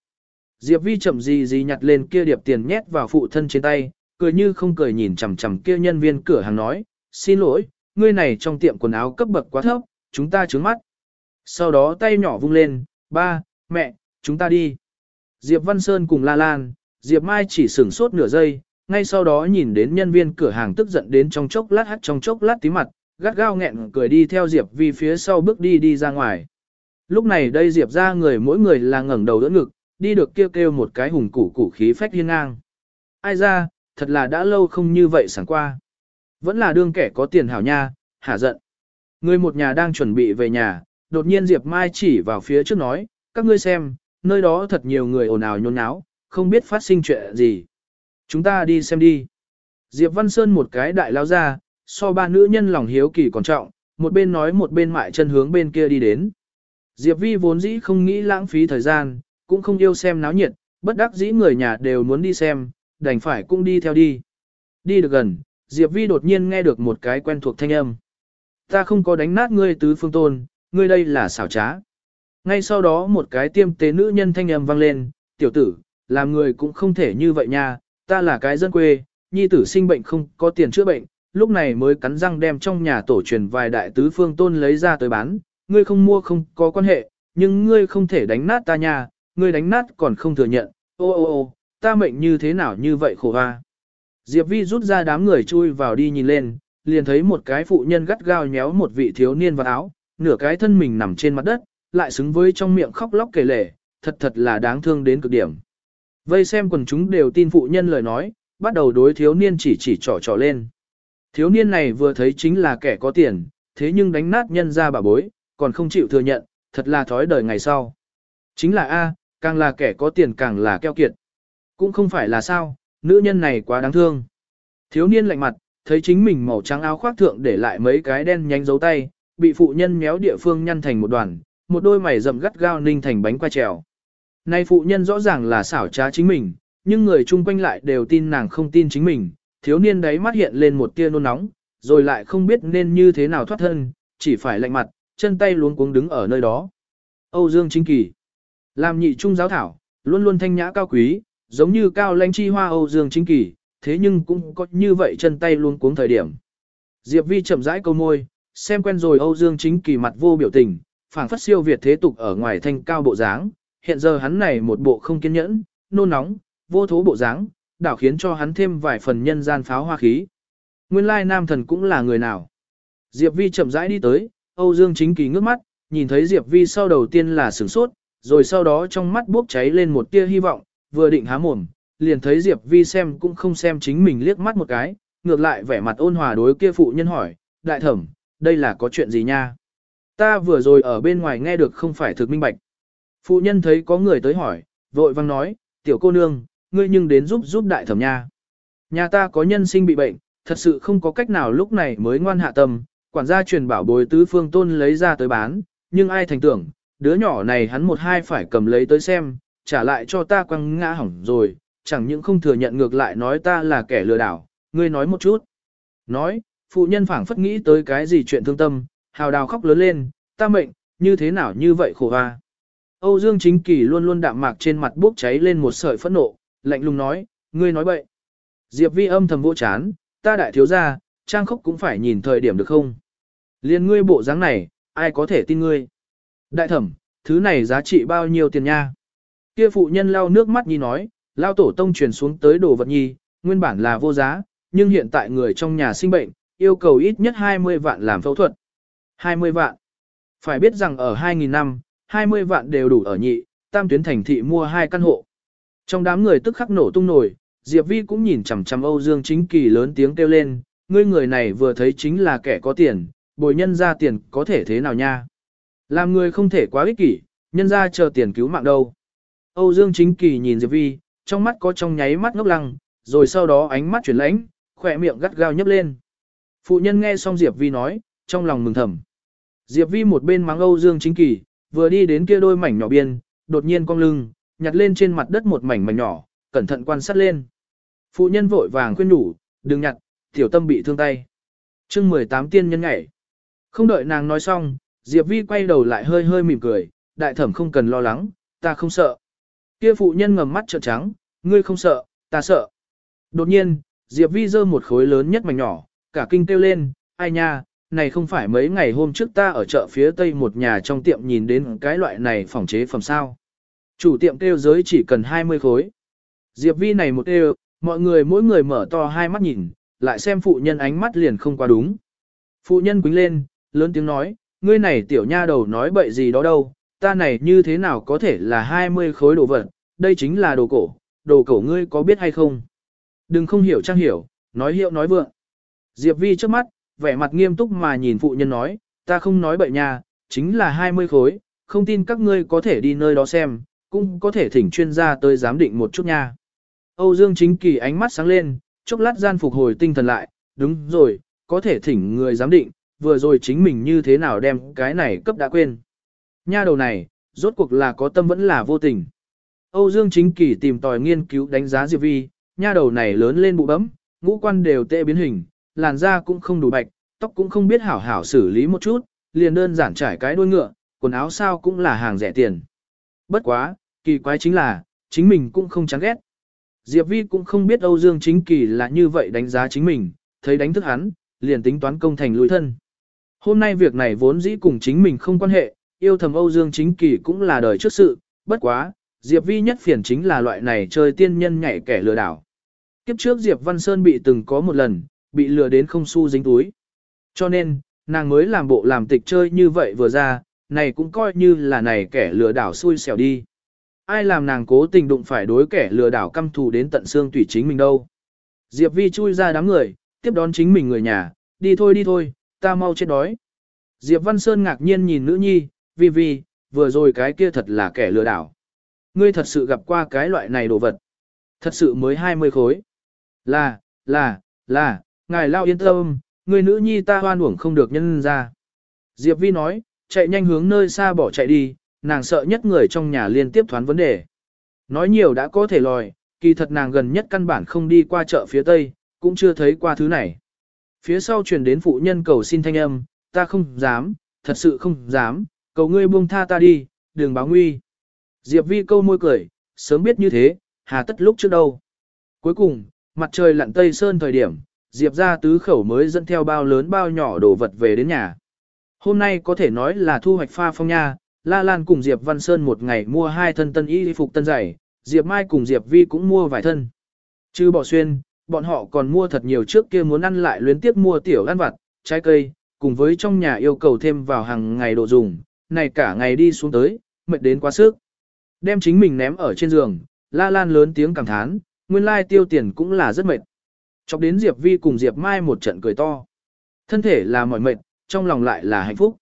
Diệp Vi chậm gì gì nhặt lên kia điệp tiền nhét vào phụ thân trên tay, cười như không cười nhìn chằm chằm kia nhân viên cửa hàng nói, xin lỗi, ngươi này trong tiệm quần áo cấp bậc quá thấp, chúng ta trướng mắt. Sau đó tay nhỏ vung lên, ba, mẹ, chúng ta đi. Diệp Văn Sơn cùng La Lan, Diệp Mai chỉ sửng sốt nửa giây, ngay sau đó nhìn đến nhân viên cửa hàng tức giận đến trong chốc lát hắt trong chốc lát tí mặt, gắt gao nghẹn cười đi theo Diệp Vi phía sau bước đi đi ra ngoài. Lúc này đây Diệp ra người mỗi người là ngẩng đầu đỡ ngực, đi được kêu kêu một cái hùng củ củ khí phách hiên ngang. Ai ra, thật là đã lâu không như vậy sáng qua. Vẫn là đương kẻ có tiền hảo nha, hả giận. Người một nhà đang chuẩn bị về nhà, đột nhiên Diệp Mai chỉ vào phía trước nói, các ngươi xem, nơi đó thật nhiều người ồn ào nhốn náo, không biết phát sinh chuyện gì. Chúng ta đi xem đi. Diệp Văn Sơn một cái đại lao ra, so ba nữ nhân lòng hiếu kỳ còn trọng, một bên nói một bên mại chân hướng bên kia đi đến. Diệp Vi vốn dĩ không nghĩ lãng phí thời gian, cũng không yêu xem náo nhiệt, bất đắc dĩ người nhà đều muốn đi xem, đành phải cũng đi theo đi. Đi được gần, Diệp Vi đột nhiên nghe được một cái quen thuộc thanh âm. Ta không có đánh nát ngươi tứ phương tôn, ngươi đây là xảo trá. Ngay sau đó một cái tiêm tế nữ nhân thanh âm vang lên, tiểu tử, làm người cũng không thể như vậy nha, ta là cái dân quê, nhi tử sinh bệnh không có tiền chữa bệnh, lúc này mới cắn răng đem trong nhà tổ truyền vài đại tứ phương tôn lấy ra tới bán, ngươi không mua không có quan hệ, nhưng ngươi không thể đánh nát ta nha, ngươi đánh nát còn không thừa nhận, ô ô ô, ta mệnh như thế nào như vậy khổ hoa. Diệp Vi rút ra đám người chui vào đi nhìn lên, liền thấy một cái phụ nhân gắt gao nhéo một vị thiếu niên vào áo, nửa cái thân mình nằm trên mặt đất, lại xứng với trong miệng khóc lóc kể lể, thật thật là đáng thương đến cực điểm. Vây xem quần chúng đều tin phụ nhân lời nói, bắt đầu đối thiếu niên chỉ chỉ trỏ trỏ lên. Thiếu niên này vừa thấy chính là kẻ có tiền, thế nhưng đánh nát nhân ra bà bối, còn không chịu thừa nhận, thật là thói đời ngày sau. Chính là A, càng là kẻ có tiền càng là keo kiệt. Cũng không phải là sao, nữ nhân này quá đáng thương. Thiếu niên lạnh mặt, thấy chính mình màu trắng áo khoác thượng để lại mấy cái đen nhánh dấu tay, bị phụ nhân méo địa phương nhăn thành một đoàn, một đôi mày rậm gắt gao ninh thành bánh qua trèo. Nay phụ nhân rõ ràng là xảo trá chính mình, nhưng người chung quanh lại đều tin nàng không tin chính mình, thiếu niên đấy mắt hiện lên một tia nôn nóng, rồi lại không biết nên như thế nào thoát thân, chỉ phải lạnh mặt, chân tay luống cuống đứng ở nơi đó. Âu Dương Chính Kỳ Làm nhị trung giáo thảo, luôn luôn thanh nhã cao quý, giống như cao lãnh chi hoa Âu Dương Chính Kỳ, thế nhưng cũng có như vậy chân tay luống cuống thời điểm. Diệp Vi chậm rãi câu môi, xem quen rồi Âu Dương Chính Kỳ mặt vô biểu tình, phảng phất siêu việt thế tục ở ngoài thanh cao bộ dáng, hiện giờ hắn này một bộ không kiên nhẫn, nôn nóng, vô thố bộ dáng, đảo khiến cho hắn thêm vài phần nhân gian pháo hoa khí. Nguyên lai nam thần cũng là người nào. Diệp Vi chậm rãi đi tới, Âu Dương chính kỳ ngước mắt, nhìn thấy Diệp Vi sau đầu tiên là sửng sốt, rồi sau đó trong mắt bốc cháy lên một tia hy vọng, vừa định há mồm, liền thấy Diệp Vi xem cũng không xem chính mình liếc mắt một cái, ngược lại vẻ mặt ôn hòa đối kia phụ nhân hỏi, đại thẩm, đây là có chuyện gì nha? Ta vừa rồi ở bên ngoài nghe được không phải thực minh bạch. Phụ nhân thấy có người tới hỏi, vội vang nói, tiểu cô nương, ngươi nhưng đến giúp giúp đại thẩm nha. Nhà ta có nhân sinh bị bệnh, thật sự không có cách nào lúc này mới ngoan hạ tâm, quản gia truyền bảo bồi tứ phương tôn lấy ra tới bán, nhưng ai thành tưởng, đứa nhỏ này hắn một hai phải cầm lấy tới xem, trả lại cho ta quăng ngã hỏng rồi, chẳng những không thừa nhận ngược lại nói ta là kẻ lừa đảo, ngươi nói một chút. Nói, phụ nhân phảng phất nghĩ tới cái gì chuyện thương tâm, hào đào khóc lớn lên, ta mệnh, như thế nào như vậy khổ hoa. Âu Dương Chính Kỳ luôn luôn đạm mạc trên mặt bốc cháy lên một sợi phẫn nộ, lạnh lùng nói, ngươi nói bậy. Diệp Vi âm thầm vô chán, ta đại thiếu gia, trang khốc cũng phải nhìn thời điểm được không? Liên ngươi bộ dáng này, ai có thể tin ngươi? Đại thẩm, thứ này giá trị bao nhiêu tiền nha? Kia phụ nhân lau nước mắt nhi nói, lao tổ tông truyền xuống tới đồ vật nhi, nguyên bản là vô giá, nhưng hiện tại người trong nhà sinh bệnh, yêu cầu ít nhất 20 vạn làm phẫu thuật. 20 vạn. Phải biết rằng ở 2000 năm, 20 vạn đều đủ ở nhị, tam tuyến thành thị mua hai căn hộ. Trong đám người tức khắc nổ tung nổi, Diệp Vi cũng nhìn chằm chằm Âu Dương Chính Kỳ lớn tiếng kêu lên, ngươi người này vừa thấy chính là kẻ có tiền, bồi nhân ra tiền có thể thế nào nha. Làm người không thể quá ích kỷ, nhân ra chờ tiền cứu mạng đâu. Âu Dương Chính Kỳ nhìn Diệp Vi, trong mắt có trong nháy mắt ngốc lăng, rồi sau đó ánh mắt chuyển lãnh, khỏe miệng gắt gao nhấp lên. Phụ nhân nghe xong Diệp Vi nói, trong lòng mừng thầm. Diệp Vi một bên mắng Âu Dương Chính Kỳ, vừa đi đến kia đôi mảnh nhỏ biên, đột nhiên cong lưng, nhặt lên trên mặt đất một mảnh mảnh nhỏ, cẩn thận quan sát lên. Phụ nhân vội vàng khuyên nhủ, đừng nhặt, tiểu tâm bị thương tay. chương 18 tiên nhân ngảy. Không đợi nàng nói xong, Diệp Vi quay đầu lại hơi hơi mỉm cười, đại thẩm không cần lo lắng, ta không sợ. Kia phụ nhân ngầm mắt trợn trắng, ngươi không sợ, ta sợ. Đột nhiên, Diệp Vi giơ một khối lớn nhất mảnh nhỏ, cả kinh kêu lên, ai nha, này không phải mấy ngày hôm trước ta ở chợ phía tây một nhà trong tiệm nhìn đến cái loại này phòng chế phẩm sao. Chủ tiệm kêu giới chỉ cần 20 khối. Diệp Vi này một kêu, mọi người mỗi người mở to hai mắt nhìn, lại xem phụ nhân ánh mắt liền không quá đúng. Phụ nhân quính lên, lớn tiếng nói, ngươi này tiểu nha đầu nói bậy gì đó đâu, ta này như thế nào có thể là 20 khối đồ vật, đây chính là đồ cổ, đồ cổ ngươi có biết hay không? Đừng không hiểu trang hiểu, nói hiệu nói vượng. Diệp Vi trước mắt, vẻ mặt nghiêm túc mà nhìn phụ nhân nói, ta không nói bậy nha, chính là 20 khối, không tin các ngươi có thể đi nơi đó xem, cũng có thể thỉnh chuyên gia tới giám định một chút nha. Âu Dương Chính Kỳ ánh mắt sáng lên, chốc lát gian phục hồi tinh thần lại, đúng rồi, có thể thỉnh người giám định, vừa rồi chính mình như thế nào đem cái này cấp đã quên. Nha đầu này, rốt cuộc là có tâm vẫn là vô tình. Âu Dương Chính Kỳ tìm tòi nghiên cứu đánh giá Diệp Vi, nha đầu này lớn lên bụ bấm, ngũ quan đều tệ biến hình, làn da cũng không đủ bạch, tóc cũng không biết hảo hảo xử lý một chút, liền đơn giản trải cái đuôi ngựa, quần áo sao cũng là hàng rẻ tiền. Bất quá, kỳ quái chính là, chính mình cũng không chán ghét. Diệp Vi cũng không biết Âu Dương Chính Kỳ là như vậy đánh giá chính mình, thấy đánh thức hắn, liền tính toán công thành lùi thân. Hôm nay việc này vốn dĩ cùng chính mình không quan hệ, yêu thầm Âu Dương Chính Kỳ cũng là đời trước sự, bất quá, Diệp Vi nhất phiền chính là loại này chơi tiên nhân nhảy kẻ lừa đảo. Kiếp trước Diệp Văn Sơn bị từng có một lần, bị lừa đến không xu dính túi. Cho nên, nàng mới làm bộ làm tịch chơi như vậy vừa ra, này cũng coi như là này kẻ lừa đảo xui xẻo đi. Ai làm nàng cố tình đụng phải đối kẻ lừa đảo căm thù đến tận xương tủy chính mình đâu. Diệp Vi chui ra đám người, tiếp đón chính mình người nhà, đi thôi đi thôi, ta mau chết đói. Diệp Văn Sơn ngạc nhiên nhìn nữ nhi, Vi Vi, vừa rồi cái kia thật là kẻ lừa đảo. Ngươi thật sự gặp qua cái loại này đồ vật. Thật sự mới 20 khối. Là, là, là, ngài lao yên tâm, người nữ nhi ta hoan uổng không được nhân ra. Diệp Vi nói, chạy nhanh hướng nơi xa bỏ chạy đi, nàng sợ nhất người trong nhà liên tiếp thoán vấn đề. Nói nhiều đã có thể lòi, kỳ thật nàng gần nhất căn bản không đi qua chợ phía tây, cũng chưa thấy qua thứ này. Phía sau truyền đến phụ nhân cầu xin thanh âm, ta không dám, thật sự không dám, cầu ngươi buông tha ta đi, đừng báo nguy. Diệp Vi câu môi cười, sớm biết như thế, hà tất lúc trước đâu. Cuối cùng, mặt trời lặn tây sơn thời điểm, Diệp ra tứ khẩu mới dẫn theo bao lớn bao nhỏ đồ vật về đến nhà. Hôm nay có thể nói là thu hoạch pha phong nha, La Lan cùng Diệp Văn Sơn một ngày mua hai thân tân y phục tân giày, Diệp Mai cùng Diệp Vi cũng mua vài thân. Chứ bỏ xuyên, bọn họ còn mua thật nhiều trước kia muốn ăn lại luyến tiếp mua tiểu ăn vặt, trái cây, cùng với trong nhà yêu cầu thêm vào hàng ngày đồ dùng, này cả ngày đi xuống tới, mệt đến quá sức. Đem chính mình ném ở trên giường, La Lan lớn tiếng cảm thán, nguyên lai tiêu tiền cũng là rất mệt. Chọc đến Diệp Vi cùng Diệp Mai một trận cười to. Thân thể là mỏi mệt, trong lòng lại là hạnh phúc.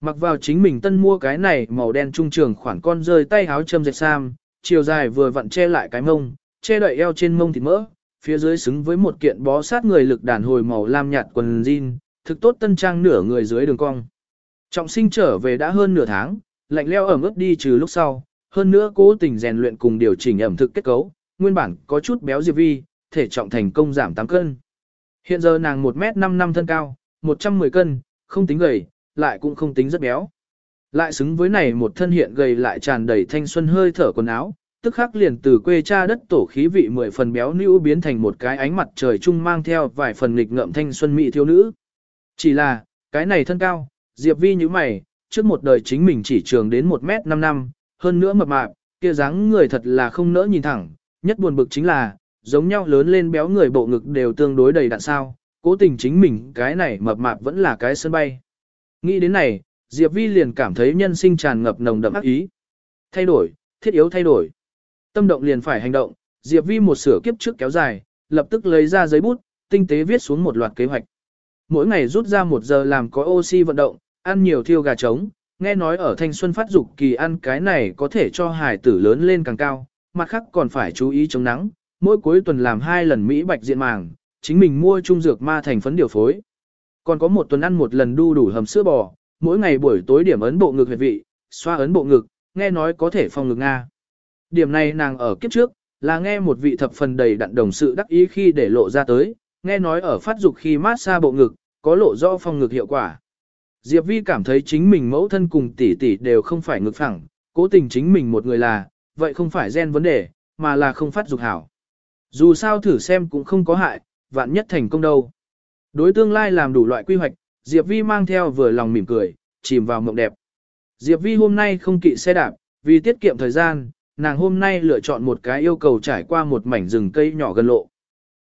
Mặc vào chính mình tân mua cái này màu đen trung trường khoản con rơi tay háo châm dệt sam, chiều dài vừa vặn che lại cái mông, che đậy eo trên mông thịt mỡ, phía dưới xứng với một kiện bó sát người lực đàn hồi màu lam nhạt quần jean, thực tốt tân trang nửa người dưới đường cong. Trọng sinh trở về đã hơn nửa tháng, lạnh leo ẩm ướt đi trừ lúc sau, hơn nữa cố tình rèn luyện cùng điều chỉnh ẩm thực kết cấu, nguyên bản có chút béo diệp vi, thể trọng thành công giảm 8 cân. Hiện giờ nàng 1m5 năm thân cao, 110 cân, không tính gầy, lại cũng không tính rất béo. Lại xứng với này một thân hiện gầy lại tràn đầy thanh xuân hơi thở quần áo, tức khắc liền từ quê cha đất tổ khí vị mười phần béo nữ biến thành một cái ánh mặt trời chung mang theo vài phần nghịch ngợm thanh xuân mỹ thiếu nữ. Chỉ là, cái này thân cao, Diệp Vi như mày, trước một đời chính mình chỉ trường đến 1m5 năm, hơn nữa mập mạp, kia dáng người thật là không nỡ nhìn thẳng, nhất buồn bực chính là, giống nhau lớn lên béo người bộ ngực đều tương đối đầy đặn sao, cố tình chính mình cái này mập mạp vẫn là cái sân bay. Nghĩ đến này, Diệp Vi liền cảm thấy nhân sinh tràn ngập nồng đậm ác ý. Thay đổi, thiết yếu thay đổi. Tâm động liền phải hành động, Diệp Vi một sửa kiếp trước kéo dài, lập tức lấy ra giấy bút, tinh tế viết xuống một loạt kế hoạch. Mỗi ngày rút ra một giờ làm có oxy vận động, ăn nhiều thiêu gà trống, nghe nói ở thanh xuân phát dục kỳ ăn cái này có thể cho hải tử lớn lên càng cao, mặt khác còn phải chú ý chống nắng, mỗi cuối tuần làm hai lần Mỹ bạch diện màng, chính mình mua trung dược ma thành phấn điều phối. Còn có một tuần ăn một lần đu đủ hầm sữa bò, mỗi ngày buổi tối điểm ấn bộ ngực huyệt vị, xoa ấn bộ ngực, nghe nói có thể phòng ngực Nga. Điểm này nàng ở kiếp trước, là nghe một vị thập phần đầy đặn đồng sự đắc ý khi để lộ ra tới, nghe nói ở phát dục khi mát xa bộ ngực, có lộ do phòng ngực hiệu quả. Diệp Vi cảm thấy chính mình mẫu thân cùng tỷ tỷ đều không phải ngực phẳng, cố tình chính mình một người là, vậy không phải gen vấn đề, mà là không phát dục hảo. Dù sao thử xem cũng không có hại, vạn nhất thành công đâu. Đối tương lai làm đủ loại quy hoạch, Diệp Vi mang theo vừa lòng mỉm cười, chìm vào mộng đẹp. Diệp Vi hôm nay không kỵ xe đạp, vì tiết kiệm thời gian, nàng hôm nay lựa chọn một cái yêu cầu trải qua một mảnh rừng cây nhỏ gần lộ.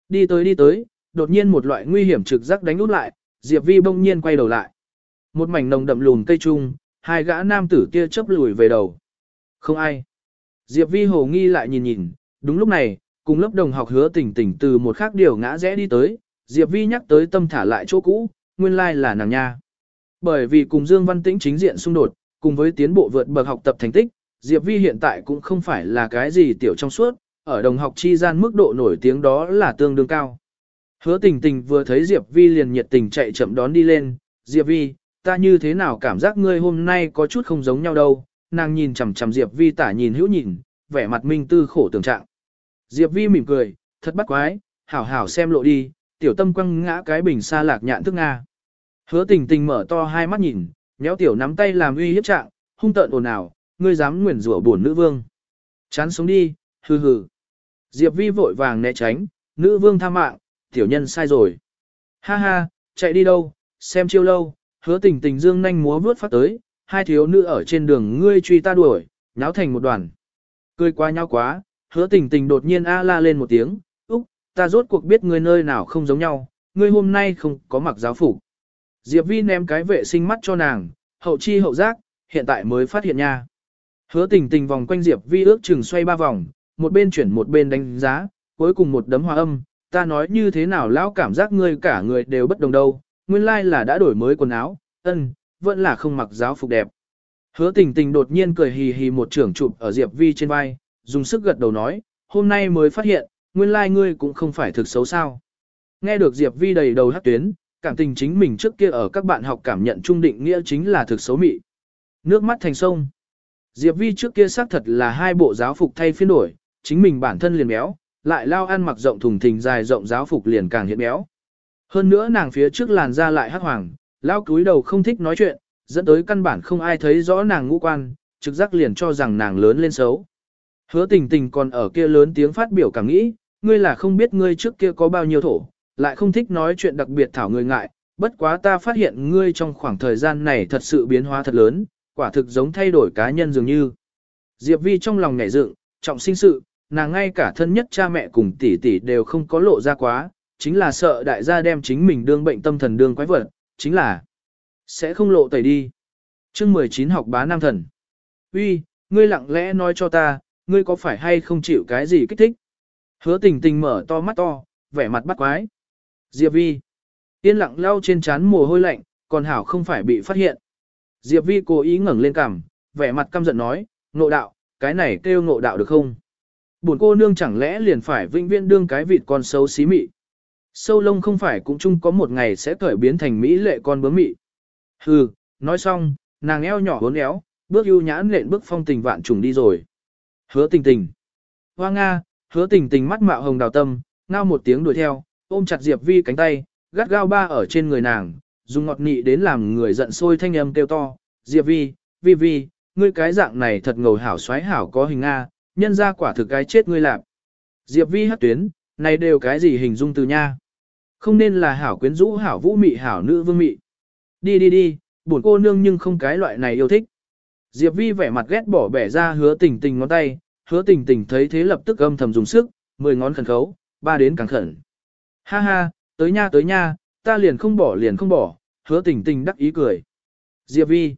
Đi tới đi tới, đột nhiên một loại nguy hiểm trực giác đánh út lại, Diệp Vi bỗng nhiên quay đầu lại. Một mảnh nồng đậm lùn cây trung, hai gã nam tử kia chớp lùi về đầu. Không ai. Diệp Vi hồ nghi lại nhìn nhìn, đúng lúc này, cùng lớp đồng học hứa tỉnh tỉnh từ một khác điều ngã rẽ đi tới, Diệp Vi nhắc tới tâm thả lại chỗ cũ, nguyên lai là nàng nha. Bởi vì cùng Dương Văn Tĩnh chính diện xung đột, cùng với tiến bộ vượt bậc học tập thành tích, Diệp Vi hiện tại cũng không phải là cái gì tiểu trong suốt, ở đồng học chi gian mức độ nổi tiếng đó là tương đương cao. Hứa tình tình vừa thấy Diệp Vi liền nhiệt tình chạy chậm đón đi lên, Diệp Vi, ta như thế nào cảm giác ngươi hôm nay có chút không giống nhau đâu, nàng nhìn chằm chằm Diệp Vi tả nhìn hữu nhìn, vẻ mặt minh tư khổ tưởng trạng. Diệp Vi mỉm cười, thật bắt quái, hảo hảo xem lộ đi, tiểu tâm quăng ngã cái bình xa lạc nhạn thức Nga. Hứa tình tình mở to hai mắt nhìn, nhéo tiểu nắm tay làm uy hiếp trạng, hung tợn ồn ào, ngươi dám nguyền rủa bổn nữ vương. Chán sống đi, hừ hừ. Diệp Vi vội vàng né tránh, nữ vương tha mạng, tiểu nhân sai rồi. Ha ha, chạy đi đâu, xem chiêu lâu, hứa tình tình dương nhanh múa vướt phát tới, hai thiếu nữ ở trên đường ngươi truy ta đuổi, nháo thành một đoàn. Cười quá nhau quá, hứa tình tình đột nhiên a la lên một tiếng, úc, ta rốt cuộc biết ngươi nơi nào không giống nhau, ngươi hôm nay không có mặc giáo phục. Diệp Vi ném cái vệ sinh mắt cho nàng, hậu chi hậu giác, hiện tại mới phát hiện nha. Hứa tình tình vòng quanh Diệp Vi ước chừng xoay ba vòng, một bên chuyển một bên đánh giá, cuối cùng một đấm hòa âm, ta nói như thế nào lão cảm giác ngươi cả người đều bất đồng đâu, nguyên lai là đã đổi mới quần áo, ân, vẫn là không mặc giáo phục đẹp. Hứa tình tình đột nhiên cười hì hì một trưởng chụp ở Diệp Vi trên vai, dùng sức gật đầu nói, hôm nay mới phát hiện, nguyên lai ngươi cũng không phải thực xấu sao. Nghe được Diệp Vi đầy đầu hát tuyến, cảm tình chính mình trước kia ở các bạn học cảm nhận trung định nghĩa chính là thực xấu mị. Nước mắt thành sông. Diệp Vi trước kia xác thật là hai bộ giáo phục thay phiên đổi, chính mình bản thân liền béo, lại lao ăn mặc rộng thùng thình dài rộng giáo phục liền càng hiện béo. Hơn nữa nàng phía trước làn da lại hắc hoàng, lao cúi đầu không thích nói chuyện, dẫn tới căn bản không ai thấy rõ nàng ngũ quan, trực giác liền cho rằng nàng lớn lên xấu. Hứa tình tình còn ở kia lớn tiếng phát biểu cảm nghĩ, ngươi là không biết ngươi trước kia có bao nhiêu thổ, lại không thích nói chuyện đặc biệt thảo người ngại, bất quá ta phát hiện ngươi trong khoảng thời gian này thật sự biến hóa thật lớn, quả thực giống thay đổi cá nhân dường như. Diệp Vi trong lòng nhảy dựng, trọng sinh sự, nàng ngay cả thân nhất cha mẹ cùng tỷ tỷ đều không có lộ ra quá, chính là sợ đại gia đem chính mình đương bệnh tâm thần đương quái vật, chính là sẽ không lộ tẩy đi. Chương 19 học bá nam thần. Uy, ngươi lặng lẽ nói cho ta, ngươi có phải hay không chịu cái gì kích thích? Hứa tình tình mở to mắt to, vẻ mặt bắt quái. Diệp Vi. Yên lặng lau trên trán mồ hôi lạnh, còn hảo không phải bị phát hiện. Diệp Vi cố ý ngẩng lên cằm, vẻ mặt căm giận nói, ngộ đạo, cái này kêu ngộ đạo được không? Buồn cô nương chẳng lẽ liền phải vĩnh viễn đương cái vịt con xấu xí mị. Sâu lông không phải cũng chung có một ngày sẽ cởi biến thành mỹ lệ con bướm mị. Hừ, nói xong, nàng eo nhỏ hốn éo, bước ưu nhãn lện bước phong tình vạn trùng đi rồi. Hứa tình tình. Hoa Nga, hứa tình tình mắt mạo hồng đào tâm, ngao một tiếng đuổi theo, ôm chặt Diệp Vi cánh tay, gắt gao ba ở trên người nàng, dùng ngọt nị đến làm người giận sôi thanh âm kêu to. Diệp Vi, Vi Vi, ngươi cái dạng này thật ngầu hảo xoáy hảo có hình Nga, nhân ra quả thực cái chết ngươi lạp. Diệp Vi hát tuyến, này đều cái gì hình dung từ nha. Không nên là hảo quyến rũ hảo vũ mị hảo nữ vương mị. Đi đi đi, buồn cô nương nhưng không cái loại này yêu thích. Diệp Vi vẻ mặt ghét bỏ bẻ ra hứa tình tình ngón tay, hứa tình tình thấy thế lập tức âm thầm dùng sức, mười ngón khẩn khấu, ba đến càng khẩn. Ha ha, tới nha tới nha, ta liền không bỏ liền không bỏ, hứa tình tình đắc ý cười. Diệp Vi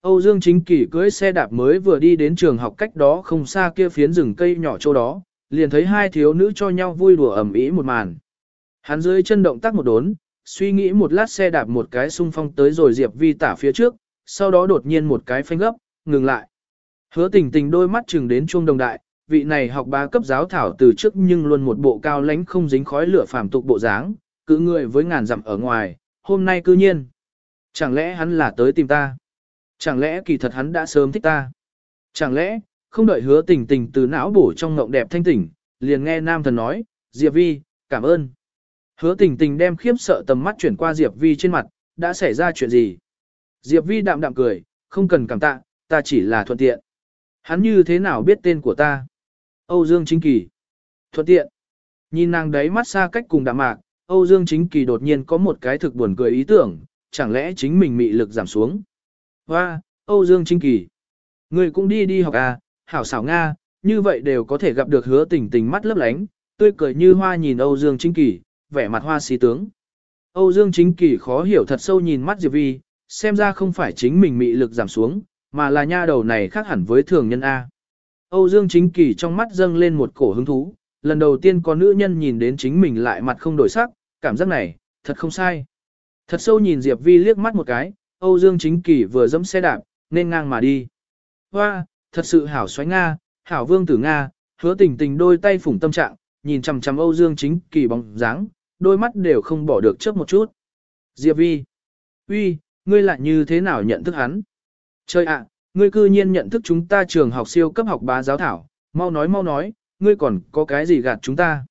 Âu Dương Chính Kỳ cưỡi xe đạp mới vừa đi đến trường học cách đó không xa kia phiến rừng cây nhỏ chỗ đó, liền thấy hai thiếu nữ cho nhau vui đùa ẩm ý một màn. Hắn dưới chân động tác một đốn, suy nghĩ một lát xe đạp một cái xung phong tới rồi Diệp Vi tả phía trước, sau đó đột nhiên một cái phanh gấp, ngừng lại. Hứa tình tình đôi mắt chừng đến chuông đồng đại, vị này học bá cấp giáo thảo từ trước nhưng luôn một bộ cao lãnh không dính khói lửa phàm tục bộ dáng, cứ người với ngàn dặm ở ngoài, hôm nay cư nhiên. Chẳng lẽ hắn là tới tìm ta? Chẳng lẽ kỳ thật hắn đã sớm thích ta? Chẳng lẽ, không đợi hứa tình tình từ não bổ trong ngộng đẹp thanh tỉnh, liền nghe nam thần nói, Diệp Vi, cảm ơn. Hứa tình tình đem khiếp sợ tầm mắt chuyển qua Diệp Vi trên mặt, đã xảy ra chuyện gì? Diệp Vi đạm đạm cười, không cần cảm tạ, ta chỉ là thuận tiện. Hắn như thế nào biết tên của ta? Âu Dương Chính Kỳ. Thuận tiện. Nhìn nàng đấy mắt xa cách cùng đạm mạc, Âu Dương Chính Kỳ đột nhiên có một cái thực buồn cười ý tưởng, chẳng lẽ chính mình mị lực giảm xuống. Hoa, Âu Dương Chính Kỳ. Người cũng đi đi học à, hảo xảo Nga, như vậy đều có thể gặp được hứa tình tình mắt lấp lánh, tươi cười như hoa nhìn Âu Dương Chính Kỳ, vẻ mặt hoa xí tướng. Âu Dương Chính Kỳ khó hiểu thật sâu nhìn mắt Diệp Vi, xem ra không phải chính mình mị lực giảm xuống, mà là nha đầu này khác hẳn với thường nhân A. Âu Dương Chính Kỳ trong mắt dâng lên một cổ hứng thú, lần đầu tiên có nữ nhân nhìn đến chính mình lại mặt không đổi sắc, cảm giác này, thật không sai. Thật sâu nhìn Diệp Vi liếc mắt một cái, Âu Dương Chính Kỳ vừa dẫm xe đạp, nên ngang mà đi. Hoa, thật sự hảo xoáy Nga, hảo vương tử Nga, hứa tình tình đôi tay phủng tâm trạng, nhìn chằm chằm Âu Dương chính kỳ bóng dáng, đôi mắt đều không bỏ được chớp một chút. Diệp Vi, uy, ngươi lại như thế nào nhận thức hắn? Trời ạ, ngươi cư nhiên nhận thức chúng ta trường học siêu cấp học bá giáo thảo, mau nói mau nói, ngươi còn có cái gì gạt chúng ta?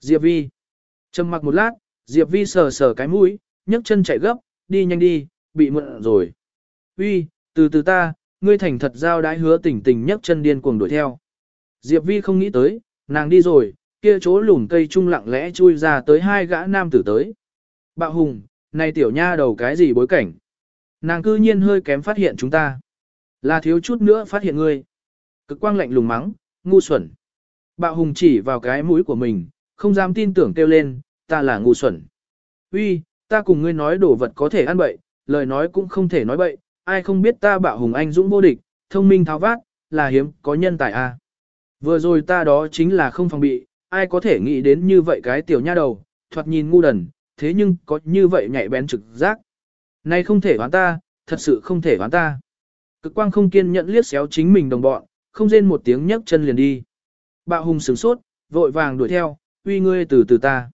Diệp Vi, trầm mặc một lát, Diệp Vi sờ sờ cái mũi, nhấc chân chạy gấp, đi nhanh đi, bị mượn rồi. Uy, từ từ ta, ngươi thành thật giao đái hứa tình tình nhấc chân điên cuồng đuổi theo. Diệp Vi không nghĩ tới, nàng đi rồi, kia chỗ lùm cây trung lặng lẽ chui ra tới hai gã nam tử tới. Bạo hùng, này tiểu nha đầu cái gì bối cảnh? Nàng cư nhiên hơi kém phát hiện chúng ta. Là thiếu chút nữa phát hiện ngươi. Cực quang lạnh lùng mắng, ngu xuẩn. Bạo hùng chỉ vào cái mũi của mình, không dám tin tưởng kêu lên, ta là ngu xuẩn. Uy, ta cùng ngươi nói đồ vật có thể ăn bậy, lời nói cũng không thể nói bậy, ai không biết ta bạo hùng anh dũng vô địch, thông minh tháo vát, là hiếm có nhân tài a. À. Vừa rồi ta đó chính là không phòng bị, ai có thể nghĩ đến như vậy cái tiểu nha đầu, thoạt nhìn ngu đần, thế nhưng có như vậy nhạy bén trực giác. Này không thể hoán ta, thật sự không thể hoán ta. Cực quang không kiên nhẫn liếc xéo chính mình đồng bọn, không rên một tiếng nhấc chân liền đi. Bạo hùng sửng sốt, vội vàng đuổi theo, uy ngươi từ từ ta.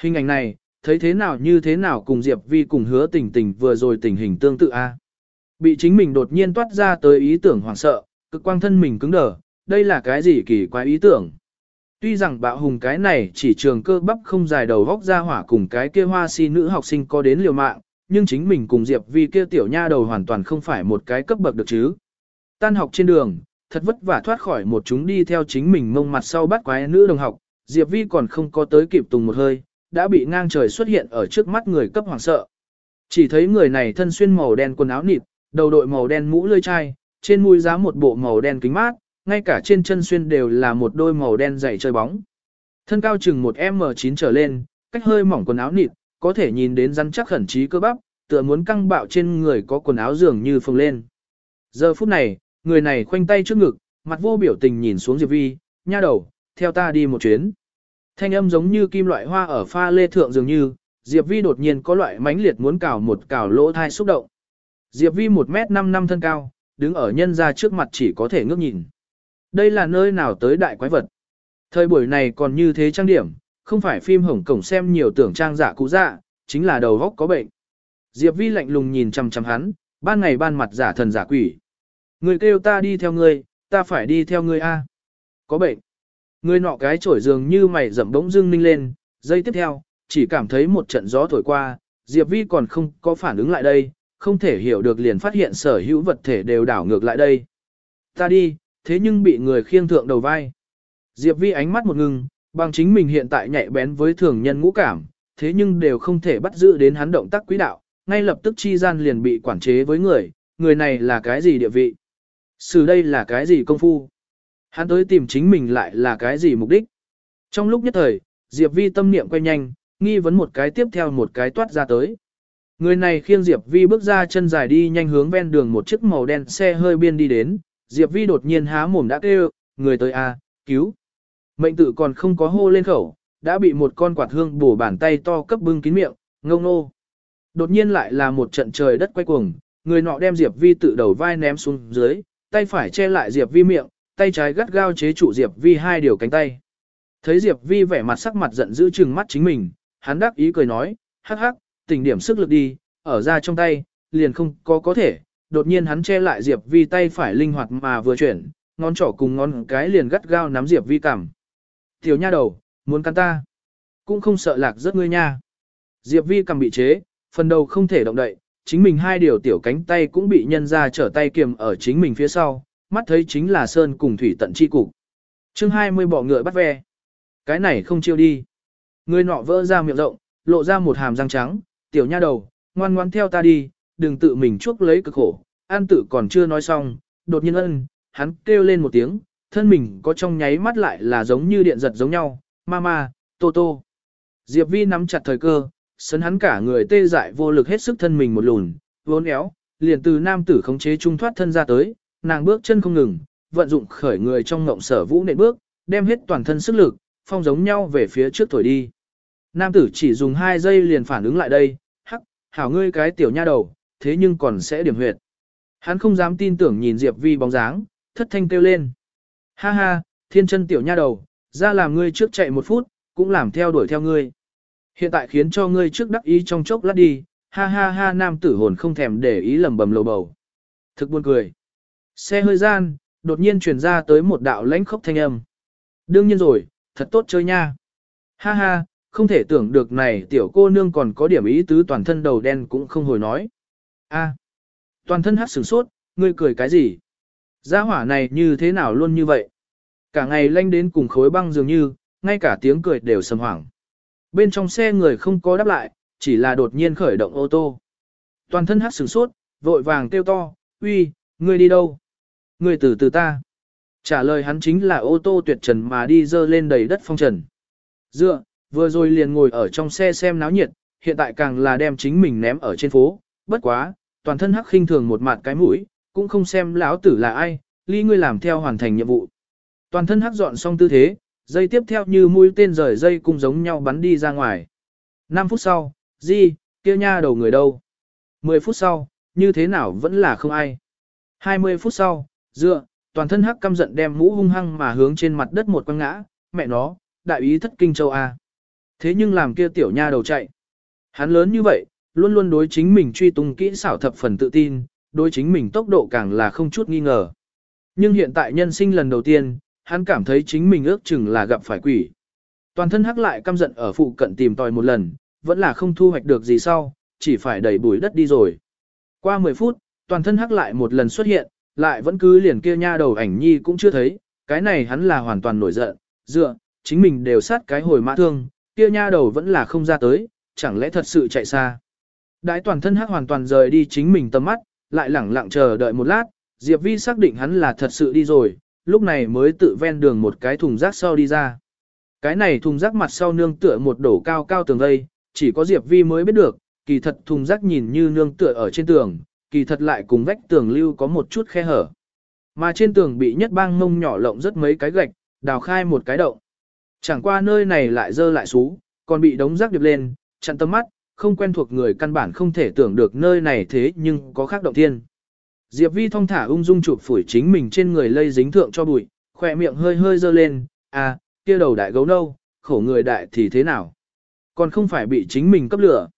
Hình ảnh này, thấy thế nào như thế nào cùng Diệp Vi cùng hứa tình tình vừa rồi tình hình tương tự a. À? Bị chính mình đột nhiên toát ra tới ý tưởng hoảng sợ, cực quang thân mình cứng đờ, đây là cái gì kỳ quái ý tưởng. Tuy rằng bạo hùng cái này chỉ trường cơ bắp không dài đầu vóc ra hỏa cùng cái kia hoa si nữ học sinh có đến liều mạng, nhưng chính mình cùng Diệp Vi kia tiểu nha đầu hoàn toàn không phải một cái cấp bậc được chứ. Tan học trên đường, thật vất vả thoát khỏi một chúng đi theo chính mình mông mặt sau bắt quái nữ đồng học, Diệp Vi còn không có tới kịp tùng một hơi, đã bị ngang trời xuất hiện ở trước mắt người cấp hoàng sợ. Chỉ thấy người này thân xuyên màu đen quần áo nịt, đầu đội màu đen mũ lưỡi chai, trên mũi giá một bộ màu đen kính mát, ngay cả trên chân xuyên đều là một đôi màu đen dày chơi bóng. Thân cao chừng một M9 trở lên, cách hơi mỏng quần áo nịt, có thể nhìn đến rắn chắc khẩn trí cơ bắp, tựa muốn căng bạo trên người có quần áo dường như phồng lên. Giờ phút này, người này khoanh tay trước ngực, mặt vô biểu tình nhìn xuống Diệp Vi, nha đầu, theo ta đi một chuyến. Thanh âm giống như kim loại hoa ở pha lê thượng dường như, Diệp Vi đột nhiên có loại mãnh liệt muốn cào một cào lỗ thai xúc động. Diệp Vi 1 mét 5 năm thân cao, đứng ở nhân ra trước mặt chỉ có thể ngước nhìn. Đây là nơi nào tới đại quái vật. Thời buổi này còn như thế trang điểm, không phải phim hồng cổng xem nhiều tưởng trang giả cũ dạ, chính là đầu góc có bệnh. Diệp Vi lạnh lùng nhìn chằm chằm hắn, ban ngày ban mặt giả thần giả quỷ. Người kêu ta đi theo ngươi, ta phải đi theo ngươi a. Có bệnh. Người nọ cái chổi dường như mày rậm bỗng dưng ninh lên, giây tiếp theo, chỉ cảm thấy một trận gió thổi qua, Diệp Vi còn không có phản ứng lại đây, không thể hiểu được liền phát hiện sở hữu vật thể đều đảo ngược lại đây. Ta đi, thế nhưng bị người khiêng thượng đầu vai. Diệp Vi ánh mắt một ngừng, bằng chính mình hiện tại nhạy bén với thường nhân ngũ cảm, thế nhưng đều không thể bắt giữ đến hắn động tác quý đạo, ngay lập tức chi gian liền bị quản chế với người, người này là cái gì địa vị? Sử đây là cái gì công phu? Hắn tới tìm chính mình lại là cái gì mục đích? Trong lúc nhất thời, Diệp Vi tâm niệm quay nhanh, nghi vấn một cái tiếp theo một cái toát ra tới. Người này khiêng Diệp Vi bước ra chân dài đi nhanh hướng ven đường một chiếc màu đen xe hơi biên đi đến, Diệp Vi đột nhiên há mồm đã kêu, người tới a, à, cứu. Mệnh tử còn không có hô lên khẩu, đã bị một con quạt hương bổ bàn tay to cấp bưng kín miệng, ngông nô. Đột nhiên lại là một trận trời đất quay cuồng, người nọ đem Diệp Vi tự đầu vai ném xuống dưới, tay phải che lại Diệp Vi miệng, tay trái gắt gao chế trụ Diệp Vi hai điều cánh tay. Thấy Diệp Vi vẻ mặt sắc mặt giận dữ trừng mắt chính mình, hắn đắc ý cười nói, hắc hắc, tỉnh điểm sức lực đi, ở ra trong tay, liền không có có thể. Đột nhiên hắn che lại Diệp Vi tay phải linh hoạt mà vừa chuyển, ngón trỏ cùng ngón cái liền gắt gao nắm Diệp Vi cằm. Tiểu nha đầu, muốn cắn ta. Cũng không sợ lạc rớt ngươi nha. Diệp Vi cầm bị chế, phần đầu không thể động đậy, chính mình hai điều tiểu cánh tay cũng bị nhân ra trở tay kiềm ở chính mình phía sau, mắt thấy chính là sơn cùng thủy tận chi cục. chương 20 bỏ ngựa bắt ve. Cái này không chiêu đi. Người nọ vỡ ra miệng rộng, lộ ra một hàm răng trắng, tiểu nha đầu, ngoan ngoan theo ta đi, đừng tự mình chuốc lấy cực khổ. An tử còn chưa nói xong, đột nhiên ân, hắn kêu lên một tiếng, thân mình có trong nháy mắt lại là giống như điện giật giống nhau, mama, tô tô. Diệp Vi nắm chặt thời cơ, sấn hắn cả người tê dại vô lực hết sức thân mình một lùn, vốn éo, liền từ nam tử khống chế trung thoát thân ra tới, nàng bước chân không ngừng, vận dụng khởi người trong ngộng sở vũ nện bước, đem hết toàn thân sức lực, phong giống nhau về phía trước thổi đi. Nam tử chỉ dùng 2 giây liền phản ứng lại đây, hắc, hảo ngươi cái tiểu nha đầu, thế nhưng còn sẽ điểm huyệt. Hắn không dám tin tưởng nhìn Diệp Vi bóng dáng, thất thanh kêu lên. Ha ha, thiên chân tiểu nha đầu, ra làm ngươi trước chạy một phút, cũng làm theo đuổi theo ngươi. Hiện tại khiến cho ngươi trước đắc ý trong chốc lát đi, ha ha ha nam tử hồn không thèm để ý lầm bầm lầu bầu. Thực buồn cười. Xe hơi gian, đột nhiên truyền ra tới một đạo lãnh khốc thanh âm. Đương nhiên rồi, thật tốt chơi nha. Ha ha, không thể tưởng được này tiểu cô nương còn có điểm ý tứ toàn thân đầu đen cũng không hồi nói. A, toàn thân hát sửng sốt, ngươi cười cái gì? Gia hỏa này như thế nào luôn như vậy? Cả ngày lanh đến cùng khối băng dường như, ngay cả tiếng cười đều sầm hoảng. Bên trong xe người không có đáp lại, chỉ là đột nhiên khởi động ô tô. Toàn thân hát sửng sốt, vội vàng kêu to, uy, ngươi đi đâu? Ngươi từ từ ta. Trả lời hắn chính là ô tô tuyệt trần mà đi dơ lên đầy đất phong trần. Dựa, vừa rồi liền ngồi ở trong xe xem náo nhiệt, hiện tại càng là đem chính mình ném ở trên phố, bất quá, toàn thân hắc khinh thường một mặt cái mũi, cũng không xem lão tử là ai, ly ngươi làm theo hoàn thành nhiệm vụ. Toàn thân hắc dọn xong tư thế, dây tiếp theo như mũi tên rời dây cùng giống nhau bắn đi ra ngoài. 5 phút sau, di, kia nha đầu người đâu? 10 phút sau, như thế nào vẫn là không ai. 20 phút sau, dựa, toàn thân hắc căm giận đem mũ hung hăng mà hướng trên mặt đất một quăng ngã, mẹ nó, đại ý thất kinh châu A. Thế nhưng làm kia tiểu nha đầu chạy. Hắn lớn như vậy, luôn luôn đối chính mình truy tung kỹ xảo thập phần tự tin, đối chính mình tốc độ càng là không chút nghi ngờ. Nhưng hiện tại nhân sinh lần đầu tiên, hắn cảm thấy chính mình ước chừng là gặp phải quỷ. Toàn thân hắc lại căm giận ở phụ cận tìm tòi một lần, vẫn là không thu hoạch được gì sau, chỉ phải đẩy bùi đất đi rồi. Qua 10 phút, toàn thân hắc lại một lần xuất hiện, lại vẫn cứ liền kia nha đầu ảnh nhi cũng chưa thấy, cái này hắn là hoàn toàn nổi giận, dựa, chính mình đều sát cái hồi mã thương, kia nha đầu vẫn là không ra tới, chẳng lẽ thật sự chạy xa. Đãi toàn thân hắc hoàn toàn rời đi chính mình tầm mắt, lại lẳng lặng chờ đợi một lát, Diệp Vi xác định hắn là thật sự đi rồi, lúc này mới tự ven đường một cái thùng rác sau đi ra. Cái này thùng rác mặt sau nương tựa một đổ cao cao tường vây, chỉ có Diệp Vi mới biết được, kỳ thật thùng rác nhìn như nương tựa ở trên tường, kỳ thật lại cùng vách tường lưu có một chút khe hở. Mà trên tường bị nhất bang mông nhỏ lộng rất mấy cái gạch, đào khai một cái động. Chẳng qua nơi này lại dơ lại xú, còn bị đống rác điệp lên, chặn tâm mắt, không quen thuộc người căn bản không thể tưởng được nơi này thế nhưng có khác động thiên. Diệp Vi thong thả ung dung chụp phủi chính mình trên người lây dính thượng cho bụi, khỏe miệng hơi hơi dơ lên, à, kia đầu đại gấu nâu, khổ người đại thì thế nào? Còn không phải bị chính mình cấp lửa.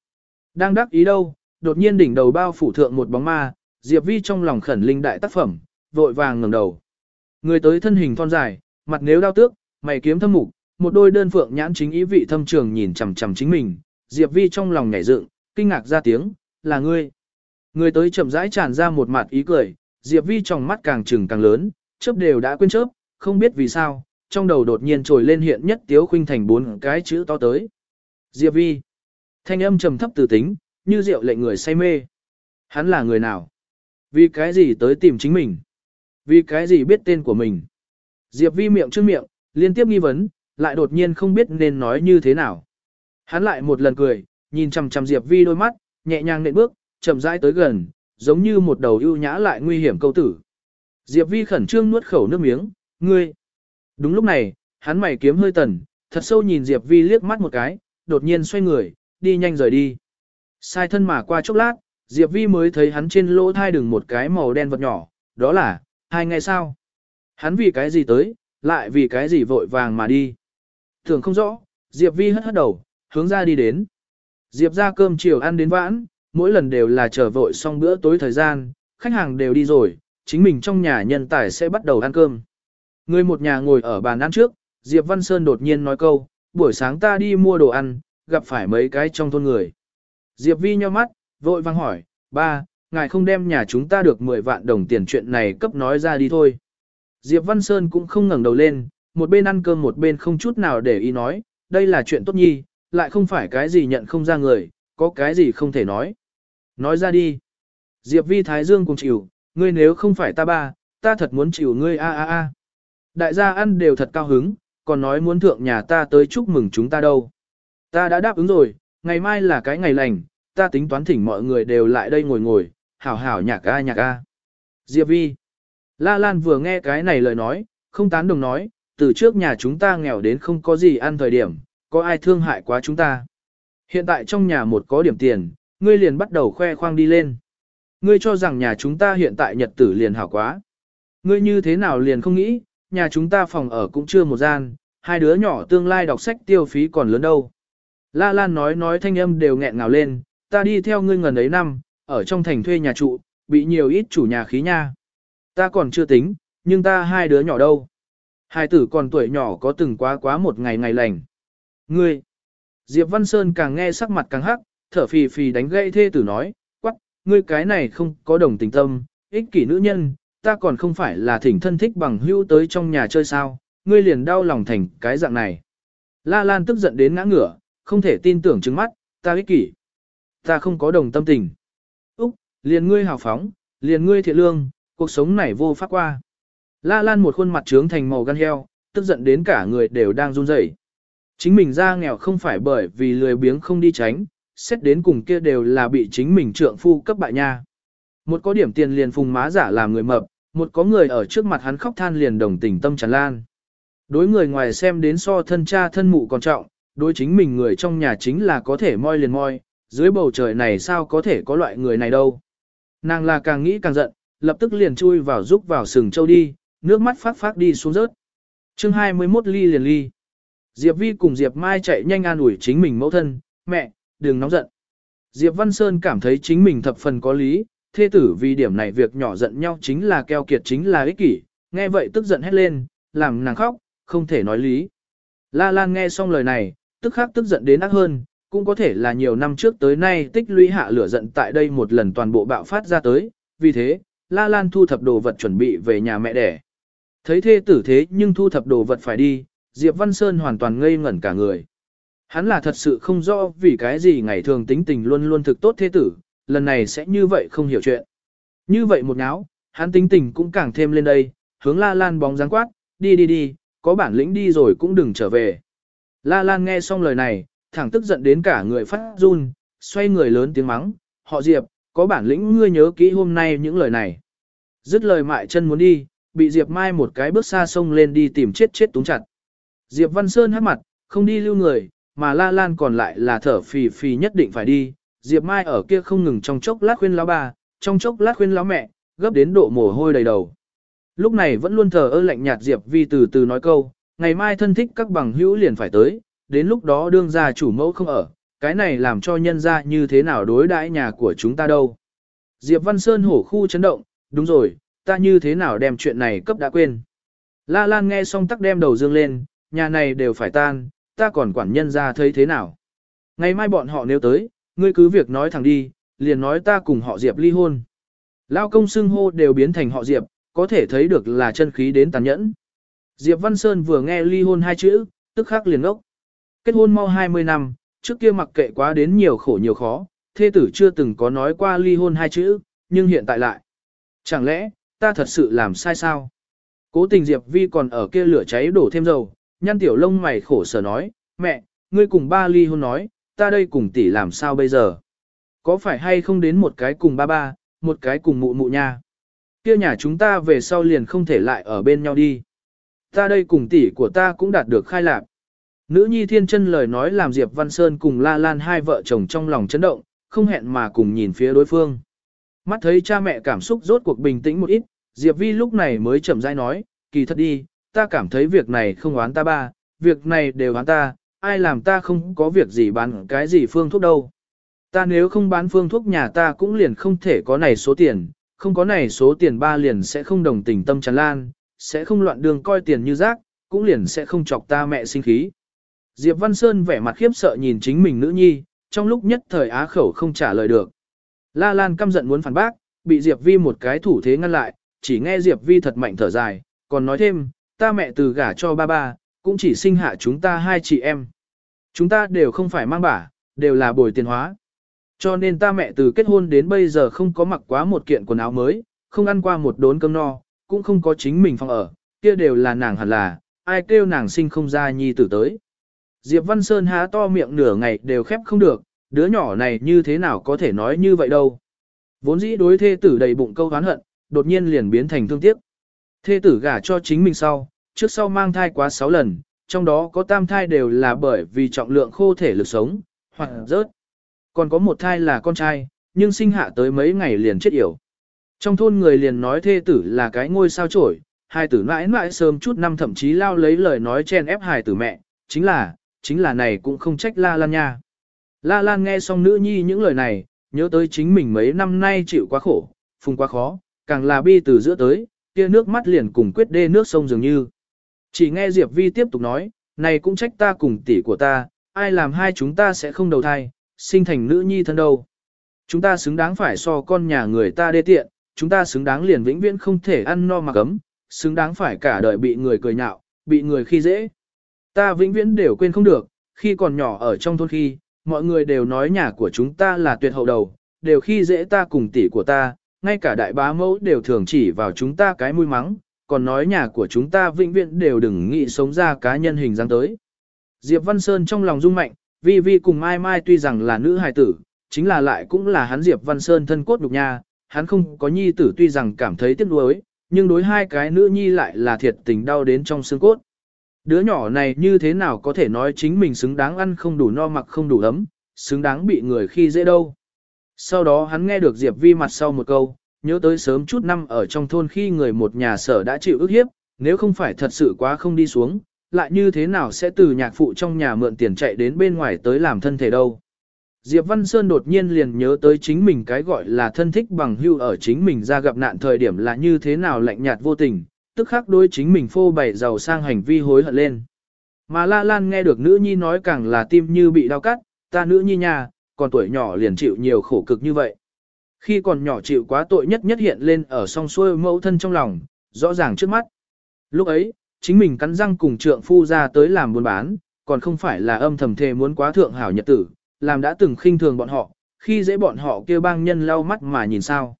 Đang đắc ý đâu, đột nhiên đỉnh đầu bao phủ thượng một bóng ma, Diệp Vi trong lòng khẩn linh đại tác phẩm, vội vàng ngẩng đầu. Người tới thân hình thon dài, mặt nếu đao tước, mày kiếm thâm mục, một đôi đơn phượng nhãn chính ý vị thâm trường nhìn chằm chằm chính mình, Diệp Vi trong lòng nhảy dựng, kinh ngạc ra tiếng, "Là ngươi?" Người tới chậm rãi tràn ra một mặt ý cười, Diệp Vi trong mắt càng trừng càng lớn, chớp đều đã quên chớp, không biết vì sao, trong đầu đột nhiên trồi lên hiện nhất tiếu khuynh thành bốn cái chữ to tới. Diệp Vi. Thanh âm trầm thấp từ tính, như rượu lệ người say mê. Hắn là người nào? Vì cái gì tới tìm chính mình? Vì cái gì biết tên của mình? Diệp Vi miệng trước miệng, liên tiếp nghi vấn, lại đột nhiên không biết nên nói như thế nào. Hắn lại một lần cười, nhìn chằm chằm Diệp Vi đôi mắt, nhẹ nhàng nện bước, chậm rãi tới gần, giống như một đầu ưu nhã lại nguy hiểm câu tử. Diệp Vi khẩn trương nuốt khẩu nước miếng, ngươi. Đúng lúc này, hắn mày kiếm hơi tần, thật sâu nhìn Diệp Vi liếc mắt một cái, đột nhiên xoay người, đi nhanh rời đi. Sai thân mà qua chốc lát, Diệp Vi mới thấy hắn trên lỗ thai đừng một cái màu đen vật nhỏ, đó là, hai ngày sau. Hắn vì cái gì tới, lại vì cái gì vội vàng mà đi. Thường không rõ, Diệp Vi hất hất đầu, hướng ra đi đến. Diệp ra cơm chiều ăn đến vãn, mỗi lần đều là chờ vội xong bữa tối thời gian, khách hàng đều đi rồi, chính mình trong nhà nhân tài sẽ bắt đầu ăn cơm. Người một nhà ngồi ở bàn ăn trước, Diệp Văn Sơn đột nhiên nói câu, buổi sáng ta đi mua đồ ăn, gặp phải mấy cái trong thôn người. Diệp Vi nheo mắt, vội vang hỏi, ba, ngài không đem nhà chúng ta được 10 vạn đồng tiền chuyện này cấp nói ra đi thôi. Diệp Văn Sơn cũng không ngẩng đầu lên, một bên ăn cơm một bên không chút nào để ý nói, đây là chuyện tốt nhi, lại không phải cái gì nhận không ra người, có cái gì không thể nói. Nói ra đi. Diệp Vi Thái Dương cùng chịu, ngươi nếu không phải ta ba, ta thật muốn chịu ngươi a a a. Đại gia ăn đều thật cao hứng, còn nói muốn thượng nhà ta tới chúc mừng chúng ta đâu. Ta đã đáp ứng rồi, ngày mai là cái ngày lành, ta tính toán thỉnh mọi người đều lại đây ngồi ngồi, hảo hảo nhạc a nhạc a. Diệp Vi. La Lan vừa nghe cái này lời nói, không tán đồng nói, từ trước nhà chúng ta nghèo đến không có gì ăn thời điểm, có ai thương hại quá chúng ta. Hiện tại trong nhà một có điểm tiền, ngươi liền bắt đầu khoe khoang đi lên. Ngươi cho rằng nhà chúng ta hiện tại nhật tử liền hảo quá. Ngươi như thế nào liền không nghĩ, nhà chúng ta phòng ở cũng chưa một gian, hai đứa nhỏ tương lai đọc sách tiêu phí còn lớn đâu. La Lan nói nói thanh âm đều nghẹn ngào lên, ta đi theo ngươi ngần ấy năm, ở trong thành thuê nhà trụ, bị nhiều ít chủ nhà khí nha. Ta còn chưa tính, nhưng ta hai đứa nhỏ đâu. Hai tử còn tuổi nhỏ có từng quá quá một ngày ngày lành. Ngươi! Diệp Văn Sơn càng nghe sắc mặt càng hắc, thở phì phì đánh gậy thê tử nói, quắc, ngươi cái này không có đồng tình tâm, ích kỷ nữ nhân, ta còn không phải là thỉnh thân thích bằng hữu tới trong nhà chơi sao, ngươi liền đau lòng thành cái dạng này. La Lan tức giận đến ngã ngửa, không thể tin tưởng trứng mắt, ta ích kỷ. Ta không có đồng tâm tình. Úc, liền ngươi hào phóng, liền ngươi thiện lương, cuộc sống này vô pháp qua. La Lan một khuôn mặt trướng thành màu gan heo, tức giận đến cả người đều đang run rẩy. Chính mình ra nghèo không phải bởi vì lười biếng không đi tránh, xét đến cùng kia đều là bị chính mình trượng phu cấp bại nha. Một có điểm tiền liền phùng má giả làm người mập, một có người ở trước mặt hắn khóc than liền đồng tình tâm tràn lan. Đối người ngoài xem đến so thân cha thân mụ còn trọng, đối chính mình người trong nhà chính là có thể moi liền moi, dưới bầu trời này sao có thể có loại người này đâu. Nàng là càng nghĩ càng giận, lập tức liền chui vào giúp vào sừng châu đi, nước mắt phát phát đi xuống rớt. chương 21 ly liền ly. Diệp Vi cùng Diệp Mai chạy nhanh an ủi chính mình mẫu thân, mẹ, đừng nóng giận. Diệp Văn Sơn cảm thấy chính mình thập phần có lý, thê tử vì điểm này việc nhỏ giận nhau chính là keo kiệt chính là ích kỷ, nghe vậy tức giận hét lên, làm nàng khóc, không thể nói lý. La Lan nghe xong lời này, tức khắc tức giận đến ác hơn, cũng có thể là nhiều năm trước tới nay tích lũy hạ lửa giận tại đây một lần toàn bộ bạo phát ra tới, vì thế, La Lan thu thập đồ vật chuẩn bị về nhà mẹ đẻ. Thấy thê tử thế nhưng thu thập đồ vật phải đi, Diệp Văn Sơn hoàn toàn ngây ngẩn cả người. Hắn là thật sự không rõ vì cái gì ngày thường tính tình luôn luôn thực tốt thế tử, lần này sẽ như vậy không hiểu chuyện. Như vậy một náo, hắn tính tình cũng càng thêm lên đây, hướng La Lan bóng dáng quát, đi đi đi, có bản lĩnh đi rồi cũng đừng trở về. La Lan nghe xong lời này, thẳng tức giận đến cả người phát run, xoay người lớn tiếng mắng, họ Diệp, có bản lĩnh ngươi nhớ kỹ hôm nay những lời này. Dứt lời mại chân muốn đi, bị Diệp Mai một cái bước xa sông lên đi tìm chết chết túng chặt. Diệp Văn Sơn hát mặt, không đi lưu người, mà La Lan còn lại là thở phì phì nhất định phải đi. Diệp Mai ở kia không ngừng trong chốc lát khuyên lão bà, trong chốc lát khuyên lão mẹ, gấp đến độ mồ hôi đầy đầu. Lúc này vẫn luôn thờ ơ lạnh nhạt Diệp Vi từ từ nói câu, ngày mai thân thích các bằng hữu liền phải tới, đến lúc đó đương gia chủ mẫu không ở, cái này làm cho nhân gia như thế nào đối đãi nhà của chúng ta đâu. Diệp Văn Sơn hổ khu chấn động, đúng rồi, ta như thế nào đem chuyện này cấp đã quên. La Lan nghe xong tắc đem đầu dương lên, nhà này đều phải tan, ta còn quản nhân ra thấy thế nào. Ngày mai bọn họ nếu tới, ngươi cứ việc nói thẳng đi, liền nói ta cùng họ Diệp ly hôn. Lao công xưng hô đều biến thành họ Diệp, có thể thấy được là chân khí đến tàn nhẫn. Diệp Văn Sơn vừa nghe ly hôn hai chữ, tức khắc liền ngốc. Kết hôn mau 20 năm, trước kia mặc kệ quá đến nhiều khổ nhiều khó, thê tử chưa từng có nói qua ly hôn hai chữ, nhưng hiện tại lại. Chẳng lẽ, ta thật sự làm sai sao? Cố tình Diệp Vi còn ở kia lửa cháy đổ thêm dầu, nhăn tiểu lông mày khổ sở nói, mẹ, ngươi cùng ba ly hôn nói, ta đây cùng tỷ làm sao bây giờ? Có phải hay không đến một cái cùng ba ba, một cái cùng mụ mụ nha? Kia nhà chúng ta về sau liền không thể lại ở bên nhau đi. Ta đây cùng tỷ của ta cũng đạt được khai lạc. Nữ nhi thiên chân lời nói làm Diệp Văn Sơn cùng La Lan hai vợ chồng trong lòng chấn động, không hẹn mà cùng nhìn phía đối phương. Mắt thấy cha mẹ cảm xúc rốt cuộc bình tĩnh một ít, Diệp Vi lúc này mới chậm rãi nói, kỳ thật đi, ta cảm thấy việc này không oán ta ba, việc này đều oán ta, ai làm ta không có việc gì bán cái gì phương thuốc đâu. Ta nếu không bán phương thuốc nhà ta cũng liền không thể có này số tiền, không có này số tiền ba liền sẽ không đồng tình tâm tràn lan, sẽ không loạn đường coi tiền như rác, cũng liền sẽ không chọc ta mẹ sinh khí. Diệp Văn Sơn vẻ mặt khiếp sợ nhìn chính mình nữ nhi, trong lúc nhất thời á khẩu không trả lời được. La Lan căm giận muốn phản bác, bị Diệp Vi một cái thủ thế ngăn lại, chỉ nghe Diệp Vi thật mạnh thở dài, còn nói thêm, ta mẹ từ gả cho ba ba, cũng chỉ sinh hạ chúng ta hai chị em. Chúng ta đều không phải mang bả, đều là bồi tiền hóa. Cho nên ta mẹ từ kết hôn đến bây giờ không có mặc quá một kiện quần áo mới, không ăn qua một đốn cơm no, cũng không có chính mình phòng ở, kia đều là nàng hẳn là, ai kêu nàng sinh không ra nhi tử tới. Diệp Văn Sơn há to miệng nửa ngày đều khép không được, đứa nhỏ này như thế nào có thể nói như vậy đâu. Vốn dĩ đối thê tử đầy bụng câu oán hận, đột nhiên liền biến thành thương tiếc. Thê tử gả cho chính mình sau, trước sau mang thai quá 6 lần, trong đó có tam thai đều là bởi vì trọng lượng khô thể lực sống, hoặc rớt. Còn có một thai là con trai, nhưng sinh hạ tới mấy ngày liền chết yểu. Trong thôn người liền nói thê tử là cái ngôi sao trổi, hai tử mãi mãi sớm chút năm thậm chí lao lấy lời nói chen ép hài tử mẹ, chính là, chính là này cũng không trách La Lan nha. La Lan nghe xong nữ nhi những lời này, nhớ tới chính mình mấy năm nay chịu quá khổ, phùng quá khó, càng là bi từ giữa tới, kia nước mắt liền cùng quyết đê nước sông dường như. Chỉ nghe Diệp Vi tiếp tục nói, này cũng trách ta cùng tỷ của ta, ai làm hai chúng ta sẽ không đầu thai, sinh thành nữ nhi thân đâu. Chúng ta xứng đáng phải so con nhà người ta đê tiện, chúng ta xứng đáng liền vĩnh viễn không thể ăn no mặc ấm, xứng đáng phải cả đời bị người cười nhạo, bị người khi dễ. Ta vĩnh viễn đều quên không được, khi còn nhỏ ở trong thôn khi, mọi người đều nói nhà của chúng ta là tuyệt hậu đầu, đều khi dễ ta cùng tỷ của ta, ngay cả đại bá mẫu đều thường chỉ vào chúng ta cái mũi mắng, còn nói nhà của chúng ta vĩnh viễn đều đừng nghĩ sống ra cá nhân hình dáng tới. Diệp Văn Sơn trong lòng rung mạnh, Vi Vi cùng Mai Mai tuy rằng là nữ hài tử, chính là lại cũng là hắn Diệp Văn Sơn thân cốt nhục nha, hắn không có nhi tử tuy rằng cảm thấy tiếc nuối, nhưng đối hai cái nữ nhi lại là thiệt tình đau đến trong xương cốt. Đứa nhỏ này như thế nào có thể nói chính mình xứng đáng ăn không đủ no mặc không đủ ấm, xứng đáng bị người khi dễ đâu. Sau đó hắn nghe được Diệp Vi mặt sau một câu, nhớ tới sớm chút năm ở trong thôn khi người một nhà sở đã chịu ức hiếp, nếu không phải thật sự quá không đi xuống, lại như thế nào sẽ từ nhạc phụ trong nhà mượn tiền chạy đến bên ngoài tới làm thân thể đâu. Diệp Văn Sơn đột nhiên liền nhớ tới chính mình cái gọi là thân thích bằng hưu ở chính mình ra gặp nạn thời điểm là như thế nào lạnh nhạt vô tình, tức khắc đối chính mình phô bày giàu sang hành vi hối hận lên. Mà La Lan nghe được nữ nhi nói càng là tim như bị đau cắt, ta nữ nhi nhà, còn tuổi nhỏ liền chịu nhiều khổ cực như vậy. Khi còn nhỏ chịu quá tội nhất nhất hiện lên ở song xuôi mẫu thân trong lòng, rõ ràng trước mắt. Lúc ấy, chính mình cắn răng cùng trượng phu ra tới làm buôn bán, còn không phải là âm thầm thề muốn quá thượng hảo nhật tử, làm đã từng khinh thường bọn họ, khi dễ bọn họ kêu bang nhân lau mắt mà nhìn sao.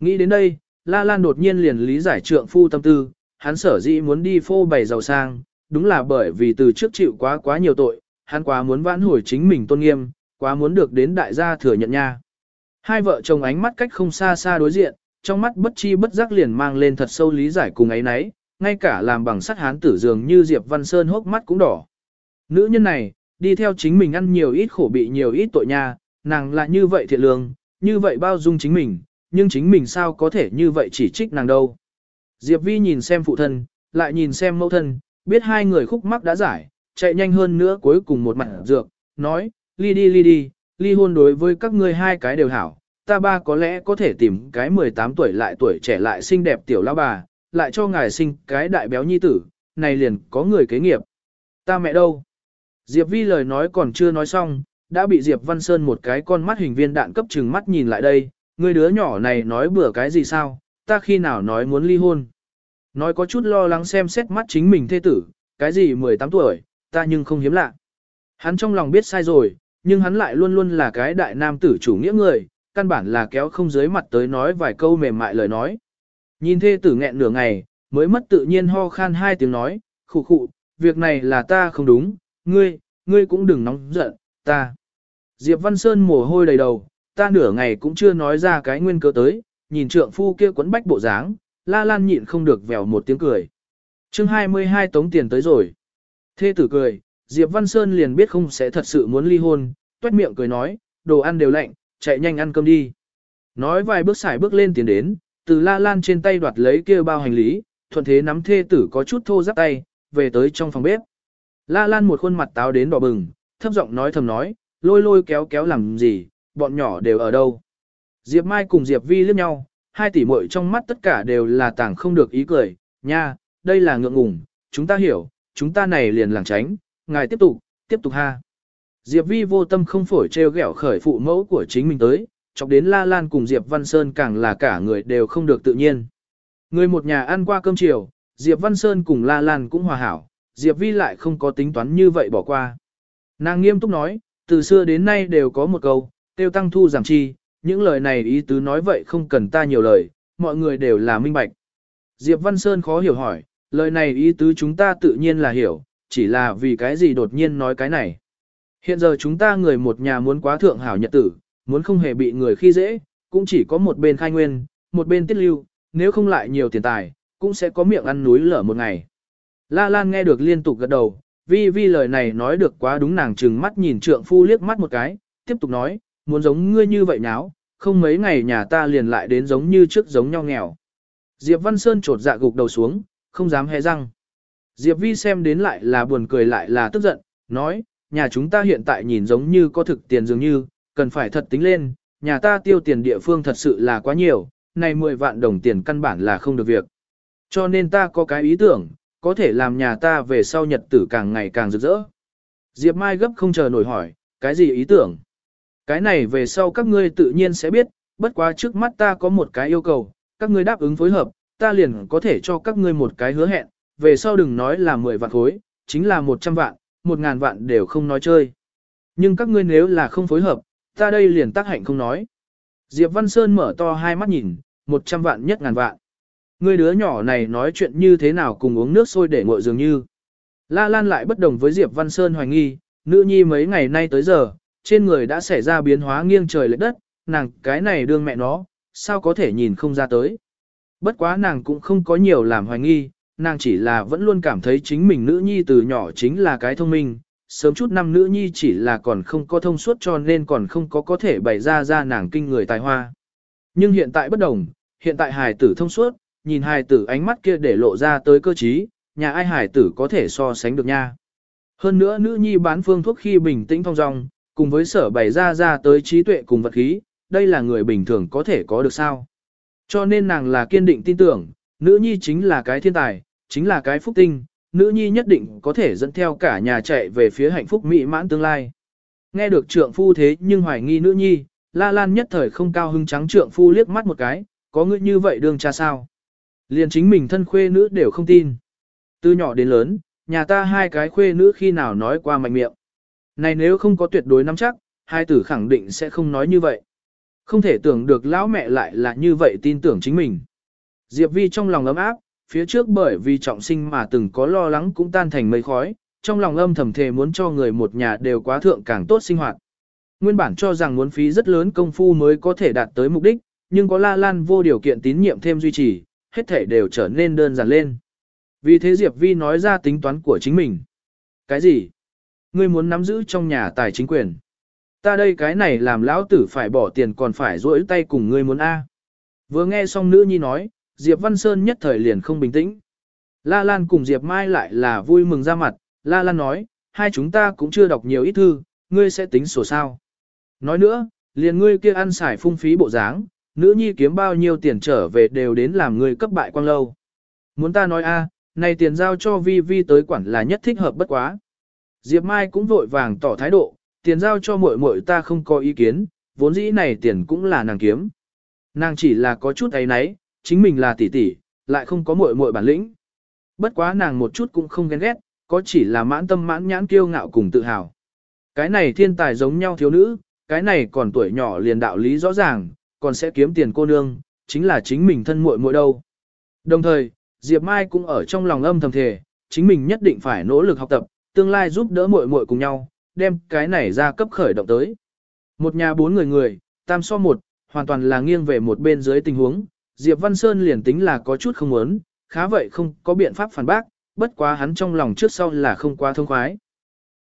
Nghĩ đến đây, La Lan đột nhiên liền lý giải trượng phu tâm tư, hắn sở dĩ muốn đi phô bày giàu sang, đúng là bởi vì từ trước chịu quá quá nhiều tội, hắn quá muốn vãn hồi chính mình tôn nghiêm, quá muốn được đến đại gia thừa nhận nha. Hai vợ chồng ánh mắt cách không xa xa đối diện, trong mắt bất chi bất giác liền mang lên thật sâu lý giải cùng ấy nấy, ngay cả làm bằng sắt hán tử dường như Diệp Văn Sơn hốc mắt cũng đỏ. Nữ nhân này, đi theo chính mình ăn nhiều ít khổ bị nhiều ít tội nha, nàng là như vậy thiện lương, như vậy bao dung chính mình, nhưng chính mình sao có thể như vậy chỉ trích nàng đâu. Diệp Vi nhìn xem phụ thân, lại nhìn xem mẫu thân, biết hai người khúc mắc đã giải, chạy nhanh hơn nữa cuối cùng một mặt dược, nói, ly đi ly đi, ly hôn đối với các ngươi hai cái đều hảo, ta ba có lẽ có thể tìm cái 18 tuổi lại tuổi trẻ lại xinh đẹp tiểu lão bà, lại cho ngài sinh cái đại béo nhi tử, này liền có người kế nghiệp. Ta mẹ đâu? Diệp Vi lời nói còn chưa nói xong, đã bị Diệp Văn Sơn một cái con mắt hình viên đạn cấp trừng mắt nhìn lại đây, người đứa nhỏ này nói bừa cái gì sao, ta khi nào nói muốn ly hôn. Nói có chút lo lắng xem xét mắt chính mình thê tử, cái gì 18 tuổi, ta nhưng không hiếm lạ. Hắn trong lòng biết sai rồi, nhưng hắn lại luôn luôn là cái đại nam tử chủ nghĩa người, căn bản là kéo không dưới mặt tới nói vài câu mềm mại lời nói. Nhìn thê tử nghẹn nửa ngày, mới mất tự nhiên ho khan hai tiếng nói, khụ khụ, việc này là ta không đúng, ngươi, ngươi cũng đừng nóng giận, ta. Diệp Văn Sơn mồ hôi đầy đầu, ta nửa ngày cũng chưa nói ra cái nguyên cớ tới, nhìn trượng phu kia quấn bách bộ dáng, la lan nhịn không được vèo một tiếng cười. chương 22 tống tiền tới rồi. Thê tử cười, Diệp Văn Sơn liền biết không sẽ thật sự muốn ly hôn, tuét miệng cười nói, đồ ăn đều lạnh, chạy nhanh ăn cơm đi. Nói vài bước xài bước lên tiến đến, từ la lan trên tay đoạt lấy kia bao hành lý, thuận thế nắm thê tử có chút thô giáp tay, về tới trong phòng bếp. La lan một khuôn mặt táo đến đỏ bừng, thấp giọng nói thầm nói, lôi lôi kéo kéo làm gì, bọn nhỏ đều ở đâu. Diệp Mai cùng Diệp Vi liếc nhau, hai tỷ muội trong mắt tất cả đều là tảng không được ý cười, nha, đây là ngượng ngùng, chúng ta hiểu, chúng ta này liền làng tránh, ngài tiếp tục, tiếp tục ha. Diệp Vi vô tâm không phổi treo gẹo khởi phụ mẫu của chính mình tới, chọc đến La Lan cùng Diệp Văn Sơn càng là cả người đều không được tự nhiên. Người một nhà ăn qua cơm chiều, Diệp Văn Sơn cùng La Lan cũng hòa hảo, Diệp Vi lại không có tính toán như vậy bỏ qua. Nàng nghiêm túc nói, từ xưa đến nay đều có một câu, tiêu tăng thu giảm chi, những lời này ý tứ nói vậy không cần ta nhiều lời, mọi người đều là minh bạch. Diệp Văn Sơn khó hiểu hỏi, lời này ý tứ chúng ta tự nhiên là hiểu, chỉ là vì cái gì đột nhiên nói cái này. Hiện giờ chúng ta người một nhà muốn quá thượng hảo nhật tử, muốn không hề bị người khi dễ, cũng chỉ có một bên khai nguyên, một bên tiết lưu, nếu không lại nhiều tiền tài, cũng sẽ có miệng ăn núi lở một ngày. La Lan nghe được liên tục gật đầu, vi vi lời này nói được quá đúng nàng chừng mắt nhìn trượng phu liếc mắt một cái, tiếp tục nói, muốn giống ngươi như vậy nháo, không mấy ngày nhà ta liền lại đến giống như trước giống nhau nghèo. Diệp Văn Sơn trột dạ gục đầu xuống, không dám hé răng. Diệp Vi xem đến lại là buồn cười lại là tức giận, nói, nhà chúng ta hiện tại nhìn giống như có thực tiền dường như, cần phải thật tính lên, nhà ta tiêu tiền địa phương thật sự là quá nhiều, này 10 vạn đồng tiền căn bản là không được việc. Cho nên ta có cái ý tưởng, có thể làm nhà ta về sau nhật tử càng ngày càng rực rỡ. Diệp Mai gấp không chờ nổi hỏi, cái gì ý tưởng? Cái này về sau các ngươi tự nhiên sẽ biết, bất quá trước mắt ta có một cái yêu cầu, các ngươi đáp ứng phối hợp, ta liền có thể cho các ngươi một cái hứa hẹn, về sau đừng nói là 10 vạn khối, chính là 100 vạn, 1000 vạn đều không nói chơi. Nhưng các ngươi nếu là không phối hợp, ta đây liền tác hạnh không nói. Diệp Văn Sơn mở to hai mắt nhìn, 100 vạn nhất ngàn vạn. Ngươi đứa nhỏ này nói chuyện như thế nào cùng uống nước sôi để ngội dường như. La Lan lại bất đồng với Diệp Văn Sơn hoài nghi, nữ nhi mấy ngày nay tới giờ, trên người đã xảy ra biến hóa nghiêng trời lệch đất, nàng cái này đương mẹ nó, sao có thể nhìn không ra tới. Bất quá nàng cũng không có nhiều làm hoài nghi, nàng chỉ là vẫn luôn cảm thấy chính mình nữ nhi từ nhỏ chính là cái thông minh, sớm chút năm nữ nhi chỉ là còn không có thông suốt cho nên còn không có có thể bày ra ra nàng kinh người tài hoa. Nhưng hiện tại bất đồng, hiện tại hài tử thông suốt, nhìn hài tử ánh mắt kia để lộ ra tới cơ trí, nhà ai hài tử có thể so sánh được nha. Hơn nữa nữ nhi bán phương thuốc khi bình tĩnh thong dong, cùng với sở bày ra ra tới trí tuệ cùng vật khí, đây là người bình thường có thể có được sao. Cho nên nàng là kiên định tin tưởng, nữ nhi chính là cái thiên tài, chính là cái phúc tinh, nữ nhi nhất định có thể dẫn theo cả nhà chạy về phía hạnh phúc mỹ mãn tương lai. Nghe được trượng phu thế nhưng hoài nghi nữ nhi, La Lan nhất thời không cao hưng trắng trượng phu liếc mắt một cái, có ngươi như vậy đương cha sao. Liền chính mình thân khuê nữ đều không tin. Từ nhỏ đến lớn, nhà ta hai cái khuê nữ khi nào nói qua mạnh miệng. Này nếu không có tuyệt đối nắm chắc, hai tử khẳng định sẽ không nói như vậy. Không thể tưởng được lão mẹ lại là như vậy tin tưởng chính mình. Diệp Vi trong lòng ấm áp, phía trước bởi vì trọng sinh mà từng có lo lắng cũng tan thành mây khói, trong lòng âm thầm thề muốn cho người một nhà đều quá thượng càng tốt sinh hoạt. Nguyên bản cho rằng muốn phí rất lớn công phu mới có thể đạt tới mục đích, nhưng có La Lan vô điều kiện tín nhiệm thêm duy trì, hết thể đều trở nên đơn giản lên. Vì thế Diệp Vi nói ra tính toán của chính mình. Cái gì? Ngươi muốn nắm giữ trong nhà tài chính quyền. Ta đây cái này làm lão tử phải bỏ tiền còn phải rỗi tay cùng ngươi muốn A. Vừa nghe xong nữ nhi nói, Diệp Văn Sơn nhất thời liền không bình tĩnh. La Lan cùng Diệp Mai lại là vui mừng ra mặt, La Lan nói, hai chúng ta cũng chưa đọc nhiều ít thư, ngươi sẽ tính sổ sao. Nói nữa, liền ngươi kia ăn xài phung phí bộ dáng, nữ nhi kiếm bao nhiêu tiền trở về đều đến làm ngươi cấp bại quang lâu. Muốn ta nói a, này tiền giao cho Vi Vi tới quản là nhất thích hợp bất quá. Diệp Mai cũng vội vàng tỏ thái độ, tiền giao cho muội muội ta không có ý kiến, vốn dĩ này tiền cũng là nàng kiếm. Nàng chỉ là có chút ấy nấy, chính mình là tỷ tỷ, lại không có muội muội bản lĩnh. Bất quá nàng một chút cũng không ghen ghét, có chỉ là mãn tâm mãn nhãn kiêu ngạo cùng tự hào. Cái này thiên tài giống nhau thiếu nữ, cái này còn tuổi nhỏ liền đạo lý rõ ràng, còn sẽ kiếm tiền cô nương, chính là chính mình thân muội muội đâu. Đồng thời, Diệp Mai cũng ở trong lòng âm thầm thề, chính mình nhất định phải nỗ lực học tập, tương lai giúp đỡ muội muội cùng nhau, đem cái này ra cấp khởi động tới. Một nhà bốn người người, tam so một, hoàn toàn là nghiêng về một bên dưới tình huống, Diệp Văn Sơn liền tính là có chút không muốn, khá vậy không có biện pháp phản bác, bất quá hắn trong lòng trước sau là không quá thông khoái.